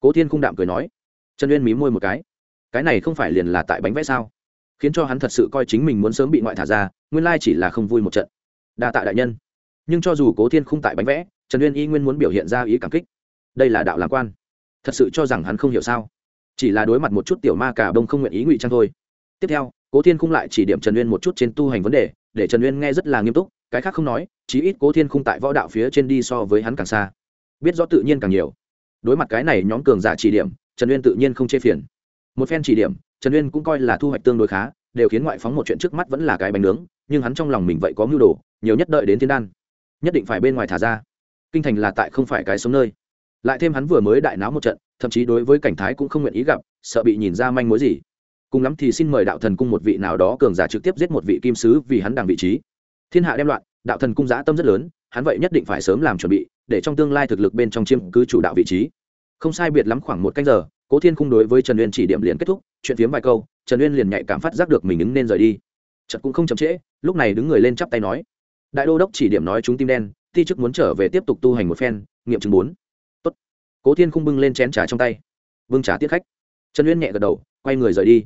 Cố thiên khung đạm cười nói. Trần uyên mí môi một cái. Cái này không phải liền là tại bánh vẽ sao? Khiến cho hắn thật sự coi chính mình muốn sớm bị ngoại thả ra, nguyên lai chỉ là không vui một trận. Đa tạ đại nhân. Nhưng cho dù cố thiên không tại bánh vẽ, trần uyên y nguyên muốn biểu hiện ra ý cảm kích. Đây là đạo lạc quan. Thật sự cho rằng hắn không hiểu sao? Chỉ là đối mặt một chút tiểu ma cả bông không nguyện ý ngụy trang thôi. Tiếp theo, cố thiên khung lại chỉ điểm trần uyên một chút trên tu hành vấn đề, để trần uyên nghe rất là nghiêm túc, cái khác không nói, chí ít cố thiên khung tại võ đạo phía trên đi so với hắn càng xa. Biết rõ tự nhiên càng nhiều. Đối mặt cái này nhóm cường giả chỉ điểm, trần uyên tự nhiên không chê phiền. Một phen chỉ điểm, trần uyên cũng coi là thu hoạch tương đối khá, đều khiến ngoại phóng một chuyện trước mắt vẫn là cái bánh nướng, nhưng hắn trong lòng mình vậy có mưu đồ, nhiều nhất đợi đến thiên đan. Nhất định phải bên ngoài thả ra. Kinh thành là tại không phải cái sống nơi. Lại thêm hắn vừa mới đại náo một trận thậm chí đối với cảnh thái cũng không nguyện ý gặp, sợ bị nhìn ra manh mối gì. Cùng lắm thì xin mời đạo thần cung một vị nào đó cường giả trực tiếp giết một vị kim sứ vì hắn đằng vị trí. Thiên hạ đem loạn, đạo thần cung giã tâm rất lớn, hắn vậy nhất định phải sớm làm chuẩn bị, để trong tương lai thực lực bên trong chiêm cứ chủ đạo vị trí. Không sai biệt lắm khoảng một canh giờ, cố thiên cung đối với trần uyên chỉ điểm liền kết thúc, chuyện phiếm vài câu, trần uyên liền nhạy cảm phát giác được mình ứng nên rời đi. Chật cũng không chậm trễ, lúc này đứng người lên chắp tay nói. Đại đô đốc chỉ điểm nói chúng tim đen, ti chức muốn trở về tiếp tục tu hành một phen, nghiệm chứng bốn cố thiên Khung bưng lên chén trà trong tay. Bưng trà tiết khách. Trần uyên nhẹ gật đầu, quay người rời đi.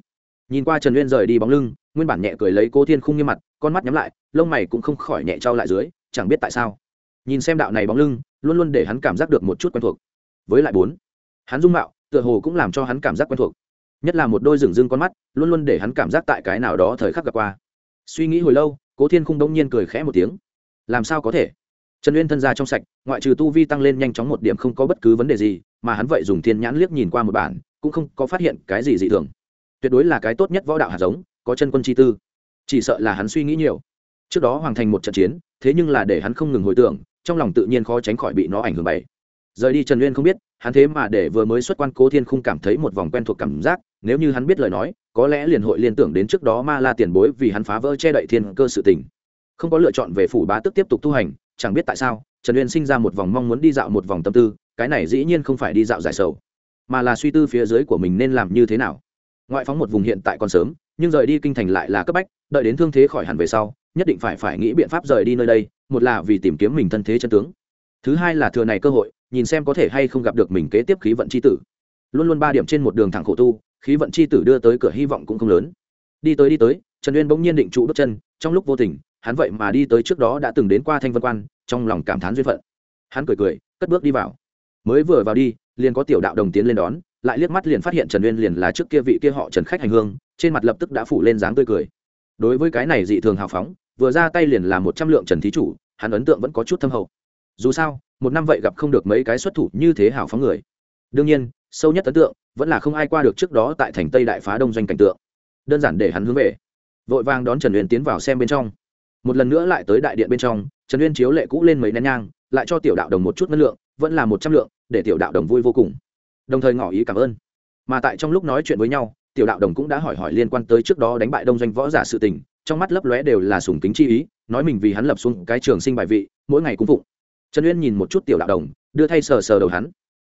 Nhìn qua trần uyên rời đi bóng lưng, nguyên bản nhẹ cười lấy cố thiên khung nghiêm mặt, con mắt nhắm lại, lông mày cũng không khỏi nhẹ trao lại dưới, chẳng biết tại sao. Nhìn xem đạo này bóng lưng, luôn luôn để hắn cảm giác được một chút quen thuộc. Với lại bốn, hắn dung mạo, tựa hồ cũng làm cho hắn cảm giác quen thuộc. Nhất là một đôi rừng rưng con mắt, luôn luôn để hắn cảm giác tại cái nào đó thời khắc gặp qua. Suy nghĩ hồi lâu, cố thiên khung đông nhiên cười khẽ một tiếng. Làm sao có thể? Trần uyên thân ra trong sạch, ngoại trừ tu vi tăng lên nhanh chóng một điểm không có bất cứ vấn đề gì, mà hắn vậy dùng thiên nhãn liếc nhìn qua một bản, cũng không có phát hiện cái gì dị thường. Tuyệt đối là cái tốt nhất võ đạo hạt giống, có chân quân chi tư. Chỉ sợ là hắn suy nghĩ nhiều. Trước đó hoàn thành một trận chiến, thế nhưng là để hắn không ngừng hồi tưởng, trong lòng tự nhiên khó tránh khỏi bị nó ảnh hưởng bày rời đi trần uyên không biết, hắn thế mà để vừa mới xuất quan cố thiên không cảm thấy một vòng quen thuộc cảm giác, nếu như hắn biết lời nói, có lẽ liền hội liên tưởng đến trước đó ma la tiền bối vì hắn phá vỡ che đậy thiên cơ sự tình. Không có lựa chọn về phủ bá tức tiếp tục tu hành chẳng biết tại sao, trần uyên sinh ra một vòng mong muốn đi dạo một vòng tâm tư, cái này dĩ nhiên không phải đi dạo giải sầu, mà là suy tư phía dưới của mình nên làm như thế nào. Ngoại phóng một vùng hiện tại còn sớm, nhưng rời đi kinh thành lại là cấp bách, đợi đến thương thế khỏi hẳn về sau, nhất định phải phải nghĩ biện pháp rời đi nơi đây, một là vì tìm kiếm mình thân thế chân tướng. Thứ hai là thừa này cơ hội, nhìn xem có thể hay không gặp được mình kế tiếp khí vận c h i tử. Luôn luôn ba điểm trên một đường thẳng khổ tu, khí vận c h i tử đưa tới cửa hy vọng cũng không lớn. Đi tới đi tới, trần uyên bỗng nhiên định trụ bước chân, trong lúc vô tình hắn vậy mà đi tới trước đó đã từng đến qua thanh vân quan, trong lòng cảm thán duyên phận. Hắn cười cười, cất bước đi vào. Mới vừa vào đi, liền có tiểu đạo đồng tiến lên đón, lại liếc mắt liền phát hiện trần uyên liền là trước kia vị kia họ trần khách hành hương, trên mặt lập tức đã phủ lên dáng tươi cười. Đối với cái này dị thường hào phóng, vừa ra tay liền là một trăm lượng trần thí chủ, hắn ấn tượng vẫn có chút thâm hậu. Dù sao, một năm vậy gặp không được mấy cái xuất thủ như thế hào phóng người. Đương nhiên, sâu nhất ấn tượng vẫn là không ai qua được trước đó tại thành tây đại phá đông doanh cảnh tượng. Đơn giản để hắn hướng về. Vội vàng đón trần uyên tiến vào xem bên trong một lần nữa lại tới đại điện bên trong, trần uyên chiếu lệ cũ lên mấy nén nhang, lại cho tiểu đạo đồng một chút ngân lượng, vẫn là một trăm lượng, để tiểu đạo đồng vui vô cùng. Đồng thời ngỏ ý cảm ơn. Mà tại trong lúc nói chuyện với nhau, tiểu đạo đồng cũng đã hỏi hỏi liên quan tới trước đó đánh bại đông doanh võ giả sự tình, trong mắt lấp lóe đều là sùng kính chi ý, nói mình vì hắn lập xuống cái trường sinh bài vị, mỗi ngày cung phụng. Trần uyên nhìn một chút tiểu đạo đồng, đưa thay sờ sờ đầu hắn.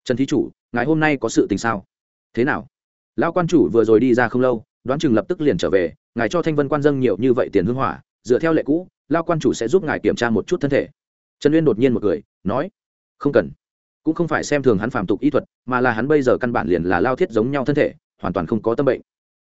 Trần thí chủ, ngày hôm nay có sự tình sao? Thế nào? Lão quan chủ vừa rồi đi ra không lâu, đoán chừng lập tức liền trở về, ngài cho thanh vân quan dâng nhiều như vậy tiền hương hỏa dựa theo lệ cũ, lao quan chủ sẽ giúp ngài kiểm tra một chút thân thể. Trần uyên đột nhiên một cười, nói, không cần. Cũng không phải xem thường hắn phạm tục y thuật, mà là hắn bây giờ căn bản liền là lao thiết giống nhau thân thể, hoàn toàn không có tâm bệnh.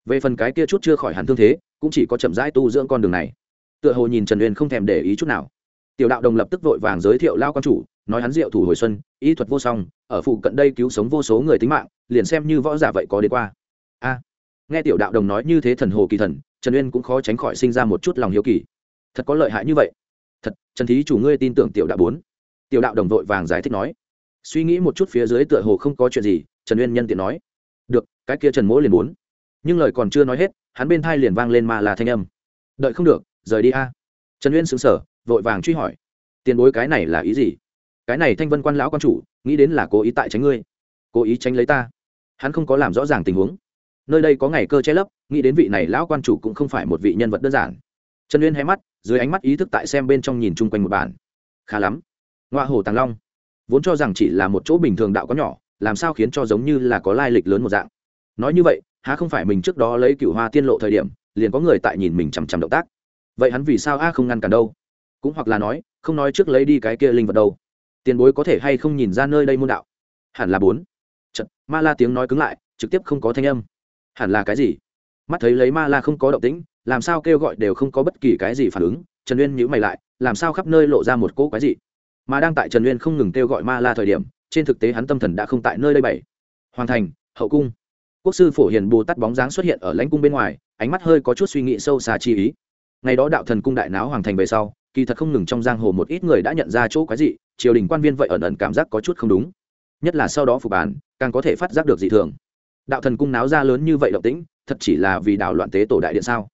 Về phần cái kia chút chưa khỏi hẳn thương thế, cũng chỉ có chậm rãi tu dưỡng con đường này. Tựa hồ nhìn trần uyên không thèm để ý chút nào. Tiểu đạo đồng lập tức vội vàng giới thiệu lao quan chủ, nói hắn diệu thủ hồi xuân, y thuật vô song, ở phụ cận đây cứu sống vô số người tính mạng, liền xem như võ giả vậy có đến qua. A. Nghe tiểu đạo đồng nói như thế thần hồ kỳ thần trần uyên cũng khó tránh khỏi sinh ra một chút lòng hiếu kỳ. Thật có lợi hại như vậy. Thật, trần thí chủ ngươi tin tưởng tiểu đạo bốn. Tiểu đạo đồng vội vàng giải thích nói. Suy nghĩ một chút phía dưới tựa hồ không có chuyện gì, trần uyên nhân tiện nói. Được, cái kia trần mỗ liền bốn nhưng lời còn chưa nói hết, hắn bên thai liền vang lên mà là thanh âm. Đợi không được, rời đi a. Trần uyên xứng sở vội vàng truy hỏi. Tiền bối cái này là ý gì? Cái này thanh vân quan lão quan chủ, nghĩ đến là cố ý tại tránh ngươi. Cố ý tránh lấy ta. Hắn không có làm rõ ràng tình huống nơi đây có ngày cơ che lấp nghĩ đến vị này lão quan chủ cũng không phải một vị nhân vật đơn giản. Trần uyên hé mắt dưới ánh mắt ý thức tại xem bên trong nhìn chung quanh một bản. Khá lắm. Ngoại hồ tàng long. Vốn cho rằng chỉ là một chỗ bình thường đạo có nhỏ làm sao khiến cho giống như là có lai lịch lớn một dạng. Nói như vậy há không phải mình trước đó lấy cựu hoa tiên lộ thời điểm liền có người tại nhìn mình chằm chằm động tác. Vậy hắn vì sao a không ngăn cản đâu? Cũng hoặc là nói không nói trước lấy đi cái kia linh vật đâu. Tiền bối có thể hay không nhìn ra nơi đây môn đạo? Hẳn là bốn. Chật, ma la tiếng nói cứng lại trực tiếp không có thanh âm hẳn là cái gì? Mắt thấy lấy ma la không có động tĩnh, làm sao kêu gọi đều không có bất kỳ cái gì phản ứng, trần uyên nhữ mày lại, làm sao khắp nơi lộ ra một cỗ quái dị? Mà đang tại trần uyên không ngừng kêu gọi ma la thời điểm, trên thực tế hắn tâm thần đã không tại nơi đây bảy. Hoàn thành, hậu cung. Quốc sư phổ hiền bồ tát bóng dáng xuất hiện ở lãnh cung bên ngoài, ánh mắt hơi có chút suy nghĩ sâu xa chi ý. Ngày đó đạo thần cung đại náo hoàng thành về sau, kỳ thật không ngừng trong giang hồ một ít người đã nhận ra chỗ quái dị, triều đình quan viên vậy ẩn ẩn cảm giác có chút không đúng. Nhất là sau đó phục bản, càng có thể phát giác được dị thường đạo thần cung náo ra lớn như vậy động tĩnh, thật chỉ là vì đảo loạn tế tổ đại điện sao?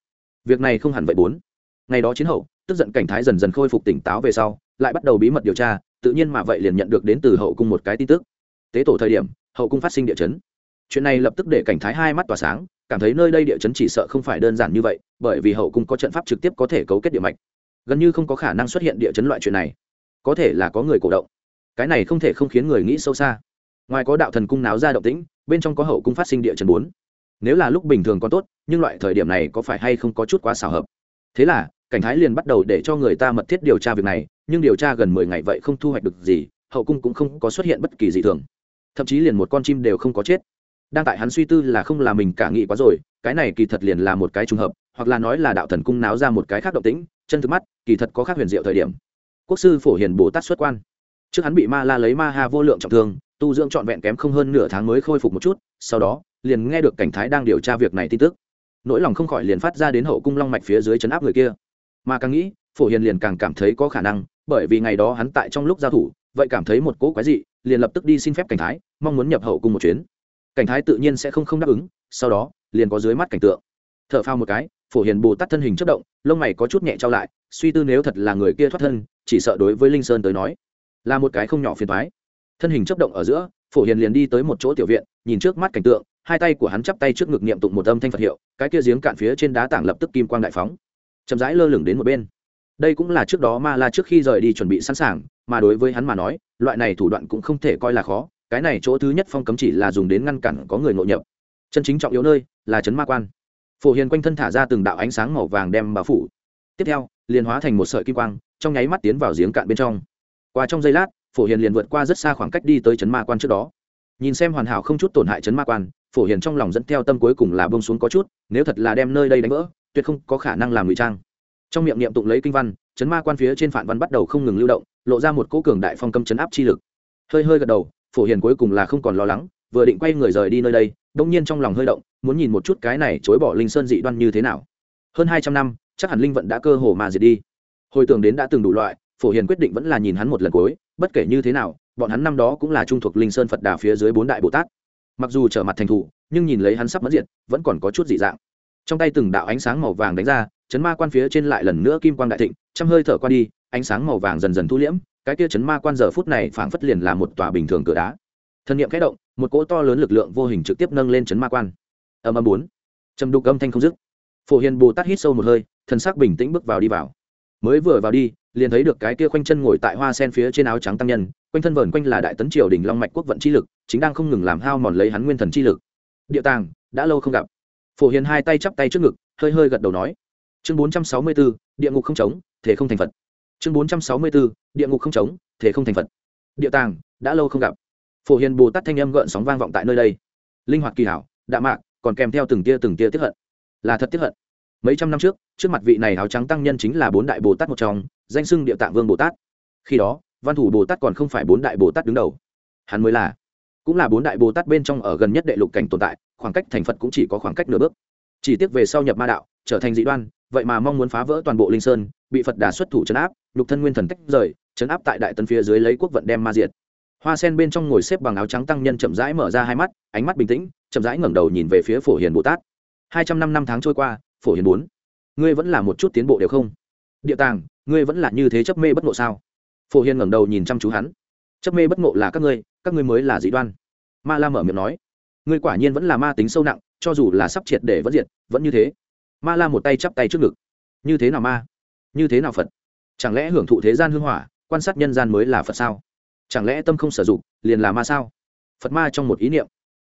Việc này không hẳn vậy bốn. Ngày đó chiến hậu, tức giận cảnh thái dần dần khôi phục tỉnh táo về sau, lại bắt đầu bí mật điều tra, tự nhiên mà vậy liền nhận được đến từ hậu cung một cái tin tức. Tế tổ thời điểm, hậu cung phát sinh địa chấn. Chuyện này lập tức để cảnh thái hai mắt tỏa sáng, cảm thấy nơi đây địa chấn chỉ sợ không phải đơn giản như vậy, bởi vì hậu cung có trận pháp trực tiếp có thể cấu kết địa mạch. Gần như không có khả năng xuất hiện địa chấn loại chuyện này. Có thể là có người cổ động. Cái này không thể không khiến người nghĩ sâu xa ngoài có đạo thần cung náo ra động tĩnh, bên trong có hậu cung phát sinh địa trần bốn. Nếu là lúc bình thường còn tốt, nhưng loại thời điểm này có phải hay không có chút quá xảo hợp? Thế là, cảnh thái liền bắt đầu để cho người ta mật thiết điều tra việc này, nhưng điều tra gần mười ngày vậy không thu hoạch được gì, hậu cung cũng không có xuất hiện bất kỳ gì thường. Thậm chí liền một con chim đều không có chết. Đang tại hắn suy tư là không là mình cả nghĩ quá rồi, cái này kỳ thật liền là một cái trùng hợp, hoặc là nói là đạo thần cung náo ra một cái khác động tĩnh, chân thực mắt, kỳ thật có khác huyền diệu thời điểm. Quốc sư phổ hiền bồ tát xuất quan. Trước hắn bị ma la lấy ma ha vô lượng trọng thương tu dưỡng trọn vẹn kém không hơn nửa tháng mới khôi phục một chút, sau đó, liền nghe được cảnh thái đang điều tra việc này tin tức. Nỗi lòng không khỏi liền phát ra đến hậu cung long mạch phía dưới chấn áp người kia. Mà càng nghĩ, phổ hiền liền càng cảm thấy có khả năng, bởi vì ngày đó hắn tại trong lúc giao thủ, vậy cảm thấy một cỗ quái dị, liền lập tức đi xin phép cảnh thái, mong muốn nhập hậu cung một chuyến. Cảnh thái tự nhiên sẽ không không đáp ứng, sau đó, liền có dưới mắt cảnh tượng. T h ở phao một cái, phổ hiền bồ tát thân hình chất động, lông mày có chút nhẹ trao lại, suy tư nếu thật là người kia thoát thân, chỉ sợ đối với linh sơn tới nói, là một cái không nhỏ phiền thoái thân hình chấp động ở giữa, phổ hiền liền đi tới một chỗ tiểu viện, nhìn trước mắt cảnh tượng, hai tay của hắn chắp tay trước ngực niệm tụng một âm thanh phật hiệu, cái kia giếng cạn phía trên đá tảng lập tức kim quang đại phóng. Chậm rãi lơ lửng đến một bên. Đây cũng là trước đó ma la trước khi rời đi chuẩn bị sẵn sàng, mà đối với hắn mà nói, loại này thủ đoạn cũng không thể coi là khó, cái này chỗ thứ nhất phong cấm chỉ là dùng đến ngăn cản có người ngộ nhập. Chân chính trọng yếu nơi là chấn ma quan. Phổ hiền quanh thân thả ra từng đạo ánh sáng màu vàng đem bao phủ. Tiếp theo, liền hóa thành một sợi kim quang, trong nháy mắt tiến vào giếng cạn bên trong. Qua trong giây lát phổ hiền liền vượt qua rất xa khoảng cách đi tới chấn ma quan trước đó. Nhìn xem hoàn hảo không chút tổn hại chấn ma quan, phổ hiền trong lòng dẫn theo tâm cuối cùng là bông xuống có chút, nếu thật là đem nơi đây đánh vỡ, tuyệt không có khả năng làm ngụy trang. Trong miệng niệm tụng lấy kinh văn, chấn ma quan phía trên phản văn bắt đầu không ngừng lưu động, lộ ra một cỗ cường đại phong cấm chấn áp chi lực. Hơi hơi gật đầu, phổ hiền cuối cùng là không còn lo lắng, vừa định quay người rời đi nơi đây đông nhiên trong lòng hơi động, muốn nhìn một chút cái này chối bỏ linh sơn dị đoan như thế nào. Hơn hai trăm năm, chắc hẳn linh vận đã cơ hồ mà diệt đi. Hồi tưởng đến đã từng đủ loại, phổ hiền quyết định vẫn là nhìn hắn một lần cuối bất kể như thế nào, bọn hắn năm đó cũng là trung thuộc linh sơn phật đà phía dưới bốn đại bồ tát. Mặc dù trở mặt thành thủ, nhưng nhìn lấy hắn sắp mất diệt, vẫn còn có chút dị dạng. Trong tay từng đạo ánh sáng màu vàng đánh ra, chấn ma quan phía trên lại lần nữa kim quang đại thịnh, trăm hơi thở qua đi, ánh sáng màu vàng dần dần thu liễm, cái kia chấn ma quan giờ phút này phảng phất liền là một tòa bình thường cửa đá. Thân nhiệm kẽ động, một cỗ to lớn lực lượng vô hình trực tiếp nâng lên chấn ma quan. Âm âm bốn. Trầm đục âm thanh không dứt. Phổ hiền bồ tát hít sâu một hơi thân xác bình tĩnh bước vào đi vào mới vừa vào đi liền thấy được cái kia khoanh chân ngồi tại hoa sen phía trên áo trắng tăng nhân quanh thân vờn quanh là đại tấn triều đình long mạch quốc vận chi lực chính đang không ngừng làm hao mòn lấy hắn nguyên thần chi lực. Địa tàng đã lâu không gặp. Phổ hiền hai tay chắp tay trước ngực hơi hơi gật đầu nói. Chương bốn trăm sáu mươi b ố địa ngục không trống, thể không thành phật. Chương bốn trăm sáu mươi b ố địa ngục không trống, thể không thành phật. Địa tàng đã lâu không gặp. Phổ hiền bồ tát thanh âm gợn sóng vang vọng tại nơi đây. Linh hoạt kỳ hảo đạ mạc còn kèm theo từng tia từng tia tiếp hận. Là thật tiếp hận mấy trăm năm trước trước mặt vị này áo trắng tăng nhân chính là bốn đại bồ tát một trong, danh xưng địa tạng vương bồ tát. Khi đó, văn thủ bồ tát còn không phải bốn đại bồ tát đứng đầu. Hắn mới là, cũng là bốn đại bồ tát bên trong ở gần nhất đệ lục cảnh tồn tại, khoảng cách thành phật cũng chỉ có khoảng cách nửa bước. Chỉ tiếc về sau nhập ma đạo, trở thành dị đoan, vậy mà mong muốn phá vỡ toàn bộ linh sơn, bị phật đà xuất thủ chấn áp, nhục thân nguyên thần tách rời, chấn áp tại đại tân phía dưới lấy quốc vận đem ma diệt. Hoa sen bên trong ngồi xếp bằng áo trắng tăng nhân chậm rãi mở ra hai mắt, ánh mắt bình tĩnh, chậm rãi ngẩng đầu nhìn về phía phổ hiền bồ tát. Hai trăm năm năm tháng trôi qua phổ hiền bốn. Ngươi vẫn là một chút tiến bộ đều không. Địa tàng, ngươi vẫn là như thế chấp mê bất ngộ sao? Phổ hiền ngẩng đầu nhìn chăm chú hắn. Chấp mê bất ngộ là các ngươi các ngươi mới là dị đoan. Ma la mở miệng nói. Ngươi quả nhiên vẫn là ma tính sâu nặng, cho dù là sắp triệt để vẫn diệt, vẫn như thế. Ma la một tay chắp tay trước ngực. Như thế nào ma? Như thế nào phật? Chẳng lẽ hưởng thụ thế gian hương hỏa, quan sát nhân gian mới là phật sao? Chẳng lẽ tâm không sử dụng, liền là ma sao? Phật ma trong một ý niệm.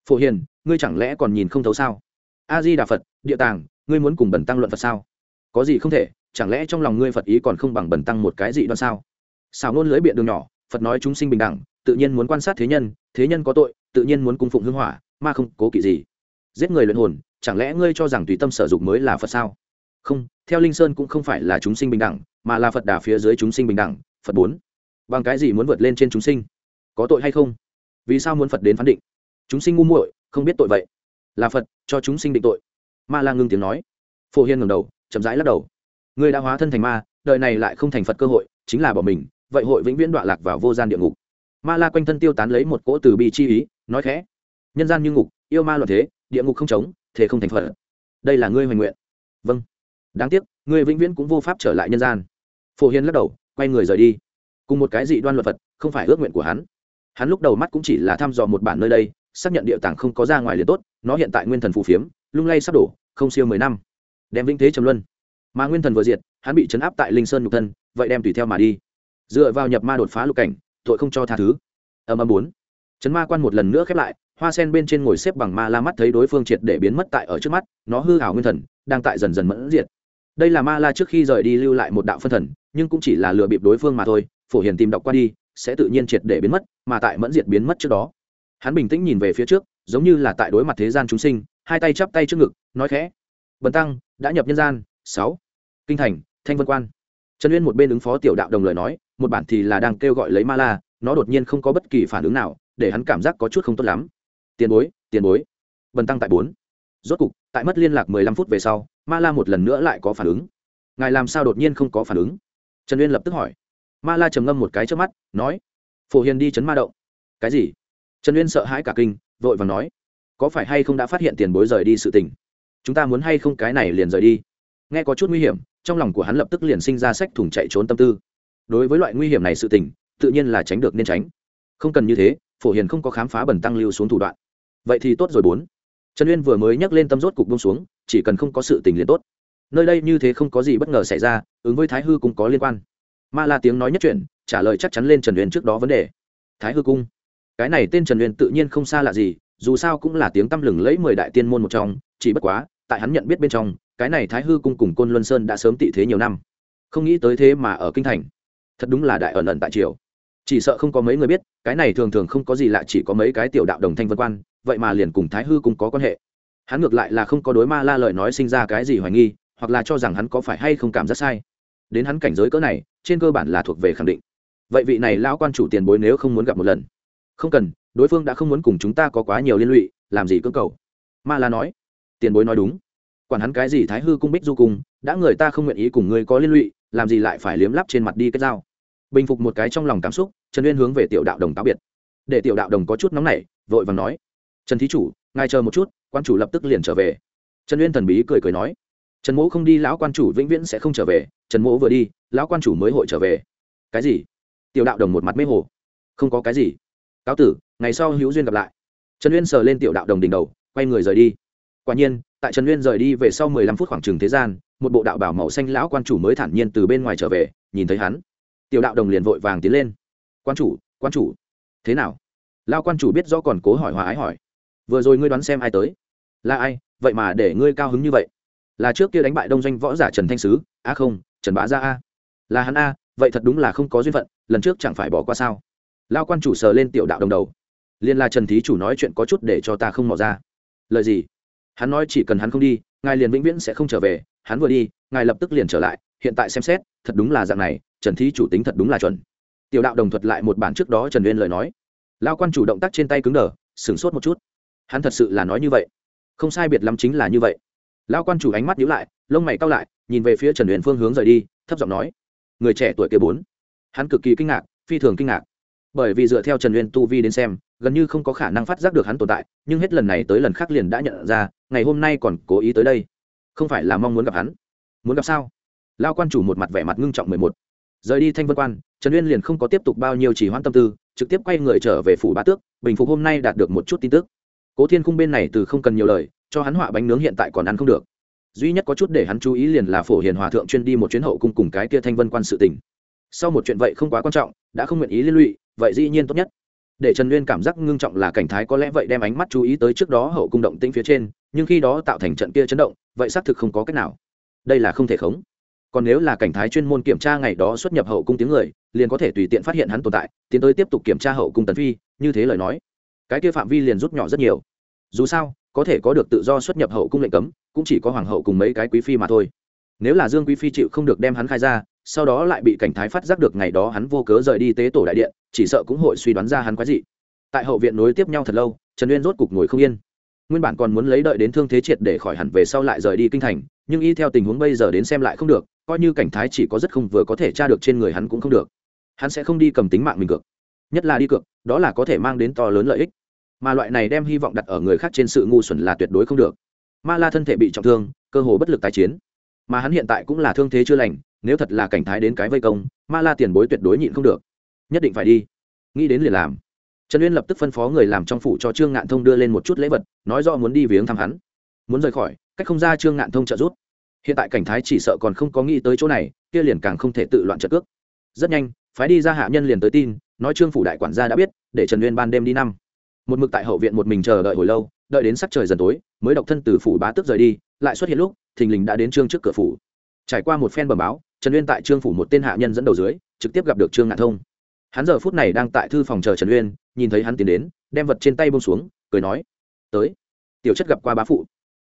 Phổ hiền, ngươi chẳng lẽ còn nhìn không thấu sao? A di đà phật, địa tàng ngươi muốn cùng bẩn tăng luận phật sao? Có gì không thể, chẳng lẽ trong lòng ngươi phật ý còn không bằng bẩn tăng một cái gì đoan sao? Xào nôn lưới biện đường nhỏ, phật nói chúng sinh bình đẳng, tự nhiên muốn quan sát thế nhân thế nhân có tội, tự nhiên muốn cung phụng hưng hỏa ma không cố kỵ gì. Giết người luyện hồn, chẳng lẽ ngươi cho rằng tùy tâm sở dụng mới là phật sao? Không, theo linh sơn cũng không phải là chúng sinh bình đẳng, mà là phật đà phía dưới chúng sinh bình đẳng, phật bốn. Bằng cái gì muốn vượt lên trên chúng sinh? Có tội hay không? Vì sao muốn phật đến phán định? Chúng sinh ngu muội, không biết tội vậy. Là phật, cho chúng sinh định tội ma la ngưng tiếng nói. Phổ hiên ngầm đầu, chậm rãi lắc đầu. Người đã hóa thân thành ma, đời này lại không thành phật cơ hội, chính là bỏ mình, vậy hội vĩnh viễn đọa lạc vào vô gian địa ngục. Ma la quanh thân tiêu tán lấy một cỗ từ bi chi ý, nói khẽ. Nhân gian như ngục, yêu ma loạn thế, địa ngục không chống thế không thành phật. Đây là ngươi hoành nguyện. Vâng. Đáng tiếc, ngươi vĩnh viễn cũng vô pháp trở lại nhân gian. Phổ hiên lắc đầu, quay người rời đi. Cùng một cái dị đoan luật phật, không phải ước nguyện của hắn. Hắn lúc đầu mắt cũng chỉ là thăm dò một bản nơi đây, xác nhận địa tàng không có ra ngoài liền tốt, nó hiện tại nguyên thần phù phiếm lung lay sắp đổ, không siêu mười năm. Đem vĩnh thế trầm luân. Mà nguyên thần vừa diệt, hắn bị chấn áp tại linh sơn nhục thân, vậy đem tùy theo mà đi. Dựa vào nhập ma đột phá lục cảnh, tội không cho tha thứ. Âm âm bốn. Chấn ma quan một lần nữa khép lại, hoa sen bên trên ngồi xếp bằng ma la mắt thấy đối phương triệt để biến mất tại ở trước mắt, nó hư hảo nguyên thần, đang tại dần dần mẫn diệt. Đây là ma la trước khi rời đi lưu lại một đạo phân thần, nhưng cũng chỉ là lừa bịp đối phương mà thôi, phổ hiền tìm đọc qua đi, sẽ tự nhiên triệt để biến mất, mà tại mẫn diệt biến mất trước đó. Hắn bình tĩnh nhìn về phía trước, giống như là tại đối mặt thế gian chúng sinh hai tay chắp tay trước ngực, nói khẽ, bần tăng, đã nhập nhân gian, sáu, kinh thành, thanh vân quan. Trần uyên một bên ứng phó tiểu đạo đồng lời nói, một bản thì là đang kêu gọi lấy ma la, nó đột nhiên không có bất kỳ phản ứng nào, để hắn cảm giác có chút không tốt lắm. Tiền bối tiền bối. Bần tăng tại bốn. Rốt cục, tại mất liên lạc mười lăm phút về sau, ma la một lần nữa lại có phản ứng. Ngài làm sao đột nhiên không có phản ứng? Trần uyên lập tức hỏi. Ma la trầm ngâm một cái trước mắt, nói, phổ hiền đi chấn ma động. Cái gì? Trần uyên sợ hãi cả kinh, vội và nói có phải hay không đã phát hiện tiền bối rời đi sự tình? Chúng ta muốn hay không cái này liền rời đi? Nghe có chút nguy hiểm, trong lòng của hắn lập tức liền sinh ra sách thủng chạy trốn tâm tư. Đối với loại nguy hiểm này sự tình, tự nhiên là tránh được nên tránh. Không cần như thế, phổ hiền không có khám phá bẩn tăng lưu xuống thủ đoạn. Vậy thì tốt rồi bốn. Trần uyên vừa mới nhắc lên tâm rốt cục bông xuống, chỉ cần không có sự tình liền tốt. Nơi đây như thế không có gì bất ngờ xảy ra, ứng với thái hư cũng có liên quan. Ma la tiếng nói nhất chuyện trả lời chắc chắn lên trần uyên trước đó vấn đề. Thái hư cung? Cái này tên trần uyên tự nhiên không xa lạ gì dù sao cũng là tiếng tăm lừng lẫy mười đại tiên môn một trong, chỉ bất quá, tại hắn nhận biết bên trong, cái này thái hư cung cùng côn luân sơn đã sớm tị thế nhiều năm. Không nghĩ tới thế mà ở kinh thành. Thật đúng là đại ẩn ẩn tại triều. Chỉ sợ không có mấy người biết, cái này thường thường không có gì lạ, chỉ có mấy cái tiểu đạo đồng thanh vân quan, vậy mà liền cùng thái hư cung có quan hệ. Hắn ngược lại là không có đối ma la lời nói sinh ra cái gì hoài nghi, hoặc là cho rằng hắn có phải hay không cảm giác sai. Đến hắn cảnh giới cỡ này, trên cơ bản là thuộc về khẳng định. Vậy vị này lão quan chủ tiền bối nếu không muốn gặp một lần. Không cần đối phương đã không muốn cùng chúng ta có quá nhiều liên lụy, làm gì cưỡng cầu? Ma la nói. Tiền bối nói đúng. Quản hắn cái gì thái hư cung bích du cung, đã người ta không nguyện ý cùng ngươi có liên lụy, làm gì lại phải liếm lắp trên mặt đi kết giao? Bình phục một cái trong lòng cảm xúc, trần uyên hướng về tiểu đạo đồng táo biệt. Để tiểu đạo đồng có chút nóng nảy, vội vàng nói. Trần thí chủ, ngài chờ một chút, quan chủ lập tức liền trở về. Trần uyên thần bí cười cười nói. Trần mỗ không đi, lão quan chủ vĩnh viễn sẽ không trở về. Trần mỗ vừa đi, lão quan chủ mới hội trở về. Cái gì? Tiểu đạo đồng một mặt mê hồ. Không có cái gì cáo tử, ngày sau hữu duyên gặp lại. Trần uyên sờ lên tiểu đạo đồng đỉnh đầu, quay người rời đi. Quả nhiên, tại trần Uyên rời đi về sau mười lăm phút khoảng trừng thế gian, một bộ đạo bảo màu xanh lão quan chủ mới thản nhiên từ bên ngoài trở về, nhìn thấy hắn. Tiểu đạo đồng liền vội vàng tiến lên. Quan chủ quan chủ, thế nào? Lao quan chủ biết rõ còn cố hỏi hòa ái hỏi. Vừa rồi ngươi đoán xem ai tới? Là ai? Vậy mà để ngươi cao hứng như vậy. Là trước kia đánh bại đông doanh võ giả trần thanh sứ. A không, trần bá gia a. Là hắn a, vậy thật đúng là không có duyên phận, lần trước chẳng phải bỏ qua sao? Lao quan chủ sờ lên tiểu đạo đồng đầu. Liên la trần thí chủ nói chuyện có chút để cho ta không mò ra. Lời gì? Hắn nói chỉ cần hắn không đi, ngài liền vĩnh viễn sẽ không trở về. Hắn vừa đi, ngài lập tức liền trở lại. Hiện tại xem xét, thật đúng là dạng này, trần thí chủ tính thật đúng là chuẩn. Tiểu đạo đồng thuật lại một bản trước đó trần uyên lời nói. Lao quan chủ động tác trên tay cứng đờ, sửng sốt một chút. Hắn thật sự là nói như vậy. Không sai biệt lắm chính là như vậy. Lao quan chủ ánh mắt nhíu lại, lông mày cao lại, nhìn về phía trần uyên phương hướng rời đi, thấp giọng nói. Người trẻ tuổi kia bốn. Hắn cực kỳ kinh ngạc, phi thường kinh ngạc bởi vì dựa theo trần uyên tu vi đến xem, gần như không có khả năng phát giác được hắn tồn tại, nhưng hết lần này tới lần khác liền đã nhận ra, ngày hôm nay còn cố ý tới đây. Không phải là mong muốn gặp hắn. Muốn gặp sao? Lao quan chủ một mặt vẻ mặt ngưng trọng mười một. Rời đi thanh vân quan, trần uyên liền không có tiếp tục bao nhiêu chỉ hoãn tâm tư, trực tiếp quay người trở về phủ bá tước, bình phục hôm nay đạt được một chút tin tức. Cố thiên cung bên này từ không cần nhiều lời, cho hắn họa bánh nướng hiện tại còn ăn không được. Duy nhất có chút để hắn chú ý liền là phổ hiền hòa thượng chuyên đi một chuyến hậu cung cùng cái kia thanh vân quan sự tình sau một chuyện vậy không quá quan trọng, đã không nguyện ý liên lụy, vậy dĩ nhiên tốt nhất. Để trần nguyên cảm giác ngưng trọng là cảnh thái có lẽ vậy đem ánh mắt chú ý tới trước đó hậu cung động tĩnh phía trên, nhưng khi đó tạo thành trận kia chấn động, vậy xác thực không có cách nào. Đây là không thể khống. Còn nếu là cảnh thái chuyên môn kiểm tra ngày đó xuất nhập hậu cung tiếng người, liền có thể tùy tiện phát hiện hắn tồn tại, tiến tới tiếp tục kiểm tra hậu cung tần phi, như thế lời nói. Cái kia phạm vi liền rút nhỏ rất nhiều. Dù sao, có thể có được tự do xuất nhập hậu cung lệnh cấm, cũng chỉ có hoàng hậu cùng mấy cái quý phi mà thôi. Nếu là dương quý phi chịu không được đem hắn khai ra sau đó lại bị cảnh thái phát giác được ngày đó hắn vô cớ rời đi tế tổ đại điện, chỉ sợ cũng hội suy đoán ra hắn quái dị. Tại hậu viện nối tiếp nhau thật lâu, trần uyên rốt cục ngồi không yên. Nguyên bản còn muốn lấy đợi đến thương thế triệt để khỏi hẳn về sau lại rời đi kinh thành, nhưng y theo tình huống bây giờ đến xem lại không được, coi như cảnh thái chỉ có rất không vừa có thể tra được trên người hắn cũng không được. Hắn sẽ không đi cầm tính mạng mình cược. Nhất là đi cược, đó là có thể mang đến to lớn lợi ích. Mà loại này đem hy vọng đặt ở người khác trên sự ngu xuẩn là tuyệt đối không được. Ma la thân thể bị trọng thương, cơ hồ bất lực tái chiến. Mà hắn hiện tại cũng là thương thế chưa lành nếu thật là cảnh thái đến cái vây công, ma la tiền bối tuyệt đối nhịn không được. Nhất định phải đi. Nghĩ đến liền làm. Trần uyên lập tức phân phó người làm trong phủ cho trương ngạn thông đưa lên một chút lễ vật, nói rõ muốn đi viếng thăm hắn. Muốn rời khỏi, cách không ra trương ngạn thông trợ giúp. Hiện tại cảnh thái chỉ sợ còn không có nghĩ tới chỗ này, kia liền càng không thể tự loạn trợ cước. Rất nhanh, phái đi ra hạ nhân liền tới tin, nói trương phủ đại quản gia đã biết, để trần uyên ban đêm đi năm. Một mực tại hậu viện một mình chờ đợi hồi lâu, đợi đến sắc trời dần tối, mới độc thân từ phủ bá tước rời đi, lại xuất hiện lúc, thình lình đã đến trương trước cửa phủ. Trải qua một phen bẩm báo trần uyên tại trương phủ một tên hạ nhân dẫn đầu dưới, trực tiếp gặp được trương ngạn thông. Hắn giờ phút này đang tại thư phòng chờ trần uyên, nhìn thấy hắn tiến đến, đem vật trên tay bông xuống, cười nói, tới. Tiểu chất gặp qua bá phụ.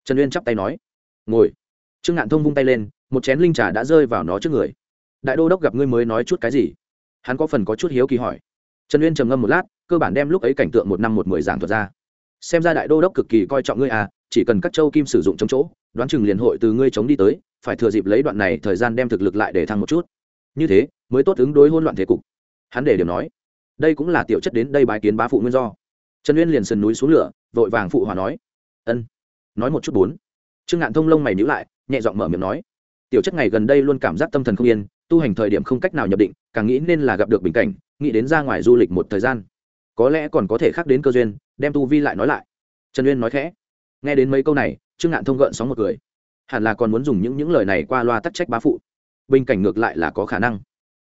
Trần uyên chắp tay nói, ngồi. Trương ngạn thông vung tay lên, một chén linh trà đã rơi vào nó trước người. Đại đô đốc gặp ngươi mới nói chút cái gì? Hắn có phần có chút hiếu kỳ hỏi. Trần uyên trầm ngâm một lát, cơ bản đem lúc ấy cảnh tượng một năm một mười giảng thuật ra. Xem ra đại đô đốc cực kỳ coi trọng ngươi à chỉ cần các châu kim sử dụng trong chỗ, đoán chừng liền hội từ ngươi chống đi tới phải thừa dịp lấy đoạn này thời gian đem thực lực lại để thăng một chút. Như thế, mới tốt ứng đối hỗn loạn thế cục. Hắn để điểm nói, đây cũng là tiểu chất đến đây bái kiến bá phụ nguyên do. Trần uyên liền sườn núi xuống lửa, vội vàng phụ hòa nói, ân, nói một chút bốn. Trương ngạn thông lông mày nhữ lại, nhẹ giọng mở miệng nói, tiểu chất ngày gần đây luôn cảm giác tâm thần không yên, tu hành thời điểm không cách nào nhập định, càng nghĩ nên là gặp được bình cảnh, nghĩ đến ra ngoài du lịch một thời gian. Có lẽ còn có thể khác đến cơ duyên, đem tu vi lại nói lại. Trần uyên nói khẽ. Nghe đến mấy câu này, trương ngạn thông gợn sóng một cười hẳn là còn muốn dùng những những lời này qua loa tắc trách bá phụ. Bình cảnh ngược lại là có khả năng.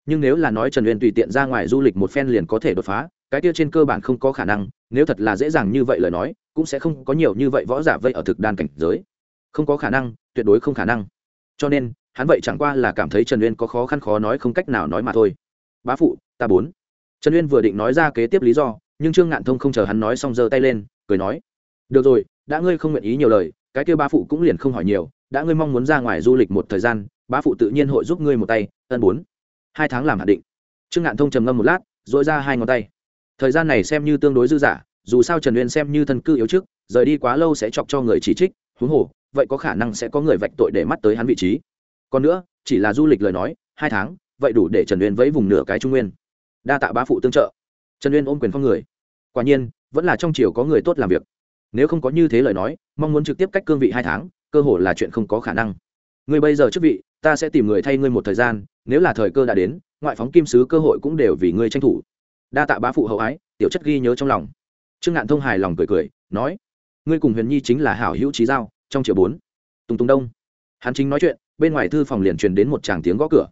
Nhưng nếu là nói trần uyên tùy tiện ra ngoài du lịch một phen liền có thể đột phá, cái kia trên cơ bản không có khả năng, nếu thật là dễ dàng như vậy lời nói, cũng sẽ không có nhiều như vậy võ giả vây ở thực đan cảnh giới. Không có khả năng, tuyệt đối không khả năng. Cho nên, hắn vậy chẳng qua là cảm thấy trần uyên có khó khăn khó nói không cách nào nói mà thôi. Bá phụ, ta bốn. Trần uyên vừa định nói ra kế tiếp lý do, nhưng trương ngạn thông không chờ hắn nói xong giơ tay lên, cười nói, được rồi, đã ngươi không nguyện ý nhiều lời, cái kêu bá phụ cũng liền không hỏi nhiều đã ngươi mong muốn ra ngoài du lịch một thời gian, bá phụ tự nhiên hội giúp ngươi một tay, ân bốn. Hai tháng làm hạn định. Trương ngạn thông trầm ngâm một lát dội ra hai ngón tay. Thời gian này xem như tương đối dư dả, dù sao trần uyên xem như thân cư yếu trước, rời đi quá lâu sẽ chọc cho người chỉ trích, huống hồ, vậy có khả năng sẽ có người vạch tội để mắt tới hắn vị trí. Còn nữa, chỉ là du lịch lời nói, hai tháng, vậy đủ để trần uyên vẫy vùng nửa cái trung nguyên. Đa tạ bá phụ tương trợ. Trần uyên ôm quyền phong người. Quả nhiên, vẫn là trong triều có người tốt làm việc. Nếu không có như thế lời nói, mong muốn trực tiếp cách cương vị hai tháng cơ hội là chuyện không có khả năng. Người bây giờ chức vị, ta sẽ tìm người thay ngươi một thời gian, nếu là thời cơ đã đến, ngoại phóng kim sứ cơ hội cũng đều vì ngươi tranh thủ. Đa tạ bá phụ hậu ái, tiểu chất ghi nhớ trong lòng. Trương ngạn thông hài lòng cười cười, nói, ngươi cùng huyền nhi chính là hảo hữu trí giao, trong triệu bốn. Tùng tùng đông. Hắn chính nói chuyện, bên ngoài thư phòng liền truyền đến một tràng tiếng gõ cửa.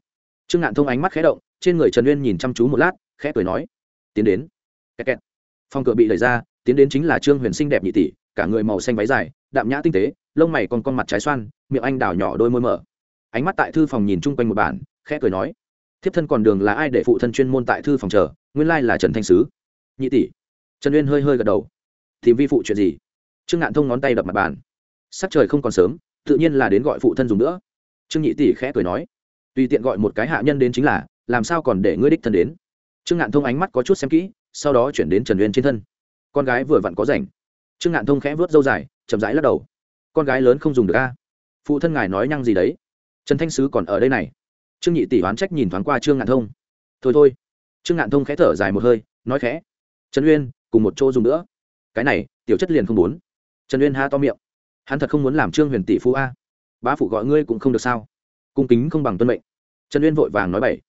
Trương ngạn thông ánh mắt khẽ động, trên người trần uyên nhìn chăm chú một lát, khẽ cười nói, tiến đến. Kẹt kẹt. phòng cửa bị đẩy ra, tiến đến chính là trương huyền sinh đẹp nhị tỷ, cả người màu xanh váy dài, đạm nhã tinh tế lông mày còn con mặt trái xoan, miệng anh đào nhỏ đôi môi mở. Ánh mắt tại thư phòng nhìn chung quanh một bản, khẽ cười nói, thiếp thân còn đường là ai để phụ thân chuyên môn tại thư phòng chờ? Nguyên lai là trần thanh sứ. Nhị tỷ. Trần uyên hơi hơi gật đầu. Tìm vi phụ chuyện gì? Trương ngạn thông ngón tay đập mặt bàn. Sắc trời không còn sớm, tự nhiên là đến gọi phụ thân dùng nữa. Trương nhị tỷ khẽ cười nói. Tùy tiện gọi một cái hạ nhân đến chính là, làm sao còn để ngươi đích thân đến? Trương ngạn thông ánh mắt có chút xem kỹ, sau đó chuyển đến trần uyên trên thân. Con gái vừa vặn có rảnh. Trương ngạn thông khẽ vớt dâu dài, chậm rãi lắc đầu con gái lớn không dùng được a. Phụ thân ngài nói nhăng gì đấy? Trần thanh sứ còn ở đây này. Trương nhị tỷ oán trách nhìn thoáng qua trương ngạn thông. Thôi thôi. Trương ngạn thông khẽ thở dài một hơi, nói khẽ. Trần uyên, cùng một chỗ dùng nữa. Cái này, tiểu chất liền không muốn. Trần uyên ha to miệng. Hắn thật không muốn làm trương huyền tỷ phú a. Bá phụ gọi ngươi cũng không được sao. Cung kính không bằng tuân mệnh. Trần uyên vội vàng nói bảy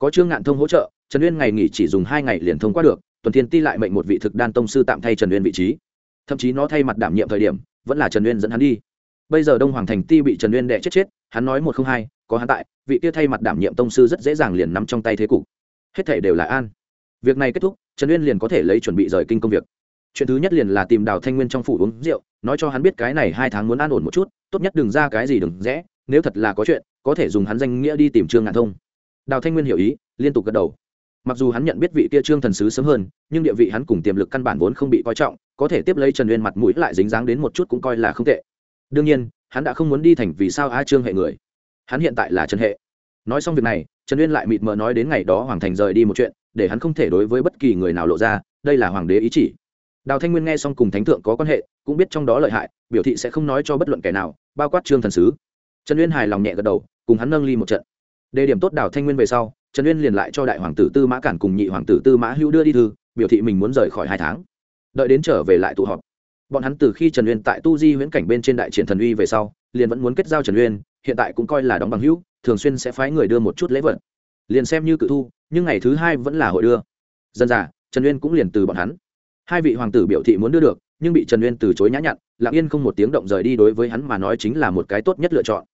có trương ngạn thông hỗ trợ, trần uyên ngày nghỉ chỉ dùng hai ngày liền thông qua được, tuần thiên ti lại mệnh một vị thực đan tông sư tạm thay trần uyên vị trí. Thậm chí nó thay mặt đảm nhiệm thời điểm vẫn là trần uyên dẫn hắn đi. Bây giờ đông hoàng thành ti bị trần uyên đẻ chết chết, hắn nói một không hai, có hắn tại, vị kia thay mặt đảm nhiệm tông sư rất dễ dàng liền nắm trong tay thế cục. Hết thể đều là an. Việc này kết thúc, trần uyên liền có thể lấy chuẩn bị rời kinh công việc. Chuyện thứ nhất liền là tìm đào thanh nguyên trong phủ uống rượu, nói cho hắn biết cái này hai tháng muốn an ổn một chút, tốt nhất đừng ra cái gì đừng rẽ, nếu thật là có chuyện, có thể dùng hắn danh nghĩa đi tìm trương ngạn thông. Đào thanh nguyên hiểu ý, liên tục gật đầu mặc dù hắn nhận biết vị kia trương thần sứ sớm hơn, nhưng địa vị hắn cùng tiềm lực căn bản vốn không bị coi trọng, có thể tiếp lấy trần uyên mặt mũi lại dính dáng đến một chút cũng coi là không tệ. Đương nhiên, hắn đã không muốn đi thành vì sao a trương hệ người. Hắn hiện tại là trần hệ. Nói xong việc này, trần uyên lại mịt mờ nói đến ngày đó hoàng thành rời đi một chuyện, để hắn không thể đối với bất kỳ người nào lộ ra, đây là hoàng đế ý chỉ. Đào thanh nguyên nghe xong cùng thánh thượng có quan hệ, cũng biết trong đó lợi hại, biểu thị sẽ không nói cho bất luận kẻ nào, bao quát trương thần sứ. Trần uyên hài lòng nhẹ gật đầu, cùng hắn nâng ly một trận. Đề điểm tốt đào thanh nguyên về sau trần uyên liền lại cho đại hoàng tử tư mã cản cùng nhị hoàng tử tư mã hữu đưa đi thư, biểu thị mình muốn rời khỏi hai tháng. Đợi đến trở về lại tụ họp. Bọn hắn từ khi trần uyên tại tu di huyễn cảnh bên trên đại triển thần uy về sau, liền vẫn muốn kết giao trần uyên, hiện tại cũng coi là đóng bằng hữu, thường xuyên sẽ phái người đưa một chút lễ vật. Liền xem như cự thu, nhưng ngày thứ hai vẫn là hội đưa. Dân già, trần uyên cũng liền từ bọn hắn. Hai vị hoàng tử biểu thị muốn đưa được, nhưng bị trần uyên từ chối nhã nhặn, lặng yên không một tiếng động rời đi đối với hắn mà nói chính là một cái tốt nhất lựa chọn.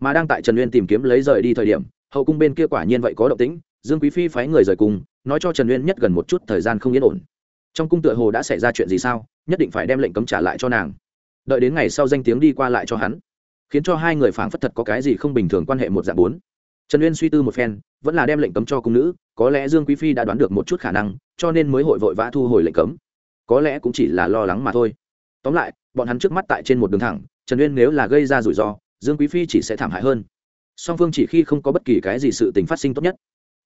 Mà đang tại trần uyên tìm kiếm lấy rời đi thời điểm hậu cung bên kia quả nhiên vậy có động tĩnh, dương quý phi phái người rời cung, nói cho trần uyên nhất gần một chút thời gian không yên ổn. Trong cung tựa hồ đã xảy ra chuyện gì sao, nhất định phải đem lệnh cấm trả lại cho nàng. Đợi đến ngày sau danh tiếng đi qua lại cho hắn, khiến cho hai người phảng phất thật có cái gì không bình thường quan hệ một dạng bốn. Trần uyên suy tư một phen, vẫn là đem lệnh cấm cho cung nữ, có lẽ dương quý phi đã đoán được một chút khả năng, cho nên mới hội vội vã thu hồi lệnh cấm. Có lẽ cũng chỉ là lo lắng mà thôi. Tóm lại, bọn hắn trước mắt tại trên một đường thẳng, trần uyên nếu là gây ra rủi ro, dương quý phi chỉ sẽ thảm hại hơn song phương chỉ khi không có bất kỳ cái gì sự tình phát sinh tốt nhất.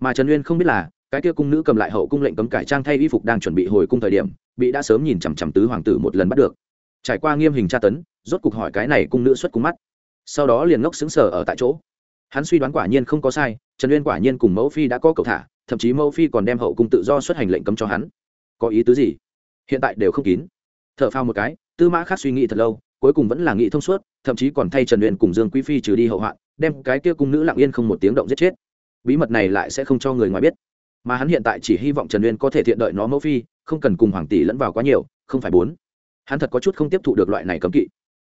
Mà trần uyên không biết là, cái kia cung nữ cầm lại hậu cung lệnh cấm cải trang thay y phục đang chuẩn bị hồi cung thời điểm, bị đã sớm nhìn chằm chằm tứ hoàng tử một lần bắt được. Trải qua nghiêm hình tra tấn, rốt cục hỏi cái này cung nữ xuất cung mắt. Sau đó liền ngốc xứng sở ở tại chỗ. Hắn suy đoán quả nhiên không có sai, trần uyên quả nhiên cùng mẫu phi đã có cầu thả, thậm chí mẫu phi còn đem hậu cung tự do xuất hành lệnh cấm cho hắn. Có ý tứ gì? Hiện tại đều không kín. T h ở phao một cái, tư mã khác suy nghĩ thật lâu, cuối cùng vẫn là nghĩ thông suốt, thậm chí còn thay trần uyên cùng dương quý phi trừ đi hậu hoạn đem cái kia cung nữ lặng yên không một tiếng động giết chết. Bí mật này lại sẽ không cho người ngoài biết. Mà hắn hiện tại chỉ hy vọng trần uyên có thể thiện đợi nó mẫu phi, không cần cùng hoàng tỷ lẫn vào quá nhiều, không phải bốn. Hắn thật có chút không tiếp thụ được loại này cấm kỵ.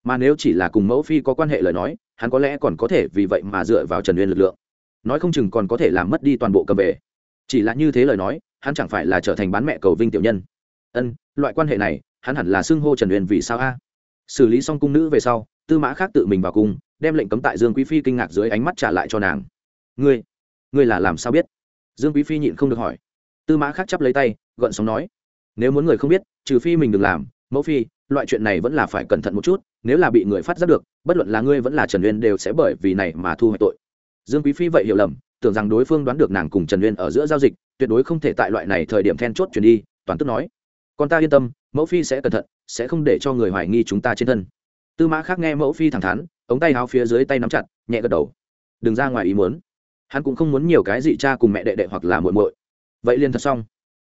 Mà nếu chỉ là cùng mẫu phi có quan hệ lời nói, hắn có lẽ còn có thể vì vậy mà dựa vào trần uyên lực lượng. Nói không chừng còn có thể làm mất đi toàn bộ cầm về. Chỉ là như thế lời nói, hắn chẳng phải là trở thành bán mẹ cầu vinh tiểu nhân. Ân, loại quan hệ này, hắn hẳn là xưng hô trần uyên vì sao a? Xử lý xong cung nữ về sau, tư mã khác tự mình vào cung đem lệnh cấm tại dương quý phi kinh ngạc dưới ánh mắt trả lại cho nàng. Ngươi ngươi là làm sao biết? Dương quý phi nhịn không được hỏi. Tư mã khác chắp lấy tay, gợn sóng nói, nếu muốn người không biết, trừ phi mình đừng làm, mẫu phi, loại chuyện này vẫn là phải cẩn thận một chút, nếu là bị người phát giác được, bất luận là ngươi vẫn là trần uyên đều sẽ bởi vì này mà thu hoạch tội. Dương quý phi vậy hiểu lầm, tưởng rằng đối phương đoán được nàng cùng trần uyên ở giữa giao dịch, tuyệt đối không thể tại loại này thời điểm then chốt chuyển đi, toàn tức nói, con ta yên tâm, mẫu phi sẽ cẩn thận, sẽ không để cho người hoài nghi chúng ta trên thân. Tư mã khác nghe mẫu phi thẳng thắn ống tay háo phía dưới tay nắm chặt, nhẹ gật đầu. Đừng ra ngoài ý muốn. Hắn cũng không muốn nhiều cái gì cha cùng mẹ đệ đệ hoặc là muội muội. Vậy liền thật xong.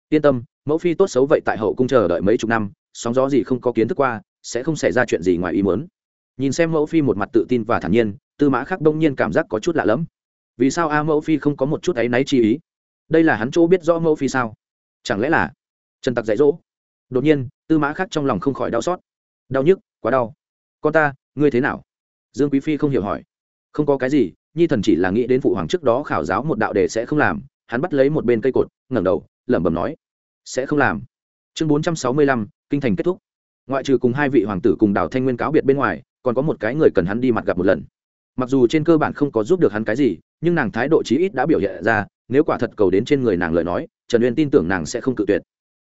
Yên tâm, mẫu phi tốt xấu vậy tại hậu cung chờ đợi mấy chục năm, sóng gió gì không có kiến thức qua, sẽ không xảy ra chuyện gì ngoài ý muốn. Nhìn xem mẫu phi một mặt tự tin và thản nhiên, tư mã khắc đông nhiên cảm giác có chút lạ lẫm. Vì sao a mẫu phi không có một chút áy náy chi ý? Đây là hắn chỗ biết rõ mẫu phi sao? Chẳng lẽ là trần tặc dạy dỗ? Đột nhiên, tư mã khắc trong lòng không khỏi đau xót. Đau nhức, quá đau. Con ta, ngươi thế nào? Dương quý phi không hiểu hỏi. Không có cái gì, nhi thần chỉ là nghĩ đến phụ hoàng trước đó khảo giáo một đạo đề sẽ không làm, hắn bắt lấy một bên cây cột, ngẩng đầu, lẩm bẩm nói, sẽ không làm. Chương bốn trăm sáu mươi lăm, kinh thành kết thúc. Ngoại trừ cùng hai vị hoàng tử cùng đào thanh nguyên cáo biệt bên ngoài, còn có một cái người cần hắn đi mặt gặp một lần. Mặc dù trên cơ bản không có giúp được hắn cái gì, nhưng nàng thái độ chí ít đã biểu hiện ra, nếu quả thật cầu đến trên người nàng lời nói, trần uyên tin tưởng nàng sẽ không cự tuyệt.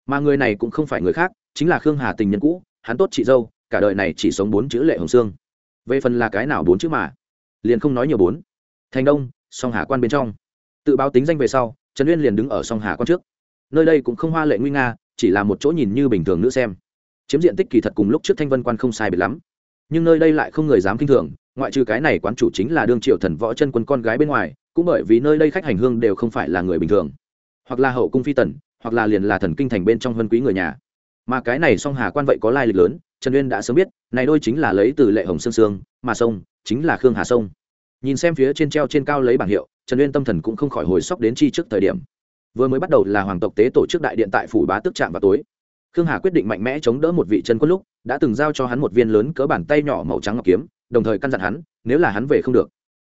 Mà người này cũng không phải người khác, chính là khương hà tình nhân cũ, hắn tốt chị dâu, cả đời này chỉ sống bốn chữ lệ hồng sương về phần là cái nào bốn chữ mà? Liền không nói nhiều bốn. Thành đông, song hà quan bên trong. Tự báo tính danh về sau, trần uyên liền đứng ở song hà quan trước. Nơi đây cũng không hoa lệ nguy nga, chỉ là một chỗ nhìn như bình thường nữa xem. Chiếm diện tích kỳ thật cùng lúc trước thanh vân quan không sai biệt lắm. Nhưng nơi đây lại không người dám kinh thường, ngoại trừ cái này quán chủ chính là đương triệu thần võ chân quân con gái bên ngoài, cũng bởi vì nơi đây khách hành hương đều không phải là người bình thường. Hoặc là hậu cung phi tần, hoặc là liền là thần kinh thành bên trong vân quý người nhà mà cái này song hà quan vậy có lai lịch lớn, trần uyên đã sớm biết, này đôi chính là lấy từ lệ hồng sương sương mà sông chính là khương hà sông. Nhìn xem phía trên treo trên cao lấy bảng hiệu, trần uyên tâm thần cũng không khỏi hồi sóc đến chi trước thời điểm. Vừa mới bắt đầu là hoàng tộc tế tổ chức đại điện tại phủ bá tức trạm vào tối. Khương hà quyết định mạnh mẽ chống đỡ một vị chân quân lúc, đã từng giao cho hắn một viên lớn cỡ bàn tay nhỏ màu trắng ngọc kiếm, đồng thời căn dặn hắn, nếu là hắn về không được,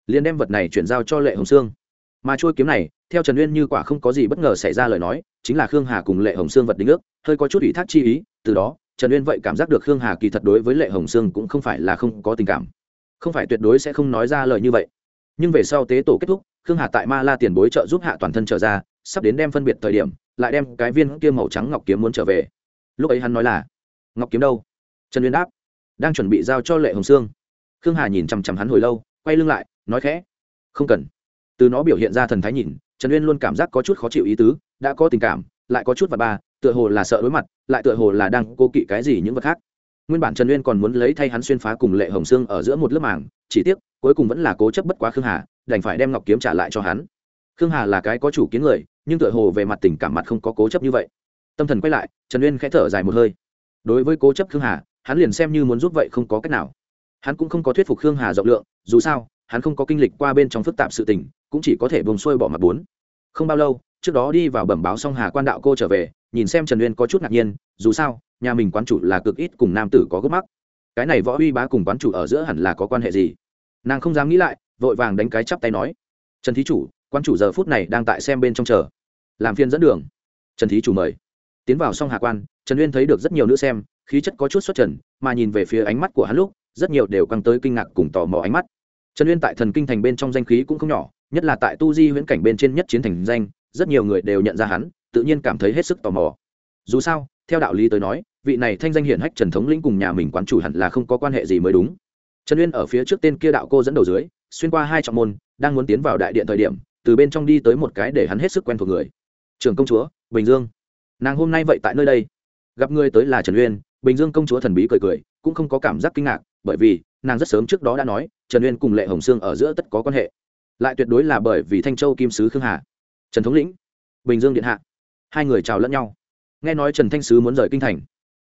liền đem vật này chuyển giao cho lệ hồng sương mà trôi kiếm này, theo trần uyên như quả không có gì bất ngờ xảy ra lời nói, chính là khương hà cùng lệ hồng sương vật đính ước, hơi có chút ủy thác chi ý, từ đó, trần uyên vậy cảm giác được khương hà kỳ thật đối với lệ hồng sương cũng không phải là không có tình cảm. Không phải tuyệt đối sẽ không nói ra lời như vậy. Nhưng về sau tế tổ kết thúc, khương hà tại ma la tiền bối trợ giúp hạ toàn thân trở ra, sắp đến đem phân biệt thời điểm, lại đem cái viên kia màu trắng ngọc kiếm muốn trở về. Lúc ấy hắn nói là, ngọc kiếm đâu? Trần uyên đáp, đang chuẩn bị giao cho lệ hồng sương. Khương hà nhìn chằm chằm hắn hồi lâu, quay lưng lại, nói khẽ, không cần từ nó biểu hiện ra thần thái nhìn, trần uyên luôn cảm giác có chút khó chịu ý tứ, đã có tình cảm, lại có chút vật ba, tựa hồ là sợ đối mặt, lại tựa hồ là đang cố kỵ cái gì những vật khác. Nguyên bản trần uyên còn muốn lấy thay hắn xuyên phá cùng lệ hồng sương ở giữa một lớp màng, chỉ tiếc, cuối cùng vẫn là cố chấp bất quá khương hà, đành phải đem ngọc kiếm trả lại cho hắn. Khương hà là cái có chủ kiến người, nhưng tựa hồ về mặt tình cảm mặt không có cố chấp như vậy. Tâm thần quay lại, trần uyên khẽ thở dài một hơi. Đối với cố chấp khương hà, hắn liền xem như muốn giúp vậy không có cách nào. Hắn cũng không có thuyết phục khương hà rộng lượng, dù sao hắn không có kinh lịch qua bên trong phức tạp sự tình, cũng chỉ có thể bông xuôi bỏ mặt bốn. Không bao lâu, trước đó đi vào bẩm báo xong hà quan đạo cô trở về, nhìn xem trần uyên có chút ngạc nhiên, dù sao, nhà mình quán chủ là cực ít cùng nam tử có gốc mắc. Cái này võ uy bá cùng quán chủ ở giữa hẳn là có quan hệ gì? Nàng không dám nghĩ lại, vội vàng đánh cái chắp tay nói. Trần thí chủ, quán chủ giờ phút này đang tại xem bên trong chờ. Làm phiên dẫn đường. Trần thí chủ mời. Tiến vào xong hạ quan, trần uyên thấy được rất nhiều nữ xem, khí chất có chút xuất trần, mà nhìn về phía ánh mắt của hắn lúc, rất nhiều đều căng tới kinh ngạc cùng tò mò ánh mắt trần uyên tại thần kinh thành bên trong danh khí cũng không nhỏ, nhất là tại tu di huyễn cảnh bên trên nhất chiến thành danh, rất nhiều người đều nhận ra hắn, tự nhiên cảm thấy hết sức tò mò. Dù sao, theo đạo lý tới nói, vị này thanh danh hiển hách trần thống lĩnh cùng nhà mình quán chủ hẳn là không có quan hệ gì mới đúng. Trần uyên ở phía trước tên kia đạo cô dẫn đầu dưới, xuyên qua hai trọng môn, đang muốn tiến vào đại điện thời điểm, từ bên trong đi tới một cái để hắn hết sức quen thuộc người. Trường công chúa, bình dương. Nàng hôm nay vậy tại nơi đây? Gặp người tới là trần uyên, bình dương công chúa thần bí cười cười, cũng không có cảm giác kinh ngạc, bởi vì nàng rất sớm trước đó đã nói, trần uyên cùng lệ hồng sương ở giữa tất có quan hệ. Lại tuyệt đối là bởi vì thanh châu kim sứ khương hà, trần thống lĩnh, bình dương điện hạ, hai người chào lẫn nhau. Nghe nói trần thanh sứ muốn rời kinh thành,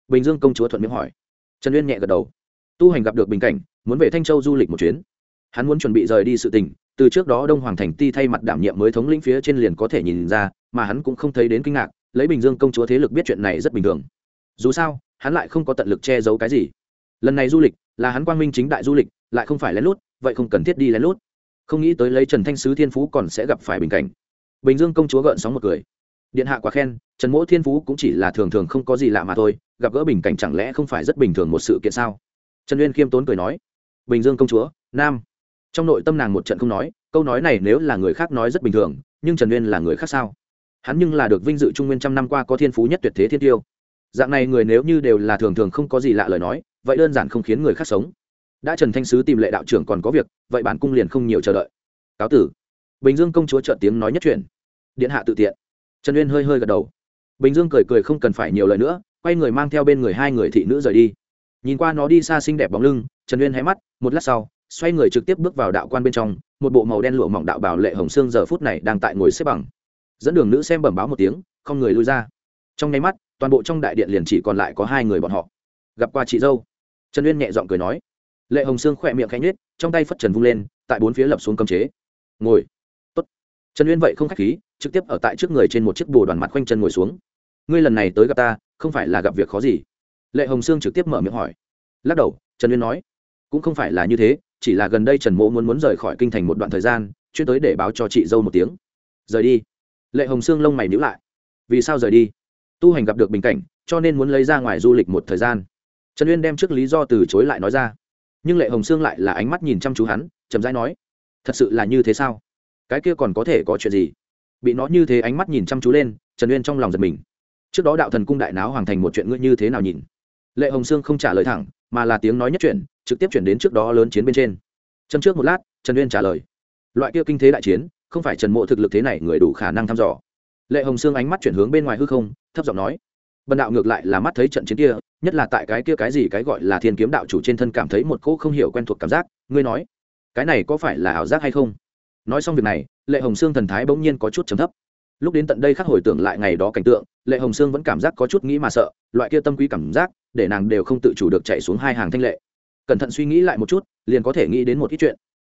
bình dương công chúa thuận miệng hỏi. Trần uyên nhẹ gật đầu. Tu hành gặp được bình cảnh, muốn về thanh châu du lịch một chuyến. Hắn muốn chuẩn bị rời đi sự tình, từ trước đó đông hoàng thành ti thay mặt đảm nhiệm mới thống lĩnh phía trên liền có thể nhìn ra, mà hắn cũng không thấy đến kinh ngạc, lấy bình dương công chúa thế lực biết chuyện này rất bình thường. Dù sao, hắn lại không có tận lực che giấu cái gì lần này du lịch là hắn quang minh chính đại du lịch, lại không phải lén lút, vậy không cần thiết đi lén lút. Không nghĩ tới lấy trần thanh sứ thiên phú còn sẽ gặp phải bình cảnh. Bình dương công chúa gợn sóng một cười. Điện hạ quá khen, trần mỗ thiên phú cũng chỉ là thường thường không có gì lạ mà thôi, gặp gỡ bình cảnh chẳng lẽ không phải rất bình thường một sự kiện sao? Trần uyên khiêm tốn cười nói. Bình dương công chúa, nam. Trong nội tâm nàng một trận không nói, câu nói này nếu là người khác nói rất bình thường, nhưng trần uyên là người khác sao? Hắn nhưng là được vinh dự trung nguyên trăm năm qua có thiên phú nhất tuyệt thế thiên tiêu. Dạng này người nếu như đều là thường thường không có gì lạ lời nói vậy đơn giản không khiến người khác sống. Đã trần thanh sứ tìm lệ đạo trưởng còn có việc, vậy bản cung liền không nhiều chờ đợi. Cáo tử. Bình dương công chúa trợ tiếng nói nhất truyền. điện hạ tự tiện. Trần uyên hơi hơi gật đầu. Bình dương cười cười không cần phải nhiều lời nữa, quay người mang theo bên người hai người thị nữ rời đi. Nhìn qua nó đi xa xinh đẹp bóng lưng, trần uyên hé mắt, một lát sau, xoay người trực tiếp bước vào đạo quan bên trong, một bộ màu đen lụa mỏng đạo bảo lệ hồng sương giờ phút này đang tại ngồi xếp bằng. Dẫn đường nữ xem bẩm báo một tiếng, không người lui ra. Trong nháy mắt, toàn bộ trong đại điện liền chỉ còn lại có hai người bọn họ gặp qua chị dâu. Trần uyên nhẹ giọng cười nói. Lệ hồng sương khỏe miệng khẽ nhết trong tay phất trần vung lên, tại bốn phía lập xuống cấm chế. Ngồi. Tốt. trần uyên vậy không k h á c h khí, trực tiếp ở tại trước người trên một chiếc bồ đoàn mặt khoanh chân ngồi xuống. Ngươi lần này tới gặp ta, không phải là gặp việc khó gì? Lệ hồng sương trực tiếp mở miệng hỏi. Lắc đầu, trần uyên nói. Cũng không phải là như thế, chỉ là gần đây trần mỗ muốn muốn rời khỏi kinh thành một đoạn thời gian, chuyên tới để báo cho chị dâu một tiếng. Rời đi. Lệ hồng sương lông mày nhữ lại. Vì sao rời đi? Tu hành gặp được bình cảnh, cho nên muốn lấy ra ngoài du lịch một thời gian trần uyên đem trước lý do từ chối lại nói ra. Nhưng lệ hồng sương lại là ánh mắt nhìn chăm chú hắn, chậm rãi nói, thật sự là như thế sao? Cái kia còn có thể có chuyện gì? Bị nó như thế ánh mắt nhìn chăm chú lên, trần uyên trong lòng giật mình. Trước đó đạo thần cung đại náo hoàng thành một chuyện ngươi như thế nào nhìn? Lệ hồng sương không trả lời thẳng, mà là tiếng nói nhất chuyện trực tiếp chuyển đến trước đó lớn chiến bên trên. Châm trước một lát, trần uyên trả lời, loại kia kinh thế đại chiến, không phải trần mộ thực lực thế này người đủ khả năng thăm dò. Lệ hồng sương ánh mắt chuyển hướng bên ngoài hư không, thấp giọng nói bần đạo ngược lại là mắt thấy trận chiến kia, nhất là tại cái kia cái gì cái gọi là thiên kiếm đạo chủ trên thân cảm thấy một cỗ không hiểu quen thuộc cảm giác. Ngươi nói, cái này có phải là ảo giác hay không? Nói xong việc này, lệ hồng sương thần thái bỗng nhiên có chút trầm thấp. Lúc đến tận đây khắc hồi tưởng lại ngày đó cảnh tượng, lệ hồng sương vẫn cảm giác có chút nghĩ mà sợ, loại kia tâm quý cảm giác, để nàng đều không tự chủ được chạy xuống hai hàng thanh lệ. Cẩn thận suy nghĩ lại một chút, liền có thể nghĩ đến một ít chuyện.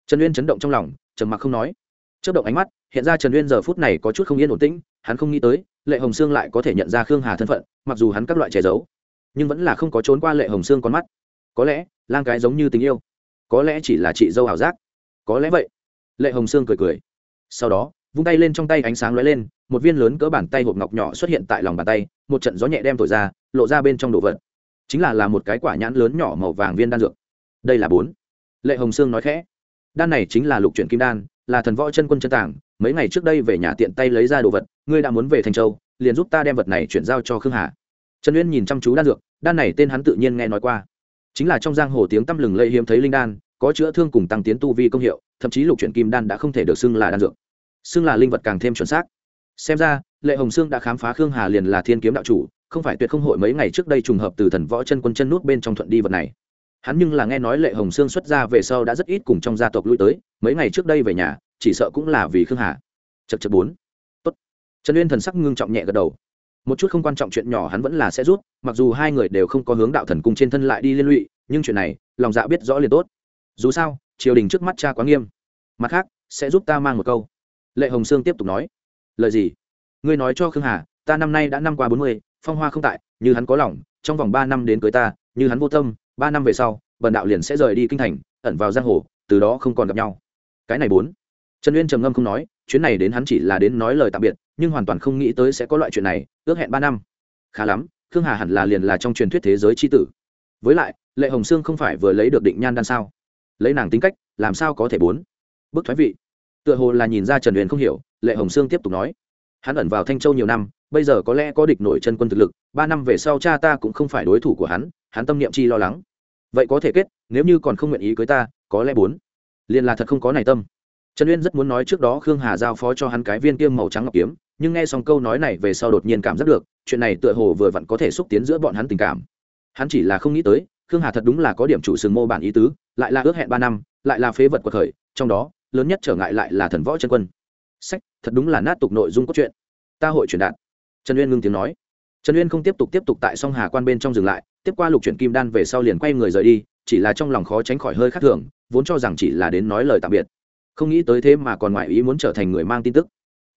Trần uyên chấn động trong lòng, trầm mặc không nói. Chớp động ánh mắt, hiện ra trần uyên giờ phút này có chút không yên ổn tĩnh, hắn không nghĩ tới, lệ hồng sương lại có thể nhận ra khương hà thân phận mặc dù hắn các loại che giấu, nhưng vẫn là không có trốn qua lệ hồng xương con mắt. Có lẽ, lang cái giống như tình yêu. Có lẽ chỉ là chị dâu ảo giác. Có lẽ vậy. Lệ hồng sương cười cười. Sau đó, vung tay lên trong tay ánh sáng lóe lên, một viên lớn cỡ bàn tay hộp ngọc nhỏ xuất hiện tại lòng bàn tay, một trận gió nhẹ đem thổi ra, lộ ra bên trong đồ vật. Chính là là một cái quả nhãn lớn nhỏ màu vàng viên đan dược. Đây là bốn. Lệ hồng sương nói khẽ. Đan này chính là lục truyện kim đan, là thần võ chân quân chân tảng mấy ngày trước đây về nhà tiện tay lấy ra đồ vật, ngươi đã muốn về thành châu, liền giúp ta đem vật này chuyển giao cho khương hà trần uyên nhìn chăm chú đan dược, đan này tên hắn tự nhiên nghe nói qua. Chính là trong giang hồ tiếng tăm lừng lây hiếm thấy linh đan, có chữa thương cùng tăng tiến tu vi công hiệu, thậm chí lục chuyển kim đan đã không thể được xưng là đan dược. Xưng là linh vật càng thêm chuẩn xác. Xem ra, lệ hồng sương đã khám phá khương hà liền là thiên kiếm đạo chủ, không phải tuyệt không hội mấy ngày trước đây trùng hợp từ thần võ chân quân chân nút bên trong thuận đi vật này. Hắn nhưng là nghe nói lệ hồng sương xuất ra về sau đã rất ít cùng trong gia tộc lui tới, mấy ngày trước đây về nhà, chỉ sợ cũng là vì khương hà. Chật chật bốn. Tốt. Trần uyên thần sắc ngưng trọng nhẹ gật đầu một chút không quan trọng chuyện nhỏ hắn vẫn là sẽ rút, mặc dù hai người đều không có hướng đạo thần cung trên thân lại đi liên lụy, nhưng chuyện này, lòng dạ biết rõ liền tốt. Dù sao, triều đình trước mắt cha quá nghiêm. Mặt khác, sẽ giúp ta mang một câu. Lệ hồng sương tiếp tục nói. Lời gì? Ngươi nói cho khương hà, ta năm nay đã năm qua bốn mươi, phong hoa không tại, như hắn có lòng, trong vòng ba năm đến cưới ta, như hắn vô tâm, ba năm về sau, bần đạo liền sẽ rời đi kinh thành, ẩn vào giang hồ, từ đó không còn gặp nhau. Cái này bốn trần uyên trầm ngâm không nói, chuyến này đến hắn chỉ là đến nói lời tạm biệt, nhưng hoàn toàn không nghĩ tới sẽ có loại chuyện này, ước hẹn ba năm. Khá lắm, khương hà hẳn là liền là trong truyền thuyết thế giới c h i tử. Với lại, lệ hồng sương không phải vừa lấy được định nhan đan sao? Lấy nàng tính cách, làm sao có thể bốn? Bức thoái vị. Tựa hồ là nhìn ra trần Uyên không hiểu, lệ hồng sương tiếp tục nói. Hắn ẩn vào thanh châu nhiều năm, bây giờ có lẽ có địch nổi chân quân thực lực, ba năm về sau cha ta cũng không phải đối thủ của hắn hắn tâm niệm chi lo lắng. Vậy có thể kết, nếu như còn không nguyện ý cưới ta, có lẽ bốn. Liền là thật không có này tâm trần uyên rất muốn nói trước đó khương hà giao phó cho hắn cái viên kiêm màu trắng ngọc kiếm, nhưng nghe xong câu nói này về sau đột nhiên cảm giác được, chuyện này tựa hồ vừa vặn có thể xúc tiến giữa bọn hắn tình cảm. Hắn chỉ là không nghĩ tới, khương hà thật đúng là có điểm chủ sừng mô bản ý tứ, lại là ước hẹn ba năm, lại là phế vật quật khởi trong đó, lớn nhất trở ngại lại là thần võ chân quân. Sách, thật đúng là nát tục nội dung cốt truyện. Ta hội truyền đạt. Trần uyên ngưng tiếng nói. Trần uyên không tiếp tục tiếp tục tại song hà quan bên trong dừng lại, tiếp qua lục chuyển kim đan về sau liền quay người rời đi, chỉ là trong lòng khó tránh khỏi hơi khác thường, vốn cho rằng chỉ là đến nói lời tạm biệt không nghĩ tới thế mà còn ngoại ý muốn trở thành người mang tin tức.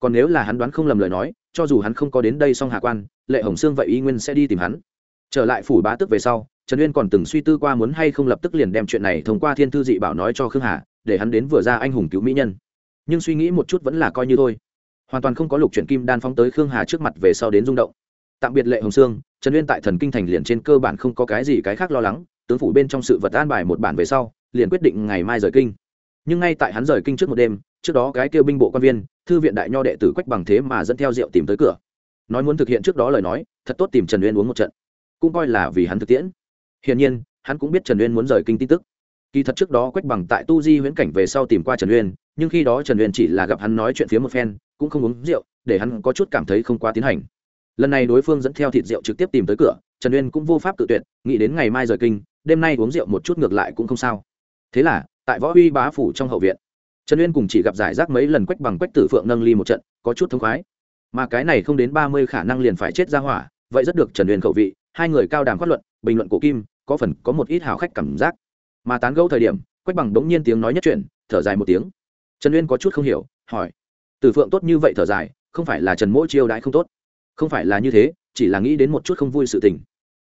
Còn nếu là hắn đoán không lầm lời nói, cho dù hắn không có đến đây song Hạ quan, lệ hồng sương vậy Y nguyên sẽ đi tìm hắn. Trở lại phủ bá tức về sau, trần uyên còn từng suy tư qua muốn hay không lập tức liền đem chuyện này thông qua thiên thư dị bảo nói cho khương hà, để hắn đến vừa ra anh hùng cứu mỹ nhân. Nhưng suy nghĩ một chút vẫn là coi như thôi. Hoàn toàn không có lục chuyện kim đan phóng tới khương hà trước mặt về sau đến rung động. Tạm biệt lệ hồng sương, trần uyên tại thần kinh thành liền trên cơ bản không có cái gì cái khác lo lắng, tướng phủ bên trong sự vật an bài một bản về sau, liền quyết định ngày mai rời kinh nhưng ngay tại hắn rời kinh trước một đêm, trước đó cái kêu binh bộ quan viên, thư viện đại nho đệ tử quách bằng thế mà dẫn theo rượu tìm tới cửa. Nói muốn thực hiện trước đó lời nói, thật tốt tìm trần uyên uống một trận. Cũng coi là vì hắn thực tiễn. Hiển nhiên, hắn cũng biết trần uyên muốn rời kinh tin tức. Kỳ thật trước đó quách bằng tại tu di huyễn cảnh về sau tìm qua trần uyên, nhưng khi đó trần uyên chỉ là gặp hắn nói chuyện phía một phen, cũng không uống rượu, để hắn có chút cảm thấy không quá tiến hành. Lần này đối phương dẫn theo thịt rượu trực tiếp tìm tới cửa, trần uyên cũng vô pháp tự tuyệt, nghĩ đến ngày mai rời kinh, đêm nay uống rượu một chút ngược lại cũng không sao. Thế là tại võ uy bá phủ trong hậu viện. Trần uyên cùng chỉ gặp giải rác mấy lần quách bằng quách tử phượng nâng ly một trận, có chút thống khoái. Mà cái này không đến ba mươi khả năng liền phải chết ra hỏa, vậy rất được trần uyên khẩu vị, hai người cao đàm phát luận, bình luận cổ kim, có phần có một ít hào khách cảm giác. Mà tán gẫu thời điểm, quách bằng bỗng nhiên tiếng nói nhất chuyển, thở dài một tiếng. Trần uyên có chút không hiểu, hỏi tử phượng tốt như vậy thở dài, không phải là trần mỗi chiêu đãi không tốt? Không phải là như thế, chỉ là nghĩ đến một chút không vui sự tình.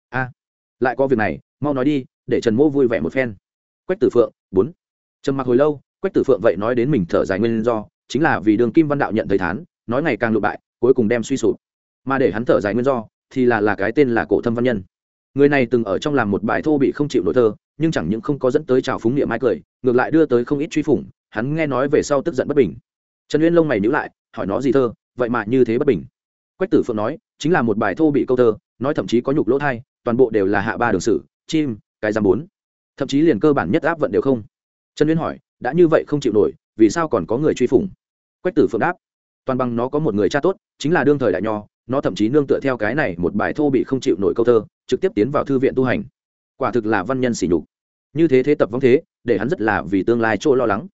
A, lại có việc này, mau nói đi, để trần mỗ vui vẻ một phen. Quách tử phượng bốn trầm mặc hồi lâu, quách tử phượng vậy nói đến mình thở dài nguyên do, chính là vì đường kim văn đạo nhận thấy thán, nói ngày càng lụ bại, cuối cùng đem suy sụp. Mà để hắn thở dài nguyên do, thì là là cái tên là cổ thâm văn nhân. Người này từng ở trong làm một bài thô bị không chịu nổi thơ, nhưng chẳng những không có dẫn tới trào phúng niệm mai cười, ngược lại đưa tới không ít truy phủng, hắn nghe nói về sau tức giận bất bình. Trần uyên lông mày nhữ lại, hỏi nó gì thơ, vậy mà như thế bất bình. Quách tử phượng nói, chính là một bài thô bị câu thơ, nói thậm chí có nhục lỗ thai, toàn bộ đều là hạ ba đường sử, chim, cái giam bốn. Thậm chí liền cơ bản nhất áp vận đều không trần uyên hỏi, đã như vậy không chịu nổi, vì sao còn có người truy phủng? Quách tử phượng đáp, toàn bằng nó có một người cha tốt, chính là đương thời đại nho, nó thậm chí nương tựa theo cái này một bài thô bị không chịu nổi câu thơ, trực tiếp tiến vào thư viện tu hành. Quả thực là văn nhân sỉ nhục. Như thế thế tập vong thế, để hắn rất là vì tương lai chỗ lo lắng.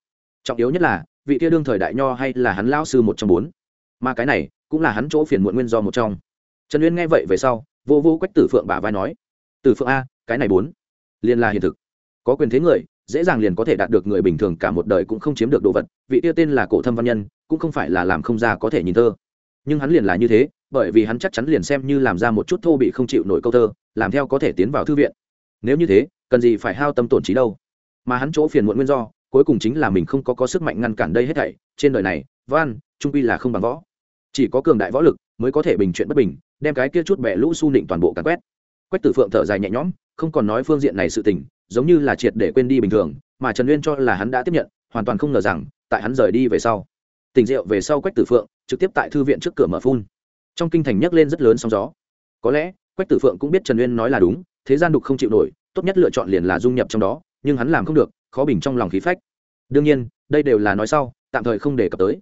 Trọng yếu nhất là, vị kia đương thời đại nho hay là hắn lao sư một trong bốn. Mà cái này, cũng là hắn chỗ phiền muộn nguyên do một trong. Trần uyên nghe vậy về sau, vô vô quách tử phượng bả vai nói, tử phượng a, cái này bốn liền là hiện thực. Có quyền thế người dễ dàng liền có thể đạt được người bình thường cả một đời cũng không chiếm được đồ vật, vị tiêu tên là cổ thâm văn nhân, cũng không phải là làm không ra có thể nhìn thơ. Nhưng hắn liền là như thế, bởi vì hắn chắc chắn liền xem như làm ra một chút thô bị không chịu nổi câu thơ, làm theo có thể tiến vào thư viện. Nếu như thế, cần gì phải hao tâm tổn trí đâu? Mà hắn chỗ phiền muộn nguyên do, cuối cùng chính là mình không có có sức mạnh ngăn cản đây hết thảy, trên đời này, văn, trung quy là không bằng võ. Chỉ có cường đại võ lực mới có thể bình chuyện bất bình, đem cái kia chút bẻ lũ su nịnh toàn bộ càn quét. Quách tử phượng thở dài nhẹ nhõm, không còn nói phương diện này sự tình giống như là triệt để quên đi bình thường, mà trần uyên cho là hắn đã tiếp nhận, hoàn toàn không ngờ rằng, tại hắn rời đi về sau, tỉnh rượu về sau quách tử phượng trực tiếp tại thư viện trước cửa mở phun. Trong kinh thành nhấc lên rất lớn sóng gió. Có lẽ, quách tử phượng cũng biết trần uyên nói là đúng, thế gian đục không chịu nổi, tốt nhất lựa chọn liền là dung nhập trong đó, nhưng hắn làm không được, khó bình trong lòng khí phách. Đương nhiên, đây đều là nói sau, tạm thời không đề cập tới.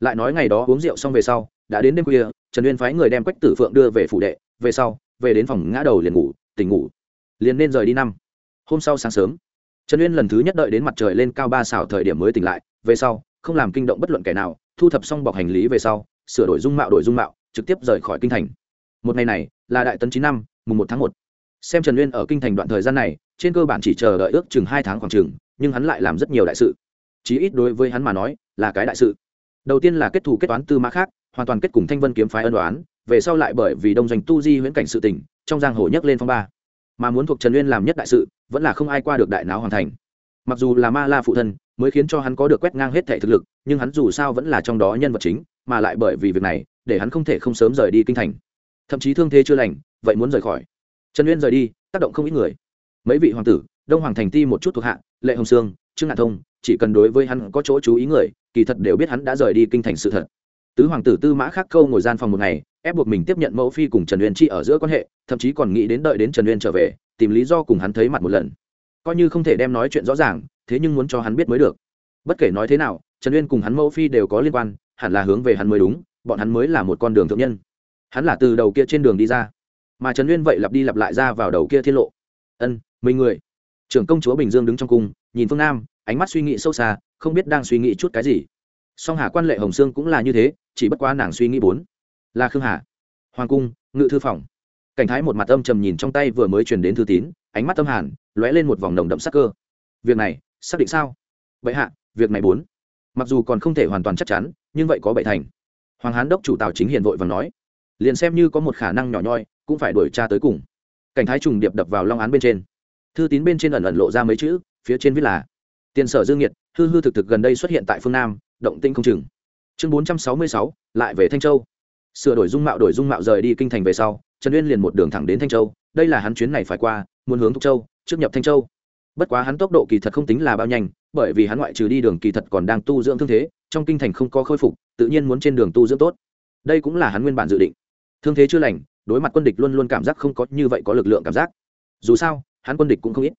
Lại nói ngày đó uống rượu xong về sau, đã đến đêm khuya, trần uyên phái người đem quách tử phượng đưa về phủ đệ, về sau, về đến phòng ngã đầu liền ngủ, tỉnh ngủ. Liền nên rời đi năm hôm sau sáng sớm, trần uyên lần thứ nhất đợi đến mặt trời lên cao ba xảo thời điểm mới tỉnh lại, về sau, không làm kinh động bất luận kẻ nào, thu thập xong bọc hành lý về sau, sửa đổi dung mạo đổi dung mạo, trực tiếp rời khỏi kinh thành. Một ngày này, là đại tấn chín năm, mùng một tháng một. Xem trần uyên ở kinh thành đoạn thời gian này, trên cơ bản chỉ chờ đợi ước chừng hai tháng khoảng chừng, nhưng hắn lại làm rất nhiều đại sự. Chí ít đối với hắn mà nói, là cái đại sự. Đầu tiên là kết thù kết toán tư mã khác, hoàn toàn kết cùng thanh vân kiếm phái ân đoán về sau lại bởi vì đông doanh tu di huyễn cảnh sự tình, trong giang hồ nhấc lên phong ba. Mà muốn thuộc trần uyên làm nhất đại sự vẫn là không ai qua được đại não hoàn thành. Mặc dù là ma la phụ thân, mới khiến cho hắn có được quét ngang hết thể thực lực, nhưng hắn dù sao vẫn là trong đó nhân vật chính, mà lại bởi vì việc này, để hắn không thể không sớm rời đi kinh thành. Thậm chí thương thế chưa lành, vậy muốn rời khỏi. Trần uyên rời đi, tác động không ít người. Mấy vị hoàng tử, đông hoàng thành ti một chút thuộc hạ, lệ hồng sương, trương ngạn thông, chỉ cần đối với hắn có chỗ chú ý người, kỳ thật đều biết hắn đã rời đi kinh thành sự thật. Tứ hoàng tử tư mã khắc câu ngồi gian phòng một ngày, ép buộc mình tiếp nhận mẫu phi cùng trần uyên chi ở giữa quan hệ, thậm chí còn nghĩ đến đợi đến trần uyên trở về tìm lý do cùng hắn thấy mặt một lần. Coi như không thể đem nói chuyện rõ ràng, thế nhưng muốn cho hắn biết mới được. Bất kể nói thế nào, trần uyên cùng hắn mẫu phi đều có liên quan, hẳn là hướng về hắn mới đúng, bọn hắn mới là một con đường thượng nhân. Hắn là từ đầu kia trên đường đi ra. Mà trần uyên vậy lặp đi lặp lại ra vào đầu kia thiên lộ. Ân mình người. Trưởng công chúa bình dương đứng trong cung, nhìn phương nam, ánh mắt suy nghĩ sâu xa, không biết đang suy nghĩ chút cái gì. Song hà quan lệ hồng sương cũng là như thế, chỉ bất quá nàng suy nghĩ bốn. Là khương hà. Hoàng cung, ngự thư phòng cảnh thái một mặt âm trầm nhìn trong tay vừa mới truyền đến thư tín, ánh mắt âm hàn, lóe lên một vòng nồng đậm sắc cơ. Việc này, xác định sao? Vậy hạ, việc này bốn. Mặc dù còn không thể hoàn toàn chắc chắn, nhưng vậy có bảy thành. Hoàng hán đốc chủ tào chính hiền vội và nói, liền xem như có một khả năng nhỏ nhoi, cũng phải đuổi tra tới cùng. Cảnh thái trùng điệp đập vào long án bên trên. Thư tín bên trên ẩn ẩn lộ ra mấy chữ, phía trên viết là, tiền sở dương nhiệt, hư hư thực thực gần đây xuất hiện tại phương nam, động tinh không chừng. Chương bốn trăm sáu mươi sáu, lại về thanh châu. Sửa đổi dung mạo đổi dung mạo rời đi kinh thành về sau trần uyên liền một đường thẳng đến thanh châu đây là hắn chuyến này phải qua muốn hướng thục châu trước nhập thanh châu bất quá hắn tốc độ kỳ thật không tính là bao nhanh bởi vì hắn ngoại trừ đi đường kỳ thật còn đang tu dưỡng thương thế trong kinh thành không có khôi phục tự nhiên muốn trên đường tu dưỡng tốt đây cũng là hắn nguyên bản dự định thương thế chưa lành đối mặt quân địch luôn luôn cảm giác không có như vậy có lực lượng cảm giác dù sao hắn quân địch cũng không ít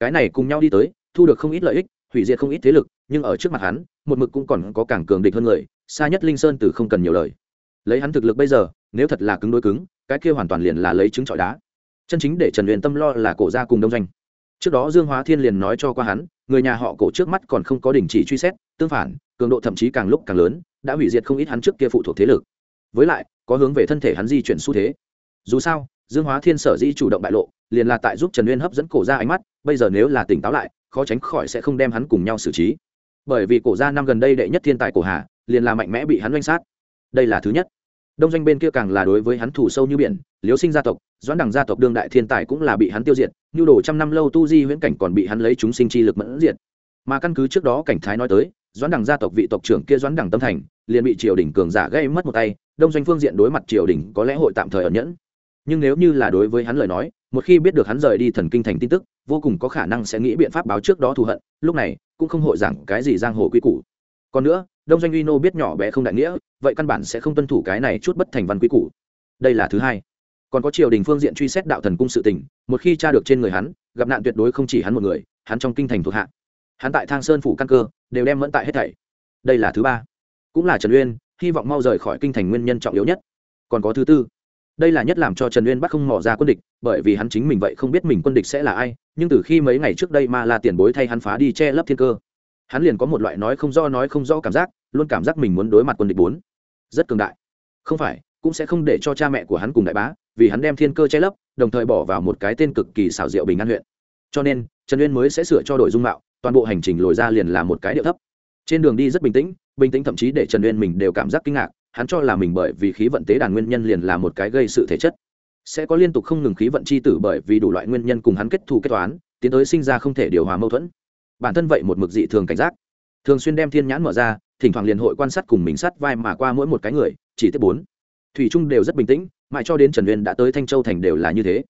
cái này cùng nhau đi tới thu được không ít lợi ích hủy diệt không ít thế lực nhưng ở trước mặt hắn một mực cũng còn có cảng cường địch hơn người xa nhất linh sơn từ không cần nhiều lời lấy hắn thực lực bây giờ nếu thật là cứng đối cứng cái kia hoàn toàn liền là lấy trứng trọi đá. Chân chính để trần huyền tâm lo là cổ ra cùng đông doanh. Trước đó dương hóa thiên liền nói cho qua hắn, người nhà họ cổ trước mắt còn không có đình chỉ truy xét, tương phản, cường độ thậm chí càng lúc càng lớn, đã hủy diệt không ít hắn trước kia phụ thuộc thế lực. Với lại, có hướng về thân thể hắn di chuyển xu thế. Dù sao, dương hóa thiên sở di chủ động bại lộ, liền là tại giúp trần uyên hấp dẫn cổ ra ánh mắt, bây giờ nếu là tỉnh táo lại, khó tránh khỏi sẽ không đem hắn cùng nhau xử trí. Bởi vì cổ ra năm gần đây đệ nhất thiên tài cổ hà, liền là mạnh mẽ bị hắn oanh sát. Đây là thứ nhất đông doanh bên kia càng là đối với hắn thủ sâu như biển liếu sinh gia tộc, doãn đằng gia tộc đương đại thiên tài cũng là bị hắn tiêu diệt, nhu đồ trăm năm lâu tu di huyễn cảnh còn bị hắn lấy chúng sinh chi lực mẫn diệt. Mà căn cứ trước đó cảnh thái nói tới, doãn đằng gia tộc vị tộc trưởng kia doãn đằng tâm thành, liền bị triều đình cường giả gây mất một tay, đông doanh phương diện đối mặt triều đình có lẽ hội tạm thời ẩn nhẫn. Nhưng nếu như là đối với hắn lời nói, một khi biết được hắn rời đi thần kinh thành tin tức, vô cùng có khả năng sẽ nghĩ biện pháp báo trước đó thù hận, lúc này cũng không hội giảng cái gì giang hồ quy củ. Còn nữa đông doanh uy nô biết nhỏ bé không đại nghĩa, vậy căn bản sẽ không tuân thủ cái này chút bất thành văn quy củ. Đây là thứ hai. Còn có triều đình phương diện truy xét đạo thần cung sự tình, một khi tra được trên người hắn, gặp nạn tuyệt đối không chỉ hắn một người, hắn trong kinh thành thuộc hạ. Hắn tại thang sơn phủ căn cơ, đều đem mẫn tại hết thảy. Đây là thứ ba. Cũng là trần uyên, hy vọng mau rời khỏi kinh thành nguyên nhân trọng yếu nhất. Còn có thứ tư. Đây là nhất làm cho trần uyên bắt không mỏ ra quân địch, bởi vì hắn chính mình vậy không biết mình quân địch sẽ là ai, nhưng từ khi mấy ngày trước đây ma la tiền bối thay hắn phá đi che lấp thiên cơ hắn liền có một loại nói không do nói không do cảm giác, luôn cảm giác mình muốn đối mặt quân địch bốn. Rất cường đại. Không phải, cũng sẽ không để cho cha mẹ của hắn cùng đại bá, vì hắn đem thiên cơ che lấp, đồng thời bỏ vào một cái tên cực kỳ xảo diệu bình an huyện. Cho nên, trần uyên mới sẽ sửa cho đổi dung mạo, toàn bộ hành trình lồi ra liền là một cái điệu thấp. Trên đường đi rất bình tĩnh bình tĩnh thậm chí để trần uyên mình đều cảm giác kinh ngạc, hắn cho là mình bởi vì khí vận tế đàn nguyên nhân liền là một cái gây sự thể chất. Sẽ có liên tục không ngừng khí vận c h i tử bởi vì đủ loại nguyên nhân cùng hắn kết thù kết toán, tiến tới sinh ra không thể điều hòa mâu thuẫn bản thân vậy một mực dị thường cảnh giác. Thường xuyên đem thiên nhãn mở ra, thỉnh thoảng liền hội quan sát cùng mình sát vai mà qua mỗi một cái người, chỉ tiếp bốn. Thủy trung đều rất bình tĩnh, mãi cho đến trần uyên đã tới thanh châu thành đều là như thế.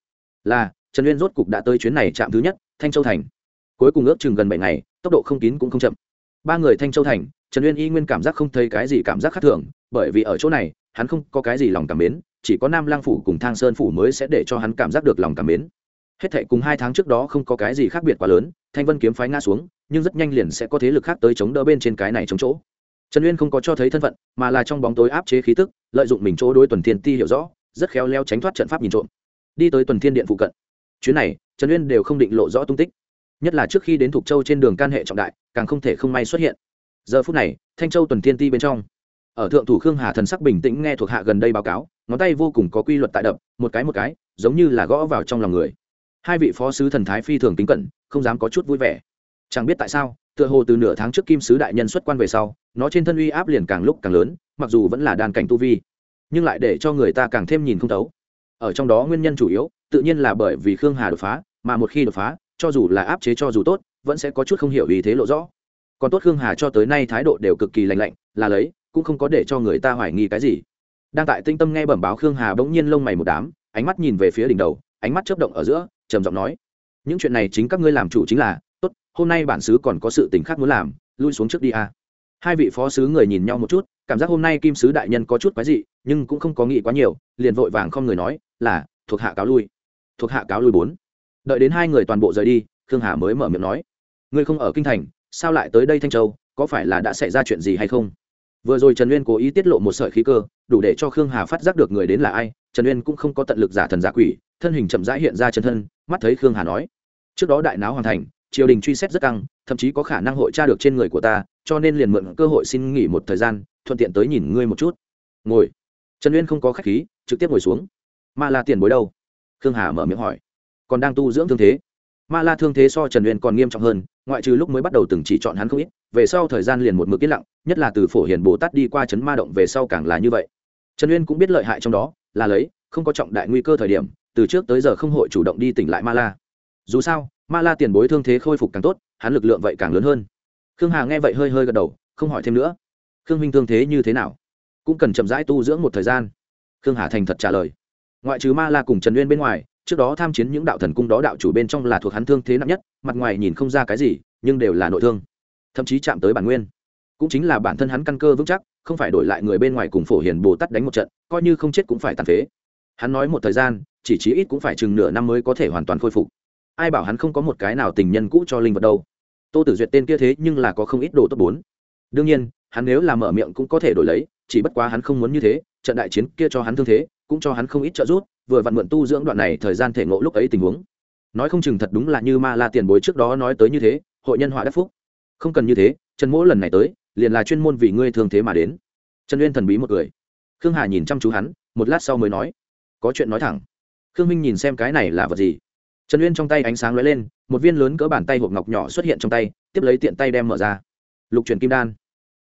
Là, trần uyên rốt cục đã tới chuyến này chạm thứ nhất, thanh châu thành. Cuối cùng ước chừng gần bảy ngày, tốc độ không kín cũng không chậm. Ba người thanh châu thành, trần uyên y nguyên cảm giác không thấy cái gì cảm giác khác thường, bởi vì ở chỗ này, hắn không có cái gì lòng cảm mến, chỉ có nam lang phủ cùng thang sơn phủ mới sẽ để cho hắn cảm giác được lòng cảm mến. Hết thệ cùng hai tháng trước đó không có cái gì khác biệt quá lớn thanh vân kiếm phái ngã xuống, nhưng rất nhanh liền sẽ có thế lực khác tới chống đỡ bên trên cái này chống chỗ. Trần uyên không có cho thấy thân phận, mà là trong bóng tối áp chế khí tức, lợi dụng mình chỗ đối tuần thiên ti hiểu rõ, rất khéo leo tránh thoát trận pháp nhìn trộm. Đi tới tuần thiên điện phụ cận. Chuyến này, trần uyên đều không định lộ rõ tung tích. Nhất là trước khi đến thục châu trên đường can hệ trọng đại, càng không thể không may xuất hiện. Giờ phút này, thanh châu tuần thiên ti bên trong. Ở thượng thủ khương hà thần sắc bình tĩnh nghe thuộc hạ gần đây báo cáo, ngón tay vô cùng có quy luật tại đập, một cái một cái, giống như là gõ vào trong lòng người hai vị phó sứ thần thái phi thường kính cẩn, không dám có chút vui vẻ. Chẳng biết tại sao, tựa hồ từ nửa tháng trước kim sứ đại nhân xuất quan về sau, nó trên thân uy áp liền càng lúc càng lớn, mặc dù vẫn là đàn cảnh tu vi, nhưng lại để cho người ta càng thêm nhìn không thấu. Ở trong đó nguyên nhân chủ yếu, tự nhiên là bởi vì khương hà đột phá, mà một khi đột phá, cho dù là áp chế cho dù tốt, vẫn sẽ có chút không hiểu ý thế lộ rõ. Còn tốt khương hà cho tới nay thái độ đều cực kỳ lành lạnh, là lấy, cũng không có để cho người ta hoài nghi cái gì. Đang tại tinh tâm nghe bẩm báo khương hà bỗng nhiên lông mày một đám, ánh mắt nhìn về phía đỉnh đầu ánh mắt chớp động ở giữa, trầm giọng nói, những chuyện này chính các ngươi làm chủ chính là, tốt, hôm nay bản sứ còn có sự tình khác muốn làm, lui xuống trước đi a. Hai vị phó sứ người nhìn nhau một chút, cảm giác hôm nay kim sứ đại nhân có chút quái dị, nhưng cũng không có nghĩ quá nhiều, liền vội vàng không người nói, là, thuộc hạ cáo lui. Thuộc hạ cáo lui bốn. Đợi đến hai người toàn bộ rời đi, khương hà mới mở miệng nói, ngươi không ở kinh thành, sao lại tới đây thanh châu, có phải là đã xảy ra chuyện gì hay không? Vừa rồi trần uyên cố ý tiết lộ một sợi khí cơ, đủ để cho khương hà phát giác được người đến là ai, trần uyên cũng không có tận lực giả thần giả quỷ thân hình chậm rãi hiện ra chân thân, mắt thấy khương hà nói. Trước đó đại náo hoàn thành, triều đình truy xét rất căng, thậm chí có khả năng hội tra được trên người của ta, cho nên liền mượn cơ hội xin nghỉ một thời gian, thuận tiện tới nhìn ngươi một chút. Ngồi. Trần uyên không có khách khí, trực tiếp ngồi xuống. Ma la tiền bối đâu? Khương hà mở miệng hỏi. Còn đang tu dưỡng thương thế. Ma la thương thế so trần uyên còn nghiêm trọng hơn, ngoại trừ lúc mới bắt đầu từng chỉ chọn hắn không ít, về sau thời gian liền một mực yên lặng, nhất là từ phổ hiền bồ tát đi qua chấn ma động về sau càng là như vậy. Trần uyên cũng biết lợi hại trong đó, là lấy, không có trọng đại nguy cơ thời điểm từ trước tới giờ không hội chủ động đi tỉnh lại ma la dù sao ma la tiền bối thương thế khôi phục càng tốt, hắn lực lượng vậy càng lớn hơn. Khương hà nghe vậy hơi hơi gật đầu, không hỏi thêm nữa. Khương minh thương thế như thế nào? Cũng cần chậm rãi tu dưỡng một thời gian. Khương hà thành thật trả lời. Ngoại trừ ma la cùng trần uyên bên ngoài, trước đó tham chiến những đạo thần cung đó đạo chủ bên trong là thuộc hắn thương thế nặng nhất, mặt ngoài nhìn không ra cái gì, nhưng đều là nội thương. Thậm chí chạm tới bản nguyên. Cũng chính là bản thân hắn căn cơ vững chắc, không phải đổi lại người bên ngoài cùng phổ hiền bồ tát đánh một trận, coi như không chết cũng phải tàn phế. Hắn nói một thời gian chỉ chí ít cũng phải chừng nửa năm mới có thể hoàn toàn khôi phục. Ai bảo hắn không có một cái nào tình nhân cũ cho linh vật đâu. Tô tử duyệt tên kia thế nhưng là có không ít đồ tốt bốn. Đương nhiên, hắn nếu là mở miệng cũng có thể đổi lấy, chỉ bất quá hắn không muốn như thế, trận đại chiến kia cho hắn thương thế, cũng cho hắn không ít trợ giúp, vừa vặn mượn tu dưỡng đoạn này thời gian thể ngộ lúc ấy tình huống. Nói không chừng thật đúng là như ma la tiền bối trước đó nói tới như thế, hội nhân họa đắc phúc. Không cần như thế, trần mỗ lần này tới, liền là chuyên môn vì ngươi thương thế mà đến. Trần uyên thần bí một người. Khương hà nhìn chăm chú hắn, một lát sau mới nói, có chuyện nói thẳng khương minh nhìn xem cái này là vật gì. Trần uyên trong tay ánh sáng lóe lên, một viên lớn cỡ bàn tay hộp ngọc nhỏ xuất hiện trong tay, tiếp lấy tiện tay đem mở ra. Lục chuyển kim đan.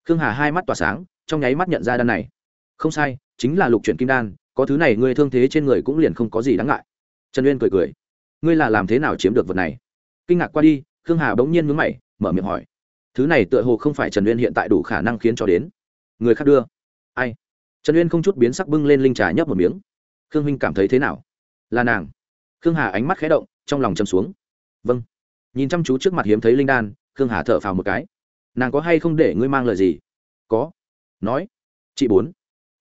Khương hà hai mắt tỏa sáng, trong nháy mắt nhận ra đan này. Không sai, chính là lục chuyển kim đan, có thứ này ngươi thương thế trên người cũng liền không có gì đáng ngại. Trần uyên cười cười. Ngươi là làm thế nào chiếm được vật này? Kinh ngạc qua đi, khương hà bỗng nhiên mướn mày, mở miệng hỏi. Thứ này tựa hồ không phải trần uyên hiện tại đủ khả năng khiến cho đến. Người khác đưa. Ai? Trần uyên không chút biến sắc bưng lên linh trà nhấp một miếng. Khương huynh cảm thấy thế nào? Là nàng. Khương hà ánh mắt khé động, trong lòng châm xuống. Vâng. Nhìn chăm chú trước mặt hiếm thấy linh đan, khương hà thở phào một cái. Nàng có hay không để ngươi mang lời gì? Có. Nói. Chị bốn.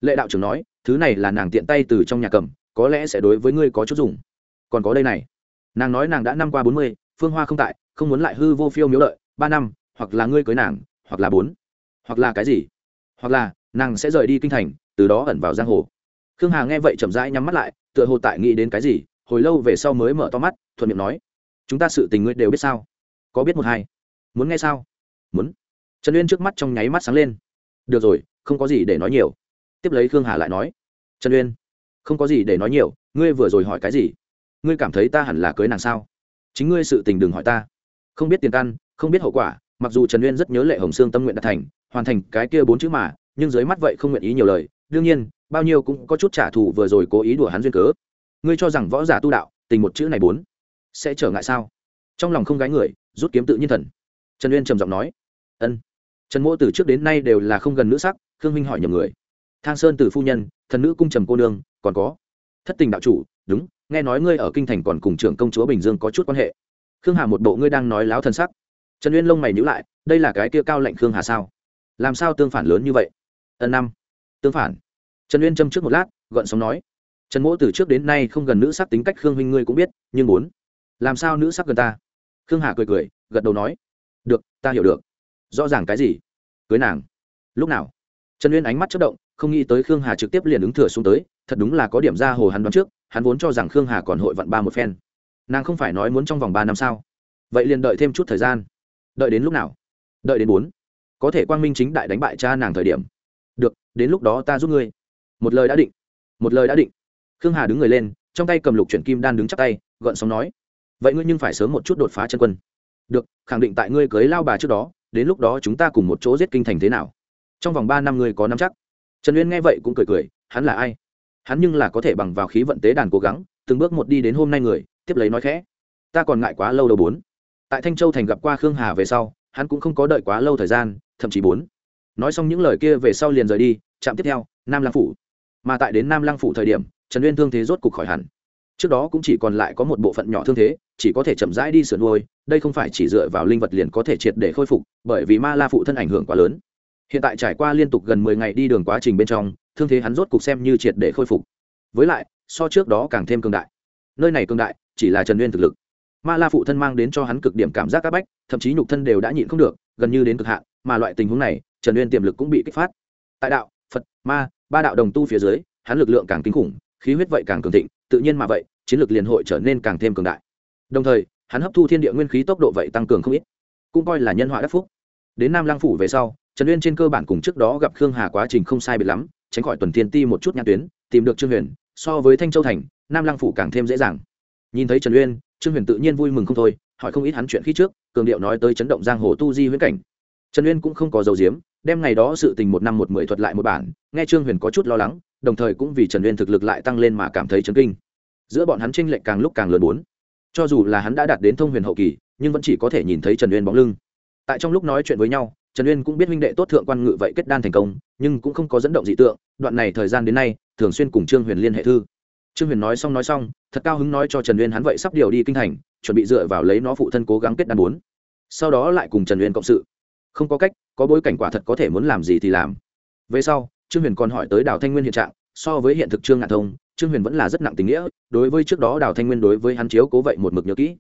Lệ đạo trưởng nói, thứ này là nàng tiện tay từ trong nhà cầm, có lẽ sẽ đối với ngươi có chút dùng. Còn có đây này. Nàng nói nàng đã năm qua bốn mươi, phương hoa không tại, không muốn lại hư vô phiêu miếu lợi, ba năm, hoặc là ngươi cưới nàng, hoặc là bốn. Hoặc là cái gì? Hoặc là, nàng sẽ rời đi kinh thành, từ đó ẩn vào giang hồ. Khương hà nghe vậy chậm rãi nhắm mắt lại tựa hồ tại nghĩ đến cái gì, hồi lâu về sau mới mở to mắt, thuận miệng nói, chúng ta sự tình ngươi đều biết sao? Có biết một hai? Muốn nghe sao? Muốn. Trần uyên trước mắt trong nháy mắt sáng lên. Được rồi, không có gì để nói nhiều. Tiếp lấy khương hà lại nói, trần uyên, không có gì để nói nhiều, ngươi vừa rồi hỏi cái gì? Ngươi cảm thấy ta hẳn là cưới nàng sao? Chính ngươi sự tình đừng hỏi ta. Không biết tiền căn, không biết hậu quả, mặc dù trần uyên rất nhớ lệ hồng sương tâm nguyện đạt thành, hoàn thành cái kia bốn chữ mà, nhưng dưới mắt vậy không nguyện ý nhiều lời. Đương nhiên bao nhiêu cũng có chút trả thù vừa rồi cố ý đùa hắn duyên cớ. Ngươi cho rằng võ giả tu đạo, tình một chữ này bốn, sẽ trở ngại sao? Trong lòng không gái người, rút kiếm tự nhiên thần. Trần uyên trầm giọng nói. Ân. Trần mỗ từ trước đến nay đều là không gần nữ sắc, khương minh hỏi nhầm người. Thang sơn từ phu nhân, thần nữ cung trầm cô nương, còn có. Thất tình đạo chủ, đúng, nghe nói ngươi ở kinh thành còn cùng trưởng công chúa bình dương có chút quan hệ. Khương hà một bộ ngươi đang nói láo thân sắc. Trần uyên lông mày nhữ lại, đây là cái kia cao lệnh khương hà sao? Làm sao tương phản lớn như vậy? Ân năm. Tương phản trần uyên châm trước một lát gợn sóng nói, trần mỗ từ trước đến nay không gần nữ sắc tính cách khương huynh ngươi cũng biết, nhưng muốn, làm sao nữ sắc gần ta? Khương hà cười cười, gật đầu nói, được, ta hiểu được. Rõ ràng cái gì? Cưới nàng. Lúc nào? Trần uyên ánh mắt chất động, không nghĩ tới khương hà trực tiếp liền ứng thừa xuống tới, thật đúng là có điểm ra hồ hắn đoán trước, hắn vốn cho rằng khương hà còn hội vận ba một phen. Nàng không phải nói muốn trong vòng ba năm sao? Vậy liền đợi thêm chút thời gian. Đợi đến lúc nào? Đợi đến bốn. Có thể quang minh chính đại đánh bại cha nàng thời điểm. Được, đến lúc đó ta giúp ngươi một lời đã định. Một lời đã định. Khương hà đứng người lên, trong tay cầm lục chuyển kim đan đứng chắc tay gợn sóng nói, vậy ngươi nhưng phải sớm một chút đột phá chân quân. Được, khẳng định tại ngươi cưới lao bà trước đó, đến lúc đó chúng ta cùng một chỗ giết kinh thành thế nào? Trong vòng ba năm ngươi có năm chắc. Trần uyên nghe vậy cũng cười cười, hắn là ai? Hắn nhưng là có thể bằng vào khí vận tế đàn cố gắng, từng bước một đi đến hôm nay người, tiếp lấy nói khẽ, ta còn ngại quá lâu đâu bốn. Tại thanh châu thành gặp qua khương hà về sau, hắn cũng không có đợi quá lâu thời gian, thậm chí bốn. Nói xong những lời kia về sau liền rời đi, trạm tiếp theo, nam Lang phủ mà tại đến nam lăng phủ thời điểm, trần uyên thương thế rốt cục khỏi hẳn. Trước đó cũng chỉ còn lại có một bộ phận nhỏ thương thế, chỉ có thể chậm rãi đi sửa nuôi, đây không phải chỉ dựa vào linh vật liền có thể triệt để khôi phục, bởi vì ma la phụ thân ảnh hưởng quá lớn. Hiện tại trải qua liên tục gần mười ngày đi đường quá trình bên trong, thương thế hắn rốt cục xem như triệt để khôi phục. Với lại, so trước đó càng thêm cường đại. Nơi này cường đại, chỉ là trần uyên thực lực. Ma la phụ thân mang đến cho hắn cực điểm cảm giác c áp bách, thậm chí nhục thân đều đã nhịn không được, gần như đến cực hạn, mà loại tình huống này, trần uyên tiềm lực cũng bị kích phát. Tại đạo, phật, ma ba đạo đồng tu phía dưới, hắn lực lượng càng kinh khủng, khí huyết vậy càng cường thịnh, tự nhiên mà vậy, chiến lược liền hội trở nên càng thêm cường đại. Đồng thời, hắn hấp thu thiên địa nguyên khí tốc độ vậy tăng cường không ít, cũng coi là nhân họa đắc phúc. Đến nam lang phủ về sau, trần uyên trên cơ bản cùng trước đó gặp khương hà quá trình không sai biệt lắm, tránh khỏi tuần thiên ti một chút nhãn tuyến, tìm được trương huyền, so với thanh châu thành, nam lang phủ càng thêm dễ dàng. Nhìn thấy trần uyên, trương huyền tự nhiên vui mừng không thôi, hỏi không ít hắn chuyện khi trước, cường điệu nói tới chấn động giang hồ tu di huyễn cảnh. Trần uyên cũng không có dầu diếm đem ngày đó sự tình một năm một mười thuật lại một bản, nghe trương huyền có chút lo lắng, đồng thời cũng vì trần uyên thực lực lại tăng lên mà cảm thấy chấn kinh. Giữa bọn hắn tranh lệch càng lúc càng lớn bốn. Cho dù là hắn đã đạt đến thông huyền hậu kỳ, nhưng vẫn chỉ có thể nhìn thấy trần uyên bóng lưng. Tại trong lúc nói chuyện với nhau, trần uyên cũng biết huynh đệ tốt thượng quan ngự vậy kết đan thành công, nhưng cũng không có dẫn động dị tượng, đoạn này thời gian đến nay, thường xuyên cùng trương huyền liên hệ thư. Trương huyền nói xong nói xong, thật cao hứng nói cho trần uyên hắn vậy sắp điều đi kinh thành, chuẩn bị dựa vào lấy nó phụ thân cố gắng kết đan bốn. Sau đó lại cùng trần uyên cộng sự không có cách, có bối cảnh quả thật có thể muốn làm gì thì làm. Về sau, trương huyền còn hỏi tới đào thanh nguyên hiện trạng, so với hiện thực trương ngạn thông, trương huyền vẫn là rất nặng tình nghĩa, đối với trước đó đào thanh nguyên đối với hắn chiếu cố vậy một mực nhớ kỹ.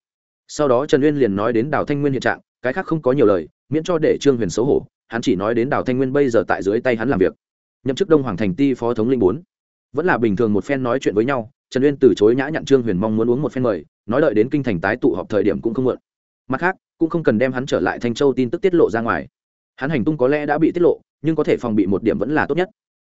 Sau đó trần uyên liền nói đến đào thanh nguyên hiện trạng, cái khác không có nhiều lời, miễn cho để trương huyền xấu hổ, hắn chỉ nói đến đào thanh nguyên bây giờ tại dưới tay hắn làm việc. Nhậm chức đông hoàng thành ti phó thống linh bốn. Vẫn là bình thường một phen nói chuyện với nhau, trần uyên từ chối nhã nhặn trương huyền mong muốn uống một phen mời, nói đợi đến kinh thành tái tụ họp thời điểm cũng không mượn mặt khác cũng không cần đem hắn trở lại thanh châu tin tức tiết lộ ra ngoài. Hắn hành tung có lẽ đã bị tiết lộ, nhưng có thể phòng bị một điểm vẫn là tốt nhất.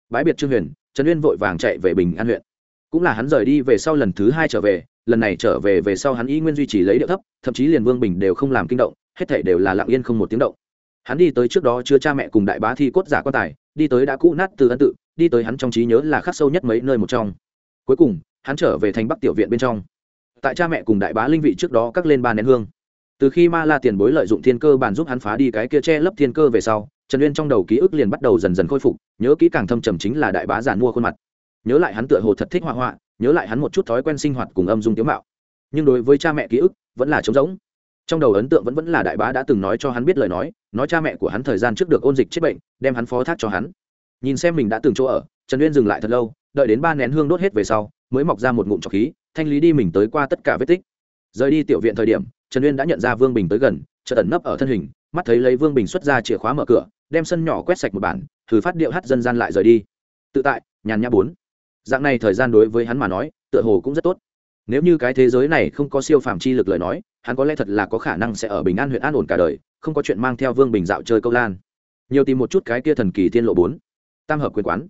Bãi biệt trương huyền, trần uyên vội vàng chạy về bình an huyện. Cũng là hắn rời đi về sau lần thứ hai trở về, lần này trở về về sau hắn y nguyên duy trì lấy điệu thấp, thậm chí liền vương bình đều không làm kinh động, hết thể đều là lặng yên không một tiếng động. Hắn đi tới trước đó chưa cha mẹ cùng đại bá thi cốt giả quan tài, đi tới đã cũ nát từ ân tự, đi tới hắn trong trí nhớ là khắc sâu nhất mấy nơi một trong. Cuối cùng, hắn trở về thành bắc tiểu viện bên trong. Tại cha mẹ cùng đại bá linh vị trước đó cắt lên ba nén hương từ khi ma la tiền bối lợi dụng thiên cơ bàn giúp hắn phá đi cái kia che lấp thiên cơ về sau, trần uyên trong đầu ký ức liền bắt đầu dần dần khôi phục, nhớ kỹ càng thâm trầm chính là đại bá giàn mua khuôn mặt. Nhớ lại hắn tựa hồ thật thích họa họa, nhớ lại hắn một chút thói quen sinh hoạt cùng âm dung tiếu mạo. Nhưng đối với cha mẹ ký ức, vẫn là trống rỗng. Trong đầu ấn tượng vẫn vẫn là đại bá đã từng nói cho hắn biết lời nói nói cha mẹ của hắn thời gian trước được ôn dịch chết bệnh, đem hắn phó thác cho hắn. Nhìn xem mình đã từng chỗ ở, trần uyên dừng lại thật lâu, đợi đến ba nén hương đốt hết về sau, mới mọc ra một ngụm trọc khí, thanh lý đi mình tới qua tất cả vết tích rời đi tiểu viện thời điểm, trần uyên đã nhận ra vương bình tới gần, chợt ẩn nấp ở thân hình, mắt thấy lấy vương bình xuất ra chìa khóa mở cửa, đem sân nhỏ quét sạch một bản, thử phát điệu hát dân gian lại rời đi. Tự tại, nhàn nhã bốn. Dạng này thời gian đối với hắn mà nói, tựa hồ cũng rất tốt. Nếu như cái thế giới này không có siêu phàm chi lực lời nói, hắn có lẽ thật là có khả năng sẽ ở bình an huyện an ổn cả đời, không có chuyện mang theo vương bình dạo chơi câu lan. Nhiều tìm một chút cái kia thần kỳ thiên lộ bốn. Tam hợp quyền quán.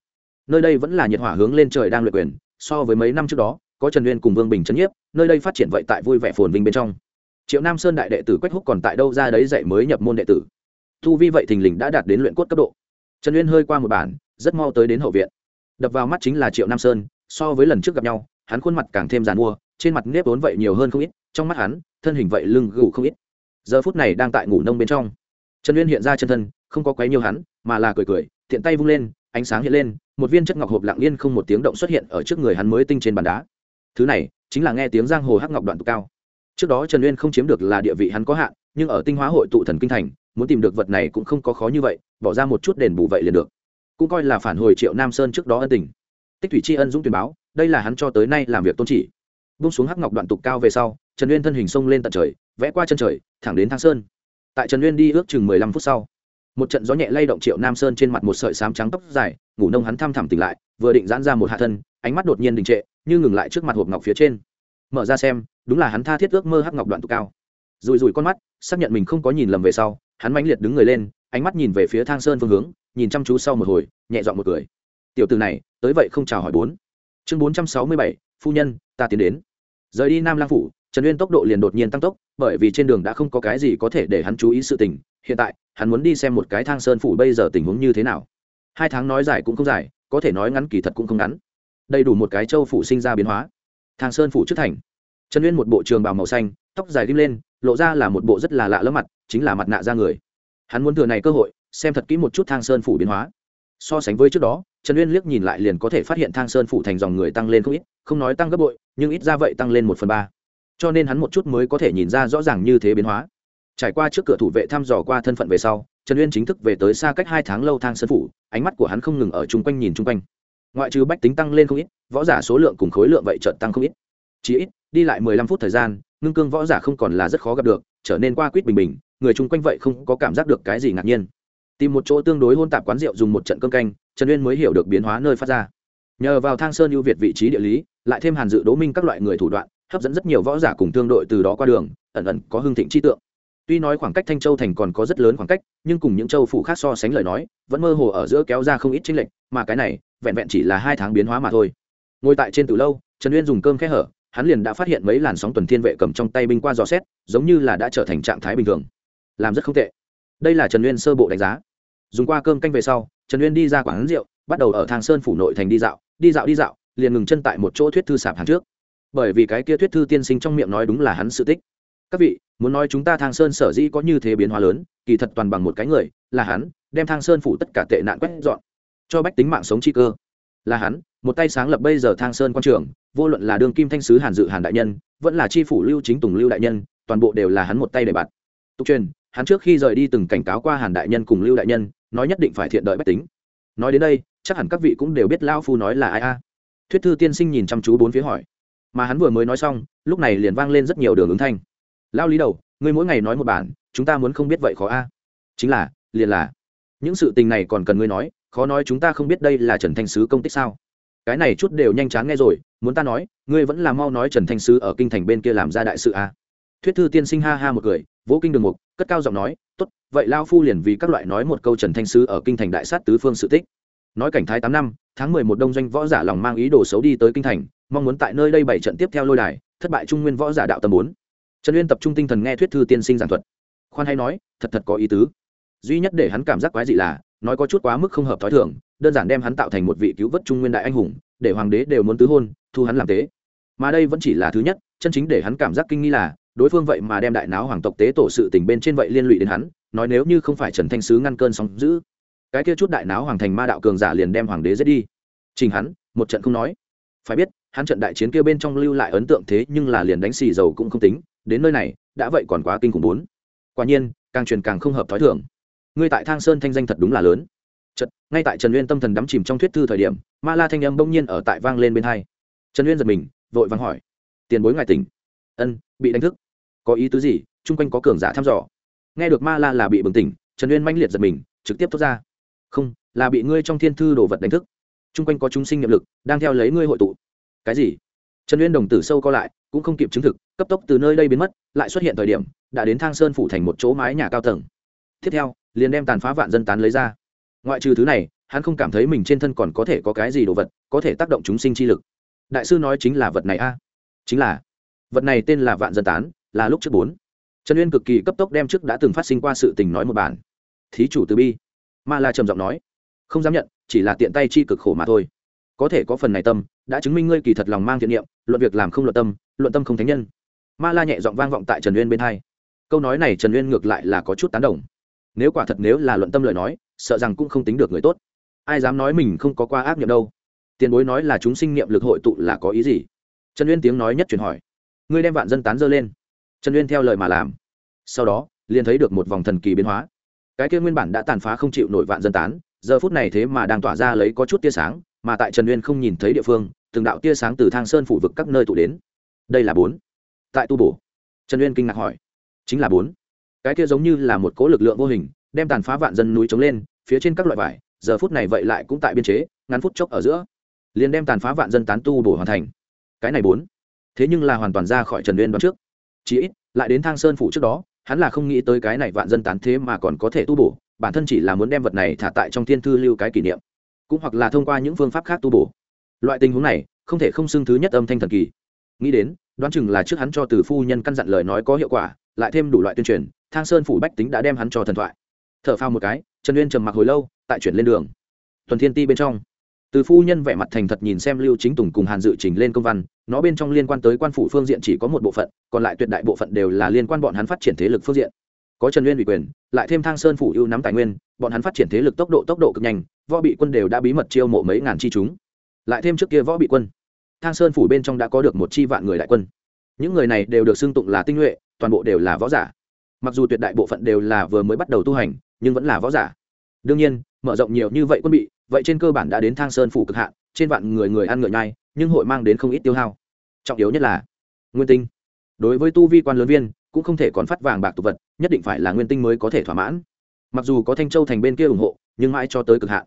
Nơi đây vẫn là nhiệt hỏa hướng lên trời đang luyện quyền, so với mấy năm trước đó có trần uyên cùng vương bình trấn nhiếp, nơi đây phát triển vậy tại vui vẻ phồn vinh bên trong. Triệu nam sơn đại đệ tử quách húc còn tại đâu ra đấy dạy mới nhập môn đệ tử. Thu vi vậy thình lình đã đạt đến luyện cốt cấp độ. Trần uyên hơi qua một bản, rất mau tới đến hậu viện. Đập vào mắt chính là triệu nam sơn, so với lần trước gặp nhau, hắn khuôn mặt càng thêm g mua, trên mặt nếp vốn vậy nhiều hơn không ít, trong mắt hắn, thân hình vậy lưng gù không ít. Giờ phút này đang tại ngủ nông bên trong. Trần uyên hiện ra chân thân, không có quấy nhiều hắn, mà là cười cười, tiện tay vung lên, ánh sáng hiện lên, một viên chất ngọc hộp lặng yên không một tiếng động xuất hiện ở trước người hắn mới tinh trên bàn đá thứ này chính là nghe tiếng giang hồ hắc ngọc đoạn tụ cao. Trước đó trần uyên không chiếm được là địa vị hắn có hạn, nhưng ở tinh hóa hội tụ thần kinh thành, muốn tìm được vật này cũng không có khó như vậy, bỏ ra một chút đền bù vậy liền được. Cũng coi là phản hồi triệu nam sơn trước đó ân tình. Tích thủy tri ân dũng tuyển báo, đây là hắn cho tới nay làm việc tôn chỉ. Bung xuống hắc ngọc đoạn tục cao về sau, trần uyên thân hình xông lên tận trời, vẽ qua chân trời, thẳng đến thang sơn. Tại trần uyên đi ước chừng mười lăm phút sau, một trận gió nhẹ lay động triệu nam sơn trên mặt một sợi sám trắng tóc dài, ngủ nông hắn thăm thẳm tỉnh lại vừa định giãn ra một hạ thân, ánh mắt đột nhiên đình trệ, như ngừng lại trước mặt hộp ngọc phía trên. Mở ra xem, đúng là hắn tha thiết ước mơ hắc ngọc đoạn tụ cao. Rùi rùi con mắt, xác nhận mình không có nhìn lầm về sau, hắn mãnh liệt đứng người lên, ánh mắt nhìn về phía thang sơn phương hướng, nhìn chăm chú sau một hồi, nhẹ dọn một cười. Tiểu từ này, tới vậy không chào hỏi bốn. Chương bốn trăm sáu mươi bảy, phu nhân, ta tiến đến. Rời đi nam lang phủ, trần uyên tốc độ liền đột nhiên tăng tốc, bởi vì trên đường đã không có cái gì có thể để hắn chú ý sự tình. Hiện tại, hắn muốn đi xem một cái thang sơn phủ bây giờ tình huống như thế nào. Hai tháng nói dài cũng không dài có thể nói ngắn kỳ thật cũng không ngắn. Đầy đủ một cái châu phủ sinh ra biến hóa. Thang sơn phủ trước thành. Trần uyên một bộ trường bào màu xanh, tóc dài ghim lên, lộ ra là một bộ rất là lạ lẫm mặt, chính là mặt nạ da người. Hắn muốn thừa này cơ hội, xem thật kỹ một chút thang sơn phủ biến hóa. So sánh với trước đó, trần uyên liếc nhìn lại liền có thể phát hiện thang sơn phủ thành dòng người tăng lên không ít, không nói tăng gấp bội, nhưng ít ra vậy tăng lên một phần ba. Cho nên hắn một chút mới có thể nhìn ra rõ ràng như thế biến hóa. Trải qua trước cửa thủ vệ thăm dò qua thân phận về sau trần uyên chính thức về tới xa cách hai tháng lâu thang sơn phủ, ánh mắt của hắn không ngừng ở chung quanh nhìn chung quanh. Ngoại trừ bách tính tăng lên không ít, võ giả số lượng cùng khối lượng vậy chợt tăng không ít. Chỉ ít, đi lại mười lăm phút thời gian, ngưng cương võ giả không còn là rất khó gặp được, trở nên qua quýt bình bình, người chung quanh vậy không có cảm giác được cái gì ngạc nhiên. Tìm một chỗ tương đối hôn tạp quán rượu dùng một trận cơm canh, trần uyên mới hiểu được biến hóa nơi phát ra. Nhờ vào thang sơn ưu việt vị trí địa lý, lại thêm hàn dự, đỗ minh các loại người thủ đoạn, hấp dẫn rất nhiều võ giả cùng thương đội từ đó qua đường, ẩn ẩn có hương thịnh chi tượng tuy nói khoảng cách thanh châu thành còn có rất lớn khoảng cách, nhưng cùng những châu phủ khác so sánh lời nói, vẫn mơ hồ ở giữa kéo ra không ít chênh lệch, mà cái này, vẹn vẹn chỉ là hai tháng biến hóa mà thôi. Ngồi tại trên từ lâu, trần uyên dùng cơm khẽ hở, hắn liền đã phát hiện mấy làn sóng tuần thiên vệ cầm trong tay binh qua dò xét, giống như là đã trở thành trạng thái bình thường. Làm rất không tệ. Đây là trần uyên sơ bộ đánh giá. Dùng qua cơm canh về sau, trần uyên đi ra quán rượu, bắt đầu ở thang sơn phủ nội thành đi dạo đi dạo đi dạo, liền ngừng chân tại một chỗ thuyết thư sạp hàng trước. Bởi vì cái kia thuyết thư tiên sinh trong miệng nói đúng là hắn sự tích các vị, muốn nói chúng ta thang sơn sở dĩ có như thế biến hóa lớn, kỳ thật toàn bằng một cái người, là hắn, đem thang sơn phủ tất cả tệ nạn quét dọn, cho bách tính mạng sống chi cơ. Là hắn, một tay sáng lập bây giờ thang sơn quan trường, vô luận là đường kim thanh sứ hàn dự hàn đại nhân, vẫn là chi phủ lưu chính tùng lưu đại nhân, toàn bộ đều là hắn một tay để bạt. Tục truyền, hắn trước khi rời đi từng cảnh cáo qua hàn đại nhân cùng lưu đại nhân, nói nhất định phải thiện đợi bách tính. Nói đến đây, chắc hẳn các vị cũng đều biết Lão phu nói là ai a. Thuyết thư tiên sinh nhìn chăm chú bốn phía hỏi. Mà hắn vừa mới nói xong, lúc này liền vang lên rất nhiều đường ứng thanh lao lý đầu, ngươi mỗi ngày nói một bản, chúng ta muốn không biết vậy khó a. Chính là, liền là, những sự tình này còn cần ngươi nói, khó nói chúng ta không biết đây là trần thanh sứ công tích sao. Cái này chút đều nhanh chán nghe rồi, muốn ta nói, ngươi vẫn là mau nói trần thanh sứ ở kinh thành bên kia làm ra đại sự a. Thuyết thư tiên sinh ha ha một cười, vỗ kinh đường mục, cất cao giọng nói, tốt, vậy lao phu liền vì các loại nói một câu trần thanh sứ ở kinh thành đại sát tứ phương sự tích. Nói cảnh thái tám năm, tháng mười một đông doanh võ giả lòng mang ý đồ xấu đi tới kinh thành, mong muốn tại nơi đây bảy trận tiếp theo lôi đài, thất bại trung nguyên võ giả đạo tầm bốn trần uyên tập trung tinh thần nghe thuyết thư tiên sinh giảng thuật. Khoan hay nói, thật thật có ý tứ. Duy nhất để hắn cảm giác quái dị là, nói có chút quá mức không hợp t h ó i thường, đơn giản đem hắn tạo thành một vị cứu vớt trung nguyên đại anh hùng, để hoàng đế đều muốn tứ hôn, thu hắn làm tế. Mà đây vẫn chỉ là thứ nhất, chân chính để hắn cảm giác kinh nghi là, đối phương vậy mà đem đại náo hoàng tộc tế tổ sự tình bên trên vậy liên lụy đến hắn, nói nếu như không phải trần thanh sứ ngăn cơn sóng giữ cái kia chút đại náo hoàng thành ma đạo cường giả liền đem hoàng đế giết đi. Trình hắn, một trận không nói. Phải biết, hắn trận đại chiến kia bên trong lưu lại ấn tượng thế nhưng là liền đánh xì dầu cũng không tính đến nơi này đã vậy còn quá kinh khủng bốn quả nhiên càng truyền càng không hợp thói thường ngươi tại thang sơn thanh danh thật đúng là lớn Chật, ngay tại Trần Uyên tâm thần đắm chìm trong thuyết thư thời điểm, Ma La thanh âm bỗng nhiên ở tại vang lên bên hai. Trần Uyên giật mình, vội vàng hỏi: "Tiền bối ngài tỉnh?" "Ân, bị đánh thức." "Có ý tứ gì?" Trung quanh có cường giả thăm dò. Nghe được Ma La là bị bừng tỉnh, Trần Uyên manh liệt giật mình, trực tiếp thốt ra: "Không, là bị ngươi trong thiên thư đồ vật đánh thức." Trung quanh có chúng sinh nghiệp lực, đang theo lấy ngươi hội tụ. "Cái gì?" Trần Uyên đồng tử sâu co lại, cũng không kịp chứng thực, cấp tốc từ nơi đây biến mất, lại xuất hiện thời điểm, đã đến Thang Sơn phủ thành một chỗ mái nhà cao tầng. Tiếp theo, liền đem tàn phá vạn dân tán lấy ra. Ngoại trừ thứ này hắn không cảm thấy mình trên thân còn có thể có cái gì đồ vật có thể tác động chúng sinh chi lực. Đại sư nói chính là vật này a. Chính là vật này tên là vạn dân tán là lúc trước bốn. Trần uyên cực kỳ cấp tốc đem trước đã từng phát sinh qua sự tình nói một bản. Thí chủ từ bi. Ma la trầm giọng nói không dám nhận chỉ là tiện tay chi cực khổ mà thôi. Có thể có phần này tâm đã chứng minh ngươi kỳ thật lòng mang thiện niệm luận việc làm không luận tâm luận tâm không thánh nhân ma la nhẹ giọng vang vọng tại trần uyên bên hai câu nói này trần uyên ngược lại là có chút tán đồng nếu quả thật nếu là luận tâm lời nói sợ rằng cũng không tính được người tốt ai dám nói mình không có qua ác nghiệm đâu tiền bối nói là chúng sinh nghiệm lực hội tụ là có ý gì trần uyên tiếng nói nhất truyền hỏi ngươi đem vạn dân tán dơ lên trần uyên theo lời mà làm sau đó liền thấy được một vòng thần kỳ biến hóa cái kia nguyên bản đã tàn phá không chịu nổi vạn dân tán giờ phút này thế mà đang tỏa ra lấy có chút tia sáng mà tại trần uyên không nhìn thấy địa phương từng đạo tia sáng từ thang sơn phủ vực các nơi tụ đến đây là bốn tại tu bổ. Trần uyên kinh ngạc hỏi, chính là bốn. Cái kia giống như là một cố lực lượng vô hình, đem tàn phá vạn dân núi trống lên, phía trên các loại vải, giờ phút này vậy lại cũng tại biên chế, ngắn phút chốc ở giữa, liền đem tàn phá vạn dân tán tu bổ hoàn thành. Cái này bốn. Thế nhưng là hoàn toàn ra khỏi trần uyên đoạn trước. Chí ít, lại đến thang sơn phủ trước đó, hắn là không nghĩ tới cái này vạn dân tán thế mà còn có thể tu bổ, bản thân chỉ là muốn đem vật này thả tại trong thiên thư lưu cái kỷ niệm, cũng hoặc là thông qua những phương pháp khác tu bổ. Loại tình huống này, không thể không xưng thứ nhất âm thanh thần kỳ. Nghĩ đến đoán chừng là trước hắn cho từ phu nhân căn dặn lời nói có hiệu quả, lại thêm đủ loại tuyên truyền, thang sơn phủ bách tính đã đem hắn cho thần thoại. T h ở phao một cái, trần uyên trầm mặc hồi lâu, tại chuyển lên đường. Tuần thiên ti bên trong. Từ phu nhân vẻ mặt thành thật nhìn xem lưu chính tùng cùng hàn dự trình lên công văn, nó bên trong liên quan tới quan phủ phương diện chỉ có một bộ phận, còn lại tuyệt đại bộ phận đều là liên quan bọn hắn phát triển thế lực phương diện. Có trần uyên ủy quyền, lại thêm thang sơn phủ ưu nắm tài nguyên, bọn hắn phát triển thế lực tốc độ tốc độ cực nhanh, võ bị quân đều đã bí mật chiêu mộ mấy ngàn chi chúng. Lại thêm trước kia võ bị quân thang sơn phủ bên trong đã có được một chi vạn người đại quân. Những người này đều được xưng tụng là tinh nhuệ, toàn bộ đều là võ giả. Mặc dù tuyệt đại bộ phận đều là vừa mới bắt đầu tu hành, nhưng vẫn là võ giả. Đương nhiên, mở rộng nhiều như vậy quân bị, vậy trên cơ bản đã đến thang sơn phủ cực hạn, trên vạn người người ăn ngựa nhai, nhưng hội mang đến không ít tiêu hao. Trọng yếu nhất là nguyên tinh. Đối với tu vi quan lớn viên, cũng không thể còn phát vàng bạc tục vật, nhất định phải là nguyên tinh mới có thể thỏa mãn. Mặc dù có thanh châu thành bên kia ủng hộ, nhưng mãi cho tới cực hạn.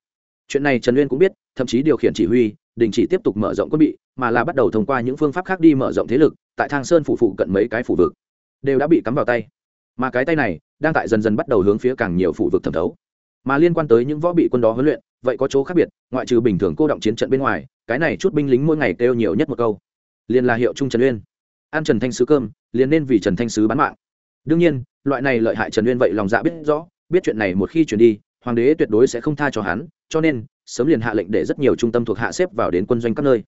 Chuyện này trần uyên cũng biết, thậm chí điều khiển chỉ huy, đình chỉ tiếp tục mở rộng quân bị mà là bắt đầu thông qua những phương pháp khác đi mở rộng thế lực, tại thang sơn phủ phụ cận mấy cái phủ vực, đều đã bị cắm vào tay. Mà cái tay này, đang tại dần dần bắt đầu hướng phía càng nhiều phủ vực thẩm thấu. Mà liên quan tới những võ bị quân đó huấn luyện, vậy có chỗ khác biệt, ngoại trừ bình thường cô động chiến trận bên ngoài, cái này chút binh lính mỗi ngày kêu nhiều nhất một câu. Liền là hiệu trung trần uyên. Ăn trần thanh sứ cơm, liền nên vì trần thanh sứ bán mạng. Đương nhiên, loại này lợi hại trần uyên vậy lòng dạ biết rõ, biết chuyện này một khi chuyển đi, hoàng đế tuyệt đối sẽ không tha cho hắn, cho nên sớm liền hạ lệnh để rất nhiều trung tâm thuộc hạ xếp vào đến quân doanh các nơi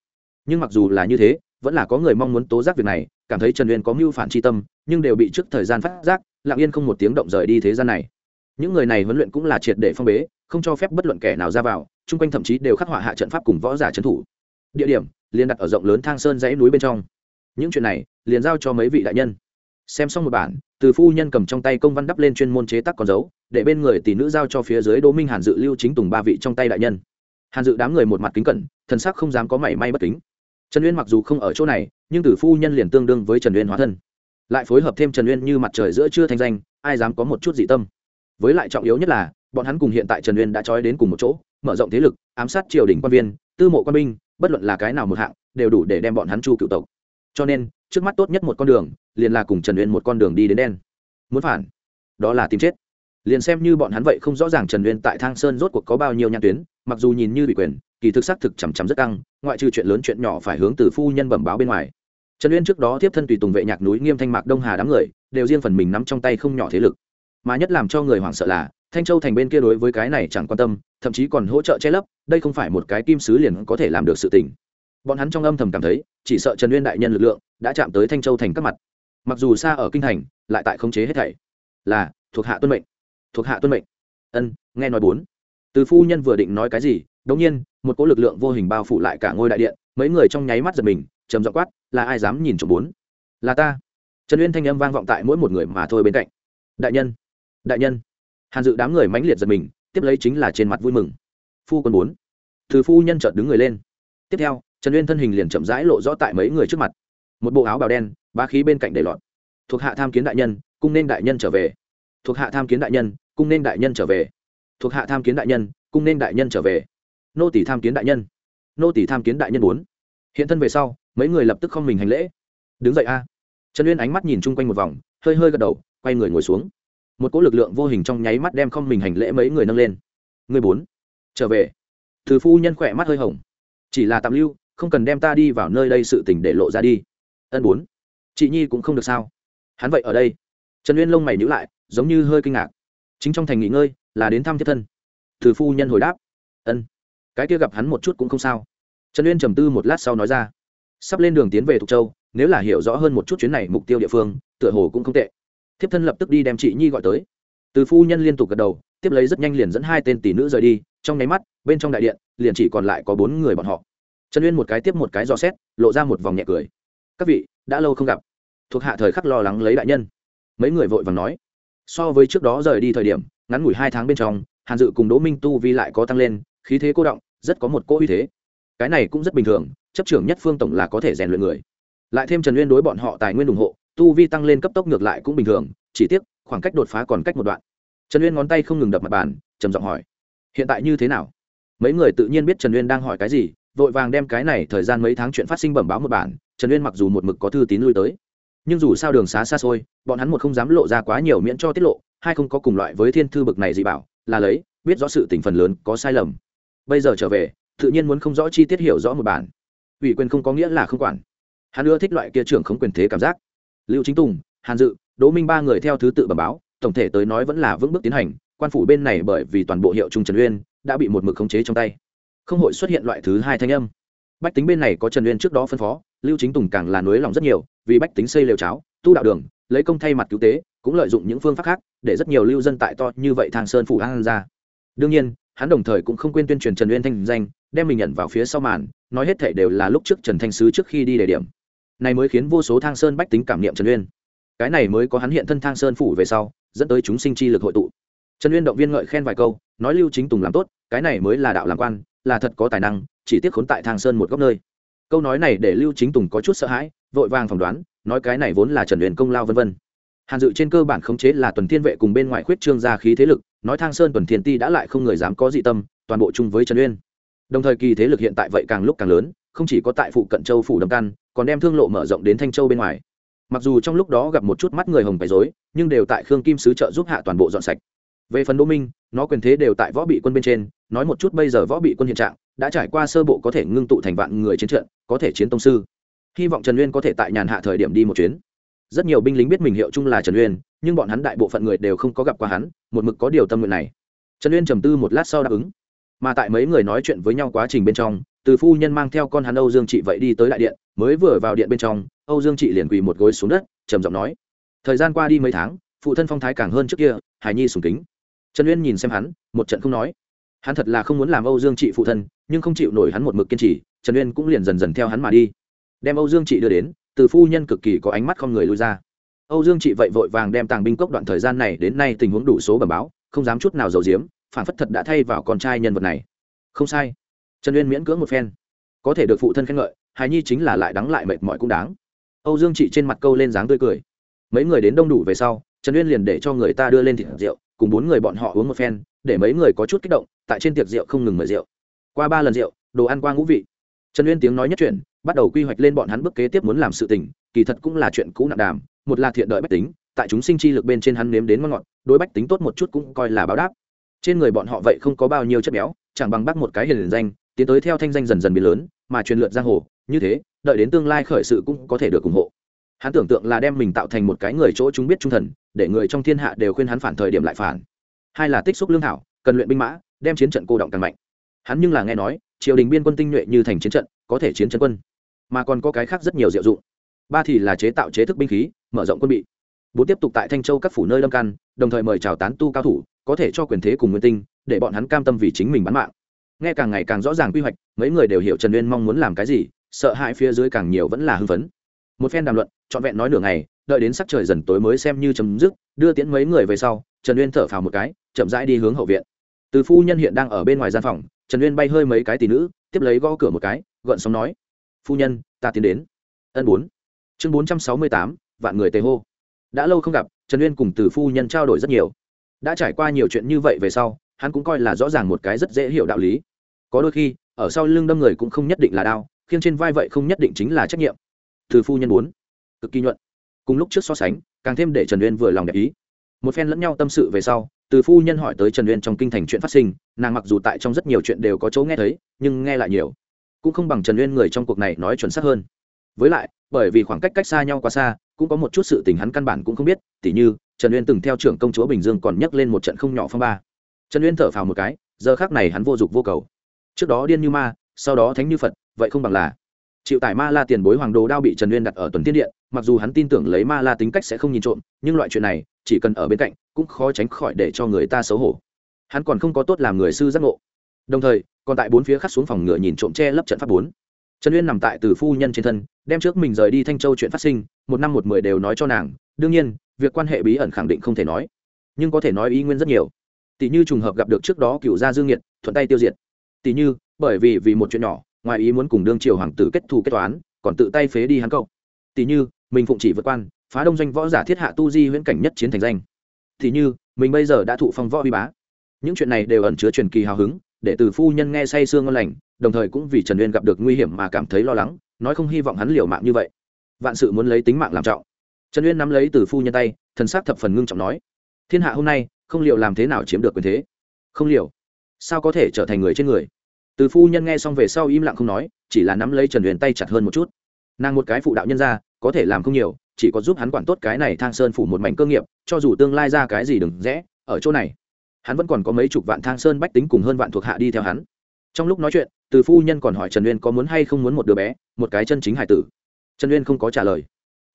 nhưng mặc dù là như thế, vẫn là có người mong muốn tố giác việc này, cảm thấy trần uyên có mưu phản tri tâm, nhưng đều bị trước thời gian phát giác, lặng yên không một tiếng động rời đi thế gian này. Những người này huấn luyện cũng là triệt để phong bế, không cho phép bất luận kẻ nào ra vào, chung quanh thậm chí đều khắc họa hạ trận pháp cùng võ giả trấn thủ. Địa điểm, liền đặt ở rộng lớn thang sơn dãy núi bên trong. Những chuyện này, liền giao cho mấy vị đại nhân. Xem xong một bản, từ phu nhân cầm trong tay công văn đắp lên chuyên môn chế tác con dấu, để bên người tỷ nữ giao cho phía dưới đỗ minh hàn dự lưu chính tùng ba vị trong tay đại nhân. Hàn dự đám người một mặt kính cẩn, thần sắc không dám có mảy may bất kính trần uyên mặc dù không ở chỗ này nhưng tử phu nhân liền tương đương với trần uyên hóa thân lại phối hợp thêm trần uyên như mặt trời giữa chưa thanh danh ai dám có một chút dị tâm với lại trọng yếu nhất là bọn hắn cùng hiện tại trần uyên đã trói đến cùng một chỗ mở rộng thế lực ám sát triều đình quan viên tư mộ quan binh bất luận là cái nào một hạng đều đủ để đem bọn hắn chu cựu tộc cho nên trước mắt tốt nhất một con đường liền là cùng trần uyên một con đường đi đến đen muốn phản đó là tìm chết liền xem như bọn hắn vậy không rõ ràng trần uyên tại thang sơn rốt cuộc có bao nhiêu nhãn tuyến mặc dù nhìn như bị quyền kỳ thực xác thực chằm chằm rất căng ngoại trừ chuyện lớn chuyện nhỏ phải hướng từ phu nhân bẩm báo bên ngoài. Trần uyên trước đó tiếp thân tùy tùng vệ nhạc núi nghiêm thanh mạc đông hà đám người, đều riêng phần mình nắm trong tay không nhỏ thế lực. Mà nhất làm cho người hoảng sợ là, thanh châu thành bên kia đối với cái này chẳng quan tâm, thậm chí còn hỗ trợ che lấp, đây không phải một cái kim sứ liền có thể làm được sự tình. Bọn hắn trong âm thầm cảm thấy, chỉ sợ trần uyên đại nhân lực lượng, đã chạm tới thanh châu thành các mặt. Mặc dù xa ở kinh thành, lại tại khống chế hết thảy. Là, thuộc hạ tuân mệnh. Thuộc hạ tuân mệnh. Ân, nghe nói bốn từ phu nhân vừa định nói cái gì đống nhiên, một cỗ lực lượng vô hình bao phủ lại cả ngôi đại điện, mấy người trong nháy mắt giật mình, trầm giọng quát, là ai dám nhìn trộm bốn? Là ta. Trần uyên thanh âm vang vọng tại mỗi một người mà thôi bên cạnh. Đại nhân đại nhân. Hàn dự đám người mãnh liệt giật mình, tiếp lấy chính là trên mặt vui mừng. Phu quân bốn. Từ phu nhân chợt đứng người lên. Tiếp theo, trần uyên thân hình liền chậm rãi lộ rõ tại mấy người trước mặt. Một bộ áo bào đen ba khí bên cạnh để lọt. Thuộc hạ tham kiến đại nhân, cung nên đại nhân trở về. Thuộc hạ tham kiến đại nhân, cung nên đại nhân trở về thuộc hạ tham kiến đại nhân, cung nên đại nhân trở về. Nô tỷ tham kiến đại nhân. Nô tỷ tham kiến đại nhân bốn. Hiện thân về sau, mấy người lập tức không mình hành lễ. Đứng dậy a. Trần uyên ánh mắt nhìn chung quanh một vòng, hơi hơi gật đầu, quay người ngồi xuống. Một cỗ lực lượng vô hình trong nháy mắt đem không mình hành lễ mấy người nâng lên. Người bốn, trở về. Từ phu nhân khỏe mắt hơi hồng. Chỉ là tạm lưu, không cần đem ta đi vào nơi đây sự tình để lộ ra đi. Ân bốn. Chị nhi cũng không được sao? Hắn vậy ở đây. Trần uyên lông mày nhữ lại, giống như hơi kinh ngạc chính trong thành nghỉ ngơi, là đến thăm thiết thân. Từ phu nhân hồi đáp. Ân. Cái kia gặp hắn một chút cũng không sao. Trần uyên trầm tư một lát sau nói ra. Sắp lên đường tiến về thục châu, nếu là hiểu rõ hơn một chút chuyến này mục tiêu địa phương, tựa hồ cũng không tệ. Thiếp thân lập tức đi đem chị nhi gọi tới. Từ phu nhân liên tục gật đầu, tiếp lấy rất nhanh liền dẫn hai tên tỷ nữ rời đi, trong nháy mắt, bên trong đại điện, liền chỉ còn lại có bốn người bọn họ. Trần uyên một cái tiếp một cái dò xét, lộ ra một vòng nhẹ cười. Các vị, đã lâu không gặp. Thuộc hạ thời khắc lo lắng lấy đại nhân. Mấy người vội vàng nói so với trước đó rời đi thời điểm, ngắn ngủi hai tháng bên trong, hàn dự cùng đỗ minh tu vi lại có tăng lên, khí thế cô động, rất có một cỗ uy thế. Cái này cũng rất bình thường, chấp trưởng nhất phương tổng là có thể rèn luyện người. Lại thêm trần uyên đối bọn họ tài nguyên ủng hộ, tu vi tăng lên cấp tốc ngược lại cũng bình thường, chỉ tiếc, khoảng cách đột phá còn cách một đoạn. Trần uyên ngón tay không ngừng đập mặt bàn, trầm giọng hỏi, hiện tại như thế nào? Mấy người tự nhiên biết trần uyên đang hỏi cái gì, vội vàng đem cái này thời gian mấy tháng chuyện phát sinh bẩm báo một bản, trần uyên mặc dù một mực có thư tín lui tới nhưng dù sao đường xá xa xôi, bọn hắn một không dám lộ ra quá nhiều miễn cho tiết lộ, hai không có cùng loại với thiên thư bực này gì bảo, là lấy, biết rõ sự tình phần lớn có sai lầm. Bây giờ trở về, tự nhiên muốn không rõ chi tiết hiểu rõ một bản. Ủy quyền không có nghĩa là không quản. Hắn ưa thích loại kia trưởng không quyền thế cảm giác. Lưu chính tùng, hàn dự, đỗ minh ba người theo thứ tự bẩm báo, tổng thể tới nói vẫn là vững bước tiến hành, quan phủ bên này bởi vì toàn bộ hiệu trung trần uyên, đã bị một mực khống chế trong tay. Không hội xuất hiện loại thứ hai thanh âm bách tính bên này có trần uyên trước đó phân phó, lưu chính tùng càng là nối lòng rất nhiều, vì bách tính xây lều cháo, tu đạo đường, lấy công thay mặt cứu tế, cũng lợi dụng những phương pháp khác, để rất nhiều lưu dân tại to như vậy thang sơn phủ an ra. đương nhiên, hắn đồng thời cũng không quên tuyên truyền trần uyên thanh danh, đem mình nhận vào phía sau màn, nói hết thể đều là lúc trước trần thanh sứ trước khi đi đề điểm. này mới khiến vô số thang sơn bách tính cảm niệm trần uyên. cái này mới có hắn hiện thân thang sơn phủ về sau, dẫn tới chúng sinh chi lực hội tụ. trần uyên động viên ngợi khen vài câu, nói lưu chính tùng làm tốt, cái này mới là đạo làm quan là thật có tài năng, chỉ tiếc khốn tại thang sơn một góc nơi. Câu nói này để lưu chính tùng có chút sợ hãi, vội vàng phỏng đoán, nói cái này vốn là trần luyện công lao vân vân. Hàn dự trên cơ bản khống chế là tuần thiên vệ cùng bên ngoài khuyết trương gia khí thế lực, nói thang sơn tuần thiên ti đã lại không người dám có dị tâm, toàn bộ chung với trần uyên đồng thời kỳ thế lực hiện tại vậy càng lúc càng lớn, không chỉ có tại phụ cận châu phủ đầm căn còn đem thương lộ mở rộng đến thanh châu bên ngoài. Mặc dù trong lúc đó gặp một chút mắt người hồng bày dối nhưng đều tại khương kim sứ trợ giúp hạ toàn bộ dọn sạch. Về phần đỗ minh, nó quyền thế đều tại võ bị quân bên trên nói một chút bây giờ võ bị quân hiện trạng, đã trải qua sơ bộ có thể ngưng tụ thành vạn người chiến trận, có thể chiến tông sư. Hy vọng trần uyên có thể tại nhàn hạ thời điểm đi một chuyến. Rất nhiều binh lính biết mình hiệu chung là trần uyên, nhưng bọn hắn đại bộ phận người đều không có gặp qua hắn, một mực có điều tâm nguyện này. Trần uyên trầm tư một lát sau đáp ứng. Mà tại mấy người nói chuyện với nhau quá trình bên trong, từ phu nhân mang theo con hắn âu dương chị vậy đi tới đại điện, mới vừa vào điện bên trong, âu dương chị liền quỳ một gối xuống đất, trầm giọng nói, thời gian qua đi mấy tháng, phụ thân phong thái càng hơn trước kia hải nhi sùng kính. Trần uyên nhìn xem hắn, một trận không nói hắn thật là không muốn làm âu dương chị phụ thân, nhưng không chịu nổi hắn một mực kiên trì, trần uyên cũng liền dần dần theo hắn mà đi. Đem âu dương chị đưa đến, từ phu nhân cực kỳ có ánh mắt không người lui ra. Âu dương chị vậy vội vàng đem tàng binh cốc đoạn thời gian này đến nay tình huống đủ số bẩm báo, không dám chút nào giấu giếm, phản phất thật đã thay vào con trai nhân vật này. Không sai. Trần uyên miễn cưỡng một phen. Có thể được phụ thân khen ngợi, hài nhi chính là lại đắng lại mệt mỏi cũng đáng. Âu dương chị trên mặt câu lên dáng tươi cười. Mấy người đến đông đủ về sau, trần uyên liền để cho người ta đưa lên thịt rượu, cùng bốn người bọn họ uống một phen, để mấy người có chút kích động tại trên tiệc rượu không ngừng mời rượu. Qua ba lần rượu, đồ ăn qua ngũ vị. Trần uyên tiếng nói nhất chuyện bắt đầu quy hoạch lên bọn hắn bước kế tiếp muốn làm sự tình, kỳ thật cũng là chuyện cũ nặng đàm, một là thiện đợi bách tính, tại chúng sinh chi lực bên trên hắn nếm đến ngon ngọt, đối bách tính tốt một chút cũng coi là báo đáp. Trên người bọn họ vậy không có bao nhiêu chất béo, chẳng bằng bắt một cái hiền danh, tiến tới theo thanh danh dần dần biến lớn, mà truyền lượt giang hồ, như thế, đợi đến tương lai khởi sự cũng có thể được ủng hộ. Hắn tưởng tượng là đem mình tạo thành một cái người chỗ chúng biết trung thần, để người trong thiên hạ đều khuyên hắn phản thời điểm lại phản. Hai là tích xúc lương thảo, cần luyện binh mã đem chiến trận cô động càng mạnh. Hắn nhưng là nghe nói, triều đình biên quân tinh nhuệ như thành chiến trận, có thể chiến trận quân. Mà còn có cái khác rất nhiều diệu dụng. Ba thì là chế tạo chế thức binh khí, mở rộng quân bị. Bốn tiếp tục tại thanh châu các phủ nơi lâm căn đồng thời mời chào tán tu cao thủ, có thể cho quyền thế cùng nguyên tinh, để bọn hắn cam tâm vì chính mình bán mạng. Nghe càng ngày càng rõ ràng quy hoạch, mấy người đều hiểu trần uyên mong muốn làm cái gì, sợ hãi phía dưới càng nhiều vẫn là hưng phấn. Một phen đàm luận, trọn vẹn nói nửa ngày, đợi đến sắc trời dần tối mới xem như chấm dứt, đưa tiễn mấy người về sau, trần uyên thở phào một cái, chậm rãi đi hướng hậu viện từ phu nhân hiện đang ở bên ngoài gian phòng trần uyên bay hơi mấy cái tỷ nữ tiếp lấy gõ cửa một cái gợn sóng nói phu nhân ta tiến đến. Ân bốn. Chương bốn trăm sáu mươi tám vạn người tề hô. Đã lâu không gặp trần uyên cùng từ phu nhân trao đổi rất nhiều. Đã trải qua nhiều chuyện như vậy về sau hắn cũng coi là rõ ràng một cái rất dễ hiểu đạo lý. Có đôi khi ở sau lưng đâm người cũng không nhất định là đau khiêng trên vai vậy không nhất định chính là trách nhiệm. Từ phu nhân bốn, cực kỳ nhuận. Cùng lúc trước so sánh càng thêm để trần uyên vừa lòng đẹp ý. Một phen lẫn nhau tâm sự về sau từ phu nhân hỏi tới trần uyên trong kinh thành chuyện phát sinh, nàng mặc dù tại trong rất nhiều chuyện đều có chỗ nghe thấy, nhưng nghe lại nhiều. Cũng không bằng trần uyên người trong cuộc này nói chuẩn xác hơn. Với lại, bởi vì khoảng cách cách xa nhau quá xa, cũng có một chút sự tình hắn căn bản cũng không biết, tỉ như, trần uyên từng theo trưởng công chúa bình dương còn nhắc lên một trận không nhỏ phong ba. Trần uyên thở phào một cái, giờ khác này hắn vô dụng vô cầu. Trước đó điên như ma, sau đó thánh như phật, vậy không bằng là chịu tải ma la tiền bối hoàng đồ đao bị trần uyên đặt ở tuần tiên điện, mặc dù hắn tin tưởng lấy ma la tính cách sẽ không nhìn trộm, nhưng loại chuyện này, chỉ cần ở bên cạnh, cũng khó tránh khỏi để cho người ta xấu hổ. Hắn còn không có tốt làm người sư giác ngộ. Đồng thời, còn tại bốn phía khắc xuống phòng ngựa nhìn trộm che lấp trận pháp bốn. Trần uyên nằm tại từ phu nhân trên thân, đem trước mình rời đi thanh châu chuyện phát sinh, một năm một mười đều nói cho nàng. Đương nhiên, việc quan hệ bí ẩn khẳng định không thể nói, nhưng có thể nói ý nguyên rất nhiều. Tỷ như trùng hợp gặp được trước đó cựu gia dương nhiệt, thuận tay tiêu diệt. Tỷ như, bởi vì vì một chuyện nhỏ ngoài ý muốn cùng đương triều hoàng tử kết thù kết toán, còn tự tay phế đi hắn cậu. Tỷ như, mình phụng chỉ vượt quan, phá đông doanh võ giả thiết hạ tu di huyễn cảnh nhất chiến thành danh. Tỷ như, mình bây giờ đã thụ phong võ vi bá. Những chuyện này đều ẩn chứa truyền kỳ hào hứng, để từ phu nhân nghe say sương ngon lành, đồng thời cũng vì trần uyên gặp được nguy hiểm mà cảm thấy lo lắng, nói không hy vọng hắn liều mạng như vậy. Vạn sự muốn lấy tính mạng làm trọng. Trần uyên nắm lấy từ phu nhân tay, thần s c thập phần ngưng trọng nói, thiên hạ hôm nay, không liệu làm thế nào chiếm được quyền thế? Không liệu sao có thể trở thành người trên người? Từ phu nhân nghe xong về sau im lặng không nói, chỉ là nắm lấy trần huyền tay chặt hơn một chút. Nàng một cái phụ đạo nhân ra, có thể làm không nhiều, chỉ có giúp hắn quản tốt cái này thang sơn phủ một mảnh cơ nghiệp, cho dù tương lai ra cái gì đừng rẽ, ở chỗ này, hắn vẫn còn có mấy chục vạn thang sơn bách tính cùng hơn vạn thuộc hạ đi theo hắn. Trong lúc nói chuyện, từ phu nhân còn hỏi trần uyên có muốn hay không muốn một đứa bé, một cái chân chính hải tử. Trần uyên không có trả lời.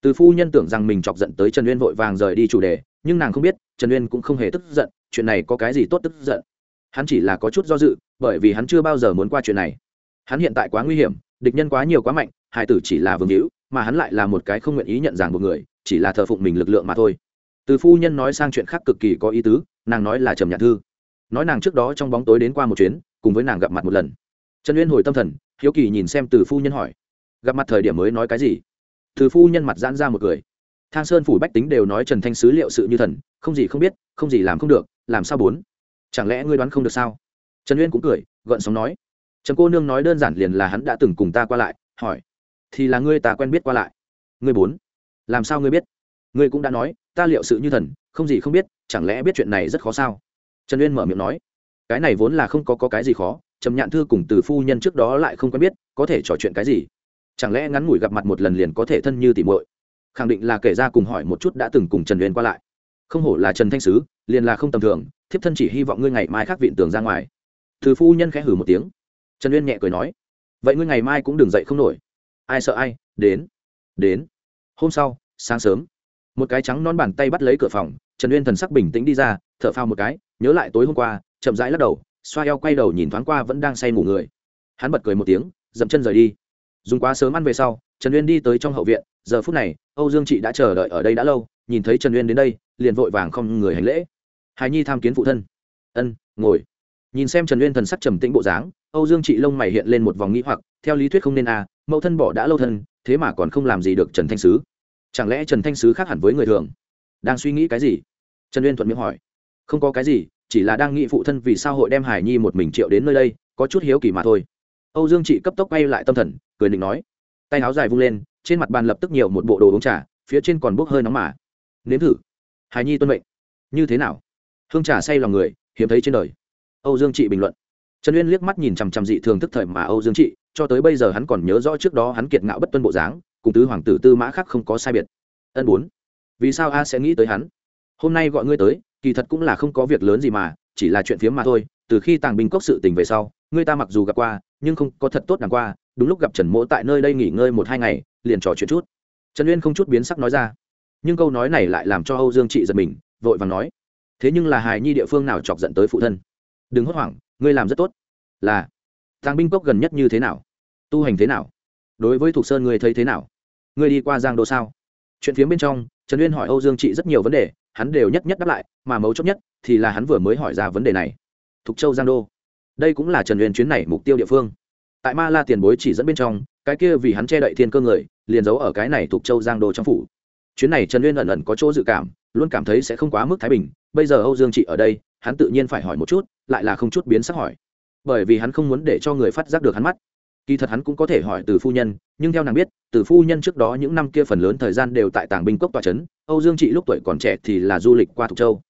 Từ phu nhân tưởng rằng mình chọc giận tới trần uyên vội vàng rời đi chủ đề, nhưng nàng không biết, trần uyên cũng không hề tức giận, chuyện này có cái gì tốt tức giận. Hắn chỉ là có chút do dự bởi vì hắn chưa bao giờ muốn qua chuyện này. Hắn hiện tại quá nguy hiểm, địch nhân quá nhiều quá mạnh, hải tử chỉ là vương hữu, mà hắn lại là một cái không nguyện ý nhận rằng một người, chỉ là thờ phụng mình lực lượng mà thôi. Từ phu nhân nói sang chuyện khác cực kỳ có ý tứ, nàng nói là trầm nhạc thư. Nói nàng trước đó trong bóng tối đến qua một chuyến, cùng với nàng gặp mặt một lần. Trần uyên hồi tâm thần, hiếu kỳ nhìn xem từ phu nhân hỏi. Gặp mặt thời điểm mới nói cái gì? Từ phu nhân mặt giãn ra một cười. Thang sơn phủ bách tính đều nói trần thanh sứ liệu sự như thần, không gì không biết, không gì làm không được, làm sao bốn? Chẳng lẽ ngươi đoán không được sao? Trần uyên cũng cười gợn sóng nói. Trần cô nương nói đơn giản liền là hắn đã từng cùng ta qua lại hỏi. Thì là ngươi ta quen biết qua lại. Ngươi bốn. Làm sao ngươi biết? Ngươi cũng đã nói ta liệu sự như thần không gì không biết chẳng lẽ biết chuyện này rất khó sao? Trần uyên mở miệng nói. Cái này vốn là không có, có cái gì khó trầm nhạn thư cùng từ phu nhân trước đó lại không quen biết có thể trò chuyện cái gì? Chẳng lẽ ngắn ngủi gặp mặt một lần liền có thể thân như tỉ muội? Khẳng định là kể ra cùng hỏi một chút đã từng cùng trần uyên qua lại. Không hổ là trần thanh sứ liền là không tầm thường thiếp thân chỉ hy vọng ngươi ngày mai khác viện tường ra ngoài từ phu nhân khẽ hử một tiếng. Trần uyên nhẹ cười nói, vậy ngươi ngày mai cũng đừng dậy không nổi. Ai sợ ai, đến đến. Hôm sau, sáng sớm. Một cái trắng non bàn tay bắt lấy cửa phòng, trần uyên thần sắc bình tĩnh đi ra, thở phao một cái, nhớ lại tối hôm qua, chậm rãi lắc đầu, xoa eo quay đầu nhìn thoáng qua vẫn đang say ngủ người. Hắn bật cười một tiếng, dậm chân rời đi. Dùng quá sớm ăn về sau, trần uyên đi tới trong hậu viện, giờ phút này, âu dương chị đã chờ đợi ở đây đã lâu, nhìn thấy trần uyên đến đây, liền vội vàng không người hành lễ. Hài nhi tham kiến phụ thân. Ân, ngồi nhìn xem trần uyên thần sắc trầm tĩnh bộ dáng, âu dương chị lông mày hiện lên một vòng nghĩ hoặc, theo lý thuyết không nên à mẫu thân bỏ đã lâu thân, thế mà còn không làm gì được trần thanh sứ. Chẳng lẽ trần thanh sứ khác hẳn với người thường? Đang suy nghĩ cái gì? Trần uyên thuận miệng hỏi. Không có cái gì, chỉ là đang nghĩ phụ thân vì sao hội đem hải nhi một mình triệu đến nơi đây, có chút hiếu kỳ mà thôi. Âu dương chị cấp tốc bay lại tâm thần, cười định nói. Tay áo dài vung lên, trên mặt bàn lập tức nhiều một bộ đồ uống trà, phía trên còn bốc hơi nóng mà. Nếm thử. Hải nhi tuân mệnh. Như thế nào? Hương trà say lòng người, hiếm thấy trên đời âu dương trị bình luận. Trần uyên liếc mắt nhìn chằm chằm dị thường thức thời mà âu dương trị, cho tới bây giờ hắn còn nhớ rõ trước đó hắn kiệt ngạo bất tuân bộ dáng, cùng tứ hoàng tử tư mã khác không có sai biệt. Ân bốn, vì sao a sẽ nghĩ tới hắn? Hôm nay gọi ngươi tới, kỳ thật cũng là không có việc lớn gì mà, chỉ là chuyện phiếm mà thôi, từ khi tàng binh cốc sự tình về sau, ngươi ta mặc dù gặp qua, nhưng không có thật tốt đàng qua, đúng lúc gặp trần mỗ tại nơi đây nghỉ ngơi một hai ngày, liền trò chuyện chút. Trần uyên không chút biến sắc nói ra. Nhưng câu nói này lại làm cho âu dương trị giật mình, vội vàng nói. Thế nhưng là hài nhi địa phương nào chọc dẫn tới phụ thân? Đừng hốt hoảng, ngươi làm rất tốt. Là tàng binh cốc gần nhất như thế nào? Tu hành thế nào? Đối với thục sơn ngươi thấy thế nào? Ngươi đi qua giang đô sao? Chuyện phía bên trong, trần uyên hỏi âu dương trị rất nhiều vấn đề, hắn đều nhất nhất đáp lại, mà mấu chốt nhất thì là hắn vừa mới hỏi ra vấn đề này. Thục châu, giang đô. Đây cũng là trần uyên chuyến này mục tiêu địa phương. Tại ma la tiền bối chỉ dẫn bên trong, cái kia vì hắn che đậy thiên cơ người, liền giấu ở cái này thuộc châu, giang đô trong phủ. Chuyến này trần uyên ẩn ẩn có chỗ dự cảm, luôn cảm thấy sẽ không quá mức thái bình. Bây giờ âu dương trị ở đây hắn tự nhiên phải hỏi một chút, lại là không chút biến sắc hỏi. Bởi vì hắn không muốn để cho người phát giác được hắn mắt. Kỳ thật hắn cũng có thể hỏi từ phu nhân, nhưng theo nàng biết, từ phu nhân trước đó những năm kia phần lớn thời gian đều tại tàng binh cốc tòa trấn, âu dương chị lúc tuổi còn trẻ thì là du lịch qua thục châu.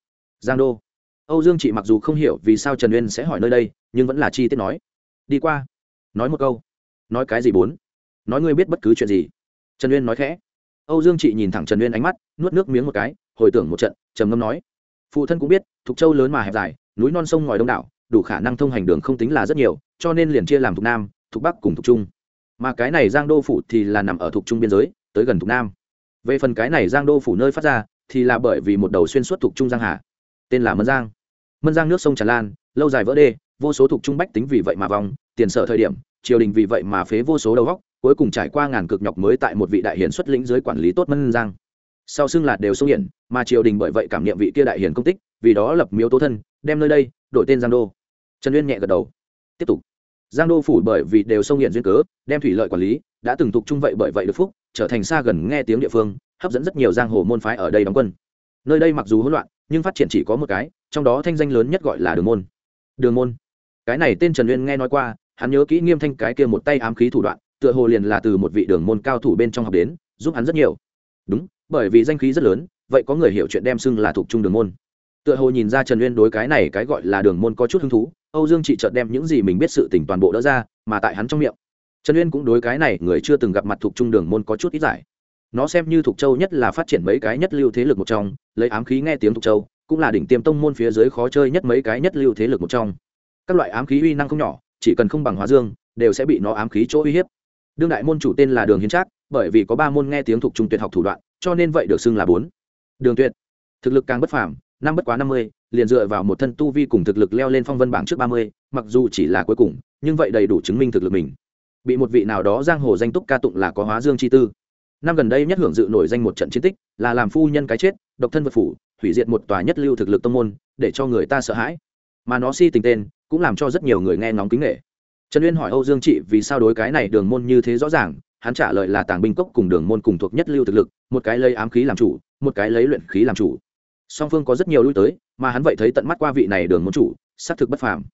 Giang đô. Âu dương chị mặc dù không hiểu vì sao trần uyên sẽ hỏi nơi đây, nhưng vẫn là chi tiết nói. Đi qua. Nói một câu. Nói cái gì bốn? Nói ngươi biết bất cứ chuyện gì. Trần uyên nói khẽ. Âu dương chị nhìn thẳng trần uyên ánh mắt, nuốt nước miếng một cái, hồi tưởng một trận, trầm ngâm nói phụ thân cũng biết, thục châu lớn mà hẹp dài, núi non sông ngòi đông đảo, đủ khả năng thông hành đường không tính là rất nhiều, cho nên liền chia làm thục nam, thục bắc cùng thục trung. Mà cái này giang đô phủ thì là nằm ở thục trung biên giới, tới gần thục nam. Về phần cái này giang đô phủ nơi phát ra, thì là bởi vì một đầu xuyên suốt thục trung giang hà, tên là mân giang. Mân giang nước sông tràn lan, lâu dài vỡ đê, vô số thục trung bách tính vì vậy mà vòng, tiền sợ thời điểm, triều đình vì vậy mà phế vô số đầu góc cuối cùng trải qua ngàn cực nhọc mới tại một vị đại hiển xuất lĩnh dưới quản lý tốt mân giang sau xưng là đều sông hiển, mà triều đình bởi vậy cảm nghiệm vị kia đại hiền công tích, vì đó lập miếu tố thân, đem nơi đây, đổi tên giang đô. Trần uyên nhẹ gật đầu. Tiếp tục. Giang đô phủ bởi vì đều sông hiển duyên cớ, đem thủy lợi quản lý, đã từng thuộc chung vậy bởi vậy được phúc, trở thành xa gần nghe tiếng địa phương, hấp dẫn rất nhiều giang hồ môn phái ở đây đóng quân. Nơi đây mặc dù hỗn loạn, nhưng phát triển chỉ có một cái, trong đó thanh danh lớn nhất gọi là đường môn. Đường môn. Cái này tên trần uyên nghe nói qua, hắn nhớ kỹ nghiêm thanh cái kia một tay ám khí thủ đoạn, tựa hồ liền là từ một vị đường môn cao thủ bên trong học đến, giúp hắn rất nhiều. Đúng bởi vì danh khí rất lớn, vậy có người hiểu chuyện đem xưng là thuộc trung đường môn. Tựa hồ nhìn ra trần uyên đối cái này cái gọi là đường môn có chút hứng thú, âu dương chị chợt đem những gì mình biết sự tỉnh toàn bộ đỡ ra, mà tại hắn trong miệng. Trần uyên cũng đối cái này người chưa từng gặp mặt thuộc trung đường môn có chút ít giải. Nó xem như thuộc châu nhất là phát triển mấy cái nhất lưu thế lực một trong, lấy ám khí nghe tiếng thuộc châu, cũng là đỉnh tiêm tông môn phía dưới khó chơi nhất mấy cái nhất lưu thế lực một trong. Các loại ám khí uy năng không nhỏ, chỉ cần không bằng hóa dương, đều sẽ bị nó ám khí chỗ uy hiếp. Đương đại môn chủ tên là đường hiến trác, bởi vì có ba môn nghe tiếng thuộc trung tuyệt học thủ đoạn cho nên vậy được xưng là bốn. Đường tuyệt. Thực lực càng bất phàm, năm bất quá năm mươi, liền dựa vào một thân tu vi cùng thực lực leo lên phong vân bảng trước ba mươi, mặc dù chỉ là cuối cùng, nhưng vậy đầy đủ chứng minh thực lực mình. Bị một vị nào đó giang hồ danh túc ca tụng là có hóa dương chi tư. Năm gần đây nhất hưởng dự nổi danh một trận chiến tích, là làm phu nhân cái chết, độc thân vật phủ, hủy diệt một tòa nhất lưu thực lực tông môn, để cho người ta sợ hãi. Mà nó si tình tên, cũng làm cho rất nhiều người nghe ngóng kính nghệ trần uyên hỏi âu dương trị vì sao đối cái này đường môn như thế rõ ràng hắn trả lời là tàng binh cốc cùng đường môn cùng thuộc nhất lưu thực lực, một cái lấy ám khí làm chủ, một cái lấy luyện khí làm chủ. Song phương có rất nhiều lui tới, mà hắn vậy thấy tận mắt qua vị này đường môn chủ, xác thực bất phàm.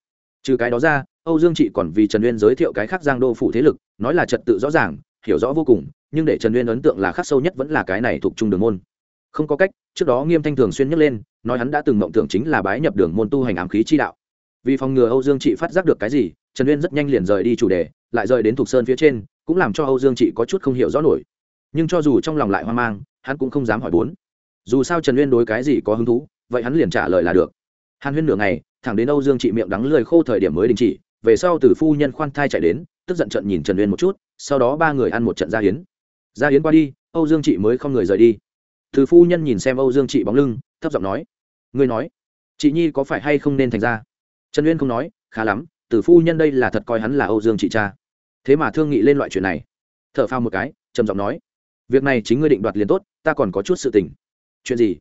Trừ cái đó ra, âu dương chị còn vì trần uyên giới thiệu cái khác giang đô phủ thế lực, nói là trật tự rõ ràng, hiểu rõ vô cùng, nhưng để trần uyên ấn tượng là khắc sâu nhất vẫn là cái này thuộc trung đường môn. Không có cách, trước đó nghiêm thanh thường xuyên nhắc lên, nói hắn đã từng mộng tưởng chính là bái nhập đường môn tu hành ám khí chi đạo. Vì phòng ngừa âu dương chị phát giác được cái gì, trần uyên rất nhanh liền rời đi chủ đề lại rời đến thuộc sơn phía trên, cũng làm cho âu dương trị có chút không hiểu rõ nổi. Nhưng cho dù trong lòng lại hoang mang, hắn cũng không dám hỏi bốn. Dù sao trần uyên đối cái gì có hứng thú, vậy hắn liền trả lời là được. Hàn huyên nửa ngày, thẳng đến âu dương trị miệng đắng lười khô thời điểm mới đình chỉ, về sau từ phu nhân khoan thai chạy đến, tức giận trận nhìn trần uyên một chút, sau đó ba người ăn một trận gia hiến. Gia hiến qua đi, âu dương trị mới không người rời đi. Từ phu nhân nhìn xem âu dương trị bóng lưng, thấp giọng nói, ngươi nói, chị nhi có phải hay không nên thành ra trần uyên không nói, khá lắm tử phu nhân đây là thật coi hắn là âu dương chị cha thế mà thương nghị lên loại chuyện này. T h ở phao một cái, trầm giọng nói, việc này chính ngươi định đoạt liền tốt, ta còn có chút sự tình. Chuyện gì?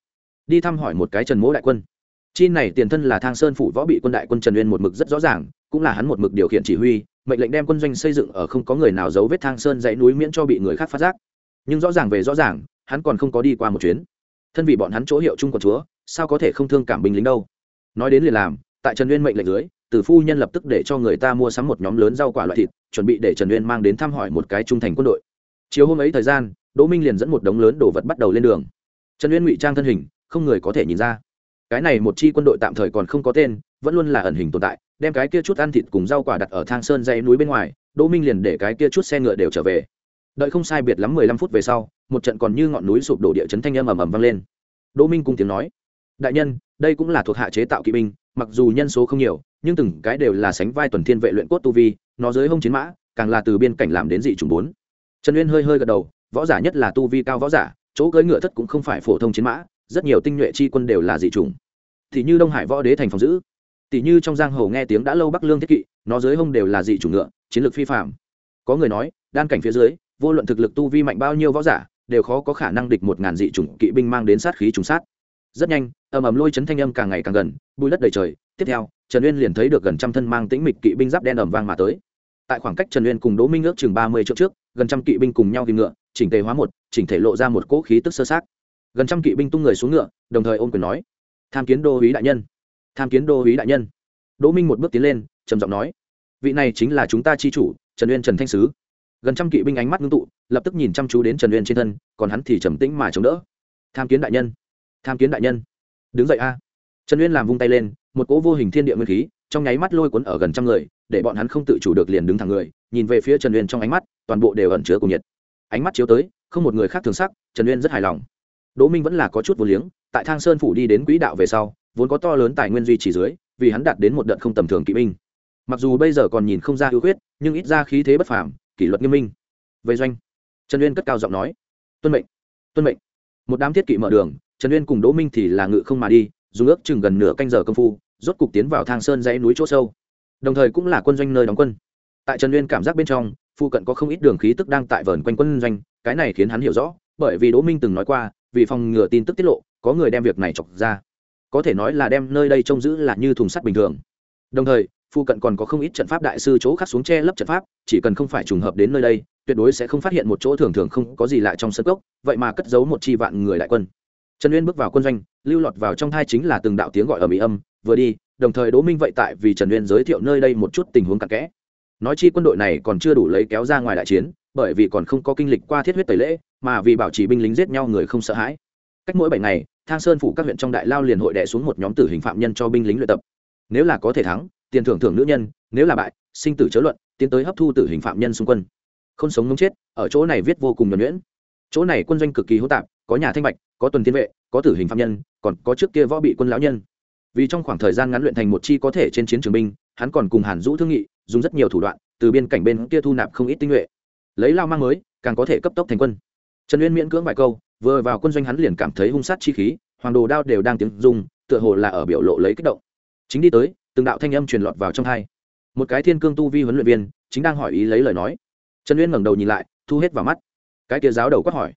Đi thăm hỏi một cái trần mỗ đại quân. Chi này tiền thân là thang sơn phủ võ bị quân đại quân trần uyên một mực rất rõ ràng, cũng là hắn một mực điều khiển chỉ huy, mệnh lệnh đem quân doanh xây dựng ở không có người nào giấu vết thang sơn dãy núi miễn cho bị người khác phát giác. Nhưng rõ ràng về rõ ràng, hắn còn không có đi qua một chuyến. Thân vì bọn hắn chỗ hiệu chung của chúa, sao có thể không thương cảm binh lính đâu? Nói đến liền làm, tại trần uyên mệnh lệnh dưới từ phu nhân lập tức để cho người ta mua sắm một nhóm lớn rau quả loại thịt, chuẩn bị để trần uyên mang đến thăm hỏi một cái trung thành quân đội. Chiều hôm ấy thời gian, đỗ minh liền dẫn một đống lớn đồ vật bắt đầu lên đường. Trần uyên ngụy trang thân hình, không người có thể nhìn ra. Cái này một chi quân đội tạm thời còn không có tên, vẫn luôn là ẩn hình tồn tại, đem cái kia chút ăn thịt cùng rau quả đặt ở thang sơn dãy núi bên ngoài, đỗ minh liền để cái kia chút xe ngựa đều trở về. Đợi không sai biệt lắm mười lăm phút về sau, một trận còn như ngọn núi sụp đổ địa chấn thanh âm ầm ầm vang lên. Đỗ minh cung tiếng nói, đại nhân, đây cũng là thuộc hạ chế tạo kỵ binh, mặc dù nhân số không nhiều nhưng từng cái đều là sánh vai tuần thiên vệ luyện cốt tu vi, nó dưới hông chiến mã, càng là từ biên cảnh làm đến dị chủng bốn. Trần uyên hơi hơi gật đầu, võ giả nhất là tu vi cao võ giả, chỗ cưỡi ngựa thất cũng không phải phổ thông chiến mã, rất nhiều tinh nhuệ chi quân đều là dị chủng. Thì như đông hải võ đế thành phòng giữ tỷ như trong giang hồ nghe tiếng đã lâu bắc lương thiết kỵ, nó dưới hông đều là dị chủng ngựa, chiến lược phi phạm. Có người nói, đan cảnh phía dưới, vô luận thực lực tu vi mạnh bao nhiêu võ giả, đều khó có khả năng địch một ngàn dị chủng kỵ binh mang đến sát khí trùng sát. Rất nhanh, ầm ầm lôi chấn thanh âm càng ngày càng gần, bùi đất đầy trời. Tiếp theo trần uyên liền thấy được gần trăm thân mang tĩnh mịch kỵ binh giáp đen ầm vang mà tới. Tại khoảng cách trần uyên cùng đỗ minh ước chừng ba mươi triệu trước, gần trăm kỵ binh cùng nhau tìm ngựa, chỉnh tề hóa một, chỉnh thể lộ ra một cỗ khí tức sơ sát. Gần trăm kỵ binh tung người xuống ngựa, đồng thời ôm quyền nói, tham kiến đô úy đại nhân. Tham kiến đô úy đại nhân. Đỗ minh một bước tiến lên, trầm giọng nói, vị này chính là chúng ta chi chủ, trần uyên trần thanh sứ. Gần trăm kỵ binh ánh mắt ngưng tụ, lập tức nhìn chăm chú đến trần uyên trên thân, còn hắn thì trầm tĩnh mà chống đỡ. Tham kiến đại nhân. Tham kiến đại nhân. Đứng dậy a. Trần uyên làm vung tay lên một cỗ vô hình thiên địa nguyên khí, trong nháy mắt lôi cuốn ở gần trăm người, để bọn hắn không tự chủ được liền đứng thẳng người, nhìn về phía trần uyên trong ánh mắt, toàn bộ đều ẩn chứa cùng nhiệt. Ánh mắt chiếu tới, không một người khác thường sắc, trần uyên rất hài lòng. Đỗ minh vẫn là có chút vô liếng, tại thang sơn phủ đi đến quỹ đạo về sau, vốn có to lớn tài nguyên duy trì dưới, vì hắn đạt đến một đợt không tầm thường kỵ binh. Mặc dù bây giờ còn nhìn không ra ưu khuyết, nhưng ít ra khí thế bất phàm, kỷ luật nghiêm minh. Về doanh, trần uyên cất cao giọng nói, tuân mệnh tuân mệnh. Một đám thiết kỵ mở đường, trần uyên cùng đỗ minh thì là ngự không mà đi, dùng ước chừng gần nửa canh giờ công phu rốt cục tiến vào thang sơn dãy núi chỗ sâu. Đồng thời cũng là quân doanh nơi đóng quân. Tại trần uyên cảm giác bên trong phụ cận có không ít đường khí tức đang tại vờn quanh quân doanh, cái này khiến hắn hiểu rõ, bởi vì đỗ minh từng nói qua, vì phòng ngừa tin tức tiết lộ, có người đem việc này chọc ra. Có thể nói là đem nơi đây trông giữ là như thùng sắt bình thường. Đồng thời phụ cận còn có không ít trận pháp đại sư chỗ khắc xuống che lấp trận pháp, chỉ cần không phải trùng hợp đến nơi đây, tuyệt đối sẽ không phát hiện một chỗ thường thường không có gì lạ trong sân cốc, vậy mà cất giấu một chi vạn người đại quân. Trần uyên bước vào quân doanh, lưu lọt vào trong thai chính là từng đạo tiếng gọi ở mỹ âm vừa đi, đồng thời đỗ minh vậy tại vì trần uyên giới thiệu nơi đây một chút tình huống cặn kẽ. Nói chi quân đội này còn chưa đủ lấy kéo ra ngoài đại chiến, bởi vì còn không có kinh lịch qua thiết huyết tẩy lễ, mà vì bảo trì binh lính giết nhau người không sợ hãi. Cách mỗi bảy ngày, thang sơn phủ các huyện trong đại lao liền hội đẻ xuống một nhóm tử hình phạm nhân cho binh lính luyện tập. Nếu là có thể thắng, tiền thưởng thưởng nữ nhân, nếu là bại, sinh tử chớ luận, tiến tới hấp thu tử hình phạm nhân xung quân. Không sống mống chết, ở chỗ này viết vô cùng nhuẩn nhuyễn. Chỗ này quân doanh cực kỳ hỗn tạp, có nhà thanh bạch, có tuần thiên vệ, có tử hình phạm nhân, còn có trước kia võ bị quân lão nhân vì trong khoảng thời gian ngắn luyện thành một chi có thể trên chiến trường binh, hắn còn cùng hàn dũ thương nghị, dùng rất nhiều thủ đoạn, từ biên cảnh bên kia thu nạp không ít tinh nhuệ. Lấy lao mang mới, càng có thể cấp tốc thành quân. Trần uyên miễn cưỡng vài câu, vừa vào quân doanh hắn liền cảm thấy hung sát chi khí, hoàng đồ đao đều đang tiếng dùng tựa hồ là ở biểu lộ lấy kích động. Chính đi tới, từng đạo thanh âm truyền lọt vào trong hai. Một cái thiên cương tu vi huấn luyện viên, chính đang hỏi ý lấy lời nói. Trần uyên ngẩng đầu nhìn lại, thu hết vào mắt. Cái kia giáo đầu quát hỏi,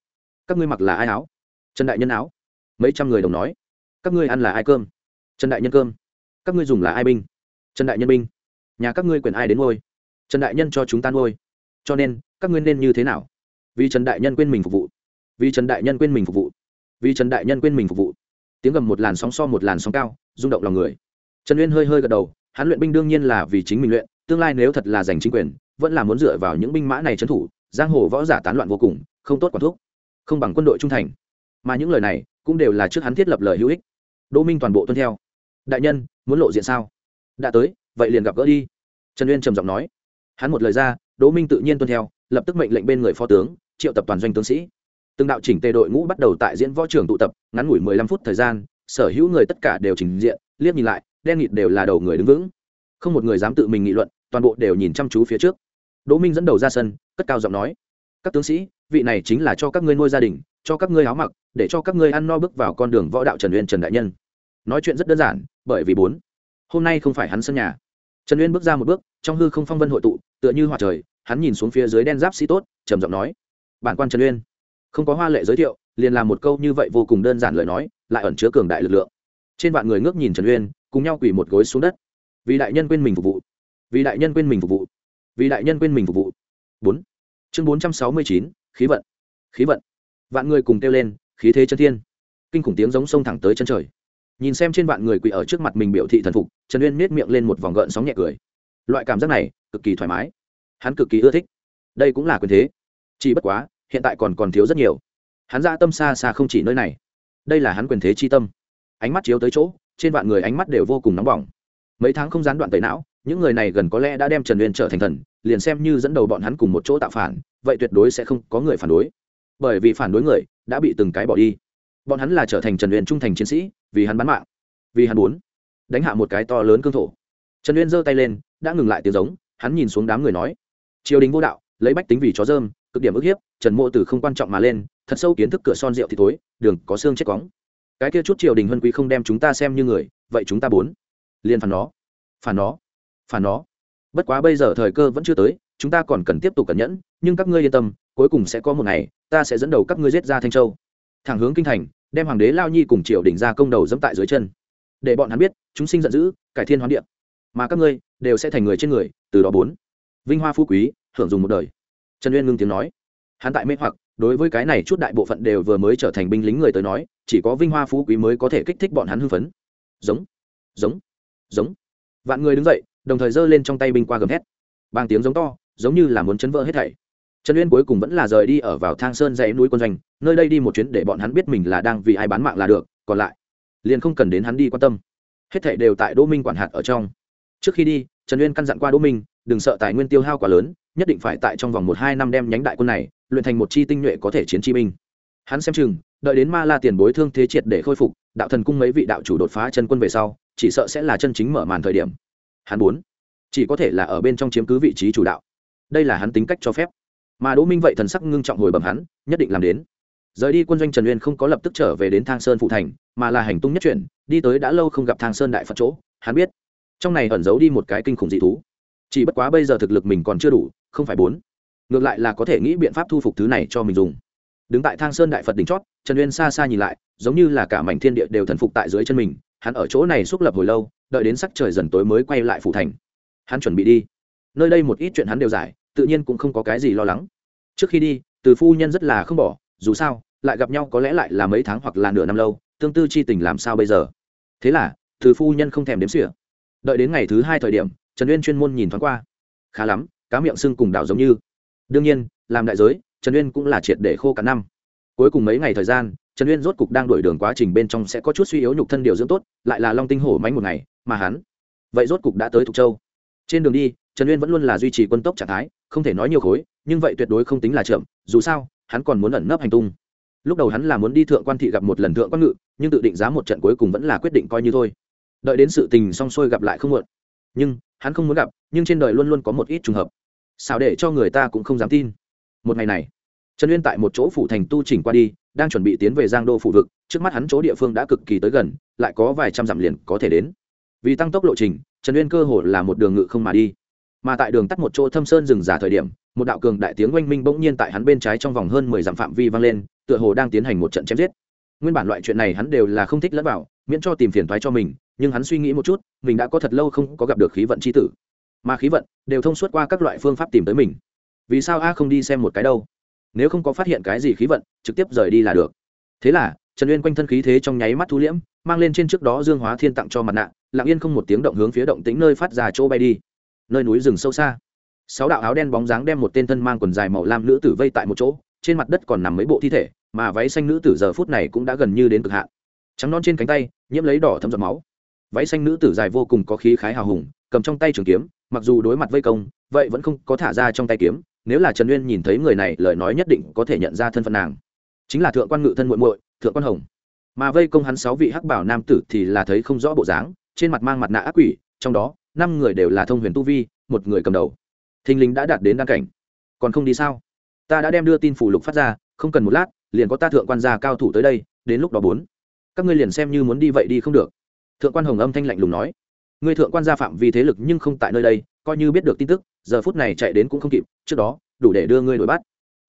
các ngươi mặc là ai áo? Trần đại nhân áo. Mấy trăm người đồng nói, các ngươi ăn là ai cơm? Trần đại nhân cơm. Các ngươi dùng là ai binh? Trần đại nhân binh. Nhà các ngươi quyền ai đến ngôi? Trần đại nhân cho chúng ta ngôi. Cho nên, các ngươi nên như thế nào? Vì trần đại nhân quên mình phục vụ. Vì trần đại nhân quên mình phục vụ. Vì trần đại nhân quên mình phục vụ. Tiếng gầm một làn sóng so một làn sóng cao, rung động lòng người. Trần uyên hơi hơi gật đầu, hắn luyện binh đương nhiên là vì chính mình luyện, tương lai nếu thật là giành chính quyền, vẫn là muốn dựa vào những binh mã này trấn thủ, giang hồ võ giả tán loạn vô cùng, không tốt quản thuốc không bằng quân đội trung thành. Mà những lời này cũng đều là trước hắn thiết lập lời hữu ích. Đỗ minh toàn bộ tuân theo đại nhân, muốn lộ diện sao? Đã tới, vậy liền gặp gỡ đi. Trần uyên trầm giọng nói. Hắn một lời ra, đỗ minh tự nhiên tuân theo, lập tức mệnh lệnh bên người phó tướng, triệu tập toàn doanh tướng sĩ. Từng đạo chỉnh tề đội ngũ bắt đầu tại diễn võ trường tụ tập, ngắn ngủi mười lăm phút thời gian, sở hữu người tất cả đều trình diện, liếc nhìn lại, đen nghịt đều là đầu người đứng vững. Không một người dám tự mình nghị luận, toàn bộ đều nhìn chăm chú phía trước. Đỗ minh dẫn đầu ra sân, cất cao giọng nói. Các tướng sĩ, vị này chính là cho các ngươi nuôi gia đình, cho các ngươi áo mặc, để cho các ngươi ăn no bước vào con đường võ đạo trần uyên trần đại nhân. Nói chuyện rất đơn giản bởi vì bốn. Hôm nay không phải hắn sân nhà. Trần uyên bước ra một bước, trong hư không phong vân hội tụ, tựa như hỏa trời, hắn nhìn xuống phía dưới đen giáp sĩ tốt, trầm giọng nói, bản quan trần uyên, không có hoa lệ giới thiệu, liền làm một câu như vậy vô cùng đơn giản lời nói, lại ẩn chứa cường đại lực lượng. Trên vạn người ngước nhìn trần uyên, cùng nhau quỳ một gối xuống đất. Vì đại nhân quên mình phục vụ, vì đại nhân quên mình phục vụ, vì đại nhân quên mình phục vụ. Bốn. Chương bốn trăm sáu mươi chín, khí vận khí vận. Vạn người cùng kêu lên, khí thế chân thiên. Kinh khủng tiếng giống sông thẳng tới chân trời nhìn xem trên vạn người quỳ ở trước mặt mình biểu thị thần phục, trần uyên miết miệng lên một vòng gợn sóng nhẹ cười. Loại cảm giác này, cực kỳ thoải mái. Hắn cực kỳ ưa thích. Đây cũng là quyền thế. Chỉ bất quá, hiện tại còn còn thiếu rất nhiều. Hắn ra tâm xa xa không chỉ nơi này. Đây là hắn quyền thế chi tâm. Ánh mắt chiếu tới chỗ, trên vạn người ánh mắt đều vô cùng nóng bỏng. Mấy tháng không gián đoạn tẩy não, những người này gần có lẽ đã đem trần uyên trở thành thần, liền xem như dẫn đầu bọn hắn cùng một chỗ tạo phản, vậy tuyệt đối sẽ không có người phản đối. Bởi vì phản đối người đã bị từng cái bỏ đi bọn hắn là trở thành trần uyên trung thành chiến sĩ, vì hắn bán mạng, vì hắn muốn đánh hạ một cái to lớn cương thổ. Trần uyên giơ tay lên, đã ngừng lại tiếng giống, hắn nhìn xuống đám người nói, triều đình vô đạo, lấy bách tính vì chó dơm, cực điểm ức hiếp, trần mộ từ không quan trọng mà lên, thật sâu kiến thức cửa son rượu thì tối đường có xương chết cóng cái kia chút triều đình huân quý không đem chúng ta xem như người, vậy chúng ta bốn, liền phản nó phản nó phản nó. Bất quá bây giờ thời cơ vẫn chưa tới, chúng ta còn cần tiếp tục cẩn nhẫn, nhưng các ngươi yên tâm, cuối cùng sẽ có một ngày, ta sẽ dẫn đầu các ngươi giết ra thanh châu thẳng hướng kinh thành, đem hoàng đế lao nhi cùng triều đình ra công đầu dẫm tại dưới chân. Để bọn hắn biết, chúng sinh giận dữ, cải thiên hoán điện mà các ngươi đều sẽ thành người trên người, từ đó bốn. Vinh hoa phú quý hưởng dùng một đời. Trần uyên ngưng tiếng nói. Hắn tại mê hoặc, đối với cái này chút đại bộ phận đều vừa mới trở thành binh lính người tới nói, chỉ có vinh hoa phú quý mới có thể kích thích bọn hắn hưng phấn. Giống giống giống. Vạn người đứng dậy, đồng thời giơ lên trong tay binh qua gầm hét. Bằng tiếng giống to, giống như là muốn chấn vỡ hết thảy trần uyên cuối cùng vẫn là rời đi ở vào thang sơn dãy núi quân doanh, nơi đây đi một chuyến để bọn hắn biết mình là đang vì ai bán mạng là được, còn lại, liền không cần đến hắn đi quan tâm. Hết thảy đều tại đỗ minh quản hạt ở trong. Trước khi đi, trần uyên căn dặn qua đỗ minh, đừng sợ tài nguyên tiêu hao quá lớn, nhất định phải tại trong vòng một hai năm đem nhánh đại quân này luyện thành một chi tinh nhuệ có thể chiến chi binh. Hắn xem chừng, đợi đến ma la tiền bối thương thế triệt để khôi phục, đạo thần cung mấy vị đạo chủ đột phá chân quân về sau, chỉ sợ sẽ là chân chính mở màn thời điểm. Hắn muốn, chỉ có thể là ở bên trong chiếm cứ vị trí chủ đạo. Đây là hắn tính cách cho phép mà đỗ minh vậy thần sắc ngưng trọng hồi bẩm hắn, nhất định làm đến. Rời đi quân doanh trần uyên không có lập tức trở về đến thang sơn phụ thành, mà là hành tung nhất chuyển, đi tới đã lâu không gặp thang sơn đại phật chỗ, hắn biết. Trong này ẩn giấu đi một cái kinh khủng dị thú. Chỉ bất quá bây giờ thực lực mình còn chưa đủ, không phải bốn. Ngược lại là có thể nghĩ biện pháp thu phục thứ này cho mình dùng. Đứng tại thang sơn đại phật đỉnh chót, trần uyên xa xa nhìn lại, giống như là cả mảnh thiên địa đều thần phục tại dưới chân mình, hắn ở chỗ này xúc lập hồi lâu, đợi đến sắc trời dần tối mới quay lại phủ thành. Hắn chuẩn bị đi. Nơi đây một ít chuyện hắn đều giải tự nhiên cũng không có cái gì lo lắng. Trước khi đi, từ phu nhân rất là không bỏ, dù sao, lại gặp nhau có lẽ lại là mấy tháng hoặc là nửa năm lâu, tương tư chi tình làm sao bây giờ? Thế là, từ phu nhân không thèm đếm xỉa. Đợi đến ngày thứ hai thời điểm, trần uyên chuyên môn nhìn thoáng qua. Khá lắm, cá miệng sưng cùng đảo giống như. Đương nhiên, làm đại giới, trần uyên cũng là triệt để khô cả năm. Cuối cùng mấy ngày thời gian, trần uyên rốt cục đang đổi đường quá trình bên trong sẽ có chút suy yếu nhục thân điều dưỡng tốt, lại là long tinh hổ mánh một ngày, mà hắn, vậy rốt cục đã tới thục châu. Trên đường đi trần uyên vẫn luôn là duy trì quân tốc trạng thái, không thể nói nhiều khối, nhưng vậy tuyệt đối không tính là chậm, dù sao, hắn còn muốn ẩn nấp hành tung. Lúc đầu hắn là muốn đi thượng quan thị gặp một lần thượng quan ngự, nhưng tự định giá một trận cuối cùng vẫn là quyết định coi như thôi. Đợi đến sự tình xong xuôi gặp lại không muộn. Nhưng, hắn không muốn gặp, nhưng trên đời luôn luôn có một ít trùng hợp. Sao để cho người ta cũng không dám tin. Một ngày này, trần uyên tại một chỗ phủ thành tu chỉnh qua đi, đang chuẩn bị tiến về giang đô phủ vực, trước mắt hắn chỗ địa phương đã cực kỳ tới gần, lại có vài trăm dặm liền có thể đến. Vì tăng tốc lộ trình, trần uyên cơ hồ là một đường ngự không mà đi mà tại đường tắt một chỗ thâm sơn rừng giả thời điểm, một đạo cường đại tiếng oanh minh bỗng nhiên tại hắn bên trái trong vòng hơn mười dặm phạm vi vang lên, tựa hồ đang tiến hành một trận chém giết. Nguyên bản loại chuyện này hắn đều là không thích lẫn vào, miễn cho tìm phiền thoái cho mình, nhưng hắn suy nghĩ một chút, mình đã có thật lâu không có gặp được khí vận c h i tử. Mà khí vận đều thông suốt qua các loại phương pháp tìm tới mình. Vì sao a không đi xem một cái đâu? Nếu không có phát hiện cái gì khí vận, trực tiếp rời đi là được. Thế là, trần uyên quanh thân khí thế trong nháy mắt thu liễm, mang lên trên trước đó dương hóa thiên tặng cho mặt nạ, lặng yên không một tiếng động hướng phía động tính nơi phát ra chỗ bay đi nơi núi rừng sâu xa. Sáu đạo áo đen bóng dáng đem một tên thân mang quần dài màu lam nữ tử vây tại một chỗ, trên mặt đất còn nằm mấy bộ thi thể, mà váy xanh nữ tử giờ phút này cũng đã gần như đến cực hạn. Trắng non trên cánh tay, nhiễm lấy đỏ thấm giọt máu. Váy xanh nữ tử dài vô cùng có khí khái hào hùng, cầm trong tay trường kiếm, mặc dù đối mặt vây công, vậy vẫn không có thả ra trong tay kiếm, nếu là trần uyên nhìn thấy người này, lời nói nhất định có thể nhận ra thân phận nàng. Chính là thượng quan ngự thân muội muội, thượng quan hồng. Mà vây công hắn sáu vị hắc bảo nam tử thì là thấy không rõ bộ dáng, trên mặt mang mặt nạ ác quỷ, trong đó năm người đều là thông huyền tu vi, một người cầm đầu. Thình lình đã đạt đến đăng cảnh. Còn không đi sao? Ta đã đem đưa tin phủ lục phát ra, không cần một lát, liền có ta thượng quan gia cao thủ tới đây, đến lúc đó bốn. Các ngươi liền xem như muốn đi vậy đi không được. Thượng quan hồng âm thanh lạnh lùng nói. Ngươi thượng quan gia phạm vì thế lực nhưng không tại nơi đây, coi như biết được tin tức, giờ phút này chạy đến cũng không kịp, trước đó, đủ để đưa ngươi đuổi bắt.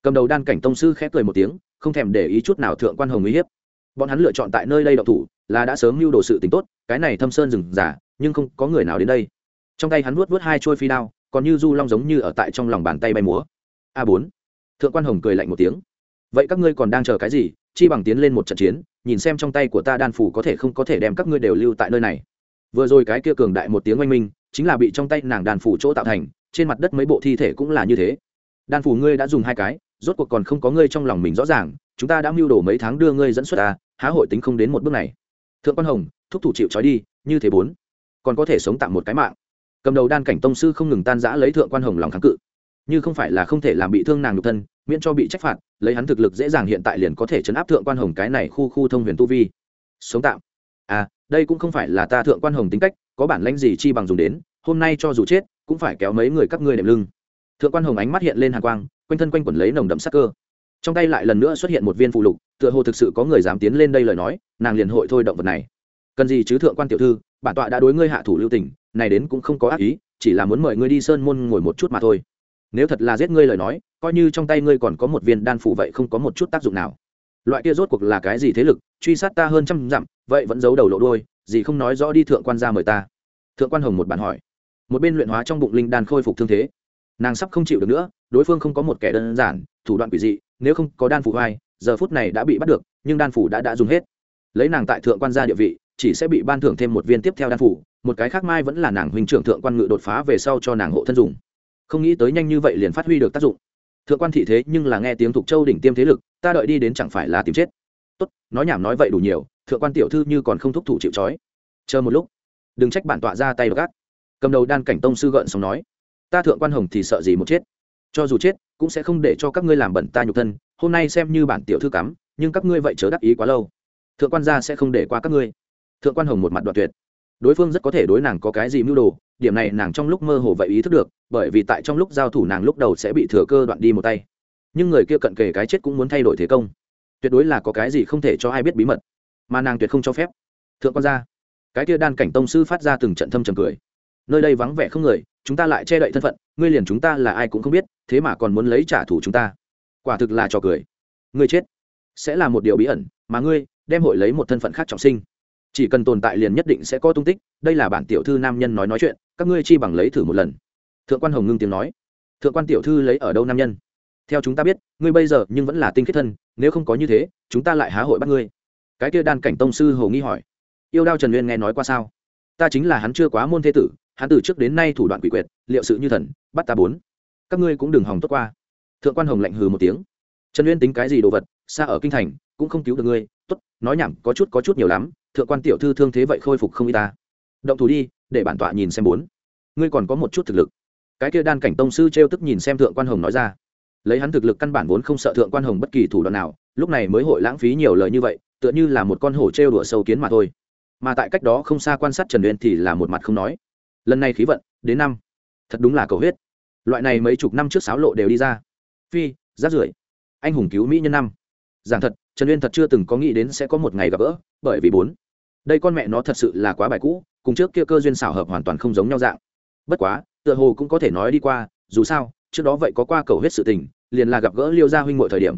Cầm đầu đan cảnh tông sư khép cười một tiếng, không thèm để ý chút nào thượng quan hồng uy hiếp. Bọn hắn lựa chọn tại nơi đây đậu thủ, là đã sớm mưu đồ sự tính tốt, cái này thâm sơn rừng giả nhưng không có người nào đến đây. Trong tay hắn vuốt vuốt hai trôi phi đao, còn như du long giống như ở tại trong lòng bàn tay bay múa. A bốn. Thượng quan hồng cười lạnh một tiếng. Vậy các ngươi còn đang chờ cái gì? Chi bằng tiến lên một trận chiến, nhìn xem trong tay của ta đan phủ có thể không có thể đem các ngươi đều lưu tại nơi này. Vừa rồi cái kia cường đại một tiếng oanh minh, chính là bị trong tay nàng đàn phủ chỗ tạo thành, trên mặt đất mấy bộ thi thể cũng là như thế. Đan phủ ngươi đã dùng hai cái, rốt cuộc còn không có ngươi trong lòng mình rõ ràng, chúng ta đã mưu đồ mấy tháng đưa ngươi dẫn xuất ta há hội tính không đến một bước này. Thượng quan hồng, thúc thủ chịu trói đi, như thế bốn còn có thể sống tạm một cái mạng. Cầm đầu đan cảnh tông sư không ngừng tan giã lấy thượng quan hồng lòng kháng cự. Như không phải là không thể làm bị thương nàng nhục thân, miễn cho bị trách phạt, lấy hắn thực lực dễ dàng hiện tại liền có thể chấn áp thượng quan hồng cái này khu khu thông huyền tu vi. Sống tạm. À đây cũng không phải là ta thượng quan hồng tính cách, có bản lãnh gì chi bằng dùng đến, hôm nay cho dù chết, cũng phải kéo mấy người các ngươi đệm lưng. Thượng quan hồng ánh mắt hiện lên hàng quang, quanh thân quanh quẩn lấy nồng đậm sắc cơ. Trong tay lại lần nữa xuất hiện một viên phụ lục, tựa hồ thực sự có người dám tiến lên đây lời nói, nàng liền hội thôi động vật này. Cần gì chứ thượng quan tiểu thư bản tọa đã đối ngươi hạ thủ lưu tình này đến cũng không có ác ý chỉ là muốn mời ngươi đi sơn môn ngồi một chút mà thôi. Nếu thật là giết ngươi lời nói coi như trong tay ngươi còn có một viên đan phủ vậy không có một chút tác dụng nào. Loại kia rốt cuộc là cái gì thế lực truy sát ta hơn trăm dặm vậy vẫn giấu đầu lộ đôi gì không nói rõ đi thượng quan ra mời ta. Thượng quan hồng một bản hỏi. Một bên luyện hóa trong bụng linh đan khôi phục thương thế. Nàng sắp không chịu được nữa đối phương không có một kẻ đơn giản thủ đoạn quỷ dị nếu không có đan phủ hai, giờ phút này đã bị bắt được nhưng đan phủ đã đã dùng hết. Lấy nàng tại thượng quan gia địa vị chỉ sẽ bị ban thưởng thêm một viên tiếp theo đan phủ, một cái khác mai vẫn là nàng huynh trưởng thượng quan ngự đột phá về sau cho nàng hộ thân dùng. Không nghĩ tới nhanh như vậy liền phát huy được tác dụng. Thượng quan thị thế nhưng là nghe tiếng thục châu đỉnh tiêm thế lực, ta đợi đi đến chẳng phải là tìm chết. Tốt, nói nhảm nói vậy đủ nhiều, thượng quan tiểu thư như còn không thúc thủ chịu trói. Chờ một lúc. Đừng trách bản tọa ra tay gác cầm đầu đan cảnh tông sư gợn xong nói. Ta thượng quan hồng thì sợ gì một chết. Cho dù chết, cũng sẽ không để cho các ngươi làm bẩn ta nhục thân. Hôm nay xem như bản tiểu thư cắm, nhưng các ngươi vậy chớ đắc ý quá lâu. Thượng quan gia sẽ không để qua các ngươi thượng quan hồng một mặt đoạn tuyệt. Đối phương rất có thể đối nàng có cái gì mưu đồ, điểm này nàng trong lúc mơ hồ vậy ý thức được, bởi vì tại trong lúc giao thủ nàng lúc đầu sẽ bị thừa cơ đoạn đi một tay. Nhưng người kia cận kề cái chết cũng muốn thay đổi thế công. Tuyệt đối là có cái gì không thể cho ai biết bí mật, mà nàng tuyệt không cho phép. Thượng quan gia cái kia đan cảnh tông sư phát ra từng trận thâm trầm cười. Nơi đây vắng vẻ không người, chúng ta lại che đậy thân phận, ngươi liền chúng ta là ai cũng không biết, thế mà còn muốn lấy trả thù chúng ta. Quả thực là trò cười. Ngươi chết. Sẽ là một điều bí ẩn, mà ngươi, đem hội lấy một thân phận khác trọng sinh chỉ cần tồn tại liền nhất định sẽ có tung tích, đây là bản tiểu thư nam nhân nói nói chuyện, các ngươi chi bằng lấy thử một lần. Thượng quan hồng ngưng tiếng nói. Thượng quan tiểu thư lấy ở đâu nam nhân? Theo chúng ta biết, ngươi bây giờ nhưng vẫn là tinh khiết thân, nếu không có như thế, chúng ta lại há hội bắt ngươi. Cái kia đan cảnh tông sư hồ nghi hỏi. Yêu đao trần uyên nghe nói qua sao? Ta chính là hắn chưa quá môn thế tử, hắn từ trước đến nay thủ đoạn quỷ quyệt, liệu sự như thần, bắt ta bốn. Các ngươi cũng đừng hòng tốt qua. Thượng quan hồng lạnh hừ một tiếng. Trần uyên tính cái gì đồ vật, xa ở kinh thành, cũng không cứu được ngươi. Tốt, nói nhảm, có chút có chút nhiều lắm thượng quan tiểu thư thương thế vậy khôi phục không y ta. Động thủ đi, để bản tọa nhìn xem bốn. Ngươi còn có một chút thực lực. Cái kia đan cảnh tông sư t r e o tức nhìn xem thượng quan hồng nói ra. Lấy hắn thực lực căn bản vốn không sợ thượng quan hồng bất kỳ thủ đoạn nào, lúc này mới hội lãng phí nhiều lời như vậy, tựa như là một con hổ trêu đùa sâu kiến mà thôi. Mà tại cách đó không xa quan sát trần uyên thì là một mặt không nói. Lần này khí vận, đến năm. Thật đúng là cầu huyết. Loại này mấy chục năm trước sáo lộ đều đi ra. Phi rát rưởi. Anh hùng cứu mỹ nhân năm. Giảng thật, trần uyên thật chưa từng có nghĩ đến sẽ có một ngày gặp gỡ, bởi vì bốn đây con mẹ nó thật sự là quá bài cũ, cùng trước kia cơ duyên xảo hợp hoàn toàn không giống nhau dạng. Bất quá, tựa hồ cũng có thể nói đi qua, dù sao, trước đó vậy có qua cầu hết sự tình, liền là gặp gỡ liêu gia huynh mọi thời điểm.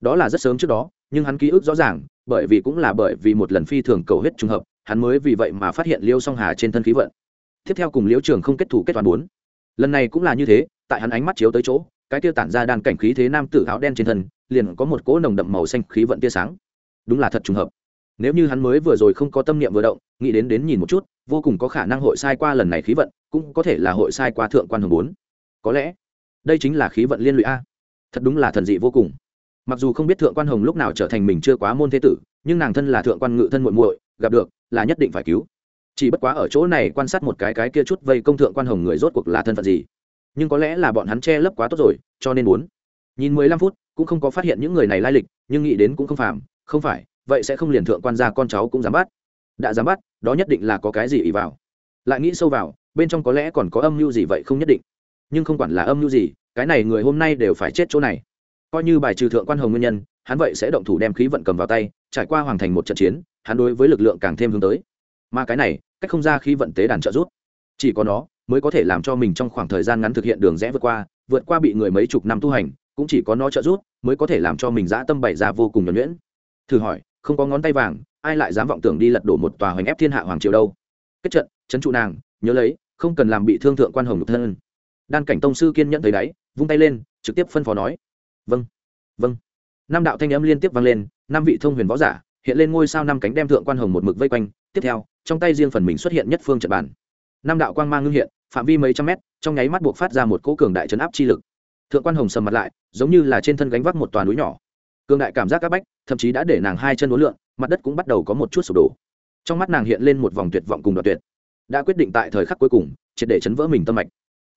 Đó là rất sớm trước đó, nhưng hắn ký ức rõ ràng, bởi vì cũng là bởi vì một lần phi thường cầu hết trùng hợp, hắn mới vì vậy mà phát hiện liêu song hà trên thân khí vận. Tiếp theo cùng liễu trường không kết thủ kết toàn bốn. Lần này cũng là như thế, tại hắn ánh mắt chiếu tới chỗ, cái tiêu tản ra đan cảnh khí thế nam tử áo đen trên thân, liền có một cỗ nồng đậm màu xanh khí vận tia sáng. Đúng là thật trùng hợp nếu như hắn mới vừa rồi không có tâm niệm vừa động, nghĩ đến đến nhìn một chút, vô cùng có khả năng hội sai qua lần này khí vận, cũng có thể là hội sai qua thượng quan hồng bốn. Có lẽ, đây chính là khí vận liên lụy a. Thật đúng là thần dị vô cùng. Mặc dù không biết thượng quan hồng lúc nào trở thành mình chưa quá môn thế tử, nhưng nàng thân là thượng quan ngự thân muội muội, gặp được, là nhất định phải cứu. Chỉ bất quá ở chỗ này quan sát một cái cái kia chút vây công thượng quan hồng người rốt cuộc là thân phận gì. Nhưng có lẽ là bọn hắn che lấp quá tốt rồi, cho nên muốn. Nhìn mười lăm phút, cũng không có phát hiện những người này lai lịch, nhưng nghĩ đến cũng không phàm, không phải vậy sẽ không liền thượng quan gia con cháu cũng dám bắt. Đã dám bắt, đó nhất định là có cái gì ý vào. Lại nghĩ sâu vào, bên trong có lẽ còn có âm mưu gì vậy không nhất định. Nhưng không quản là âm mưu gì, cái này người hôm nay đều phải chết chỗ này. Coi như bài trừ thượng quan hồng nguyên nhân, hắn vậy sẽ động thủ đem khí vận cầm vào tay, trải qua hoàn thành một trận chiến, hắn đối với lực lượng càng thêm hướng tới. Mà cái này, cách không ra khí vận tế đàn trợ rút chỉ có nó, mới có thể làm cho mình trong khoảng thời gian ngắn thực hiện đường rẽ vượt qua vượt qua bị người mấy chục năm tu hành, cũng chỉ có nó trợ rút mới có thể làm cho mình dã tâm bày ra vô cùng nhuẩn nhuyễn. Thử hỏi không có ngón tay vàng, ai lại dám vọng tưởng đi lật đổ một tòa hoành ép thiên hạ hoàng triều đâu. Kết trận, trấn trụ nàng, nhớ lấy, không cần làm bị thương thượng quan hồng nhục thân. Đan cảnh tông sư kiên nhẫn thấy đáy, vung tay lên, trực tiếp phân phó nói. Vâng vâng. Năm đạo thanh âm liên tiếp vang lên, năm vị thông huyền võ giả hiện lên ngôi sao năm cánh đem thượng quan hồng một mực vây quanh. Tiếp theo, trong tay riêng phần mình xuất hiện nhất phương trận bàn. Năm đạo quang mang ngưng hiện, phạm vi mấy trăm mét, trong nháy mắt buộc phát ra một cỗ cường đại chấn áp chi lực. Thượng quan hồng sầm mặt lại, giống như là trên thân gánh vác một toàn núi nhỏ cường đại cảm giác các bách, thậm chí đã để nàng hai chân uốn lượn, mặt đất cũng bắt đầu có một chút sụp đổ. Trong mắt nàng hiện lên một vòng tuyệt vọng cùng đoạn tuyệt. Đã quyết định tại thời khắc cuối cùng, triệt để chấn vỡ mình tâm mạch.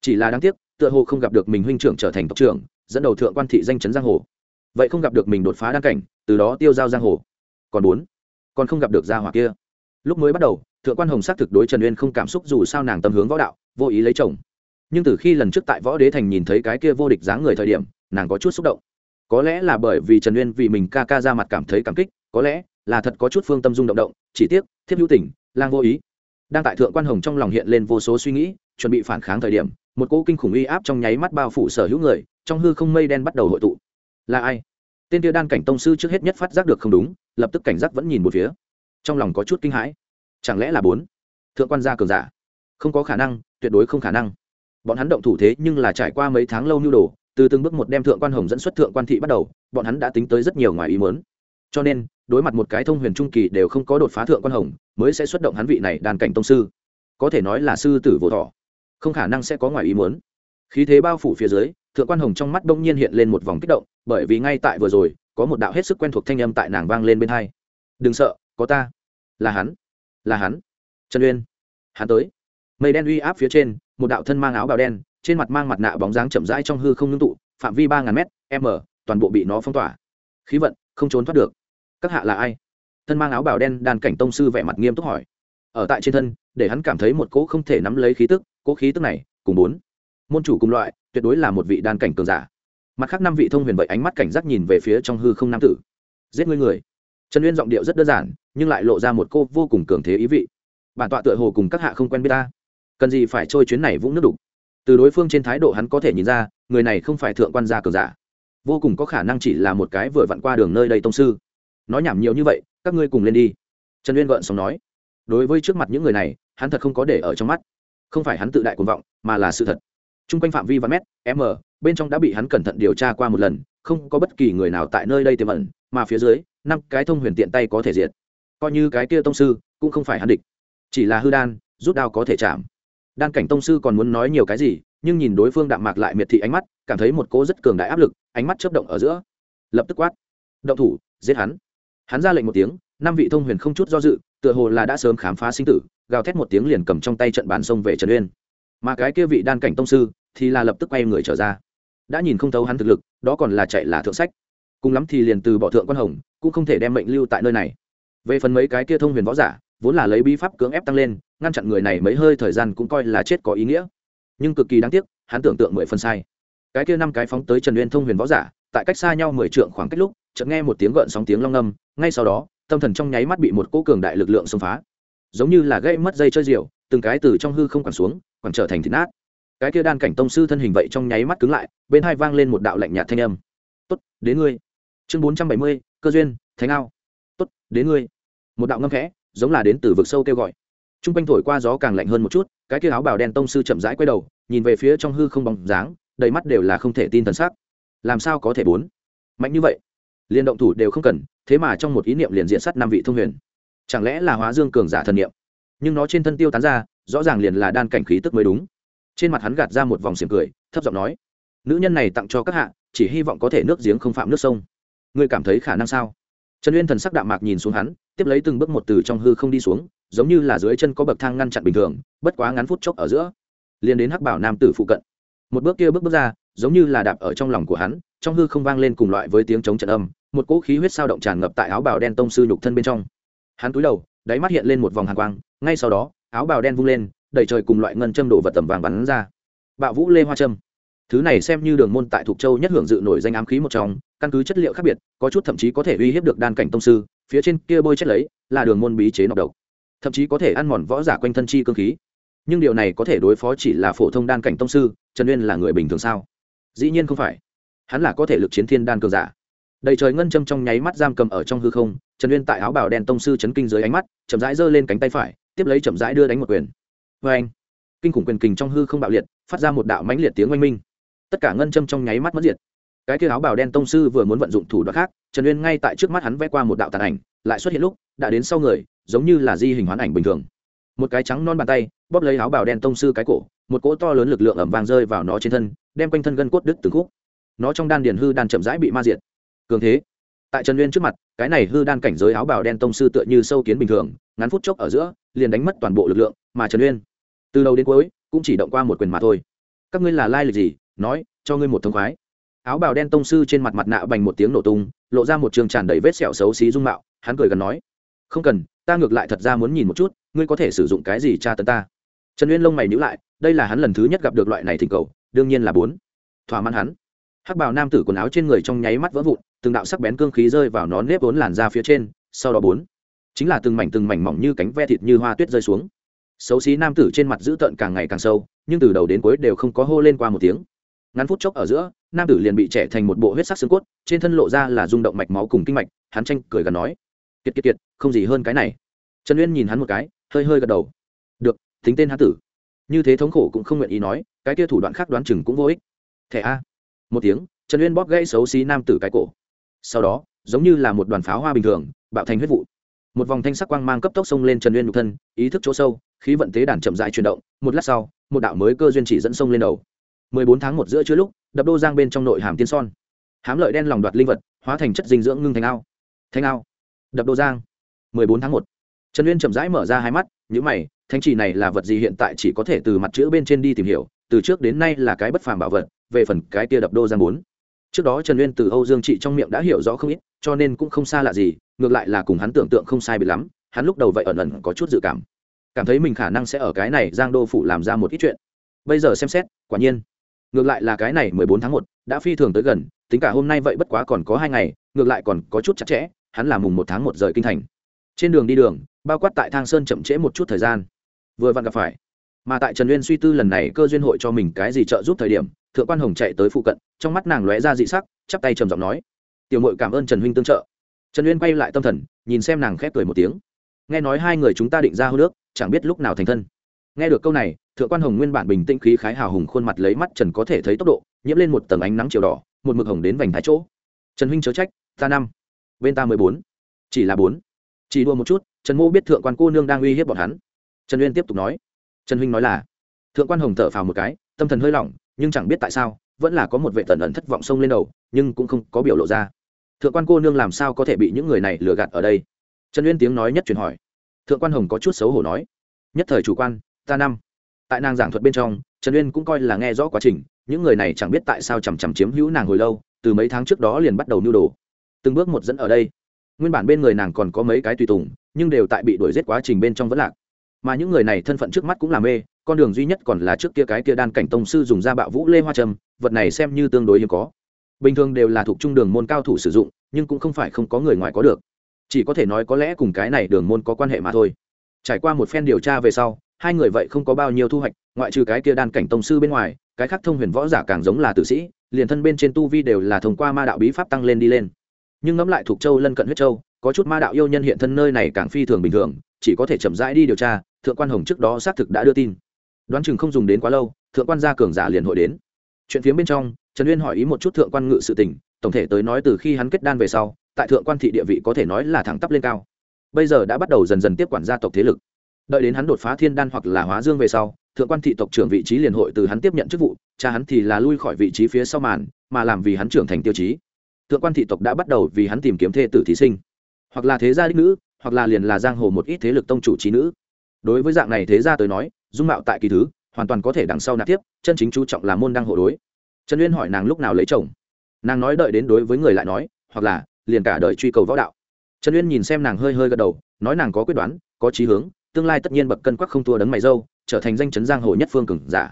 Chỉ là đáng tiếc, tựa hồ không gặp được mình huynh trưởng trở thành tộc trưởng, dẫn đầu thượng quan thị danh chấn giang hồ. Vậy không gặp được mình đột phá đăng cảnh, từ đó tiêu giao giang hồ. Còn bốn còn không gặp được gia hỏa kia. Lúc mới bắt đầu, thượng quan hồng xác thực đối trần uyên không cảm xúc dù sao nàng tâm hướng võ đạo, vô ý lấy chồng. Nhưng từ khi lần trước tại võ đế thành nhìn thấy cái kia vô địch dáng người thời điểm, nàng có chút xúc động có lẽ là bởi vì trần uyên vì mình ca ca ra mặt cảm thấy cảm kích, có lẽ là thật có chút phương tâm dung động động, chỉ tiếc, thiếp hữu tình, lang vô ý, đang tại thượng quan hồng trong lòng hiện lên vô số suy nghĩ, chuẩn bị phản kháng thời điểm, một cỗ kinh khủng uy áp trong nháy mắt bao phủ sở hữu người, trong hư không mây đen bắt đầu hội tụ. Là ai? Tên kia đan cảnh tông sư trước hết nhất phát giác được không đúng, lập tức cảnh giác vẫn nhìn một phía. Trong lòng có chút kinh hãi. Chẳng lẽ là bốn? Thượng quan gia cường giả. Không có khả năng, tuyệt đối không khả năng. Bọn hắn động thủ thế nhưng là trải qua mấy tháng lâu nhu đồ từ từng bước một đem thượng quan hồng dẫn xuất thượng quan thị bắt đầu, bọn hắn đã tính tới rất nhiều ngoài ý muốn. Cho nên, đối mặt một cái thông huyền trung kỳ đều không có đột phá thượng quan hồng, mới sẽ xuất động hắn vị này đàn cảnh tông sư. Có thể nói là sư tử vô thọ. Không khả năng sẽ có ngoài ý muốn. Khí thế bao phủ phía dưới, thượng quan hồng trong mắt đông nhiên hiện lên một vòng kích động, bởi vì ngay tại vừa rồi, có một đạo hết sức quen thuộc thanh âm tại nàng vang lên bên hai. Đừng sợ, có ta. Là hắn là hắn. Trần uyên. Hắn tới. Mây đen uy áp phía trên, một đạo thân mang áo bào đen trên mặt mang mặt nạ bóng dáng chậm rãi trong hư không ngưng tụ, phạm vi ba ngàn m m, toàn bộ bị nó phong tỏa. Khí vận, không trốn thoát được. Các hạ là ai? Thân mang áo bào đen, đàn cảnh tông sư vẻ mặt nghiêm túc hỏi. Ở tại trên thân, để hắn cảm thấy một cỗ không thể nắm lấy khí tức, cỗ khí tức này, cùng bốn. Môn chủ cùng loại, tuyệt đối là một vị đàn cảnh cường giả. Mặt khác năm vị thông huyền vậy ánh mắt cảnh giác nhìn về phía trong hư không nam tử. Giết ngươi người. Trần uyên giọng điệu rất đơn giản, nhưng lại lộ ra một cô vô cùng cường thế ý vị. Bản tọa tựa hồ cùng các hạ không quen biết ta. Cần gì phải trôi chuyến này vũng nước đục? Từ đối phương trên thái độ hắn có thể nhìn ra, người này không phải thượng quan gia cường giả. Vô cùng có khả năng chỉ là một cái vừa vặn qua đường nơi đây tông sư. Nói nhảm nhiều như vậy, các ngươi cùng lên đi. Trần uyên gợn sống nói. Đối với trước mặt những người này, hắn thật không có để ở trong mắt. Không phải hắn tự đại cuồng vọng, mà là sự thật. T r u n g quanh phạm vi và mét, m, bên trong đã bị hắn cẩn thận điều tra qua một lần, không có bất kỳ người nào tại nơi đây tiềm ẩn, mà phía dưới, năm cái thông huyền tiện tay có thể diệt. Coi như cái kia tông sư, cũng không phải hắn địch. Chỉ là hư đan, rút đao có thể chạm đan cảnh tông sư còn muốn nói nhiều cái gì, nhưng nhìn đối phương đạm mạc lại miệt thị ánh mắt, cảm thấy một cố rất cường đại áp lực, ánh mắt chấp động ở giữa. Lập tức quát. Động thủ, giết hắn. Hắn ra lệnh một tiếng, năm vị thông huyền không chút do dự, tựa hồ là đã sớm khám phá sinh tử, gào thét một tiếng liền cầm trong tay trận bàn sông về trần uyên. Mà cái kia vị đan cảnh tông sư thì là lập tức quay người trở ra. Đã nhìn không thấu hắn thực lực, đó còn là chạy là thượng sách. Cùng lắm thì liền từ bỏ thượng quan hồng, cũng không thể đem mệnh lưu tại nơi này. Về phần mấy cái kia thông huyền võ giả vốn là lấy bí pháp cưỡng ép tăng lên, ngăn chặn người này mấy hơi thời gian cũng coi là chết có ý nghĩa. Nhưng cực kỳ đáng tiếc, hắn tưởng tượng mười phần sai. Cái kia năm cái phóng tới trần uyên thông huyền võ giả, tại cách xa nhau mười trượng khoảng cách lúc, chợt nghe một tiếng gợn sóng tiếng long ngâm, ngay sau đó, tâm thần trong nháy mắt bị một cỗ cường đại lực lượng xông phá. Giống như là gây mất dây chơi diều, từng cái từ trong hư không quẳng xuống còn trở thành thịt nát. Cái kia đan cảnh tông sư thân hình vậy trong nháy mắt cứng lại, bên hai vang lên một đạo lạnh nhạt thanh âm. Tốt, đến ngươi. Chương bốn trăm bảy mươi, cơ duyên, thánh ao. Tốt, đến ngươi. Một đạo ngâm khẽ giống là đến từ vực sâu kêu gọi. T r u n g quanh thổi qua gió càng lạnh hơn một chút, cái kia áo bào đen tông sư chậm rãi quay đầu, nhìn về phía trong hư không bóng dáng, đầy mắt đều là không thể tin thần sắc. Làm sao có thể bốn? Mạnh như vậy, liên động thủ đều không cần, thế mà trong một ý niệm liền diện sắt năm vị thông huyền. Chẳng lẽ là hóa dương cường giả thần niệm? Nhưng nó trên thân tiêu tán ra, rõ ràng liền là đan cảnh khí tức mới đúng. Trên mặt hắn gạt ra một vòng xiềng cười, thấp giọng nói, nữ nhân này tặng cho các hạ, chỉ hy vọng có thể nước giếng không phạm nước sông. Ngươi cảm thấy khả năng sao? Trần uyên thần sắc đạm mạc nhìn xuống hắn, tiếp lấy từng bước một từ trong hư không đi xuống, giống như là dưới chân có bậc thang ngăn chặn bình thường, bất quá ngắn phút chốc ở giữa, liền đến hắc bảo nam tử phụ cận. Một bước kia bước bước ra, giống như là đạp ở trong lòng của hắn, trong hư không vang lên cùng loại với tiếng chống trận âm, một cỗ khí huyết sao động tràn ngập tại áo bào đen tông sư nhục thân bên trong. Hắn cúi đầu, đáy mắt hiện lên một vòng hàng quang, ngay sau đó, áo bào đen vung lên, đầy trời cùng loại ngân châm đổ vật tầm vàng bắn ra. Bạo vũ lê hoa châm. Thứ này xem như đường môn tại thục châu nhất hưởng dự nổi danh ám khí một trong căn cứ chất liệu khác biệt, có chút thậm chí có thể uy hiếp được đan cảnh tông sư, phía trên kia bôi chất lấy là đường môn bí chế nọc độc. Thậm chí có thể ăn mòn võ giả quanh thân chi cơ khí. Nhưng điều này có thể đối phó chỉ là phổ thông đan cảnh tông sư, trần uyên là người bình thường sao? Dĩ nhiên không phải. Hắn là có thể lực chiến thiên đan cường giả. Đầy trời ngân châm trong nháy mắt giam cầm ở trong hư không, trần uyên tại áo bào đen tông sư chấn kinh dưới ánh mắt, chậm rãi giơ lên cánh tay phải, tiếp lấy chậm rãi đưa đánh một quyền. Vê anh, kinh khủng quyền kình trong hư không bạo liệt, phát ra một đạo mãnh liệt tiếng oanh minh. Tất cả ngân châm trong nháy mắt mất diệt cái kia áo bào đen tông sư vừa muốn vận dụng thủ đoạn khác, trần uyên ngay tại trước mắt hắn vẽ qua một đạo tàn ảnh, lại xuất hiện lúc, đã đến sau người, giống như là di hình hoán ảnh bình thường. Một cái trắng non bàn tay, bóp lấy áo bào đen tông sư cái cổ, một cỗ to lớn lực lượng ẩm vàng rơi vào nó trên thân, đem quanh thân gân cốt đứt từng khúc. Nó trong đan điền hư đan chậm rãi bị ma diệt. Cường thế. Tại trần uyên trước mặt, cái này hư đan cảnh giới áo bào đen tông sư tựa như sâu kiến bình thường, ngắn phút chốc ở giữa, liền đánh mất toàn bộ lực lượng, mà trần uyên, từ đầu đến cuối, cũng chỉ động qua một quyền mà thôi. Các ngươi là lai lịch gì? Nói, cho ngươi một thông khoái áo bào đen tông sư trên mặt mặt nạ bành một tiếng nổ tung, lộ ra một trường tràn đầy vết sẹo xấu xí dung mạo, hắn cười gần nói, không cần, ta ngược lại thật ra muốn nhìn một chút, ngươi có thể sử dụng cái gì tra tấn ta? Trần uyên lông mày nhữ lại, đây là hắn lần thứ nhất gặp được loại này thỉnh cầu, đương nhiên là bốn. Thỏa mãn hắn. Hắc bào nam tử quần áo trên người trong nháy mắt vỡ vụn, từng đạo sắc bén cương khí rơi vào nó nếp vốn làn ra phía trên, sau đó bốn. Chính là từng mảnh từng mảnh mỏng như cánh ve thịt như hoa tuyết rơi xuống. Xấu xí nam tử trên mặt dữ tợn càng ngày càng sâu, nhưng từ đầu đến cuối đều không có hô lên qua một tiếng ngắn phút chốc ở giữa, nam tử liền bị trẻ thành một bộ huyết sắc xương cốt, trên thân lộ ra là rung động mạch máu cùng kinh mạch, hắn tranh cười gần nói, kiệt kiệt kiệt, không gì hơn cái này. Trần uyên nhìn hắn một cái, hơi hơi gật đầu. Được tính tên hắn tử. Như thế thống khổ cũng không nguyện ý nói, cái kia thủ đoạn khác đoán chừng cũng vô ích. Thẻ a. Một tiếng, trần uyên bóp gãy xấu xí nam tử cái cổ. Sau đó, giống như là một đoàn pháo hoa bình thường, bạo thành huyết vụ. Một vòng thanh sắc quang mang cấp tốc xông lên trần uyên nhục thân, ý thức chỗ sâu, khí vận tế đàn chậm dại chuyển động, một lát sau, một đạo mới cơ duyên chỉ dẫn sông lên đầu mười bốn tháng một giữa trưa lúc, đập đô giang bên trong nội hàm tiên son. Hám lợi đen lòng đoạt linh vật, hóa thành chất dinh dưỡng ngưng thành ao. Thanh ao. Đập đô giang. mười bốn tháng một. Trần uyên chậm rãi mở ra hai mắt, nhíu mày thanh chỉ này là vật gì hiện tại chỉ có thể từ mặt chữ bên trên đi tìm hiểu, từ trước đến nay là cái bất phàm bảo vật, về phần cái kia đập đô giang 4. trước đó trần uyên từ âu dương trị trong miệng đã hiểu rõ không ít, cho nên cũng không xa lạ gì, ngược lại là cùng hắn tưởng tượng không sai bị lắm, hắn lúc đầu vậy ẩn ẩn có chút dự cảm. Cảm thấy mình khả năng sẽ ở cái này giang đô phủ làm ra một ít chuyện. Bây giờ xem xét, quả nhiên ngược lại là cái này mười bốn tháng một, đã phi thường tới gần, tính cả hôm nay vậy bất quá còn có hai ngày, ngược lại còn có chút chặt chẽ, hắn là mùng một tháng một rời kinh thành. Trên đường đi đường, bao quát tại thang sơn chậm trễ một chút thời gian. Vừa vặn gặp phải. Mà tại trần uyên suy tư lần này cơ duyên hội cho mình cái gì trợ giúp thời điểm, thượng quan hồng chạy tới phụ cận, trong mắt nàng lóe ra dị sắc, chắp tay trầm giọng nói. Tiểu mội cảm ơn trần huynh tương trợ. Trần uyên quay lại tâm thần, nhìn xem nàng khép cười một tiếng. Nghe nói hai người chúng ta định ra hô nước chẳng biết lúc nào thành thân nghe được câu này, thượng quan hồng nguyên bản bình tĩnh khí khái hào hùng khuôn mặt lấy mắt trần có thể thấy tốc độ, nhiễm lên một tầng ánh nắng chiều đỏ, một mực hồng đến vành thái chỗ. Trần huynh chớ trách, ta năm, bên ta mười bốn, chỉ là bốn. Chỉ đua một chút, trần mô biết thượng quan cô nương đang uy hiếp bọn hắn. Trần uyên tiếp tục nói. Trần huynh nói là, thượng quan hồng thở phào một cái, tâm thần hơi lỏng, nhưng chẳng biết tại sao, vẫn là có một vệ tần ẩn thất vọng sông lên đầu, nhưng cũng không có biểu lộ ra. Thượng quan cô nương làm sao có thể bị những người này lừa gạt ở đây? Trần uyên tiếng nói nhất truyền hỏi. Thượng quan hồng có chút xấu hổ nói. Nhất thời chủ quan ta năm. Tại nàng giảng thuật bên trong, trần uyên cũng coi là nghe rõ quá trình, những người này chẳng biết tại sao chằm chằm chiếm hữu nàng hồi lâu, từ mấy tháng trước đó liền bắt đầu nưu đồ. Từng bước một dẫn ở đây. Nguyên bản bên người nàng còn có mấy cái tùy tùng, nhưng đều tại bị đuổi giết quá trình bên trong vẫn lạc. Mà những người này thân phận trước mắt cũng là mê, con đường duy nhất còn là trước kia cái kia đan cảnh tông sư dùng ra bạo vũ lê hoa trầm vật này xem như tương đối hiếm có. Bình thường đều là thuộc trung đường môn cao thủ sử dụng, nhưng cũng không phải không có người ngoài có được. Chỉ có thể nói có lẽ cùng cái này đường môn có quan hệ mà thôi. Trải qua một phen điều tra về sau hai người vậy không có bao nhiêu thu hoạch, ngoại trừ cái kia đan cảnh tông sư bên ngoài, cái khác thông huyền võ giả càng giống là tử sĩ, liền thân bên trên tu vi đều là thông qua ma đạo bí pháp tăng lên đi lên. Nhưng ngẫm lại thuộc châu lân cận huyết châu, có chút ma đạo yêu nhân hiện thân nơi này càng phi thường bình thường, chỉ có thể chậm rãi đi điều tra, thượng quan hồng trước đó xác thực đã đưa tin. Đoán chừng không dùng đến quá lâu, thượng quan gia cường giả liền hội đến. Chuyện phía bên trong, trần uyên hỏi ý một chút thượng quan ngự sự tình, tổng thể tới nói từ khi hắn kết đan về sau, tại thượng quan thị địa vị có thể nói là thẳng tắp lên cao. Bây giờ đã bắt đầu dần dần tiếp quản gia tộc thế lực đợi đến hắn đột phá thiên đan hoặc là hóa dương về sau, thượng quan thị tộc trưởng vị trí liền hội từ hắn tiếp nhận chức vụ, cha hắn thì là lui khỏi vị trí phía sau màn, mà làm vì hắn trưởng thành tiêu chí. Thượng quan thị tộc đã bắt đầu vì hắn tìm kiếm thê tử thí sinh, hoặc là thế gia đích nữ, hoặc là liền là giang hồ một ít thế lực tông chủ trí nữ. Đối với dạng này thế gia tới nói, dung mạo tại kỳ thứ, hoàn toàn có thể đằng sau nạp tiếp, chân chính chú trọng là môn đăng hộ đối. Trần uyên hỏi nàng lúc nào lấy chồng. Nàng nói đợi đến đối với người lại nói, hoặc là liền cả đời truy cầu võ đạo. Trần uyên nhìn xem nàng hơi hơi gật đầu, nói nàng có quyết đoán, có trí hướng tương lai tất nhiên bậc cân quắc không thua đấng mày dâu, trở thành danh chấn giang hồ nhất phương cường giả.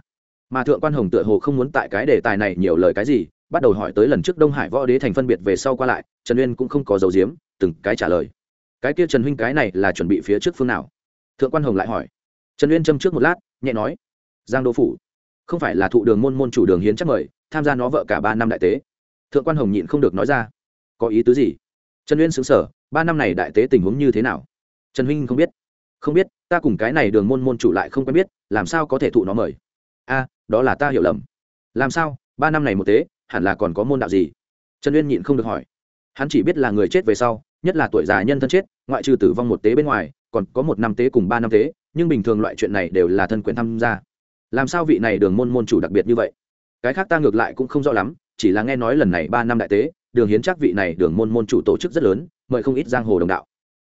Mà thượng quan hồng tựa hồ không muốn tại cái đề tài này nhiều lời cái gì, bắt đầu hỏi tới lần trước đông hải võ đế thành phân biệt về sau qua lại, trần uyên cũng không có dấu diếm từng cái trả lời. Cái kia trần huynh cái này là chuẩn bị phía trước phương nào? Thượng quan hồng lại hỏi. Trần uyên châm trước một lát, nhẹ nói. Giang đô phủ. Không phải là thụ đường môn môn chủ đường hiến chắc mời, tham gia nó vợ cả ba năm đại tế. Thượng quan hồng nhịn không được nói ra. Có ý tứ gì? Trần uyên xứng sở ba năm này đại tế tình huống như thế nào? Trần huynh không biết không biết, ta cùng cái này đường môn môn chủ lại không quen biết, làm sao có thể thụ nó mời? A, đó là ta hiểu lầm. Làm sao? Ba năm này một tế, hẳn là còn có môn đạo gì? Trần uyên nhịn không được hỏi. Hắn chỉ biết là người chết về sau, nhất là tuổi già nhân thân chết, ngoại trừ tử vong một tế bên ngoài, còn có một năm tế cùng ba năm tế, nhưng bình thường loại chuyện này đều là thân quyền tham gia. Làm sao vị này đường môn môn chủ đặc biệt như vậy? Cái khác ta ngược lại cũng không rõ lắm, chỉ là nghe nói lần này ba năm đại tế, đường hiến chắc vị này đường môn môn chủ tổ chức rất lớn, mời không ít giang hồ đồng đạo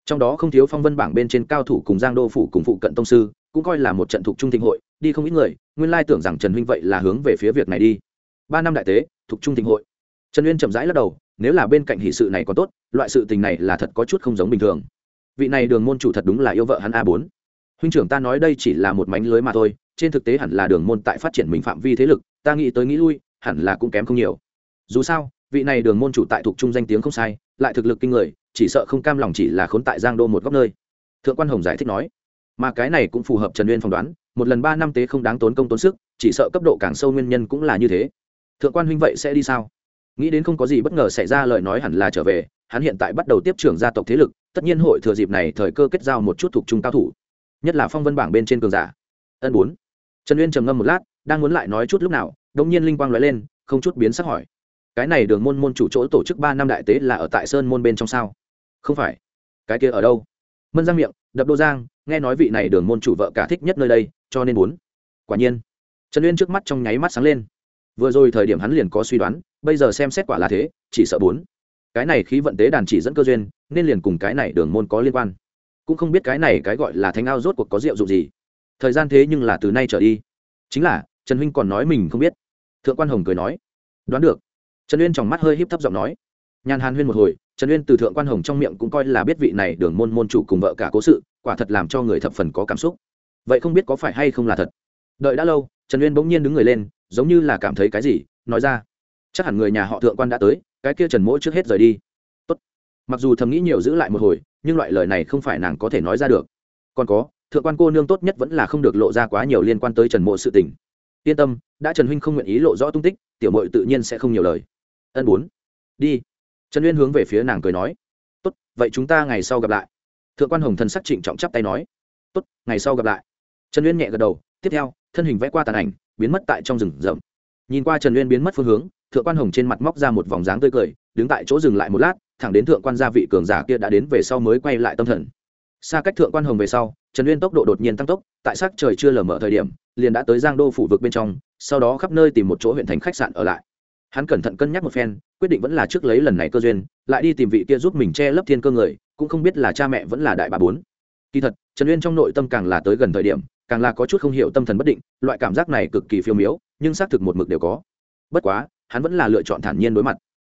trong đó không thiếu phong vân bảng bên trên cao thủ cùng giang đô phủ cùng phụ cận tông sư, cũng coi là một trận thuộc trung thịnh hội, đi không ít người, nguyên lai tưởng rằng trần huynh vậy là hướng về phía việc này đi. Ba năm đại tế thuộc trung thịnh hội. Trần uyên chậm rãi lắc đầu, nếu là bên cạnh hỷ sự này còn tốt, loại sự tình này là thật có chút không giống bình thường. Vị này đường môn chủ thật đúng là yêu vợ hắn a bốn. Huynh trưởng ta nói đây chỉ là một mánh lưới mà thôi, trên thực tế hẳn là đường môn tại phát triển mình phạm vi thế lực, ta nghĩ tới nghĩ lui, hẳn là cũng kém không nhiều. Dù sao, vị này đường môn chủ tại thuộc trung danh tiếng không sai, lại thực lực kinh người chỉ sợ không cam lòng chỉ là khốn tại giang đô một góc nơi. Thượng quan hồng giải thích nói, mà cái này cũng phù hợp trần uyên phỏng đoán, một lần ba năm tế không đáng tốn công tốn sức, chỉ sợ cấp độ càng sâu nguyên nhân cũng là như thế. Thượng quan huynh vậy sẽ đi sao? Nghĩ đến không có gì bất ngờ xảy ra lời nói hẳn là trở về, hắn hiện tại bắt đầu tiếp trưởng gia tộc thế lực, tất nhiên hội thừa dịp này thời cơ kết giao một chút thuộc trung cao thủ. Nhất là phong vân bảng bên trên cường giả. Ân bốn. Trần uyên trầm ngâm một lát, đang muốn lại nói chút lúc nào, đống nhiên linh quang nói lên, không chút biến sắc hỏi. Cái này đường môn môn chủ chỗ tổ chức ba năm đại tế là ở tại sơn môn bên trong sao? Không phải. Cái kia ở đâu? Mân giang miệng, đập đô giang, nghe nói vị này đường môn chủ vợ cả thích nhất nơi đây, cho nên muốn. Quả nhiên. Trần uyên trước mắt trong nháy mắt sáng lên. Vừa rồi thời điểm hắn liền có suy đoán, bây giờ xem xét quả là thế, chỉ sợ bốn. Cái này khí vận tế đàn chỉ dẫn cơ duyên, nên liền cùng cái này đường môn có liên quan. Cũng không biết cái này cái gọi là thánh ao rốt cuộc có rượu dụng gì. Thời gian thế nhưng là từ nay trở đi. Chính là, trần huynh còn nói mình không biết. Thượng quan hồng cười nói. Đoán được. Trần uyên tròng mắt hơi híp thấp giọng nói. Nhàn hàn huyên một hồi trần uyên từ thượng quan hồng trong miệng cũng coi là biết vị này đường môn môn chủ cùng vợ cả cố sự, quả thật làm cho người thập phần có cảm xúc. Vậy không biết có phải hay không là thật? Đợi đã lâu, trần uyên bỗng nhiên đứng người lên, giống như là cảm thấy cái gì, nói ra. Chắc hẳn người nhà họ thượng quan đã tới, cái kia trần mỗi trước hết rời đi. Tốt. mặc dù thầm nghĩ nhiều giữ lại một hồi, nhưng loại lời này không phải nàng có thể nói ra được. Còn có, thượng quan cô nương tốt nhất vẫn là không được lộ ra quá nhiều liên quan tới trần mộ sự tình. Yên tâm, đã trần huynh không nguyện ý lộ rõ tung tích, tiểu mội tự nhiên sẽ không nhiều lời. Ân bốn. Đi trần uyên hướng về phía nàng cười nói, tốt, vậy chúng ta ngày sau gặp lại. Thượng quan hồng thần sắc trịnh trọng chắp tay nói, tốt, ngày sau gặp lại. Trần uyên nhẹ gật đầu, tiếp theo, thân hình vẽ qua tàn ảnh, biến mất tại trong rừng rậm. Nhìn qua trần uyên biến mất phương hướng, thượng quan hồng trên mặt móc ra một vòng dáng tươi cười, đứng tại chỗ dừng lại một lát, thẳng đến thượng quan gia vị cường giả kia đã đến về sau mới quay lại tâm thần. Xa cách thượng quan hồng về sau, trần uyên tốc độ đột nhiên tăng tốc, tại sắc trời chưa lờ mở thời điểm, liền đã tới giang đô phủ vực bên trong, sau đó khắp nơi tìm một chỗ huyện thành khách sạn ở lại hắn cẩn thận cân nhắc một phen, quyết định vẫn là trước lấy lần này cơ duyên, lại đi tìm vị kia giúp mình che lấp thiên cơ người, cũng không biết là cha mẹ vẫn là đại bà bốn. Kỳ thật, trần uyên trong nội tâm càng là tới gần thời điểm, càng là có chút không hiểu tâm thần bất định, loại cảm giác này cực kỳ phiêu miếu nhưng xác thực một mực đều có. Bất quá, hắn vẫn là lựa chọn thản nhiên đối mặt.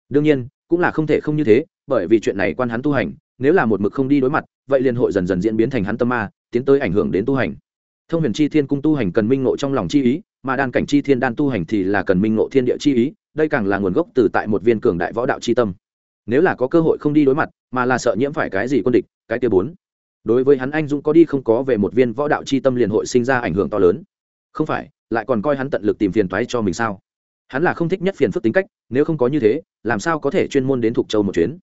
Đương nhiên, cũng là không thể không như thế, bởi vì chuyện này quan hắn tu hành, nếu là một mực không đi đối mặt, vậy liền hội dần dần diễn biến thành hắn tâm ma, tiến tới ảnh hưởng đến tu hành. Thông huyền chi thiên cung tu hành cần minh ngộ trong lòng chi ý, mà đan cảnh chi thiên đan tu hành thì là cần minh ngộ thiên địa chi ý đây càng là nguồn gốc từ tại một viên cường đại võ đạo chi tâm. Nếu là có cơ hội không đi đối mặt, mà là sợ nhiễm phải cái gì quân địch, cái kia bốn. Đối với hắn anh dũng có đi không có về một viên võ đạo chi tâm liền hội sinh ra ảnh hưởng to lớn. Không phải, lại còn coi hắn tận lực tìm phiền toái cho mình sao? Hắn là không thích nhất phiền phức tính cách, nếu không có như thế, làm sao có thể chuyên môn đến thục châu một chuyến?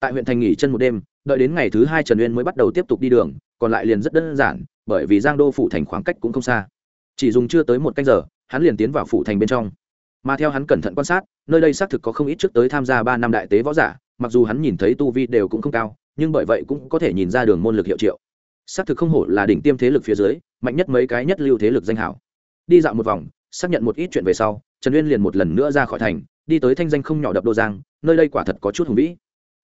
Tại huyện thành nghỉ chân một đêm, đợi đến ngày thứ hai trần uyên mới bắt đầu tiếp tục đi đường, còn lại liền rất đơn giản, bởi vì giang đô phủ thành khoảng cách cũng không xa. Chỉ dùng chưa tới một canh giờ, hắn liền tiến vào phủ thành bên trong mà theo hắn cẩn thận quan sát, nơi đây xác thực có không ít trước tới tham gia ba năm đại tế võ giả, mặc dù hắn nhìn thấy tu vi đều cũng không cao, nhưng bởi vậy cũng có thể nhìn ra đường môn lực hiệu triệu. Xác thực không hổ là đỉnh tiêm thế lực phía dưới, mạnh nhất mấy cái nhất lưu thế lực danh hảo đi dạo một vòng, xác nhận một ít chuyện về sau, trần uyên liền một lần nữa ra khỏi thành, đi tới thanh danh không nhỏ đập đô giang, nơi đây quả thật có chút hùng vĩ.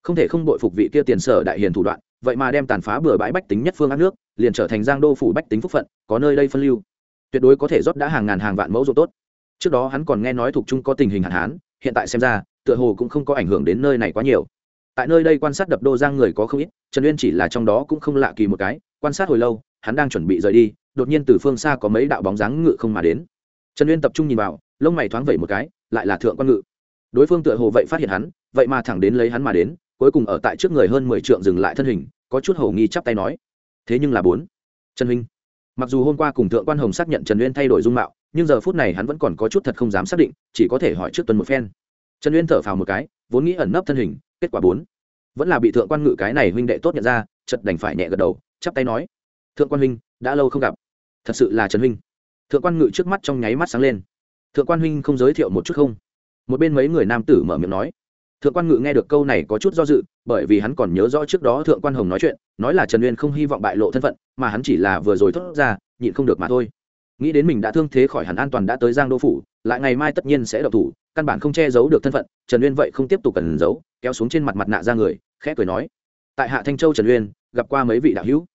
Không thể không bội phục vị kia tiền sở đại hiền thủ đoạn, vậy mà đem tàn phá bừa bãi bách tính nhất phương ác nước, liền trở thành giang đô phủ bách tính phúc phận, có nơi đây phân lưu. Tuyệt đối có thể rót đã hàng ngàn hàng vạn mẫu ruộng tốt trước đó hắn còn nghe nói thuộc trung có tình hình hạn hán, hiện tại xem ra, tựa hồ cũng không có ảnh hưởng đến nơi này quá nhiều. Tại nơi đây quan sát đập đô giang người có không ít, trần uyên chỉ là trong đó cũng không lạ kỳ một cái, quan sát hồi lâu, hắn đang chuẩn bị rời đi, đột nhiên từ phương xa có mấy đạo bóng dáng ngự không mà đến. Trần uyên tập trung nhìn vào, lông mày thoáng vẩy một cái, lại là thượng quan ngự. Đối phương tựa hồ vậy phát hiện hắn, vậy mà thẳng đến lấy hắn mà đến, cuối cùng ở tại trước người hơn mười trượng dừng lại thân hình, có chút hầu nghi chắp tay nói, thế nhưng là bốn. Trần huynh, mặc dù hôm qua cùng thượng quan hồng xác nhận trần uyên thay đổi dung mạo nhưng giờ phút này hắn vẫn còn có chút thật không dám xác định, chỉ có thể hỏi trước tuần một phen. Trần uyên thở phào một cái, vốn nghĩ ẩn nấp thân hình, kết quả bốn. Vẫn là bị thượng quan ngự cái này huynh đệ tốt nhận ra chật đành phải nhẹ gật đầu, chắp tay nói, thượng quan huynh, đã lâu không gặp. Thật sự là trần huynh. Thượng quan ngự trước mắt trong nháy mắt sáng lên. Thượng quan huynh không giới thiệu một chút không? Một bên mấy người nam tử mở miệng nói. Thượng quan ngự nghe được câu này có chút do dự, bởi vì hắn còn nhớ rõ trước đó thượng quan hồng nói chuyện, nói là trần uyên không hy vọng bại lộ thân phận, mà hắn chỉ là vừa rồi thốt ra, nhịn không được mà thôi nghĩ đến mình đã thương thế khỏi hẳn an toàn đã tới giang đô phủ, lại ngày mai tất nhiên sẽ độc thủ, căn bản không che giấu được thân phận, trần uyên vậy không tiếp tục cần giấu, kéo xuống trên mặt mặt nạ ra người, khẽ cười nói. Tại hạ thanh châu trần uyên, gặp qua mấy vị đạo hữu.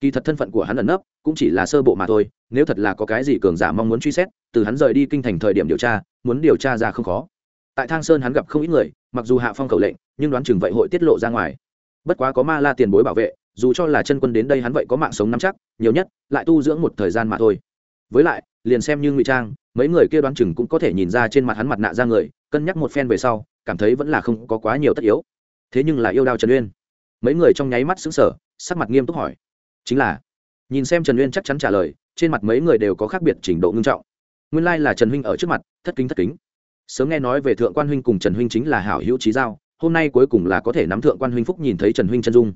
Kỳ thật thân phận của hắn ẩn nấp, cũng chỉ là sơ bộ mà thôi, nếu thật là có cái gì cường giả mong muốn truy xét, từ hắn rời đi kinh thành thời điểm điều tra, muốn điều tra ra không khó. Tại thang sơn hắn gặp không ít người, mặc dù hạ phong khẩu lệnh, nhưng đoán chừng vậy hội tiết lộ ra ngoài. Bất quá có ma la tiền bối bảo vệ, dù cho là chân quân đến đây hắn vậy có mạng sống nắm chắc, nhiều nhất, lại tu dưỡng một thời gian mà thôi với lại, liền xem như ngụy trang, mấy người kia đoán chừng cũng có thể nhìn ra trên mặt hắn mặt nạ ra người, cân nhắc một phen về sau, cảm thấy vẫn là không có quá nhiều tất yếu. Thế nhưng là yêu đao trần uyên. Mấy người trong nháy mắt xứng sở sắc mặt nghiêm túc hỏi. Chính là, nhìn xem trần uyên chắc chắn trả lời, trên mặt mấy người đều có khác biệt trình độ ngưng trọng. Nguyên lai、like、là trần huynh ở trước mặt, thất kính thất kính. Sớm nghe nói về thượng quan huynh cùng trần huynh chính là hảo hữu trí giao, hôm nay cuối cùng là có thể nắm thượng quan huynh phúc nhìn thấy trần huynh chân dung.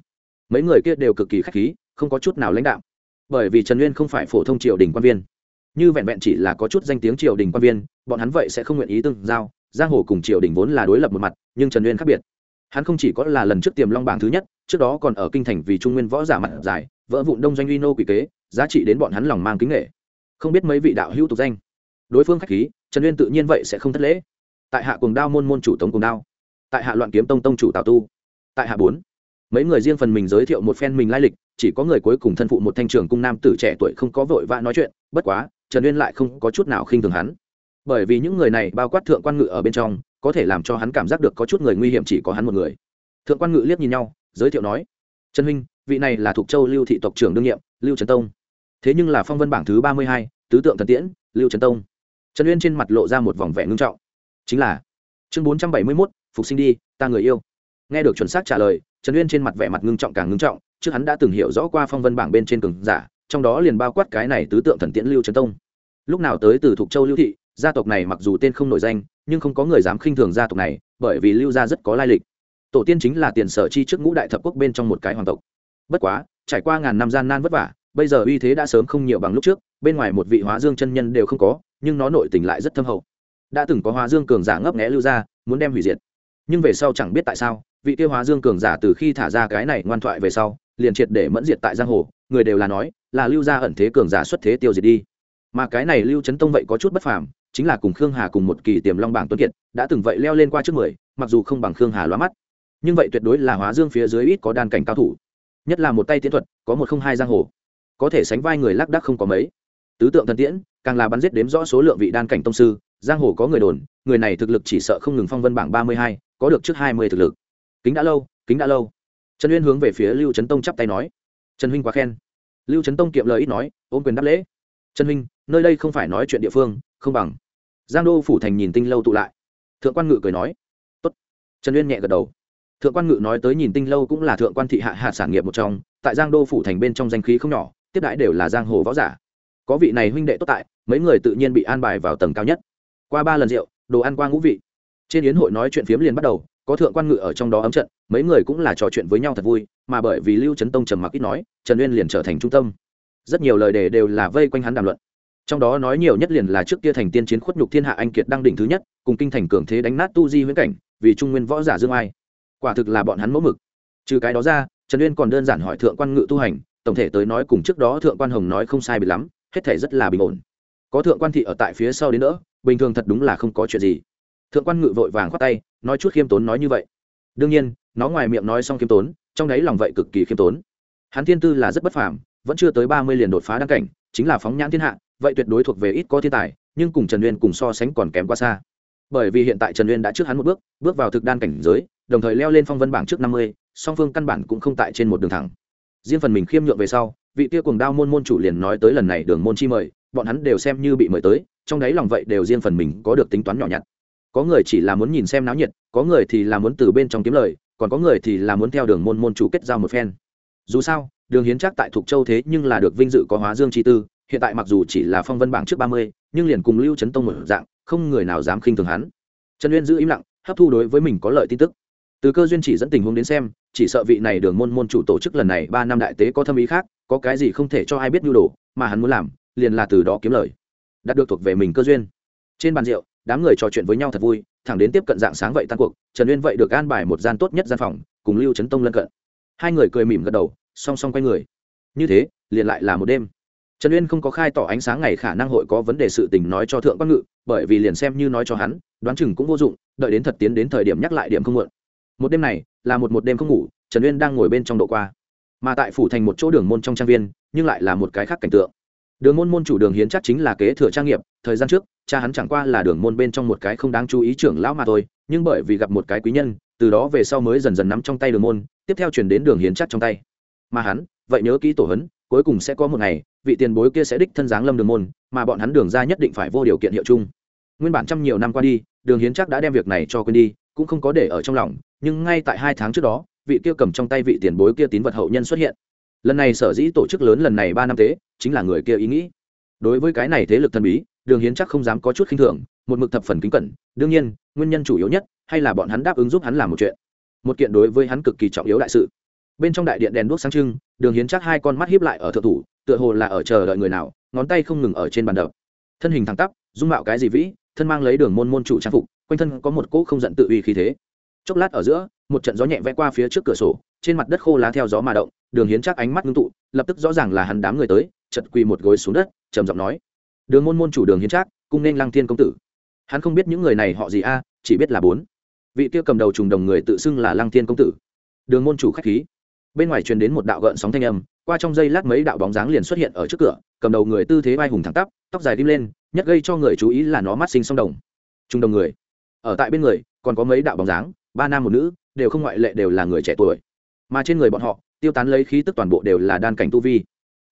Mấy người kia đều cực kỳ k h á c h khí, không có chút nào lãnh đạo bởi vì trần uyên không phải phổ thông triều đình quan viên như vẹn vẹn chỉ là có chút danh tiếng triều đình quan viên, bọn hắn vậy sẽ không nguyện ý tương giao, giang hồ cùng triều đình vốn là đối lập một mặt, nhưng trần uyên khác biệt. Hắn không chỉ có là lần trước tiềm long bảng thứ nhất, trước đó còn ở kinh thành vì trung nguyên võ giả mặt dài vỡ vụn đông doanh uy nô quỷ kế, giá trị đến bọn hắn lòng mang kính nghệ không biết mấy vị đạo hữu tục danh. Đối phương khách khí, trần uyên tự nhiên vậy sẽ không thất lễ. Tại hạ cùng đao môn môn chủ tống cùng đao. Tại hạ loạn kiếm tông tông chủ tào tu. Tại hạ bốn. Mấy người riêng phần mình giới thiệu một phen mình lai lịch, chỉ có người cuối cùng thân phụ một thanh trường cung nam tử trẻ tuổi không có vội vã nói chuyện, bất quá trần uyên lại không có chút nào khinh thường hắn. Bởi vì những người này bao quát thượng quan ngự ở bên trong, có thể làm cho hắn cảm giác được có chút người nguy hiểm chỉ có hắn một người. Thượng quan ngự liếc nhìn nhau, giới thiệu nói, trần huynh, vị này là thuộc châu lưu thị tộc trưởng đương nhiệm, lưu trần tông. Thế nhưng là phong vân bảng thứ ba mươi hai, tứ tượng thần tiễn, lưu trần tông. Trần uyên trên mặt lộ ra một vòng vẻ ngưng trọng. Chính là, chương bốn trăm bảy mươi mốt, phục sinh đi, ta người yêu. Nghe được chuẩn xác trả lời, trần uyên trên mặt vẻ mặt ngưng trọng càng ngưng trọng, trước hắn đã từng hiểu rõ qua phong vân bảng bên trên cường giả trong đó liền bao quát cái này tứ tượng thần tiễn lưu trần tông. Lúc nào tới từ thục châu lưu thị, gia tộc này mặc dù tên không nổi danh, nhưng không có người dám khinh thường gia tộc này, bởi vì lưu gia rất có lai lịch. Tổ tiên chính là tiền sở chi trước ngũ đại thập quốc bên trong một cái hoàng tộc. Bất quá, trải qua ngàn năm gian nan vất vả, bây giờ uy thế đã sớm không nhiều bằng lúc trước, bên ngoài một vị hóa dương chân nhân đều không có, nhưng nó nội tình lại rất thâm hậu. Đã từng có hóa dương cường giả ngấp nghẽ lưu gia, muốn đem hủy diệt. Nhưng về sau chẳng biết tại sao, vị tiêu hóa dương cường giả từ khi thả ra cái này ngoan thoại về sau, liền triệt để mẫn diệt tại giang hồ người đều là nói, là lưu gia ẩn thế cường giả xuất thế tiêu diệt đi. Mà cái này lưu trấn tông vậy có chút bất phàm, chính là cùng khương hà cùng một kỳ tiềm long bảng tuấn kiệt, đã từng vậy leo lên qua trước mười, mặc dù không bằng khương hà loa mắt. Nhưng vậy tuyệt đối là hóa dương phía dưới ít có đan cảnh cao thủ. Nhất là một tay tiến thuật, có một không hai giang hồ. Có thể sánh vai người lác đắc không có mấy. Tứ tượng thần tiễn, càng là bắn giết đếm rõ số lượng vị đan cảnh tông sư, giang hồ có người đồn, người này thực lực chỉ sợ không ngừng phong vân bảng ba mươi hai, có được trước hai mươi thực lực. Kính đã lâu, kính đã lâu. Trần uyên hướng về phía lưu trấn tông chắp tay nói trần huynh quá khen. Lưu trấn tông kiệm lời ít nói, ôm quyền đáp lễ. Trần huynh, nơi đây không phải nói chuyện địa phương, không bằng. Giang đô phủ thành nhìn tinh lâu tụ lại. Thượng quan ngự cười nói. Tốt. Trần uyên nhẹ gật đầu. Thượng quan ngự nói tới nhìn tinh lâu cũng là thượng quan thị hạ hạ sản nghiệp một trong, tại giang đô phủ thành bên trong danh khí không nhỏ, tiếp đãi đều là giang hồ võ giả. Có vị này huynh đệ tốt tại, mấy người tự nhiên bị an bài vào tầng cao nhất. Qua ba lần rượu, đồ ăn qua ngũ vị. Trên yến hội nói chuyện phiếm liền bắt đầu có thượng quan ngự ở trong đó ấm trận, mấy người cũng là trò chuyện với nhau thật vui, mà bởi vì lưu trấn tông trầm mặc ít nói, trần uyên liền trở thành trung tâm. Rất nhiều lời đề đều là vây quanh hắn đàm luận. Trong đó nói nhiều nhất liền là trước kia thành tiên chiến khuất nhục thiên hạ anh kiệt đăng đỉnh thứ nhất, cùng kinh thành cường thế đánh nát tu di huyễn cảnh, vì trung nguyên võ giả dương ai. Quả thực là bọn hắn mẫu mực. Trừ cái đó ra, trần uyên còn đơn giản hỏi thượng quan ngự tu hành, tổng thể tới nói cùng trước đó thượng quan hồng nói không sai bị lắm, hết thể rất là bình ổn. Có thượng quan thị ở tại phía sau đến nữa bình thường thật đúng là không có chuyện gì. Thượng quan ngự vội vàng khoát tay nói chút khiêm tốn nói như vậy. Đương nhiên, nó ngoài miệng nói xong khiêm tốn, trong đấy lòng vậy cực kỳ khiêm tốn. Hắn thiên tư là rất bất phàm, vẫn chưa tới ba mươi liền đột phá đăng cảnh, chính là phóng nhãn thiên hạ, vậy tuyệt đối thuộc về ít có thiên tài, nhưng cùng trần uyên cùng so sánh còn kém quá xa. Bởi vì hiện tại trần uyên đã trước hắn một bước bước vào thực đan cảnh giới, đồng thời leo lên phong vân bảng trước năm mươi, song phương căn bản cũng không tại trên một đường thẳng. Riêng phần mình khiêm nhượng về sau, vị kia cùng đao môn môn chủ liền nói tới lần này đường môn chi mời, bọn hắn đều xem như bị mời tới, trong đấy lòng vậy đều riêng phần mình có được tính toán nhỏ nhặt có người chỉ là muốn nhìn xem náo nhiệt, có người thì là muốn từ bên trong kiếm lời, còn có người thì là muốn theo đường môn môn chủ kết giao một phen. Dù sao, đường hiến chắc tại thục châu thế nhưng là được vinh dự có hóa dương chi tư, hiện tại mặc dù chỉ là phong vân bảng trước ba mươi, nhưng liền cùng lưu trấn tông một dạng, không người nào dám khinh thường hắn. Trần uyên giữ im lặng, hấp thu đối với mình có lợi tin tức. Từ cơ duyên chỉ dẫn tình huống đến xem, chỉ sợ vị này đường môn môn chủ tổ chức lần này ba năm đại tế có thâm ý khác, có cái gì không thể cho ai biết nhu đồ, mà hắn muốn làm, liền là từ đó kiếm lời. Đạt được thuộc về mình cơ duyên. Trên bàn rượu đám người trò chuyện với nhau thật vui, thẳng đến tiếp cận dạng sáng vậy tan cuộc, trần uyên vậy được an bài một gian tốt nhất gian phòng, cùng lưu trấn tông lân cận. Hai người cười mỉm gật đầu, song song quay người. Như thế, liền lại là một đêm. Trần uyên không có khai tỏ ánh sáng ngày khả năng hội có vấn đề sự tình nói cho thượng quan ngự, bởi vì liền xem như nói cho hắn, đoán chừng cũng vô dụng, đợi đến thật tiến đến thời điểm nhắc lại điểm không muộn. Một đêm này, là một một đêm không ngủ, trần uyên đang ngồi bên trong độ qua. Mà tại phủ thành một chỗ đường môn trong trang viên, nhưng lại là một cái khác cảnh tượng đường môn môn chủ đường hiến chắc chính là kế thừa trang nghiệp, thời gian trước, cha hắn chẳng qua là đường môn bên trong một cái không đáng chú ý trưởng lão mà thôi, nhưng bởi vì gặp một cái quý nhân, từ đó về sau mới dần dần nắm trong tay đường môn, tiếp theo chuyển đến đường hiến chắc trong tay. Mà hắn, vậy nhớ kỹ tổ hấn cuối cùng sẽ có một ngày, vị tiền bối kia sẽ đích thân giáng lâm đường môn, mà bọn hắn đường ra nhất định phải vô điều kiện hiệu chung. Nguyên bản trăm nhiều năm qua đi, đường hiến chắc đã đem việc này cho quên đi, cũng không có để ở trong lòng, nhưng ngay tại hai tháng trước đó, vị kia cầm trong tay vị tiền bối kia tín vật hậu nhân xuất hiện. Lần này sở dĩ tổ chức lớn lần này ba năm tế chính là người kia ý nghĩ. Đối với cái này thế lực thần bí, đường hiến chắc không dám có chút khinh thường, một mực thập phần kính cẩn, đương nhiên, nguyên nhân chủ yếu nhất, hay là bọn hắn đáp ứng giúp hắn làm một chuyện. Một kiện đối với hắn cực kỳ trọng yếu đại sự. Bên trong đại điện đèn đuốc sáng trưng, đường hiến chắc hai con mắt hiếp lại ở thượng thủ, tựa hồ là ở chờ đợi người nào, ngón tay không ngừng ở trên bàn đập. Thân hình thẳng tắp, dung mạo cái gì vĩ, thân mang lấy đường môn môn chủ trang phục, quanh thân có một cỗ không giận tự uy khí thế. Chốc lát ở giữa, một trận gió nhẹ vẽ qua phía trước cửa sổ, trên mặt đất khô lá theo gió mà động, đường hiến chắc ánh mắt ngưng tụ, lập tức rõ ràng là hắn đám người tới chật quỳ một gối xuống đất, trầm giọng nói, đường môn môn chủ đường hiến trác, cung nên lăng thiên công tử. Hắn không biết những người này họ gì a, chỉ biết là bốn. Vị kia cầm đầu trùng đồng người tự xưng là lăng thiên công tử. Đường môn chủ khách khí. Bên ngoài truyền đến một đạo gợn sóng thanh âm, qua trong giây lát mấy đạo bóng dáng liền xuất hiện ở trước cửa, cầm đầu người tư thế vai hùng thẳng tắp, tóc dài đim lên, nhất gây cho người chú ý là nó mắt sinh song đồng. Trung đồng người. Ở tại bên người, còn có mấy đạo bóng dáng, ba nam một nữ, đều không ngoại lệ đều là người trẻ tuổi. Mà trên người bọn họ, tiêu tán lấy khí tức toàn bộ đều là đan cảnh tu vi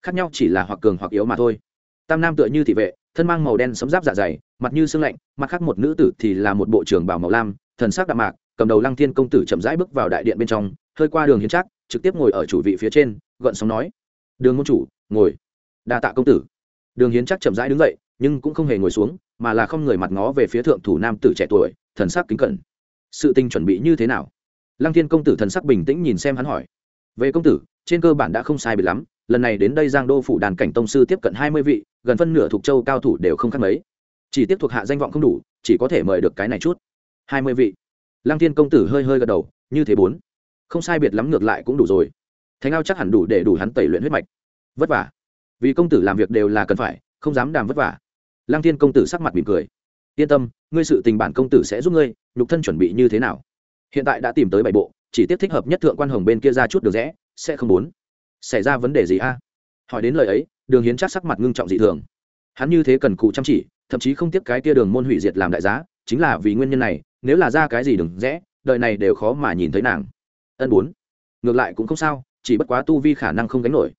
khác nhau chỉ là hoặc cường hoặc yếu mà thôi. Tam nam tựa như thị vệ, thân mang màu đen sấm giáp dạ dày, mặt như sương lạnh, mặt khác một nữ tử thì là một bộ trưởng bảo màu lam, thần sắc đạm mạc, cầm đầu lăng thiên công tử chậm rãi bước vào đại điện bên trong, hơi qua đường hiến trác, trực tiếp ngồi ở chủ vị phía trên, gợn sóng nói, đường môn chủ, ngồi. Đa tạ công tử. Đường hiến trác chậm rãi đứng dậy, nhưng cũng không hề ngồi xuống, mà là không người mặt ngó về phía thượng thủ nam tử trẻ tuổi, thần sắc kính cẩn. Sự tình chuẩn bị như thế nào? Lăng thiên công tử thần sắc bình tĩnh nhìn xem hắn hỏi. Về công tử, trên cơ bản đã không sai biệt lắm lần này đến đây giang đô phủ đàn cảnh tông sư tiếp cận hai mươi vị, gần phân nửa thuộc châu cao thủ đều không khác mấy. Chỉ tiếp thuộc hạ danh vọng không đủ, chỉ có thể mời được cái này chút. Hai mươi vị. Lăng thiên công tử hơi hơi gật đầu, như thế bốn. Không sai biệt lắm ngược lại cũng đủ rồi. Thánh ao chắc hẳn đủ để đủ hắn tẩy luyện huyết mạch. Vất vả. Vì công tử làm việc đều là cần phải, không dám đàm vất vả. Lăng thiên công tử sắc mặt mỉm cười. Yên tâm, ngươi sự tình bản công tử sẽ giúp ngươi, nhục thân chuẩn bị như thế nào? Hiện tại đã tìm tới bảy bộ, chỉ tiếp thích hợp nhất thượng quan hồng bên kia ra chút được rẽ, sẽ không muốn xảy ra vấn đề gì a? Hỏi đến lời ấy, đường hiến chắc sắc mặt ngưng trọng dị thường. Hắn như thế cần cụ chăm chỉ, thậm chí không tiếc cái tia đường môn hủy diệt làm đại giá, chính là vì nguyên nhân này, nếu là ra cái gì đừng rẽ, đời này đều khó mà nhìn thấy nàng. Ân bốn. Ngược lại cũng không sao, chỉ bất quá tu vi khả năng không gánh nổi.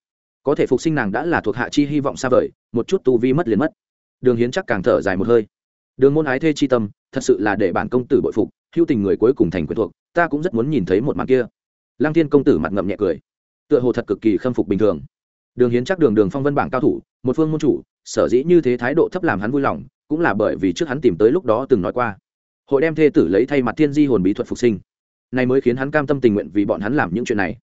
Có thể phục sinh nàng đã là thuộc hạ chi hy vọng xa vời, một chút tu vi mất liền mất. Đường hiến chắc càng thở dài một hơi. Đường môn ái thê chi tâm, thật sự là để bản công tử bội phục, hữu tình người cuối cùng thành quyền thuộc, ta cũng rất muốn nhìn thấy một màn kia. Lăng thiên công tử mặt ngậm nhẹ cười tựa hồ thật cực kỳ khâm phục bình thường. Đường hiến chắc đường đường phong vân bảng cao thủ, một phương môn chủ, sở dĩ như thế thái độ thấp làm hắn vui lòng, cũng là bởi vì trước hắn tìm tới lúc đó từng nói qua. Hội đem thê tử lấy thay mặt thiên di hồn bí thuật phục sinh. Này mới khiến hắn cam tâm tình nguyện vì bọn hắn làm những chuyện này.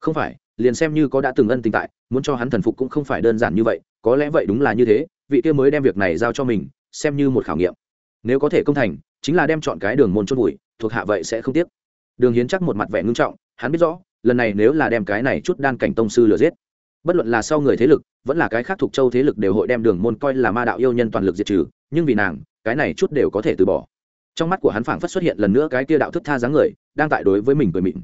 Không phải, liền xem như có đã từng ân tình tại, muốn cho hắn thần phục cũng không phải đơn giản như vậy, có lẽ vậy đúng là như thế, vị kia mới đem việc này giao cho mình, xem như một khảo nghiệm. Nếu có thể công thành, chính là đem chọn cái đường môn chôn bụi thuộc hạ vậy sẽ không tiếc. Đường hiến chắc một mặt vẻ ngưng trọng, hắn biết rõ lần này nếu là đem cái này chút đan cảnh tông sư lừa giết, bất luận là sau người thế lực, vẫn là cái khác thuộc châu thế lực đều hội đem đường môn coi là ma đạo yêu nhân toàn lực diệt trừ, nhưng vì nàng, cái này chút đều có thể từ bỏ. Trong mắt của hắn phảng phất xuất hiện lần nữa cái kia đạo thức tha dáng người, đang tại đối với mình cười mịn.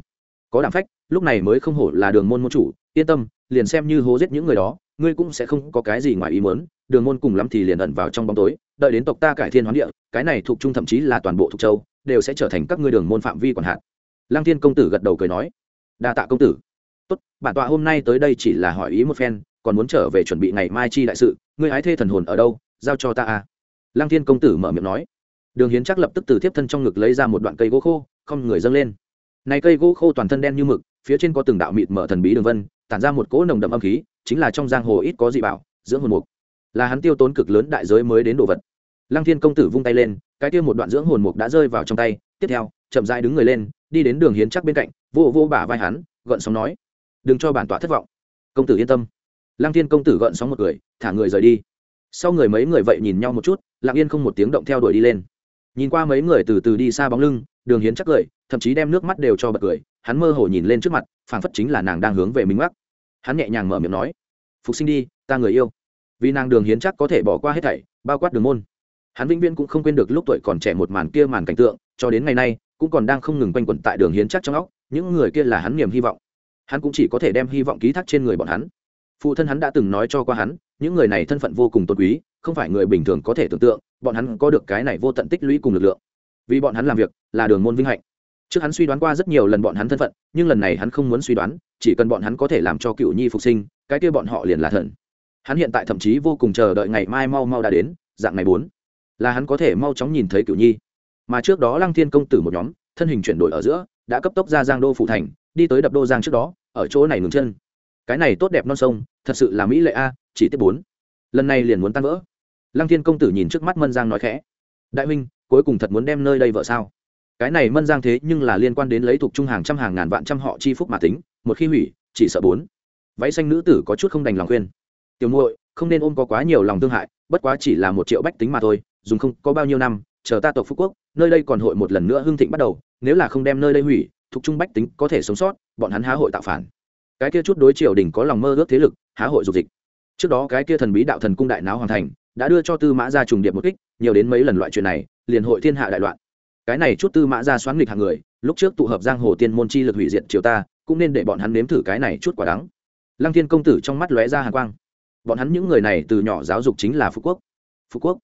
Có đảm phách, lúc này mới không hổ là đường môn môn chủ, yên tâm, liền xem như hố giết những người đó, ngươi cũng sẽ không có cái gì ngoài ý muốn, đường môn cùng lắm thì liền ẩn vào trong bóng tối, đợi đến tộc ta cải thiên hoán địa, cái này thuộc trung thậm chí là toàn bộ thuộc châu, đều sẽ trở thành các ngươi đường môn phạm vi quản hạt lăng thiên công tử gật đầu cười nói đa tạ công tử. Tốt, bản tọa hôm nay tới đây chỉ là hỏi ý một phen, còn muốn trở về chuẩn bị ngày mai chi đại sự, ngươi hái thê thần hồn ở đâu, giao cho ta à? Lăng thiên công tử mở miệng nói. Đường hiến chắc lập tức từ thiếp thân trong ngực lấy ra một đoạn cây gỗ khô, không người dâng lên. Này cây gỗ khô toàn thân đen như mực, phía trên có từng đạo mịt mở thần bí đường vân, tản ra một cỗ nồng đậm âm khí, chính là trong giang hồ ít có dị bảo dưỡng hồn mục. Là hắn tiêu tốn cực lớn đại giới mới đến đồ vật. Lăng thiên công tử vung tay lên, cái kia một đoạn dưỡng hồn mục đã rơi vào trong tay, tiếp theo, chậm rãi đứng người lên đi đến đường hiến chắc bên cạnh, vô vô bả vai hắn, gợn sóng nói, đừng cho bản tọa thất vọng. Công tử yên tâm. Lăng thiên công tử gợn sóng một người thả người rời đi. Sau người mấy người vậy nhìn nhau một chút, lặng yên không một tiếng động theo đuổi đi lên. Nhìn qua mấy người từ từ đi xa bóng lưng, đường hiến chắc cười, thậm chí đem nước mắt đều cho bật cười, hắn mơ hồ nhìn lên trước mặt, phảng phất chính là nàng đang hướng về mình mắc hắn nhẹ nhàng mở miệng nói, phục sinh đi, ta người yêu. Vì nàng đường hiến chắc có thể bỏ qua hết thảy, bao quát đường môn. Hắn vĩnh viễn cũng không quên được lúc tuổi còn trẻ một màn kia màn cảnh tượng, cho đến ngày nay cũng còn đang không ngừng quanh quẩn tại đường hiến chắc trong óc, những người kia là hắn niềm hy vọng. Hắn cũng chỉ có thể đem hy vọng ký thác trên người bọn hắn. Phụ thân hắn đã từng nói cho qua hắn, những người này thân phận vô cùng tôn quý, không phải người bình thường có thể tưởng tượng, bọn hắn có được cái này vô tận tích lũy cùng lực lượng. Vì bọn hắn làm việc, là đường môn vinh hạnh. Trước hắn suy đoán qua rất nhiều lần bọn hắn thân phận, nhưng lần này hắn không muốn suy đoán, chỉ cần bọn hắn có thể làm cho cựu nhi phục sinh, cái kia bọn họ liền là thần. Hắn hiện tại thậm chí vô cùng chờ đợi ngày mai mau mau đã đến, dạng ngày bốn. Là hắn có thể mau chóng nhìn thấy cựu nhi mà trước đó lăng thiên công tử một nhóm, thân hình chuyển đổi ở giữa, đã cấp tốc ra giang đô phủ thành, đi tới đập đô giang trước đó, ở chỗ này ngừng chân. Cái này tốt đẹp non sông, thật sự là mỹ lệ a, chỉ tiếp bốn. Lần này liền muốn tan vỡ. Lăng thiên công tử nhìn trước mắt mân giang nói khẽ. Đại huynh, cuối cùng thật muốn đem nơi đây vợ sao? Cái này mân giang thế nhưng là liên quan đến lấy thuộc trung hàng trăm hàng ngàn vạn trăm họ chi phúc mà tính, một khi hủy, chỉ sợ bốn. Váy xanh nữ tử có chút không đành lòng khuyên. Tiểu muội, không nên ôm có quá nhiều lòng thương hại, bất quá chỉ là một triệu bách tính mà thôi, dùng không có bao nhiêu năm chờ ta tộc phú quốc, nơi đây còn hội một lần nữa hưng thịnh bắt đầu, nếu là không đem nơi đây hủy, thuộc trung bách tính có thể sống sót, bọn hắn há hội tạo phản. Cái kia chút đối triều đình có lòng mơ ước thế lực, há hội dục dịch. Trước đó cái kia thần bí đạo thần cung đại náo hoàn thành, đã đưa cho tư mã ra trùng điệp một kích, nhiều đến mấy lần loại chuyện này, liền hội thiên hạ đại loạn. Cái này chút tư mã ra xoán nghịch hàng người, lúc trước tụ hợp giang hồ tiên môn chi lực hủy diệt triều ta, cũng nên để bọn hắn nếm thử cái này chút quả đắng. Lăng thiên công tử trong mắt lóe ra hàn quang. Bọn hắn những người này từ nhỏ giáo dục chính là phú quốc. Phú quốc.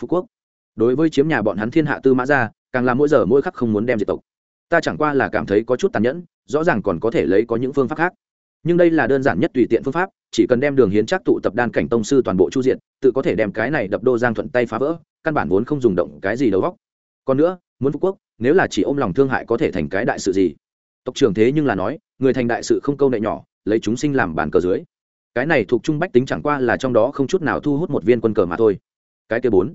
Phú quốc đối với chiếm nhà bọn hắn thiên hạ tư mã ra, càng là mỗi giờ mỗi khắc không muốn đem diệt tộc. Ta chẳng qua là cảm thấy có chút tàn nhẫn, rõ ràng còn có thể lấy có những phương pháp khác. Nhưng đây là đơn giản nhất tùy tiện phương pháp, chỉ cần đem đường hiến chắc tụ tập đan cảnh tông sư toàn bộ chu diện, tự có thể đem cái này đập đô giang thuận tay phá vỡ, căn bản vốn không dùng động cái gì đầu góc còn nữa, muốn phú quốc, nếu là chỉ ôm lòng thương hại có thể thành cái đại sự gì? Tộc trưởng thế nhưng là nói, người thành đại sự không câu nệ nhỏ, lấy chúng sinh làm bàn cờ dưới. Cái này thuộc trung bách tính chẳng qua là trong đó không chút nào thu hút một viên quân cờ mà thôi. Cái kia bốn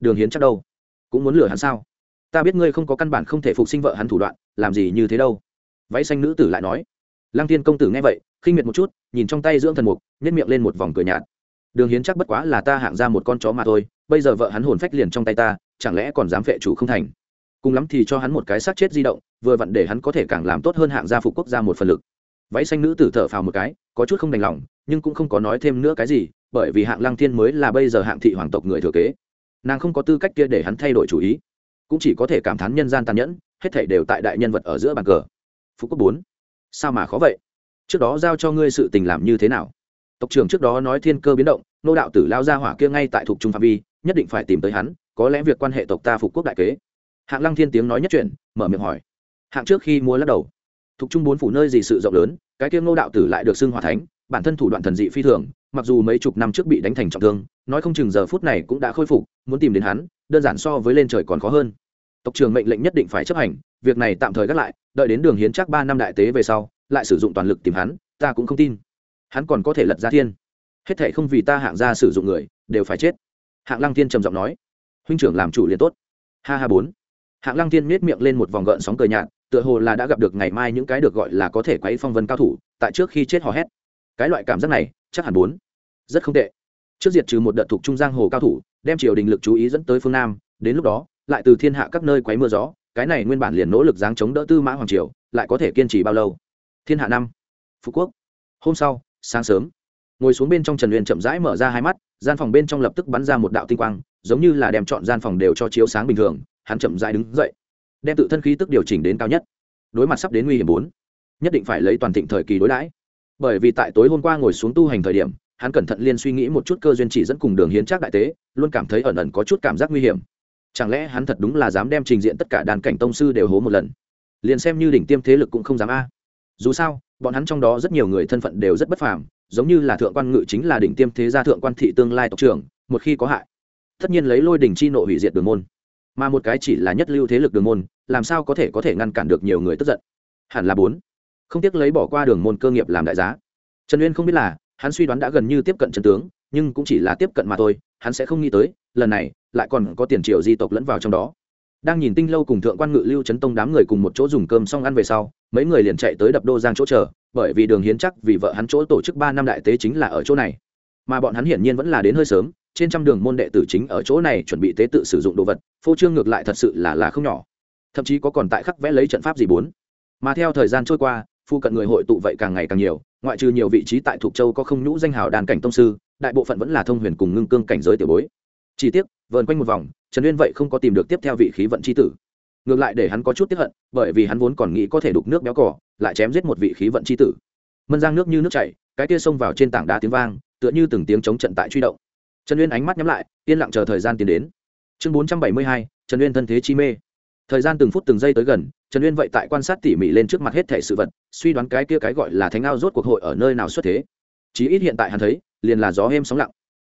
đường hiến chắc đâu? Cũng muốn lừa hắn sao? Ta biết ngươi không có căn bản không thể phục sinh vợ hắn thủ đoạn, làm gì như thế đâu? Váy xanh nữ tử lại nói. Lăng thiên công tử nghe vậy, khinh miệt một chút, nhìn trong tay dưỡng thần mục nhét miệng lên một vòng cười nhạt. Đường hiến chắc bất quá là ta hạng ra một con chó mà thôi, bây giờ vợ hắn hồn phách liền trong tay ta, chẳng lẽ còn dám vệ chủ không thành? Cùng lắm thì cho hắn một cái xác chết di động, vừa vặn để hắn có thể càng làm tốt hơn hạng gia phục quốc gia một phần lực. Váy xanh nữ tử thở phào một cái, có chút không đành lòng, nhưng cũng không có nói thêm nữa cái gì, bởi vì hạng lăng thiên mới là bây giờ hạng thị hoàng tộc người thừa kế nàng không có tư cách kia để hắn thay đổi chủ ý, cũng chỉ có thể cảm thán nhân gian tàn nhẫn, hết thảy đều tại đại nhân vật ở giữa bàn cờ. Phú quốc bốn, sao mà khó vậy? Trước đó giao cho ngươi sự tình làm như thế nào? Tộc trưởng trước đó nói thiên cơ biến động, nô đạo tử lao ra hỏa kia ngay tại thuộc trung phạm vi, nhất định phải tìm tới hắn, có lẽ việc quan hệ tộc ta phục quốc đại kế. Hạng lăng thiên tiếng nói nhất chuyện, mở miệng hỏi. Hạng trước khi mua lắc đầu, thuộc trung bốn phủ nơi gì sự rộng lớn, cái kia nô đạo tử lại được xưng hòa thánh bản thân thủ đoạn thần dị phi thường, mặc dù mấy chục năm trước bị đánh thành trọng thương, nói không chừng giờ phút này cũng đã khôi phục, muốn tìm đến hắn, đơn giản so với lên trời còn khó hơn. Tộc trưởng mệnh lệnh nhất định phải chấp hành, việc này tạm thời gác lại, đợi đến đường hiến chắc ba năm đại tế về sau, lại sử dụng toàn lực tìm hắn, ta cũng không tin. Hắn còn có thể lật ra thiên. Hết thệ không vì ta hạng ra sử dụng người, đều phải chết. Hạng lăng thiên trầm giọng nói. Huynh trưởng làm chủ liền tốt. Ha ha bốn. Hạng lăng thiên miết miệng lên một vòng gợn sóng cờ nhạt, tựa hồ là đã gặp được ngày mai những cái được gọi là có thể quấy phong vân cao thủ, tại trước khi chết hò hét cái loại cảm giác này chắc hẳn bốn rất không tệ. Trước diệt trừ một đợt thuộc trung giang hồ cao thủ, đem triều đình lực chú ý dẫn tới phương nam, đến lúc đó, lại từ thiên hạ các nơi quấy mưa gió, cái này nguyên bản liền nỗ lực giáng chống đỡ tư mã hoàng triều, lại có thể kiên trì bao lâu? Thiên hạ năm. Phú quốc. Hôm sau, sáng sớm, ngồi xuống bên trong trần huyền chậm rãi mở ra hai mắt, gian phòng bên trong lập tức bắn ra một đạo tinh quang, giống như là đem chọn gian phòng đều cho chiếu sáng bình thường, hắn chậm rãi đứng dậy, đem tự thân khí tức điều chỉnh đến cao nhất. Đối mặt sắp đến nguy hiểm bốn, nhất định phải lấy toàn thịnh thời kỳ đối đãi bởi vì tại tối hôm qua ngồi xuống tu hành thời điểm, hắn cẩn thận liên suy nghĩ một chút cơ duyên chỉ dẫn cùng đường hiến trác đại tế, luôn cảm thấy ẩn ẩn có chút cảm giác nguy hiểm. Chẳng lẽ hắn thật đúng là dám đem trình diện tất cả đàn cảnh tông sư đều hố một lần? Liền xem như đỉnh tiêm thế lực cũng không dám a. Dù sao, bọn hắn trong đó rất nhiều người thân phận đều rất bất phàm, giống như là thượng quan ngự chính là đỉnh tiêm thế gia thượng quan thị tương lai tộc trưởng, một khi có hại, tất nhiên lấy lôi đỉnh chi nộ hủy diệt đường môn. Mà một cái chỉ là nhất lưu thế lực đường môn, làm sao có thể có thể ngăn cản được nhiều người tức giận? Hẳn là bốn không tiếc lấy bỏ qua đường môn cơ nghiệp làm đại giá. Trần uyên không biết là, hắn suy đoán đã gần như tiếp cận trần tướng, nhưng cũng chỉ là tiếp cận mà thôi, hắn sẽ không nghĩ tới, lần này, lại còn có tiền triệu di tộc lẫn vào trong đó. Đang nhìn tinh lâu cùng thượng quan ngự lưu Trấn tông đám người cùng một chỗ dùng cơm xong ăn về sau, mấy người liền chạy tới đập đô giang chỗ chờ, bởi vì đường hiến chắc vì vợ hắn chỗ tổ chức ba năm đại tế chính là ở chỗ này. Mà bọn hắn hiển nhiên vẫn là đến hơi sớm, trên trăm đường môn đệ tử chính ở chỗ này chuẩn bị tế tự sử dụng đồ vật, phô trương ngược lại thật sự là là không nhỏ. Thậm chí có còn tại khắc vẽ lấy trận pháp gì bốn. Mà theo thời gian trôi qua phu cận người hội tụ vậy càng ngày càng nhiều, ngoại trừ nhiều vị trí tại thuộc châu có không nhũ danh hào đàn cảnh tông sư, đại bộ phận vẫn là thông huyền cùng ngưng cương cảnh giới tiểu bối. Chi tiết vờn quanh một vòng, trần uyên vậy không có tìm được tiếp theo vị khí vận c h i tử. Ngược lại để hắn có chút tiếp hận, bởi vì hắn vốn còn nghĩ có thể đục nước béo cỏ lại chém giết một vị khí vận c h i tử. Mân giang nước như nước chảy, cái tia xông vào trên tảng đá tiếng vang, tựa như từng tiếng chống trận tại truy động. Trần uyên ánh mắt nhắm lại, yên lặng chờ thời gian tiến đến. Chương bốn trăm bảy mươi hai, trần uyên thân thế chi mê thời gian từng phút từng giây tới gần trần uyên vậy tại quan sát tỉ mỉ lên trước mặt hết thể sự vật suy đoán cái kia cái gọi là thánh ao rốt cuộc hội ở nơi nào xuất thế. Chí ít hiện tại hắn thấy liền là gió êm sóng lặng.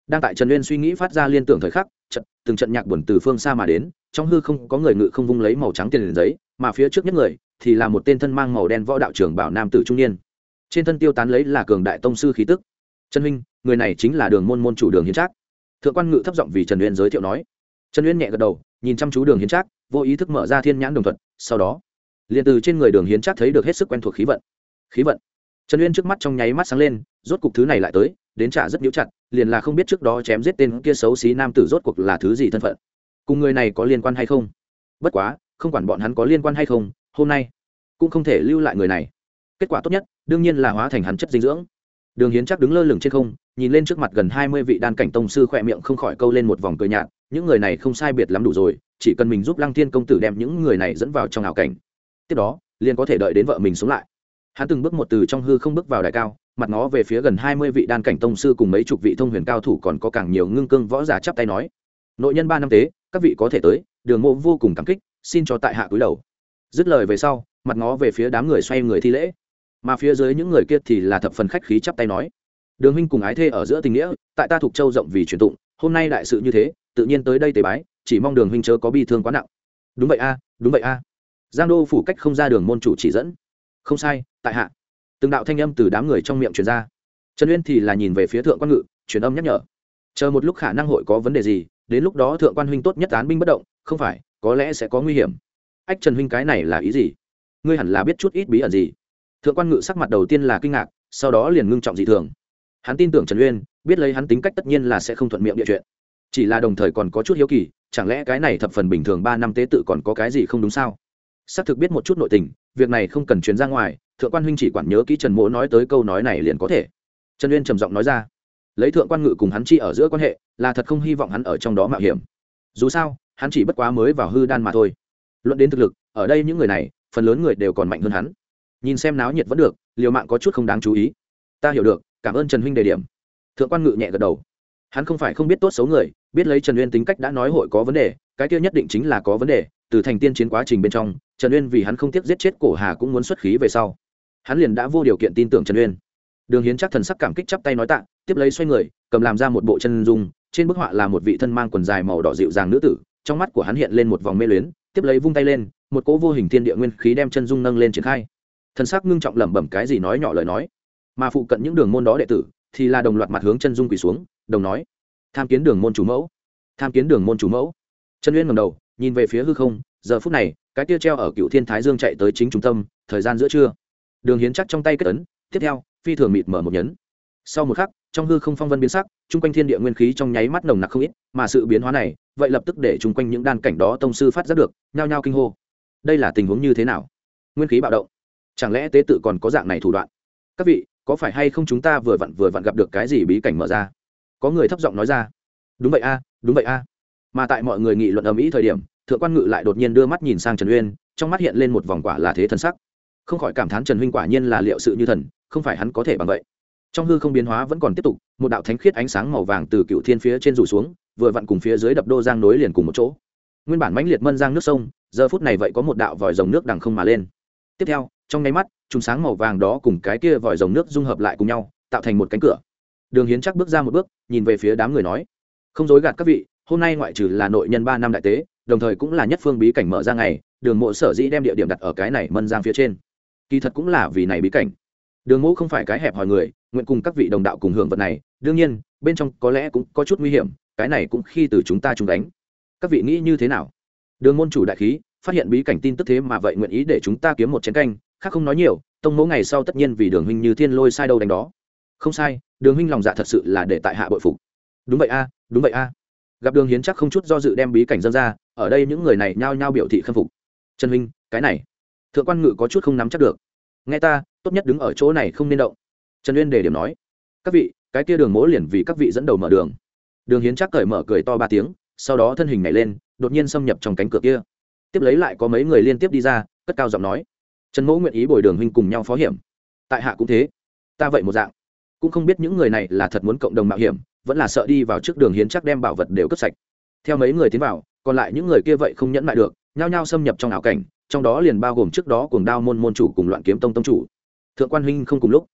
Đang tại trần uyên suy nghĩ phát ra liên tưởng thời khắc trận, từng trận nhạc buồn từ phương xa mà đến trong hư không có người ngự không vung lấy màu trắng tiền liền giấy mà phía trước nhất người thì là một tên thân mang màu đen võ đạo trưởng bảo nam tử trung niên. Trên thân tiêu tán lấy là cường đại tông sư khí tức. Trần huynh người này chính là đường môn môn chủ đường hiến trác. Thượng quan ngự thấp giọng vì trần uyên giới thiệu nói. Trần uyên nhẹ gật đầu nhìn chăm chú đường hiến trác vô ý thức mở ra thiên nhãn đồng thuận, sau đó, liền từ trên người đường hiến trác thấy được hết sức quen thuộc khí vận. Khí vận. Trần uyên trước mắt trong nháy mắt sáng lên, rốt cục thứ này lại tới, đến trả rất nhũ chặt, liền là không biết trước đó chém giết tên kia xấu xí nam tử rốt cuộc là thứ gì thân phận. Cùng người này có liên quan hay không? Bất quá, không quản bọn hắn có liên quan hay không, hôm nay cũng không thể lưu lại người này. Kết quả tốt nhất, đương nhiên là hóa thành hắn chất dinh dưỡng. Đường hiến chắc đứng lơ lửng trên không, nhìn lên trước mặt gần hai mươi vị đan cảnh tông sư khỏe miệng không khỏi câu lên một vòng cười nhạt, những người này không sai biệt lắm đủ rồi chỉ cần mình giúp lăng thiên công tử đem những người này dẫn vào trong ảo cảnh. Tiếp đó, liền có thể đợi đến vợ mình sống lại. Hắn từng bước một từ trong hư không bước vào đại cao, mặt ngó về phía gần hai mươi vị đan cảnh tông sư cùng mấy chục vị thông huyền cao thủ còn có càng nhiều ngưng cương võ giả chắp tay nói, nội nhân ba năm tế, các vị có thể tới, đường mộ vô cùng cảm kích, xin cho tại hạ cúi đầu. Dứt lời về sau, mặt ngó về phía đám người xoay người thi lễ. Mà phía dưới những người kia thì là thập phần khách khí chắp tay nói, đường huynh cùng ái thê ở giữa tình nghĩa, tại ta thuộc châu rộng vì truyền tụng, hôm nay đại sự như thế, tự nhiên tới đây tế bái chỉ mong đường huynh chớ có bi thương quá nặng. Đúng vậy a, đúng vậy a. Giang đô phủ cách không ra đường môn chủ chỉ dẫn. Không sai, tại hạ. Từng đạo thanh âm từ đám người trong miệng truyền ra. Trần uyên thì là nhìn về phía thượng quan ngự, truyền âm nhắc nhở. Chờ một lúc khả năng hội có vấn đề gì, đến lúc đó thượng quan huynh tốt nhất án binh bất động, không phải, có lẽ sẽ có nguy hiểm. Ách trần huynh cái này là ý gì? Ngươi hẳn là biết chút ít bí ẩn gì. Thượng quan ngự sắc mặt đầu tiên là kinh ngạc, sau đó liền ngưng trọng dị thường. Hắn tin tưởng trần uyên, biết lấy hắn tính cách tất nhiên là sẽ không thuận miệng địa chuyện. Chỉ là đồng thời còn có chút hiếu kỳ chẳng lẽ cái này thập phần bình thường ba năm tế tự còn có cái gì không đúng sao? Xác thực biết một chút nội tình, việc này không cần chuyến ra ngoài, thượng quan huynh chỉ quản nhớ kỹ trần mỗ nói tới câu nói này liền có thể. Trần uyên trầm giọng nói ra. Lấy thượng quan ngự cùng hắn chi ở giữa quan hệ, là thật không hy vọng hắn ở trong đó mạo hiểm. Dù sao, hắn chỉ bất quá mới vào hư đan mà thôi. Luận đến thực lực, ở đây những người này, phần lớn người đều còn mạnh hơn hắn. Nhìn xem náo nhiệt vẫn được, liều mạng có chút không đáng chú ý. Ta hiểu được, cảm ơn trần huynh đề điểm. Thượng quan ngự nhẹ gật đầu. Hắn không phải không biết tốt xấu người biết lấy trần uyên tính cách đã nói hội có vấn đề, cái kia nhất định chính là có vấn đề, từ thành tiên chiến quá trình bên trong, trần uyên vì hắn không tiếc giết chết cổ hà cũng muốn xuất khí về sau. Hắn liền đã vô điều kiện tin tưởng trần uyên. Đường hiến chắc thần sắc cảm kích chắp tay nói tạ, tiếp lấy xoay người, cầm làm ra một bộ chân dung, trên bức họa là một vị thân mang quần dài màu đỏ dịu dàng nữ tử, trong mắt của hắn hiện lên một vòng mê luyến, tiếp lấy vung tay lên, một cỗ vô hình thiên địa nguyên khí đem chân dung nâng lên triển khai. Thần sắc ngưng trọng lẩm bẩm cái gì nói nhỏ lời nói. Mà phụ cận những đường môn đó đệ tử thì là đồng loạt mặt hướng chân dung quỳ xuống, đồng nói tham kiến đường môn chủ mẫu. Tham kiến đường môn chủ mẫu. Trần uyên ngầm đầu, nhìn về phía hư không, giờ phút này, cái tia treo ở cựu thiên thái dương chạy tới chính trung tâm, thời gian giữa trưa. Đường hiến chắc trong tay kết ấn, tiếp theo, phi thường mịt mở một nhấn. Sau một khắc, trong hư không phong vân biến sắc, chung quanh thiên địa nguyên khí trong nháy mắt nồng nặc không ít, mà sự biến hóa này, vậy lập tức để chung quanh những đan cảnh đó tông sư phát giác được, nhao nhao kinh hô. Đây là tình huống như thế nào? Nguyên khí bạo động. Chẳng lẽ tế tự còn có dạng này thủ đoạn? Các vị, có phải hay không chúng ta vừa vặn vừa vặn gặp được cái gì bí cảnh mở ra? Có người thấp giọng nói ra, đúng vậy a, đúng vậy a. Mà tại mọi người nghị luận ầm ĩ thời điểm, thượng quan ngự lại đột nhiên đưa mắt nhìn sang trần uyên, trong mắt hiện lên một vòng quả là thế thần sắc. Không khỏi cảm thán trần huynh quả nhiên là liệu sự như thần, không phải hắn có thể bằng vậy. Trong hư không biến hóa vẫn còn tiếp tục, một đạo thánh khiết ánh sáng màu vàng từ cựu thiên phía trên rủ xuống, vừa vặn cùng phía dưới đập đô giang nối liền cùng một chỗ. Nguyên bản mãnh liệt mân giang nước sông, giờ phút này vậy có một đạo vòi rồng nước đằng không mà lên. Tiếp theo, trong nháy mắt chúng sáng màu vàng đó cùng cái kia vòi rồng nước dung hợp lại cùng nhau, tạo thành một cánh cửa đường hiến chắc bước ra một bước, nhìn về phía đám người nói, không dối gạt các vị, hôm nay ngoại trừ là nội nhân ba năm đại tế, đồng thời cũng là nhất phương bí cảnh mở ra ngày, đường mộ sở dĩ đem địa điểm đặt ở cái này mân giang phía trên. Kỳ thật cũng là vì này bí cảnh. Đường mộ không phải cái hẹp hòi người, nguyện cùng các vị đồng đạo cùng hưởng vật này, đương nhiên, bên trong có lẽ cũng có chút nguy hiểm, cái này cũng khi từ chúng ta chúng đánh. Các vị nghĩ như thế nào? Đường môn chủ đại khí, phát hiện bí cảnh tin tức thế mà vậy nguyện ý để chúng ta kiếm một chén canh, khác không nói nhiều, tông mẫu ngày sau tất nhiên vì đường huynh như thiên lôi sai đâu đánh đó không sai, đường huynh lòng dạ thật sự là để tại hạ bội phục. Đúng vậy a, đúng vậy a. Gặp đường hiến chắc không chút do dự đem bí cảnh dân ra, ở đây những người này nhao nhao biểu thị khâm phục. Trần huynh, cái này, thượng quan ngự có chút không nắm chắc được. Nghe ta, tốt nhất đứng ở chỗ này không nên động. Trần uyên đề điểm nói, các vị, cái kia đường mỗ liền vì các vị dẫn đầu mở đường. Đường hiến chắc cởi mở cười to ba tiếng, sau đó thân hình nhảy lên, đột nhiên xâm nhập trong cánh cửa kia. Tiếp lấy lại có mấy người liên tiếp đi ra, cất cao giọng nói, trần mỗ nguyện ý bồi đường huynh cùng nhau phó hiểm. Tại hạ cũng thế. Ta vậy một dạng cũng không biết những người này là thật muốn cộng đồng mạo hiểm, vẫn là sợ đi vào trước đường hiến chắc đem bảo vật đều cất sạch. Theo mấy người tiến vào, còn lại những người kia vậy không nhẫn lại được, nhao nhao xâm nhập trong ảo cảnh, trong đó liền bao gồm trước đó cùng đao môn môn chủ cùng loạn kiếm tông tông chủ. Thượng quan huynh không cùng lúc.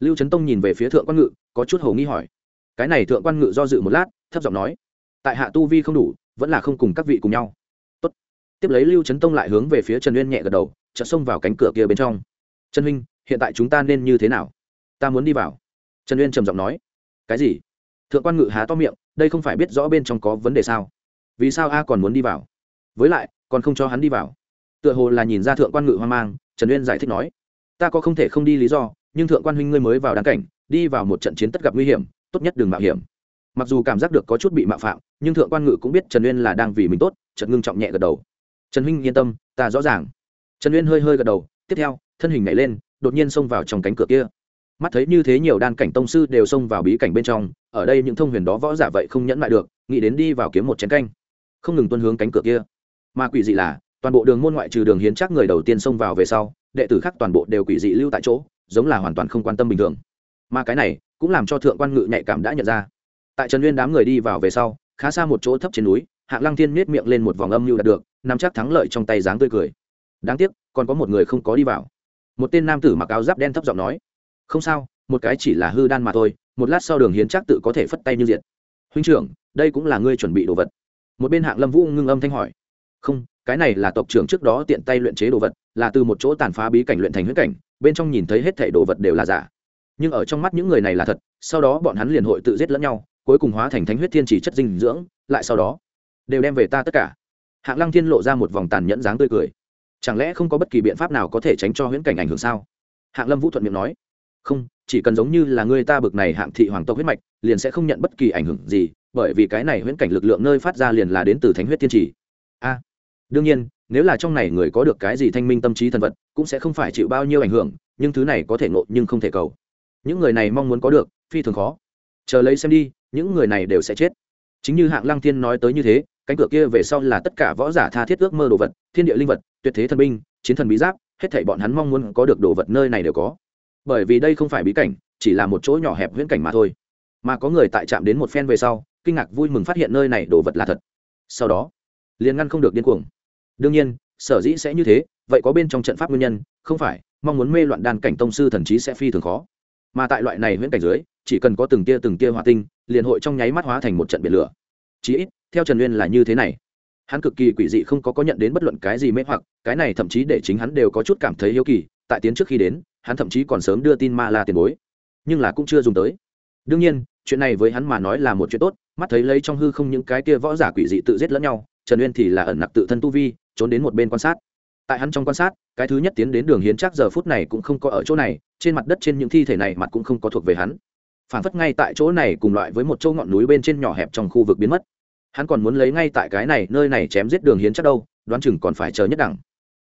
Lưu trấn tông nhìn về phía thượng quan ngự, có chút hầu nghi hỏi. Cái này thượng quan ngự do dự một lát, thấp giọng nói, tại hạ tu vi không đủ, vẫn là không cùng các vị cùng nhau. Tốt. tiếp lấy lưu trấn tông lại hướng về phía trần uyên nhẹ gật đầu, chợt xông vào cánh cửa kia bên trong. Trần huynh, hiện tại chúng ta nên như thế nào? Ta muốn đi vào trần uyên trầm giọng nói, cái gì? Thượng quan ngự há to miệng, đây không phải biết rõ bên trong có vấn đề sao? Vì sao a còn muốn đi vào? Với lại, còn không cho hắn đi vào? Tựa hồ là nhìn ra thượng quan ngự hoang mang, trần uyên giải thích nói, ta có không thể không đi lý do, nhưng thượng quan huynh ngươi mới vào đáng cảnh, đi vào một trận chiến tất gặp nguy hiểm, tốt nhất đừng mạo hiểm. Mặc dù cảm giác được có chút bị mạo phạm, nhưng thượng quan ngự cũng biết trần uyên là đang vì mình tốt Trần ngưng trọng nhẹ gật đầu. Trần huynh yên tâm, ta rõ ràng. Trần uyên hơi hơi gật đầu, tiếp theo, thân hình nhảy lên, đột nhiên xông vào trong cánh cửa kia mắt thấy như thế nhiều đan cảnh tông sư đều xông vào bí cảnh bên trong, ở đây những thông huyền đó võ giả vậy không nhẫn lại được, nghĩ đến đi vào kiếm một chén canh. Không ngừng tuân hướng cánh cửa kia. Mà quỷ dị là, toàn bộ đường môn ngoại trừ đường hiến chắc người đầu tiên xông vào về sau, đệ tử khác toàn bộ đều quỷ dị lưu tại chỗ, giống là hoàn toàn không quan tâm bình thường. Mà cái này, cũng làm cho thượng quan ngự nhạy cảm đã nhận ra. Tại trần nguyên đám người đi vào về sau, khá xa một chỗ thấp trên núi, hạng lăng thiên miết miệng lên một vòng âm mưu đạt được, nắm chắc thắng lợi trong tay dáng tươi cười. Đáng tiếc, còn có một người không có đi vào. Một tên nam tử mặc áo giáp đen thấp giọng nói không sao, một cái chỉ là hư đan mà thôi, một lát sau đường hiến chắc tự có thể phất tay như diệt. Huynh trưởng, đây cũng là ngươi chuẩn bị đồ vật. Một bên hạng lâm vũ ngưng âm thanh hỏi. Không, cái này là tộc trưởng trước đó tiện tay luyện chế đồ vật, là từ một chỗ tàn phá bí cảnh luyện thành huyết cảnh, bên trong nhìn thấy hết thảy đồ vật đều là giả. Nhưng ở trong mắt những người này là thật, sau đó bọn hắn liền hội tự giết lẫn nhau, cuối cùng hóa thành thánh huyết thiên chỉ chất dinh dưỡng, lại sau đó đều đem về ta tất cả. Hạng lăng thiên lộ ra một vòng tàn nhẫn dáng tươi cười. Chẳng lẽ không có bất kỳ biện pháp nào có thể tránh cho huyễn cảnh ảnh hưởng sao? Hạng lâm vũ thuận miệng nói không, chỉ cần giống như là người ta bực này hạng thị hoàng tộc huyết mạch, liền sẽ không nhận bất kỳ ảnh hưởng gì, bởi vì cái này huyễn cảnh lực lượng nơi phát ra liền là đến từ thánh huyết thiên trì. A, đương nhiên, nếu là trong này người có được cái gì thanh minh tâm trí thần vật, cũng sẽ không phải chịu bao nhiêu ảnh hưởng, nhưng thứ này có thể nộ nhưng không thể cầu. Những người này mong muốn có được, phi thường khó. Chờ lấy xem đi, những người này đều sẽ chết. Chính như hạng lăng thiên nói tới như thế, cánh cửa kia về sau là tất cả võ giả tha thiết ước mơ đồ vật, thiên địa linh vật, tuyệt thế thần binh, chiến thần bí giáp, hết thảy bọn hắn mong muốn có được đồ vật nơi này đều có bởi vì đây không phải bí cảnh, chỉ là một chỗ nhỏ hẹp viễn cảnh mà thôi. Mà có người tại trạm đến một phen về sau, kinh ngạc vui mừng phát hiện nơi này đồ vật là thật. Sau đó, liền ngăn không được điên cuồng. Đương nhiên, sở dĩ sẽ như thế, vậy có bên trong trận pháp nguyên nhân, không phải, mong muốn mê loạn đan cảnh tông sư thần trí sẽ phi thường khó. Mà tại loại này huyễn cảnh dưới, chỉ cần có từng tia từng tia hỏa tinh, liền hội trong nháy mắt hóa thành một trận biển lửa. Chí ít, theo trần nguyên là như thế này. Hắn cực kỳ quỷ dị không có có nhận đến bất luận cái gì mê hoặc, cái này thậm chí để chính hắn đều có chút cảm thấy hiếu kỳ, tại tiến trước khi đến hắn thậm chí còn sớm đưa tin ma la tiền bối, nhưng là cũng chưa dùng tới. Đương nhiên, chuyện này với hắn mà nói là một chuyện tốt, mắt thấy lấy trong hư không những cái kia võ giả quỷ dị tự giết lẫn nhau, trần uyên thì là ẩn nặc tự thân tu vi, trốn đến một bên quan sát. Tại hắn trong quan sát, cái thứ nhất tiến đến đường hiến chắc giờ phút này cũng không có ở chỗ này, trên mặt đất trên những thi thể này mặt cũng không có thuộc về hắn. Phản phất ngay tại chỗ này cùng loại với một châu ngọn núi bên trên nhỏ hẹp trong khu vực biến mất. Hắn còn muốn lấy ngay tại cái này, nơi này chém giết đường hiến chắc đâu, đoán chừng còn phải chờ nhất đẳng.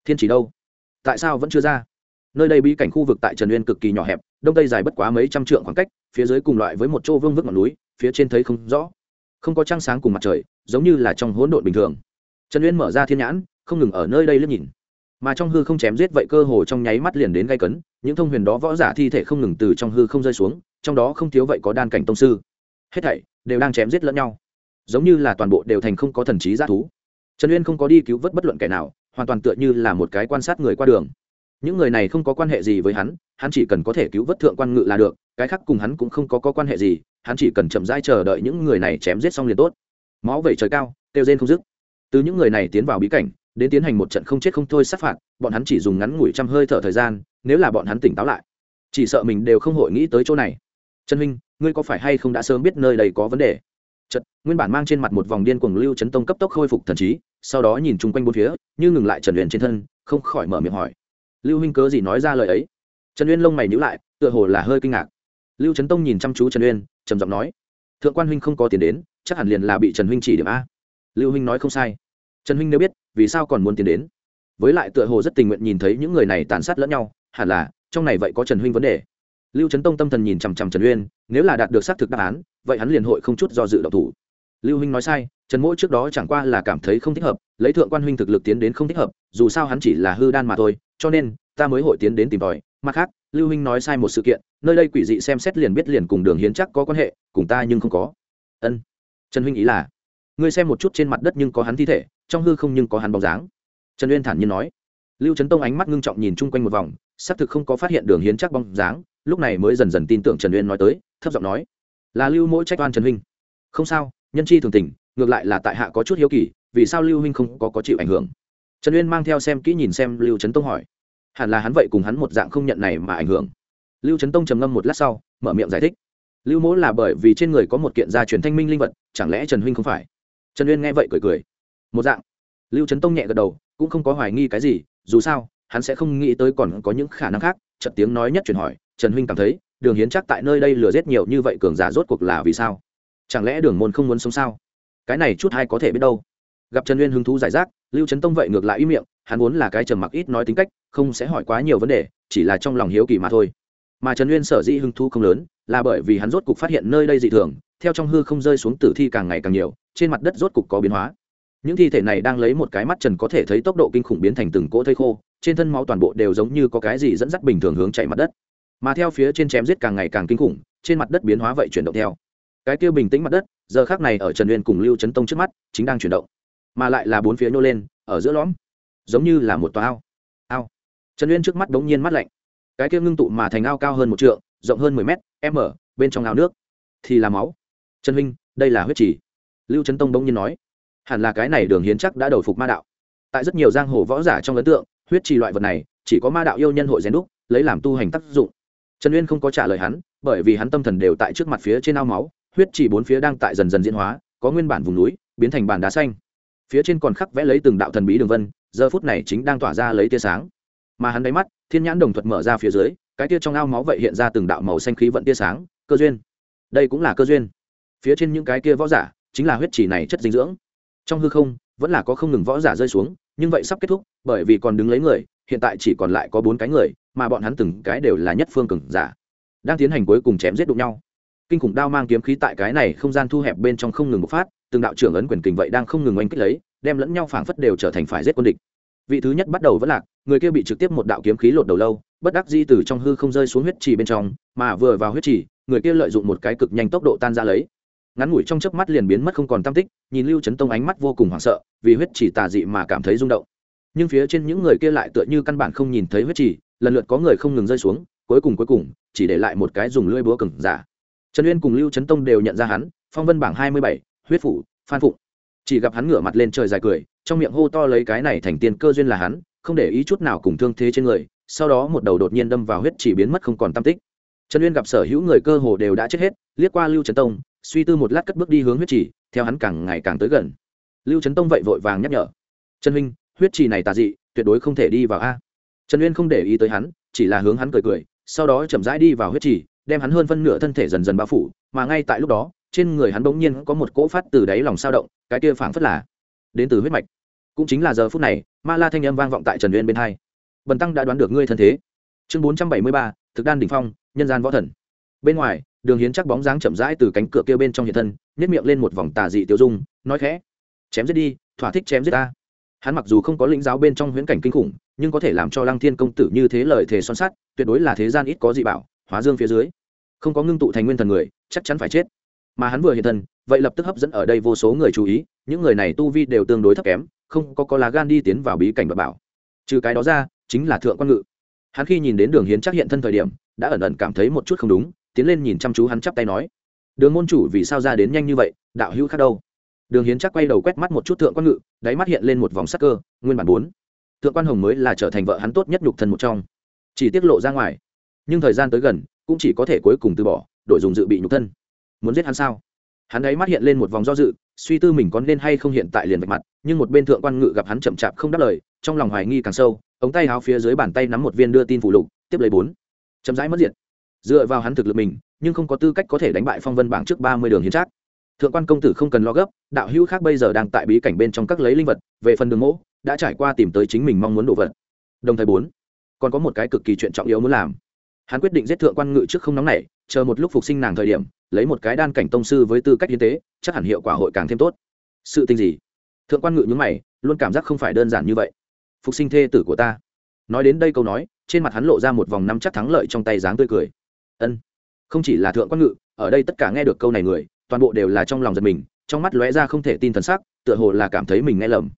Thiên chỉ đâu? Tại sao vẫn chưa ra? Nơi đây bí cảnh khu vực tại trần uyên cực kỳ nhỏ hẹp, đông tây dài bất quá mấy trăm trượng khoảng cách, phía dưới cùng loại với một chỗ vương vức ngọn núi, phía trên thấy không rõ. Không có trăng sáng cùng mặt trời, giống như là trong hỗn độn bình thường. Trần uyên mở ra thiên nhãn, không ngừng ở nơi đây liếc nhìn. Mà trong hư không chém giết vậy cơ hồ trong nháy mắt liền đến gây cấn, những thông huyền đó võ giả thi thể không ngừng từ trong hư không rơi xuống, trong đó không thiếu vậy có đan cảnh tông sư. Hết thảy đều đang chém giết lẫn nhau. Giống như là toàn bộ đều thành không có thần trí giác thú. Trần uyên không có đi cứu vớt bất luận kẻ nào, hoàn toàn tựa như là một cái quan sát người qua đường những người này không có quan hệ gì với hắn hắn chỉ cần có thể cứu vớt thượng quan ngự là được cái khác cùng hắn cũng không có, có quan hệ gì hắn chỉ cần chậm rãi chờ đợi những người này chém giết xong liền tốt. Máu vẩy trời cao kêu rên không dứt. Từ những người này tiến vào bí cảnh đến tiến hành một trận không chết không thôi sát phạt bọn hắn chỉ dùng ngắn ngủi trăm hơi thở thời gian nếu là bọn hắn tỉnh táo lại. Chỉ sợ mình đều không hội nghĩ tới chỗ này. Trần huynh ngươi có phải hay không đã sớm biết nơi đây có vấn đề? Chật nguyên bản mang trên mặt một vòng điên cuồng lưu chấn tông cấp tốc khôi phục thần trí sau đó nhìn chung quanh bốn phía như ngừng lại trần huyền trên thân không khỏi mở miệng hỏi lưu huynh cớ gì nói ra lời ấy? Trần uyên lông mày nhữ lại, tựa hồ là hơi kinh ngạc. Lưu trấn tông nhìn chăm chú trần uyên, trầm giọng nói, thượng quan huynh không có tiền đến, chắc hẳn liền là bị trần huynh chỉ điểm a. Lưu huynh nói không sai. Trần huynh nếu biết, vì sao còn muốn tiền đến? Với lại tựa hồ rất tình nguyện nhìn thấy những người này tàn sát lẫn nhau, hẳn là, trong này vậy có trần huynh vấn đề. Lưu trấn tông tâm thần nhìn chằm chằm trần uyên, nếu là đạt được xác thực đáp án, vậy hắn liền hội không chút do dự độc thủ. Lưu huynh nói sai, trần mỗi trước đó chẳng qua là cảm thấy không thích hợp, lấy thượng quan huynh thực lực tiến đến không thích hợp, dù sao hắn chỉ là hư đan mà thôi cho nên ta mới hội tiến đến tìm tòi. Mặt khác lưu huynh nói sai một sự kiện nơi đây quỷ dị xem xét liền biết liền cùng đường hiến chắc có quan hệ cùng ta nhưng không có. Ân. Trần huynh ý là ngươi xem một chút trên mặt đất nhưng có hắn thi thể trong hư không nhưng có hắn bóng dáng. Trần uyên thản nhiên nói. Lưu trấn tông ánh mắt ngưng trọng nhìn chung quanh một vòng xác thực không có phát hiện đường hiến chắc bóng dáng lúc này mới dần dần tin tưởng trần uyên nói tới thấp giọng nói. Là lưu mỗi trách oan trần huynh. Không sao nhân chi thường tình ngược lại là tại hạ có chút hiếu kỳ vì sao lưu huynh không có, có chịu ảnh hưởng? Trần uyên mang theo xem kỹ nhìn xem lưu trấn tông hỏi. Hẳn là hắn vậy cùng hắn một dạng không nhận này mà ảnh hưởng. Lưu trấn tông trầm ngâm một lát sau, mở miệng giải thích. Lưu mỗ là bởi vì trên người có một kiện gia truyền thanh minh linh vật, chẳng lẽ trần huynh không phải? Trần uyên nghe vậy cười cười. Một dạng. Lưu trấn tông nhẹ gật đầu, cũng không có hoài nghi cái gì, dù sao, hắn sẽ không nghĩ tới còn có những khả năng khác trận tiếng nói nhất chuyển hỏi, trần huynh cảm thấy, đường hiến chắc tại nơi đây lừa rét nhiều như vậy cường giả rốt cuộc là vì sao? Chẳng lẽ đường môn không muốn sống sao? Cái này chút hay có thể biết đâu gặp trần uyên hứng thú giải rác, lưu trấn tông vậy ngược lại ý miệng, hắn vốn là cái trầm mặc ít nói tính cách, không sẽ hỏi quá nhiều vấn đề, chỉ là trong lòng hiếu kỳ mà thôi. Mà trần uyên sở dĩ hứng thú không lớn, là bởi vì hắn rốt cục phát hiện nơi đây dị thường, theo trong hư không rơi xuống tử thi càng ngày càng nhiều, trên mặt đất rốt cục có biến hóa. Những thi thể này đang lấy một cái mắt trần có thể thấy tốc độ kinh khủng biến thành từng cỗ thây khô, trên thân máu toàn bộ đều giống như có cái gì dẫn dắt bình thường hướng chạy mặt đất. Mà theo phía trên chém giết càng ngày càng kinh khủng, trên mặt đất biến hóa vậy chuyển động theo. Cái kia bình tĩnh mặt đất, giờ khác này ở trần uyên cùng lưu trấn tông trước mắt, chính đang chuyển động mà lại là bốn phía nô lên, ở giữa lõm, giống như là một tòa ao. Ao. Trần uyên trước mắt đống nhiên mắt lạnh. Cái kia ngưng tụ mà thành ao cao hơn một trượng, rộng hơn mười mét, m, bên trong ao nước, thì là máu. Trần huynh, đây là huyết trì. Lưu trấn tông đống nhiên nói, hẳn là cái này đường hiến chắc đã đầu phục ma đạo. Tại rất nhiều giang hồ võ giả trong ấn tượng, huyết trì loại vật này, chỉ có ma đạo yêu nhân hội rèn đúc, lấy làm tu hành tác dụng. Trần uyên không có trả lời hắn, bởi vì hắn tâm thần đều tại trước mặt phía trên ao máu, huyết trì bốn phía đang tại dần dần diễn hóa, có nguyên bản vùng núi, biến thành bản đá xanh phía trên còn khắc vẽ lấy từng đạo thần bí đường vân, giờ phút này chính đang tỏa ra lấy tia sáng. Mà hắn đáy mắt, thiên nhãn đồng thuật mở ra phía dưới, cái tia trong ao máu vậy hiện ra từng đạo màu xanh khí vận tia sáng, cơ duyên. Đây cũng là cơ duyên. Phía trên những cái kia võ giả, chính là huyết chỉ này chất dinh dưỡng. Trong hư không, vẫn là có không ngừng võ giả rơi xuống, nhưng vậy sắp kết thúc, bởi vì còn đứng lấy người, hiện tại chỉ còn lại có bốn cái người, mà bọn hắn từng cái đều là nhất phương cường giả, đang tiến hành cuối cùng chém giết đụng nhau. Kinh khủng đao mang kiếm khí tại cái này không gian thu hẹp bên trong không ngừng bộc phát từng đạo trưởng ấn quyền kình vậy đang không ngừng oanh kích lấy, đem lẫn nhau phảng phất đều trở thành phải giết quân địch. Vị thứ nhất bắt đầu vẫn lạc, người kia bị trực tiếp một đạo kiếm khí lột đầu lâu, bất đắc di từ trong hư không rơi xuống huyết trì bên trong, mà vừa vào huyết trì, người kia lợi dụng một cái cực nhanh tốc độ tan ra lấy. Ngắn ngủi trong chớp mắt liền biến mất không còn tam tích, nhìn lưu chấn tông ánh mắt vô cùng hoảng sợ, vì huyết trì tà dị mà cảm thấy rung động. Nhưng phía trên những người kia lại tựa như căn bản không nhìn thấy huyết trì, lần lượt có người không ngừng rơi xuống, cuối cùng cuối cùng, chỉ để lại một cái dùng lưỡi búa cừng giả. Trần uyên cùng lưu chấn tông đều nhận ra hắn, phong vân bảng hai mươi bảy huyết phủ, phan phụng. Chỉ gặp hắn ngửa mặt lên trời dài cười, trong miệng hô to lấy cái này thành tiền cơ duyên là hắn, không để ý chút nào cùng thương thế trên người, sau đó một đầu đột nhiên đâm vào huyết chỉ biến mất không còn tam tích. Trần uyên gặp sở hữu người cơ hồ đều đã chết hết, liếc qua lưu trấn tông, suy tư một lát cất bước đi hướng huyết chỉ, theo hắn càng ngày càng tới gần. Lưu trấn tông vậy vội vàng nhắc nhở. Trần huynh, huyết trì này tà dị, tuyệt đối không thể đi vào a. Trần uyên không để ý tới hắn, chỉ là hướng hắn cười cười, sau đó chậm rãi đi vào huyết trì đem hắn hơn phân nửa thân thể dần dần bao phủ, mà ngay tại lúc đó trên người hắn bỗng nhiên có một cỗ phát từ đáy lòng sao động, cái kia phảng phất là đến từ huyết mạch. Cũng chính là giờ phút này, ma la thanh âm vang vọng tại trần uyên bên hai. Bần tăng đã đoán được ngươi thân thế. Chương bốn trăm bảy mươi ba, thực đan đ ỉ n h phong, nhân gian võ thần. Bên ngoài, đường hiến chắc bóng dáng chậm rãi từ cánh cửa kia bên trong hiện thân nhét miệng lên một vòng tà dị tiêu dung, nói khẽ, chém giết đi, thỏa thích chém giết ta. Hắn mặc dù không có lĩnh giáo bên trong huyễn cảnh kinh khủng, nhưng có thể làm cho lăng thiên công tử như thế lời thề son sắt, tuyệt đối là thế gian ít có dị bảo, hóa dương phía dưới. Không có ngưng tụ thành nguyên thần người, chắc chắn phải chết mà hắn vừa hiện thân, vậy lập tức hấp dẫn ở đây vô số người chú ý, những người này tu vi đều tương đối thấp kém, không có có lá gan đi tiến vào bí cảnh và bảo. Trừ cái đó ra, chính là thượng quan ngự. Hắn khi nhìn đến đường hiến chắc hiện thân thời điểm, đã ẩn ẩn cảm thấy một chút không đúng, tiến lên nhìn chăm chú hắn chắp tay nói, đường môn chủ, vì sao ra đến nhanh như vậy, đạo hữu khác đâu? Đường hiến chắc quay đầu quét mắt một chút thượng quan ngự, đáy mắt hiện lên một vòng sắc cơ, nguyên bản bốn. Thượng quan hồng mới là trở thành vợ hắn tốt nhất nhục thần một trong. Chỉ tiết lộ ra ngoài. Nhưng thời gian tới gần, cũng chỉ có thể cuối cùng từ bỏ, đổi dùng dự bị nhục thân muốn giết hắn sao? Hắn ấy mắt hiện lên một vòng do dự, suy tư mình có nên hay không hiện tại liền vạch mặt, nhưng một bên thượng quan ngự gặp hắn chậm chạp không đáp lời, trong lòng hoài nghi càng sâu, ống tay áo phía dưới bàn tay nắm một viên đưa tin phụ lục, tiếp lấy bốn. Chậm rãi mất diện dựa vào hắn thực lực mình, nhưng không có tư cách có thể đánh bại phong vân bảng trước ba mươi đường hiến trác. Thượng quan công tử không cần lo gấp, đạo hữu khác bây giờ đang tại bí cảnh bên trong các lấy linh vật, về phần đường mẫu đã trải qua tìm tới chính mình mong muốn đồ vật. Đồng thời bốn. Còn có một cái cực kỳ chuyện trọng yếu muốn làm. Hắn quyết định giết thượng quan ngự trước không nóng này chờ một lúc phục sinh nàng thời điểm, lấy một cái đan cảnh tông sư với tư cách hiến tế, chắc hẳn hiệu quả hội càng thêm tốt. Sự tình gì? Thượng quan ngự nhúng mày, luôn cảm giác không phải đơn giản như vậy. Phục sinh thê tử của ta. Nói đến đây câu nói, trên mặt hắn lộ ra một vòng năm chắc thắng lợi trong tay dáng tươi cười. Ân. Không chỉ là thượng quan ngự, ở đây tất cả nghe được câu này người, toàn bộ đều là trong lòng giật mình, trong mắt lóe ra không thể tin thần sắc, tựa hồ là cảm thấy mình nghe lầm.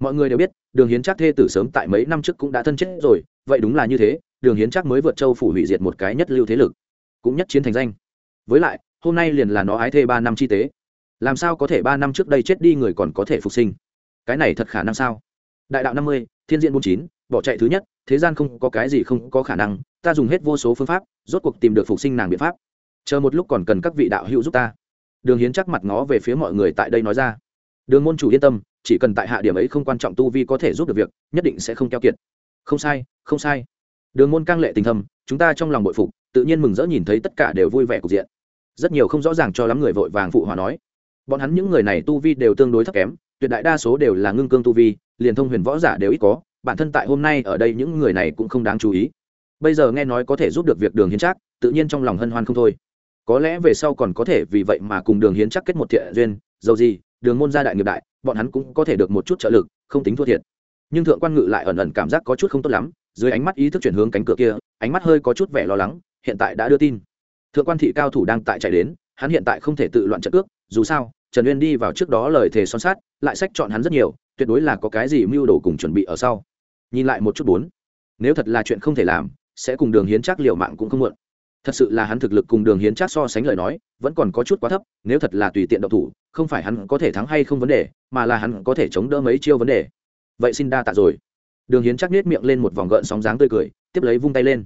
Mọi người đều biết, đường hiến chắc thê tử sớm tại mấy năm trước cũng đã thân chết rồi, vậy đúng là như thế, đường hiến chắc mới vượt châu phủ hủy diệt một cái nhất lưu thế lực cũng nhất chiến thành danh. Với lại, hôm nay liền là nó ái thê ba năm chi tế. Làm sao có thể ba năm trước đây chết đi người còn có thể phục sinh? Cái này thật khả năng sao? Đại đạo năm mươi, thiên diện bốn chín, bỏ chạy thứ nhất, thế gian không có cái gì không có khả năng, ta dùng hết vô số phương pháp, rốt cuộc tìm được phục sinh nàng biện pháp. Chờ một lúc còn cần các vị đạo hữu giúp ta. Đường hiến chắc mặt ngó về phía mọi người tại đây nói ra. Đường môn chủ yên tâm, chỉ cần tại hạ điểm ấy không quan trọng tu vi có thể giúp được việc, nhất định sẽ không keo kiệt. Không sai không sai. Đường môn cang lệ tình thầm, chúng ta trong lòng bội phục tự nhiên mừng rỡ nhìn thấy tất cả đều vui vẻ cục diện. Rất nhiều không rõ ràng cho lắm người vội vàng phụ hòa nói. Bọn hắn những người này tu vi đều tương đối thấp kém, tuyệt đại đa số đều là ngưng cương tu vi, liền thông huyền võ giả đều ít có, bản thân tại hôm nay ở đây những người này cũng không đáng chú ý. Bây giờ nghe nói có thể giúp được việc đường hiến trác, tự nhiên trong lòng hân hoan không thôi. Có lẽ về sau còn có thể vì vậy mà cùng đường hiến trác kết một thiện duyên, dầu gì, đường môn gia đại nghiệp đại, bọn hắn cũng có thể được một chút trợ lực, không tính thua thiệt. Nhưng thượng quan ngự lại ẩn ẩn cảm giác có chút không tốt lắm, dưới ánh mắt ý thức chuyển hướng cánh cửa kia, ánh mắt hơi có chút vẻ lo lắng hiện tại đã đưa tin. Thượng quan thị cao thủ đang tại chạy đến, hắn hiện tại không thể tự loạn trận ước dù sao, trần uyên đi vào trước đó lời thề son sát lại sách chọn hắn rất nhiều, tuyệt đối là có cái gì mưu đồ cùng chuẩn bị ở sau. Nhìn lại một chút bốn, nếu thật là chuyện không thể làm, sẽ cùng đường hiến chắc liệu mạng cũng không muộn. Thật sự là hắn thực lực cùng đường hiến chắc so sánh lời nói, vẫn còn có chút quá thấp, nếu thật là tùy tiện độc thủ, không phải hắn có thể thắng hay không vấn đề, mà là hắn có thể chống đỡ mấy chiêu vấn đề. Vậy xin đa tạ rồi. Đường hiến chắc nết miệng lên một vòng gợn sóng dáng tươi cười, tiếp lấy vung tay lên.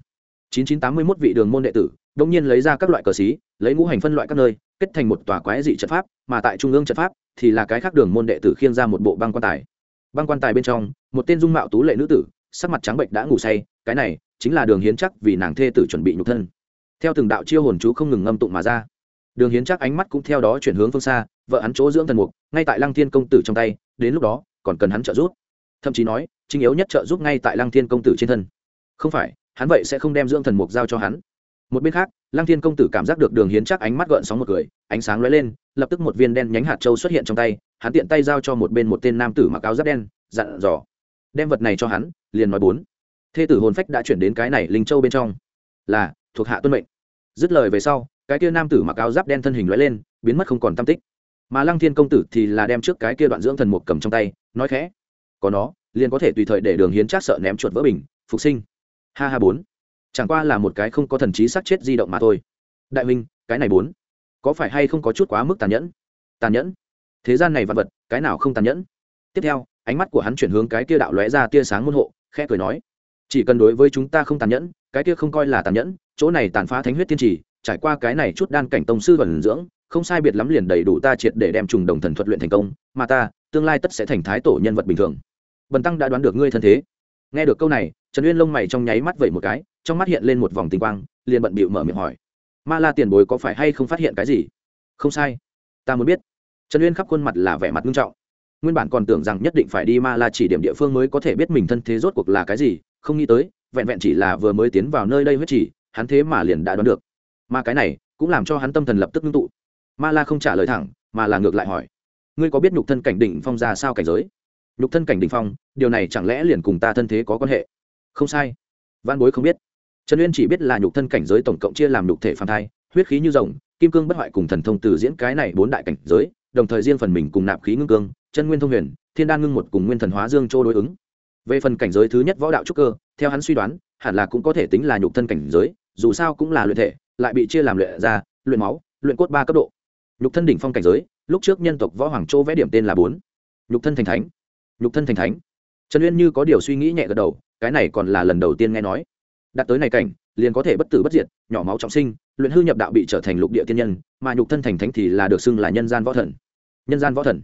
9981 vị đường môn đệ tử đồng nhiên lấy ra các loại cờ xí, lấy ngũ hành phân loại các nơi, kết thành một tòa quái dị trận pháp, mà tại trung ương trận pháp thì là cái khác đường môn đệ tử khiêng ra một bộ băng quan tài. Băng quan tài bên trong, một tên dung mạo tú lệ nữ tử, sắc mặt trắng bệnh đã ngủ say, cái này chính là đường hiến chắc vì nàng thê tử chuẩn bị nhục thân. Theo từng đạo chiêu hồn chú không ngừng ngâm tụng mà ra. Đường hiến chắc ánh mắt cũng theo đó chuyển hướng phương xa, vợ hắn chỗ dưỡng thần mục, ngay tại lăng thiên công tử trong tay, đến lúc đó, còn cần hắn trợ giúp. Thậm chí nói, chính yếu nhất trợ giúp ngay tại lăng thiên công tử trên thân. Không phải hắn vậy sẽ không đem dưỡng thần mục giao cho hắn. Một bên khác, lăng thiên công tử cảm giác được đường hiến chắc ánh mắt gợn sóng một cười ánh sáng lóe lên, lập tức một viên đen nhánh hạt châu xuất hiện trong tay, hắn tiện tay giao cho một bên một tên nam tử mặc áo giáp đen, dặn dò, đem vật này cho hắn, liền nói bốn. Thê tử hồn phách đã chuyển đến cái này linh châu bên trong. Là, thuộc hạ tuân mệnh. Dứt lời về sau, cái kia nam tử mặc áo giáp đen thân hình lóe lên, biến mất không còn tam tích. Mà lăng thiên công tử thì là đem trước cái kia đoạn dưỡng thần mục cầm trong tay, nói khẽ, có nó, liền có thể tùy thời để đường hiến chắc sợ ném chuột vỡ bình, phục sinh ha ha bốn. Chẳng qua là một cái không có thần trí sát chết di động mà thôi. Đại Minh, cái này bốn. Có phải hay không có chút quá mức tàn nhẫn? Tàn nhẫn? Thế gian này vật vật cái nào không tàn nhẫn? Tiếp theo ánh mắt của hắn chuyển hướng cái kia đạo lóe ra tia sáng môn hộ khẽ cười nói. Chỉ cần đối với chúng ta không tàn nhẫn cái kia không coi là tàn nhẫn chỗ này tàn phá thánh huyết tiên trì trải qua cái này chút đan cảnh tông sư vần dưỡng không sai biệt lắm liền đầy đủ ta triệt để đem trùng đồng thần thuật luyện thành công mà ta tương lai tất sẽ thành thái tổ nhân vật bình thường. Bần tăng đã đoán được ngươi thân thế. Nghe được câu này trần uyên lông mày trong nháy mắt vẩy một cái, trong mắt hiện lên một vòng tinh quang, liền bận bịu mở miệng hỏi. Ma la tiền bối có phải hay không phát hiện cái gì? Không sai. Ta muốn biết. Trần uyên khắp khuôn mặt là vẻ mặt nghiêm trọng. Nguyên bản còn tưởng rằng nhất định phải đi ma la chỉ điểm địa phương mới có thể biết mình thân thế rốt cuộc là cái gì, không nghĩ tới, vẹn vẹn chỉ là vừa mới tiến vào nơi đây huyết chỉ, hắn thế mà liền đã đoán được. Mà cái này cũng làm cho hắn tâm thần lập tức ngưng tụ. Ma la không trả lời thẳng, mà là ngược lại hỏi. Ngươi có biết nhục thân cảnh đỉnh phong ra sao cảnh giới? Nhục thân cảnh đỉnh phong, điều này chẳng lẽ liền cùng ta thân thế có quan hệ? Không sai. Văn bối không biết. Trần uyên chỉ biết là nhục thân cảnh giới tổng cộng chia làm nhục thể phàm thai, huyết khí như rồng, kim cương bất hoại cùng thần thông từ diễn cái này bốn đại cảnh giới, đồng thời riêng phần mình cùng nạp khí ngưng cương, chân nguyên thông huyền, thiên đan ngưng một cùng nguyên thần hóa dương châu đối ứng. Về phần cảnh giới thứ nhất võ đạo trúc cơ, theo hắn suy đoán, hẳn là cũng có thể tính là nhục thân cảnh giới, dù sao cũng là luyện thể, lại bị chia làm luyện da, luyện máu, luyện cốt ba cấp độ. Nhục thân đỉnh phong cảnh giới, lúc trước nhân tộc võ hoàng châu vẽ điểm tên là bốn. Nhục thân thành thánh. Nhục thân thành thánh. Trần uyên như có điều suy nghĩ nhẹ gật đầu cái này còn là lần đầu tiên nghe nói. Đạt tới này cảnh, liền có thể bất tử bất diệt, nhỏ máu trọng sinh, luyện hư nhập đạo bị trở thành lục địa tiên nhân, mà nhục thân thành thánh thì là được xưng là nhân gian võ thần. Nhân gian võ thần.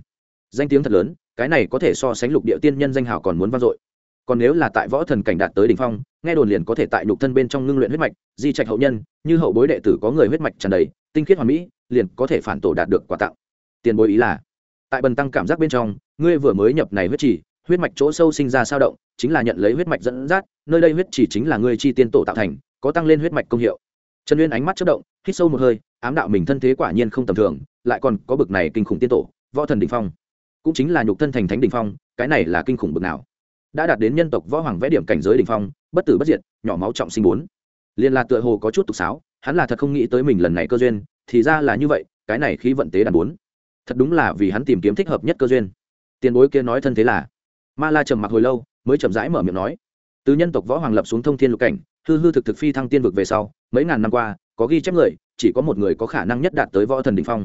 Danh tiếng thật lớn, cái này có thể so sánh lục địa tiên nhân danh hào còn muốn vang dội. Còn nếu là tại võ thần cảnh đạt tới đỉnh phong, nghe đồn liền có thể tại nhục thân bên trong ngưng luyện huyết mạch, di trạch hậu nhân, như hậu bối đệ tử có người huyết mạch tràn đầy, tinh khiết hoàn mỹ, liền có thể phản tổ đạt được quà tặng. Tiền bối ý là, tại bần tăng cảm giác bên trong, ngươi vừa mới nhập này huyết trì huyết mạch chỗ sâu sinh ra sao động, chính là nhận lấy huyết mạch dẫn dắt, nơi đây huyết chỉ chính là người chi tiên tổ tạo thành, có tăng lên huyết mạch công hiệu. Trần uyên ánh mắt chất động, hít sâu một hơi, ám đạo mình thân thế quả nhiên không tầm thường, lại còn có bực này kinh khủng tiên tổ, võ thần đình phong. Cũng chính là nhục thân thành thánh đình phong, cái này là kinh khủng bực nào. Đã đạt đến nhân tộc võ hoàng vẽ điểm cảnh giới đình phong, bất tử bất diệt, nhỏ máu trọng sinh bốn. Liên là tựa hồ có chút tục sáo, hắn là thật không nghĩ tới mình lần này cơ duyên, thì ra là như vậy, cái này khí vận tế đàn bốn. Thật đúng là vì hắn tìm kiếm thích hợp nhất cơ duyên. Tiền bối kia nói thân thế là ma la trầm mặc hồi lâu, mới chậm rãi mở miệng nói. Từ nhân tộc võ hoàng lập xuống thông thiên lục cảnh, hư hư thực thực phi thăng tiên vực về sau, mấy ngàn năm qua, có ghi chép người, chỉ có một người có khả năng nhất đạt tới võ thần đ ỉ n h phong.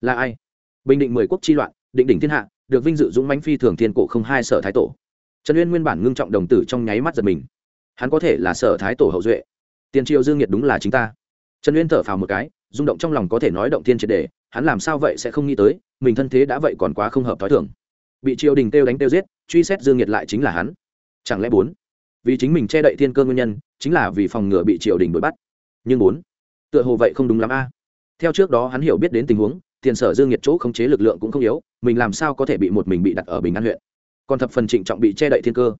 Là ai? Bình định mười quốc chi loạn, định đỉnh thiên hạ, được vinh dự dũng mãnh phi thường thiên cổ không hai sở thái tổ. Trần uyên nguyên bản ngưng trọng đồng tử trong nháy mắt giật mình. Hắn có thể là sở thái tổ hậu duệ. Tiền triều dương nhiệt đúng là chính ta. Trần uyên thở phào một cái, rung động trong lòng có thể nói động thiên triệt đề, hắn làm sao vậy sẽ không nghĩ tới, mình thân thế đã vậy còn quá không hợp t h ó i thường bị triều đình têu đánh têu giết, truy xét dương nhiệt lại chính là hắn. Chẳng lẽ bốn? Vì chính mình che đậy thiên cơ nguyên nhân, chính là vì phòng ngừa bị triều đình đuổi bắt. Nhưng bốn? Tựa hồ vậy không đúng lắm a. Theo trước đó hắn hiểu biết đến tình huống, tiền sở dương nhiệt chỗ khống chế lực lượng cũng không yếu, mình làm sao có thể bị một mình bị đặt ở bình an huyện? Còn thập phần trịnh trọng bị che đậy thiên cơ.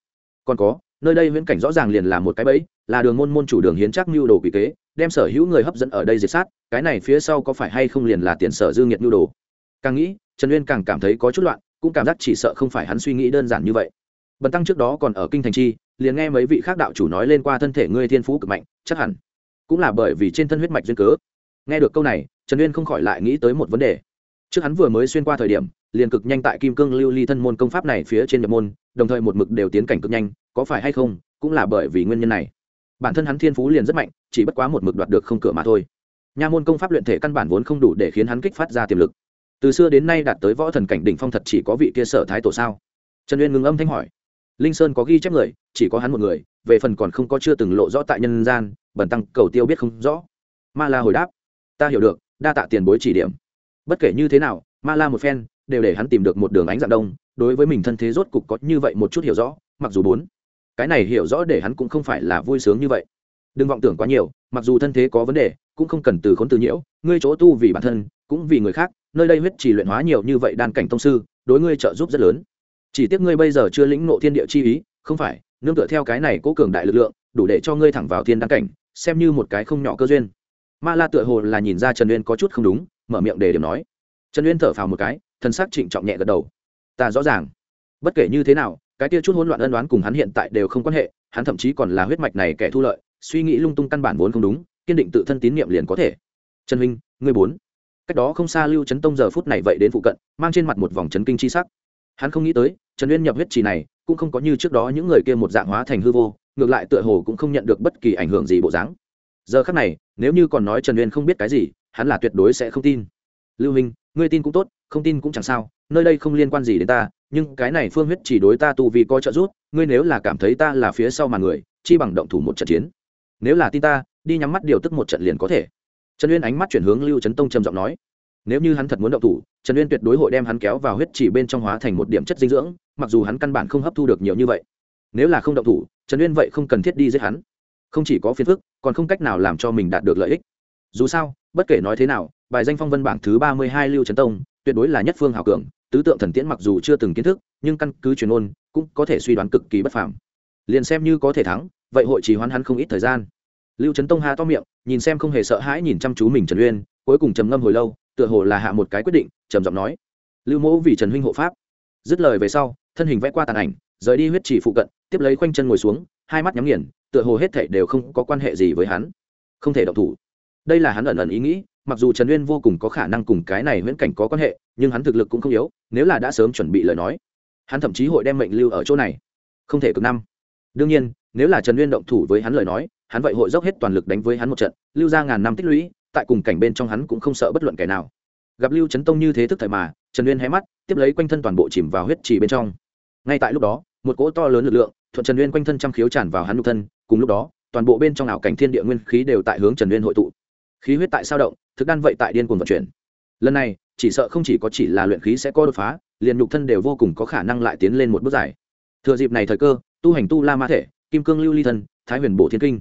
Còn có, nơi đây viễn cảnh rõ ràng liền là một cái bẫy, là đường môn môn chủ đường hiến trác mưu đồ quỷ kế, đem sở hữu người hấp dẫn ở đây diệt sát, cái này phía sau có phải hay không liền là tiền sở dương nhiệt mưu đồ? Càng nghĩ, trần uyên càng cảm thấy có chút loạn cũng cảm giác chỉ sợ không phải hắn suy nghĩ đơn giản như vậy. Bần tăng trước đó còn ở kinh thành chi, liền nghe mấy vị khác đạo chủ nói lên qua thân thể ngươi thiên phú cực mạnh, chắc hẳn cũng là bởi vì trên thân huyết mạch duyên cớ. Nghe được câu này, trần uyên không khỏi lại nghĩ tới một vấn đề. Trước hắn vừa mới xuyên qua thời điểm, liền cực nhanh tại kim cương lưu ly thân môn công pháp này phía trên nhập môn, đồng thời một mực đều tiến cảnh cực nhanh, có phải hay không, cũng là bởi vì nguyên nhân này. Bản thân hắn thiên phú liền rất mạnh, chỉ bất quá một mực đoạt được không cửa mà thôi. Nha môn công pháp luyện thể căn bản vốn không đủ để khiến hắn kích phát ra tiềm lực từ xưa đến nay đạt tới võ thần cảnh đỉnh phong thật chỉ có vị kia sở thái tổ sao? Trần uyên ngừng âm thanh hỏi. Linh sơn có ghi chép người, chỉ có hắn một người, về phần còn không có chưa từng lộ rõ tại nhân gian, bẩn tăng cầu tiêu biết không rõ. Ma la hồi đáp. Ta hiểu được, đa tạ tiền bối chỉ điểm. Bất kể như thế nào, ma la một phen, đều để hắn tìm được một đường ánh dạng đông, đối với mình thân thế rốt cục có như vậy một chút hiểu rõ, mặc dù bốn. Cái này hiểu rõ để hắn cũng không phải là vui sướng như vậy. Đừng vọng tưởng quá nhiều, mặc dù thân thế có vấn đề, cũng không cần từ khốn từ nhiễu, ngươi chỗ tu vì bản thân, cũng vì người khác nơi đây huyết chỉ luyện hóa nhiều như vậy đan cảnh tông sư, đối ngươi trợ giúp rất lớn. Chỉ tiếc ngươi bây giờ chưa lĩnh ngộ thiên địa chi ý, không phải, nương tựa theo cái này cố cường đại lực lượng, đủ để cho ngươi thẳng vào thiên đăng cảnh, xem như một cái không nhỏ cơ duyên. Ma la tựa hồ là nhìn ra trần uyên có chút không đúng, mở miệng để điểm nói. Trần uyên thở phào một cái thân xác trịnh trọng nhẹ gật đầu. Ta rõ ràng. Bất kể như thế nào, cái kia chút hỗn loạn ân đoán cùng hắn hiện tại đều không quan hệ, hắn thậm chí còn là huyết mạch này kẻ thu lợi, suy nghĩ lung tung căn bản vốn không đúng, kiên định tự thân tín nhiệm liền có thể. Trần huynh ngươi bốn cách đó không xa lưu chấn tông giờ phút này vậy đến phụ cận, mang trên mặt một vòng chấn kinh chi sắc. Hắn không nghĩ tới, trần uyên nhập huyết trì này, cũng không có như trước đó những người kia một dạng hóa thành hư vô, ngược lại tựa hồ cũng không nhận được bất kỳ ảnh hưởng gì bộ dáng. Giờ khắc này, nếu như còn nói trần uyên không biết cái gì, hắn là tuyệt đối sẽ không tin. Lưu minh, ngươi tin cũng tốt, không tin cũng chẳng sao, nơi đây không liên quan gì đến ta, nhưng cái này phương huyết chỉ đối ta tu vì coi trợ giúp, ngươi nếu là cảm thấy ta là phía sau mà người, chi bằng động thủ một trận chiến. Nếu là tin ta, đi nhắm mắt điều tức một trận liền có thể trần uyên ánh mắt chuyển hướng lưu trấn tông trầm giọng nói, nếu như hắn thật muốn động thủ, trần uyên tuyệt đối hội đem hắn kéo vào huyết chỉ bên trong hóa thành một điểm chất dinh dưỡng, mặc dù hắn căn bản không hấp thu được nhiều như vậy. Nếu là không động thủ, trần uyên vậy không cần thiết đi giết hắn. Không chỉ có phiền phức, còn không cách nào làm cho mình đạt được lợi ích. Dù sao, bất kể nói thế nào, bài danh phong vân bảng thứ ba mươi hai lưu trấn tông, tuyệt đối là nhất phương hảo cường, tứ tượng thần tiễn mặc dù chưa từng kiến thức, nhưng căn cứ truyền ôn cũng có thể suy đoán cực kỳ bất phàm. Liền xem như có thể thắng, vậy hội chỉ hoán hắn không ít thời gian lưu trấn tông ha to miệng, nhìn xem không hề sợ hãi nhìn chăm chú mình trần uyên, cuối cùng trầm ngâm hồi lâu, tựa hồ là hạ một cái quyết định, trầm giọng nói. Lưu mẫu vì trần huynh hộ pháp. Dứt lời về sau, thân hình vẽ qua tàn ảnh, rời đi huyết chỉ phụ cận, tiếp lấy khoanh chân ngồi xuống, hai mắt nhắm nghiền, tựa hồ hết thảy đều không có quan hệ gì với hắn. Không thể động thủ. Đây là hắn ẩn ẩn ý nghĩ, mặc dù trần uyên vô cùng có khả năng cùng cái này huyễn cảnh có quan hệ, nhưng hắn thực lực cũng không yếu, nếu là đã sớm chuẩn bị lời nói, hắn thậm chí hội đem mệnh lưu ở chỗ này. Không thể cực năm. Đương nhiên, nếu là trần uyên động thủ với hắn lời nói hắn vậy hội dốc hết toàn lực đánh với hắn một trận, lưu ra ngàn năm tích lũy, tại cùng cảnh bên trong hắn cũng không sợ bất luận kẻ nào. Gặp lưu trấn tông như thế thức thời mà, trần uyên hé mắt, tiếp lấy quanh thân toàn bộ chìm vào huyết trì bên trong. Ngay tại lúc đó, một cỗ to lớn lực lượng, thuận trần uyên quanh thân trăm khiếu tràn vào hắn nhục thân, cùng lúc đó, toàn bộ bên trong ảo cảnh thiên địa nguyên khí đều tại hướng trần uyên hội tụ. Khí huyết tại sao động, thực đan vậy tại điên cuồng vận chuyển. Lần này, chỉ sợ không chỉ có chỉ là luyện khí sẽ có đột phá, liền nhục thân đều vô cùng có khả năng lại tiến lên một bước dài. Thừa dịp này thời cơ, tu hành tu la ma thể, kim cương lưu ly thân, thái huyền bổ thiên kinh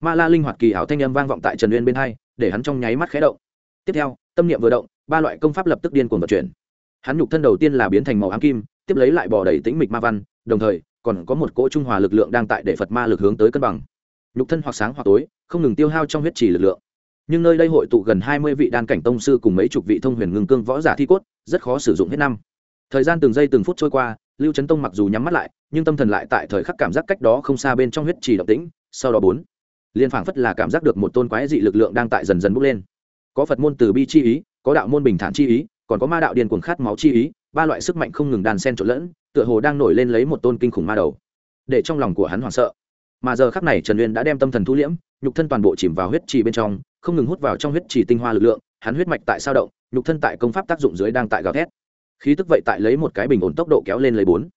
ma la linh hoạt kỳ ảo thanh âm vang vọng tại trần uyên bên hai, để hắn trong nháy mắt khé động. Tiếp theo, tâm niệm vừa động, ba loại công pháp lập tức điên cuồng vận chuyển. Hắn nhục thân đầu tiên là biến thành màu ám kim, tiếp lấy lại bỏ đầy tĩnh mịch ma văn, đồng thời, còn có một cỗ trung hòa lực lượng đang tại để phật ma lực hướng tới cân bằng. Nhục thân hoặc sáng hoặc tối, không ngừng tiêu hao trong huyết trì lực lượng. Nhưng nơi đây hội tụ gần hai mươi vị đan cảnh tông sư cùng mấy chục vị thông huyền ngưng cương võ giả thi cốt, rất khó sử dụng hết năm. Thời gian từng giây từng phút trôi qua, lưu trấn tông mặc dù nhắm mắt lại, nhưng tâm thần lại tại thời khắc cảm giác cách đó không xa bên trong huyết trì độc tĩnh, sau đó bốn liên phảng phất là cảm giác được một tôn quái dị lực lượng đang tại dần dần bốc lên. Có phật môn từ bi chi ý, có đạo môn bình thản chi ý, còn có ma đạo điền cuồng khát máu chi ý, ba loại sức mạnh không ngừng đàn sen trộn lẫn, tựa hồ đang nổi lên lấy một tôn kinh khủng ma đầu. Để trong lòng của hắn hoảng sợ. Mà giờ khắc này trần uyên đã đem tâm thần thu liễm, nhục thân toàn bộ chìm vào huyết trì bên trong, không ngừng hút vào trong huyết trì tinh hoa lực lượng, hắn huyết mạch tại sao động, nhục thân tại công pháp tác dụng dưới đang tại gào thét. Khí tức vậy tại lấy một cái bình ổn tốc độ kéo lên lấy bốn.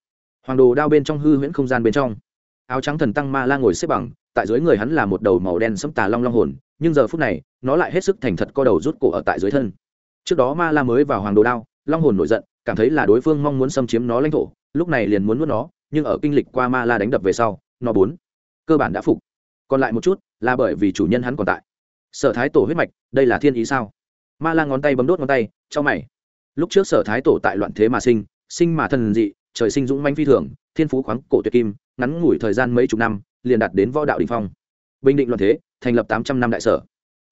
Hoàng đồ đao bên trong hư huyễn không gian bên trong. Áo trắng thần tăng ma la ngồi xếp bằng tại dưới người hắn là một đầu màu đen sẫm tà long long hồn, nhưng giờ phút này, nó lại hết sức thành thật co đầu rút cổ ở tại dưới thân. Trước đó ma la mới vào hoàng đồ đao, long hồn nổi giận, cảm thấy là đối phương mong muốn xâm chiếm nó lãnh thổ, lúc này liền muốn nuốt nó, nhưng ở kinh lịch qua ma la đánh đập về sau, nó bốn cơ bản đã phục. Còn lại một chút, là bởi vì chủ nhân hắn còn tại. Sở thái tổ huyết mạch, đây là thiên ý sao? Ma la ngón tay bấm đốt ngón tay chau mày. Lúc trước sở thái tổ tại loạn thế mà sinh sinh mà thần dị, trời sinh dũng mãnh phi thường, thiên phú khoáng cổ tuyệt kim, ngắn ngủi thời gian mấy chục năm liền đạt đến võ đạo đình phong. Bình định loạn thế, thành lập tám trăm năm đại sở.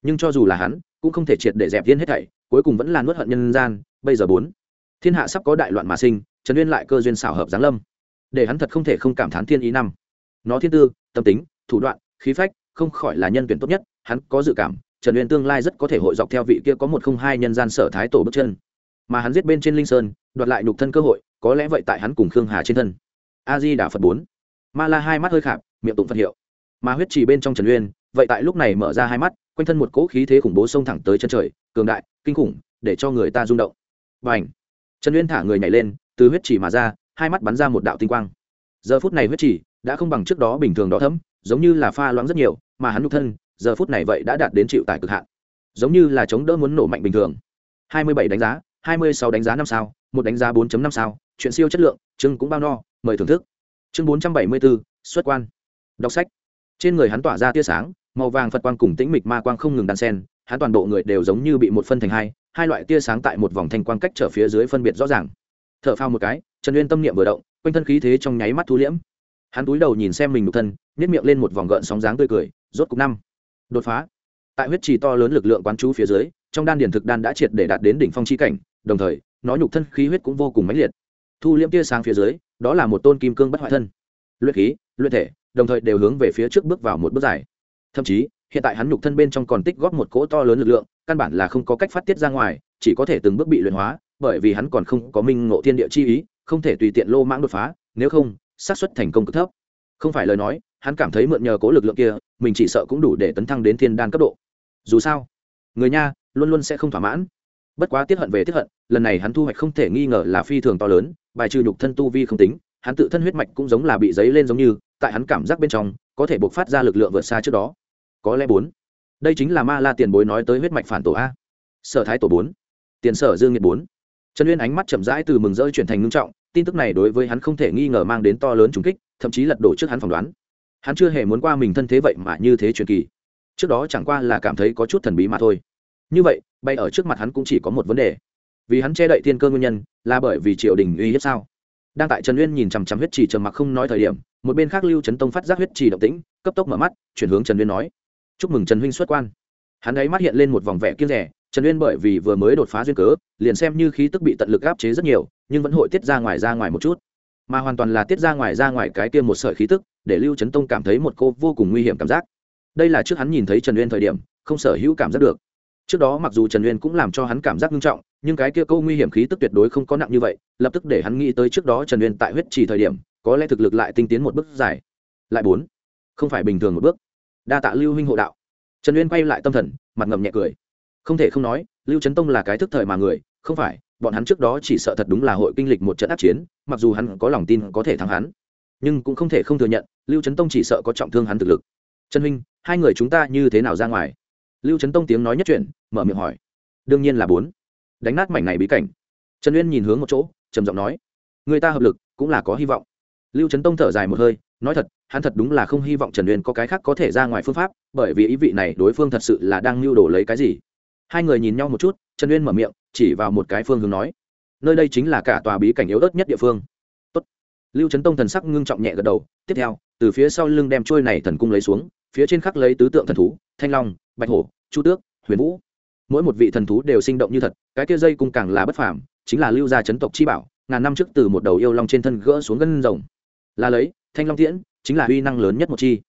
Nhưng cho dù là hắn, cũng không thể triệt để dẹp viên hết thảy, cuối cùng vẫn là nuốt hận nhân gian, bây giờ bốn. Thiên hạ sắp có đại loạn mà sinh, trần uyên lại cơ duyên xảo hợp giáng lâm. Để hắn thật không thể không cảm thán thiên ý năm. Nó thiên tư, tâm tính, thủ đoạn, khí phách, không khỏi là nhân tuyển tốt nhất, hắn có dự cảm, trần uyên tương lai rất có thể hội dọc theo vị kia có một không hai nhân gian sở thái tổ bước chân. Mà hắn giết bên trên linh sơn, đoạt lại nhục thân cơ hội, có lẽ vậy tại hắn cùng khương hà trên thân. A di đà phật bốn ma la hai mắt hơi khạp, miệng tụng phật hiệu. Mà huyết trì bên trong trần uyên, vậy tại lúc này mở ra hai mắt, quanh thân một cỗ khí thế khủng bố xông thẳng tới chân trời, cường đại, kinh khủng, để cho người ta rung động. B à n h trần uyên thả người nhảy lên, từ huyết trì mà ra, hai mắt bắn ra một đạo tinh quang. Giờ phút này huyết trì đã không bằng trước đó bình thường đó thấm, giống như là pha loãng rất nhiều, mà hắn nhục thân, giờ phút này vậy đã đạt đến chịu tải cực hạn. Giống như là chống đỡ muốn nổ mạnh bình thường. Hai mươi bảy đánh giá, hai mươi sáu đánh giá năm sao, một đánh giá 4 năm sao, chuyện siêu chất lượng, chương cũng bao no, mời thưởng thức chương bốn trăm bảy mươi bốn xuất quan. Đọc sách. Trên người hắn tỏa ra tia sáng, màu vàng phật quang cùng tĩnh mịch ma quang không ngừng đan sen hắn toàn bộ người đều giống như bị một phân thành hai hai loại tia sáng tại một vòng thanh quang cách trở phía dưới phân biệt rõ ràng. T h ở phao một cái, trần uyên tâm niệm vừa động, quanh thân khí thế trong nháy mắt thu liễm. Hắn túi đầu nhìn xem mình một thân nhét miệng lên một vòng gợn sóng dáng tươi cười, rốt cục năm. Đột phá. Tại huyết trì to lớn lực lượng quán chú phía dưới, trong đan điển thực đan đã triệt để đạt đến đỉnh phong chi cảnh, đồng thời, nó nhục thân khí huyết cũng vô cùng mãnh liệt. Thu liễm tia sáng phía dưới đó là một tôn kim cương bất hoại thân. Luyện khí, luyện thể, đồng thời đều hướng về phía trước bước vào một bước dài. Thậm chí, hiện tại hắn nhục thân bên trong còn tích góp một cỗ to lớn lực lượng, căn bản là không có cách phát tiết ra ngoài, chỉ có thể từng bước bị luyện hóa, bởi vì hắn còn không có minh ngộ thiên địa chi ý, không thể tùy tiện lô mãng đột phá, nếu không, xác suất thành công cực thấp. Không phải lời nói, hắn cảm thấy mượn nhờ cố lực lượng kia, mình chỉ sợ cũng đủ để tấn thăng đến thiên đan cấp độ. Dù sao, người nha, luôn luôn sẽ không thỏa mãn bất quá tiết hận về tiết hận, lần này hắn thu hoạch không thể nghi ngờ là phi thường to lớn, bài trừ nhục thân tu vi không tính, hắn tự thân huyết mạch cũng giống là bị giấy lên giống như, tại hắn cảm giác bên trong, có thể buộc phát ra lực lượng vượt xa trước đó. Có lẽ bốn. Đây chính là ma la tiền bối nói tới huyết mạch phản tổ a. Sở thái tổ bốn. Tiền sở dương nghiệt bốn. Trần uyên ánh mắt chậm rãi từ mừng rỡ chuyển thành ngưng trọng, tin tức này đối với hắn không thể nghi ngờ mang đến to lớn trùng kích, thậm chí lật đổ trước hắn phỏng đoán. Hắn chưa hề muốn qua mình thân thế vậy mà như thế truyền kỳ. Trước đó chẳng qua là cảm thấy có chút thần bí mà thôi như vậy, bay ở trước mặt hắn cũng chỉ có một vấn đề. Vì hắn che đậy thiên cơ nguyên nhân, là bởi vì triều đình uy hiếp sao? Đang tại trần uyên nhìn chằm chằm huyết trì trầm mặc không nói thời điểm, một bên khác lưu trấn tông phát giác huyết trì động tĩnh, cấp tốc mở mắt, chuyển hướng trần uyên nói. Chúc mừng trần huynh xuất quan. Hắn ấy mắt hiện lên một vòng vẻ kiên rẻ trần uyên bởi vì vừa mới đột phá duyên cớ, liền xem như khí tức bị tận lực áp chế rất nhiều, nhưng vẫn hội tiết ra ngoài ra ngoài một chút. Mà hoàn toàn là tiết ra ngoài ra ngoài cái kia một sợi khí tức, để lưu trấn tông cảm thấy một cô vô cùng nguy hiểm cảm giác. Đây là trước hắn nhìn thấy trần uyên thời điểm, không sở hữu cảm giác được trước đó mặc dù trần uyên cũng làm cho hắn cảm giác nghiêm trọng, nhưng cái kia câu nguy hiểm khí tức tuyệt đối không có nặng như vậy, lập tức để hắn nghĩ tới trước đó trần uyên tại huyết trì thời điểm, có lẽ thực lực lại tinh tiến một bước dài. Lại bốn. Không phải bình thường một bước. Đa tạ lưu huynh hộ đạo. Trần uyên quay lại tâm thần, mặt ngầm nhẹ cười. Không thể không nói, lưu trấn tông là cái thức thời mà người, không phải, bọn hắn trước đó chỉ sợ thật đúng là hội kinh lịch một trận ác chiến, mặc dù hắn có lòng tin có thể thắng hắn. Nhưng cũng không thể không thừa nhận, lưu trấn tông chỉ sợ có trọng thương hắn thực lực. Trần huynh, hai người chúng ta như thế nào ra ngoài? Lưu trấn tông tiếng nói nhất chuyện mở miệng hỏi. Đương nhiên là bốn. Đánh nát mảnh này bí cảnh. Trần uyên nhìn hướng một chỗ, trầm giọng nói. Người ta hợp lực, cũng là có hy vọng. Lưu trấn tông thở dài một hơi, nói thật, hắn thật đúng là không hy vọng trần uyên có cái khác có thể ra ngoài phương pháp, bởi vì ý vị này đối phương thật sự là đang mưu đồ lấy cái gì. Hai người nhìn nhau một chút, trần uyên mở miệng, chỉ vào một cái phương hướng nói. Nơi đây chính là cả tòa bí cảnh yếu ớt nhất địa phương. Tốt. lưu trấn tông thần sắc ngưng trọng nhẹ gật đầu, tiếp theo, từ phía sau lưng đem trôi này thần cung lấy xuống, phía trên khắc lấy tứ tượng thần thú, thanh long bạch hổ, chu tước, huyền vũ. Mỗi một vị thần thú đều sinh động như thật, cái kia dây cung càng là bất phàm, chính là lưu gia chấn tộc chi bảo, ngàn năm trước từ một đầu yêu long trên thân gỡ xuống gân rồng. Là lấy, thanh long tiễn, chính là uy năng lớn nhất một chi.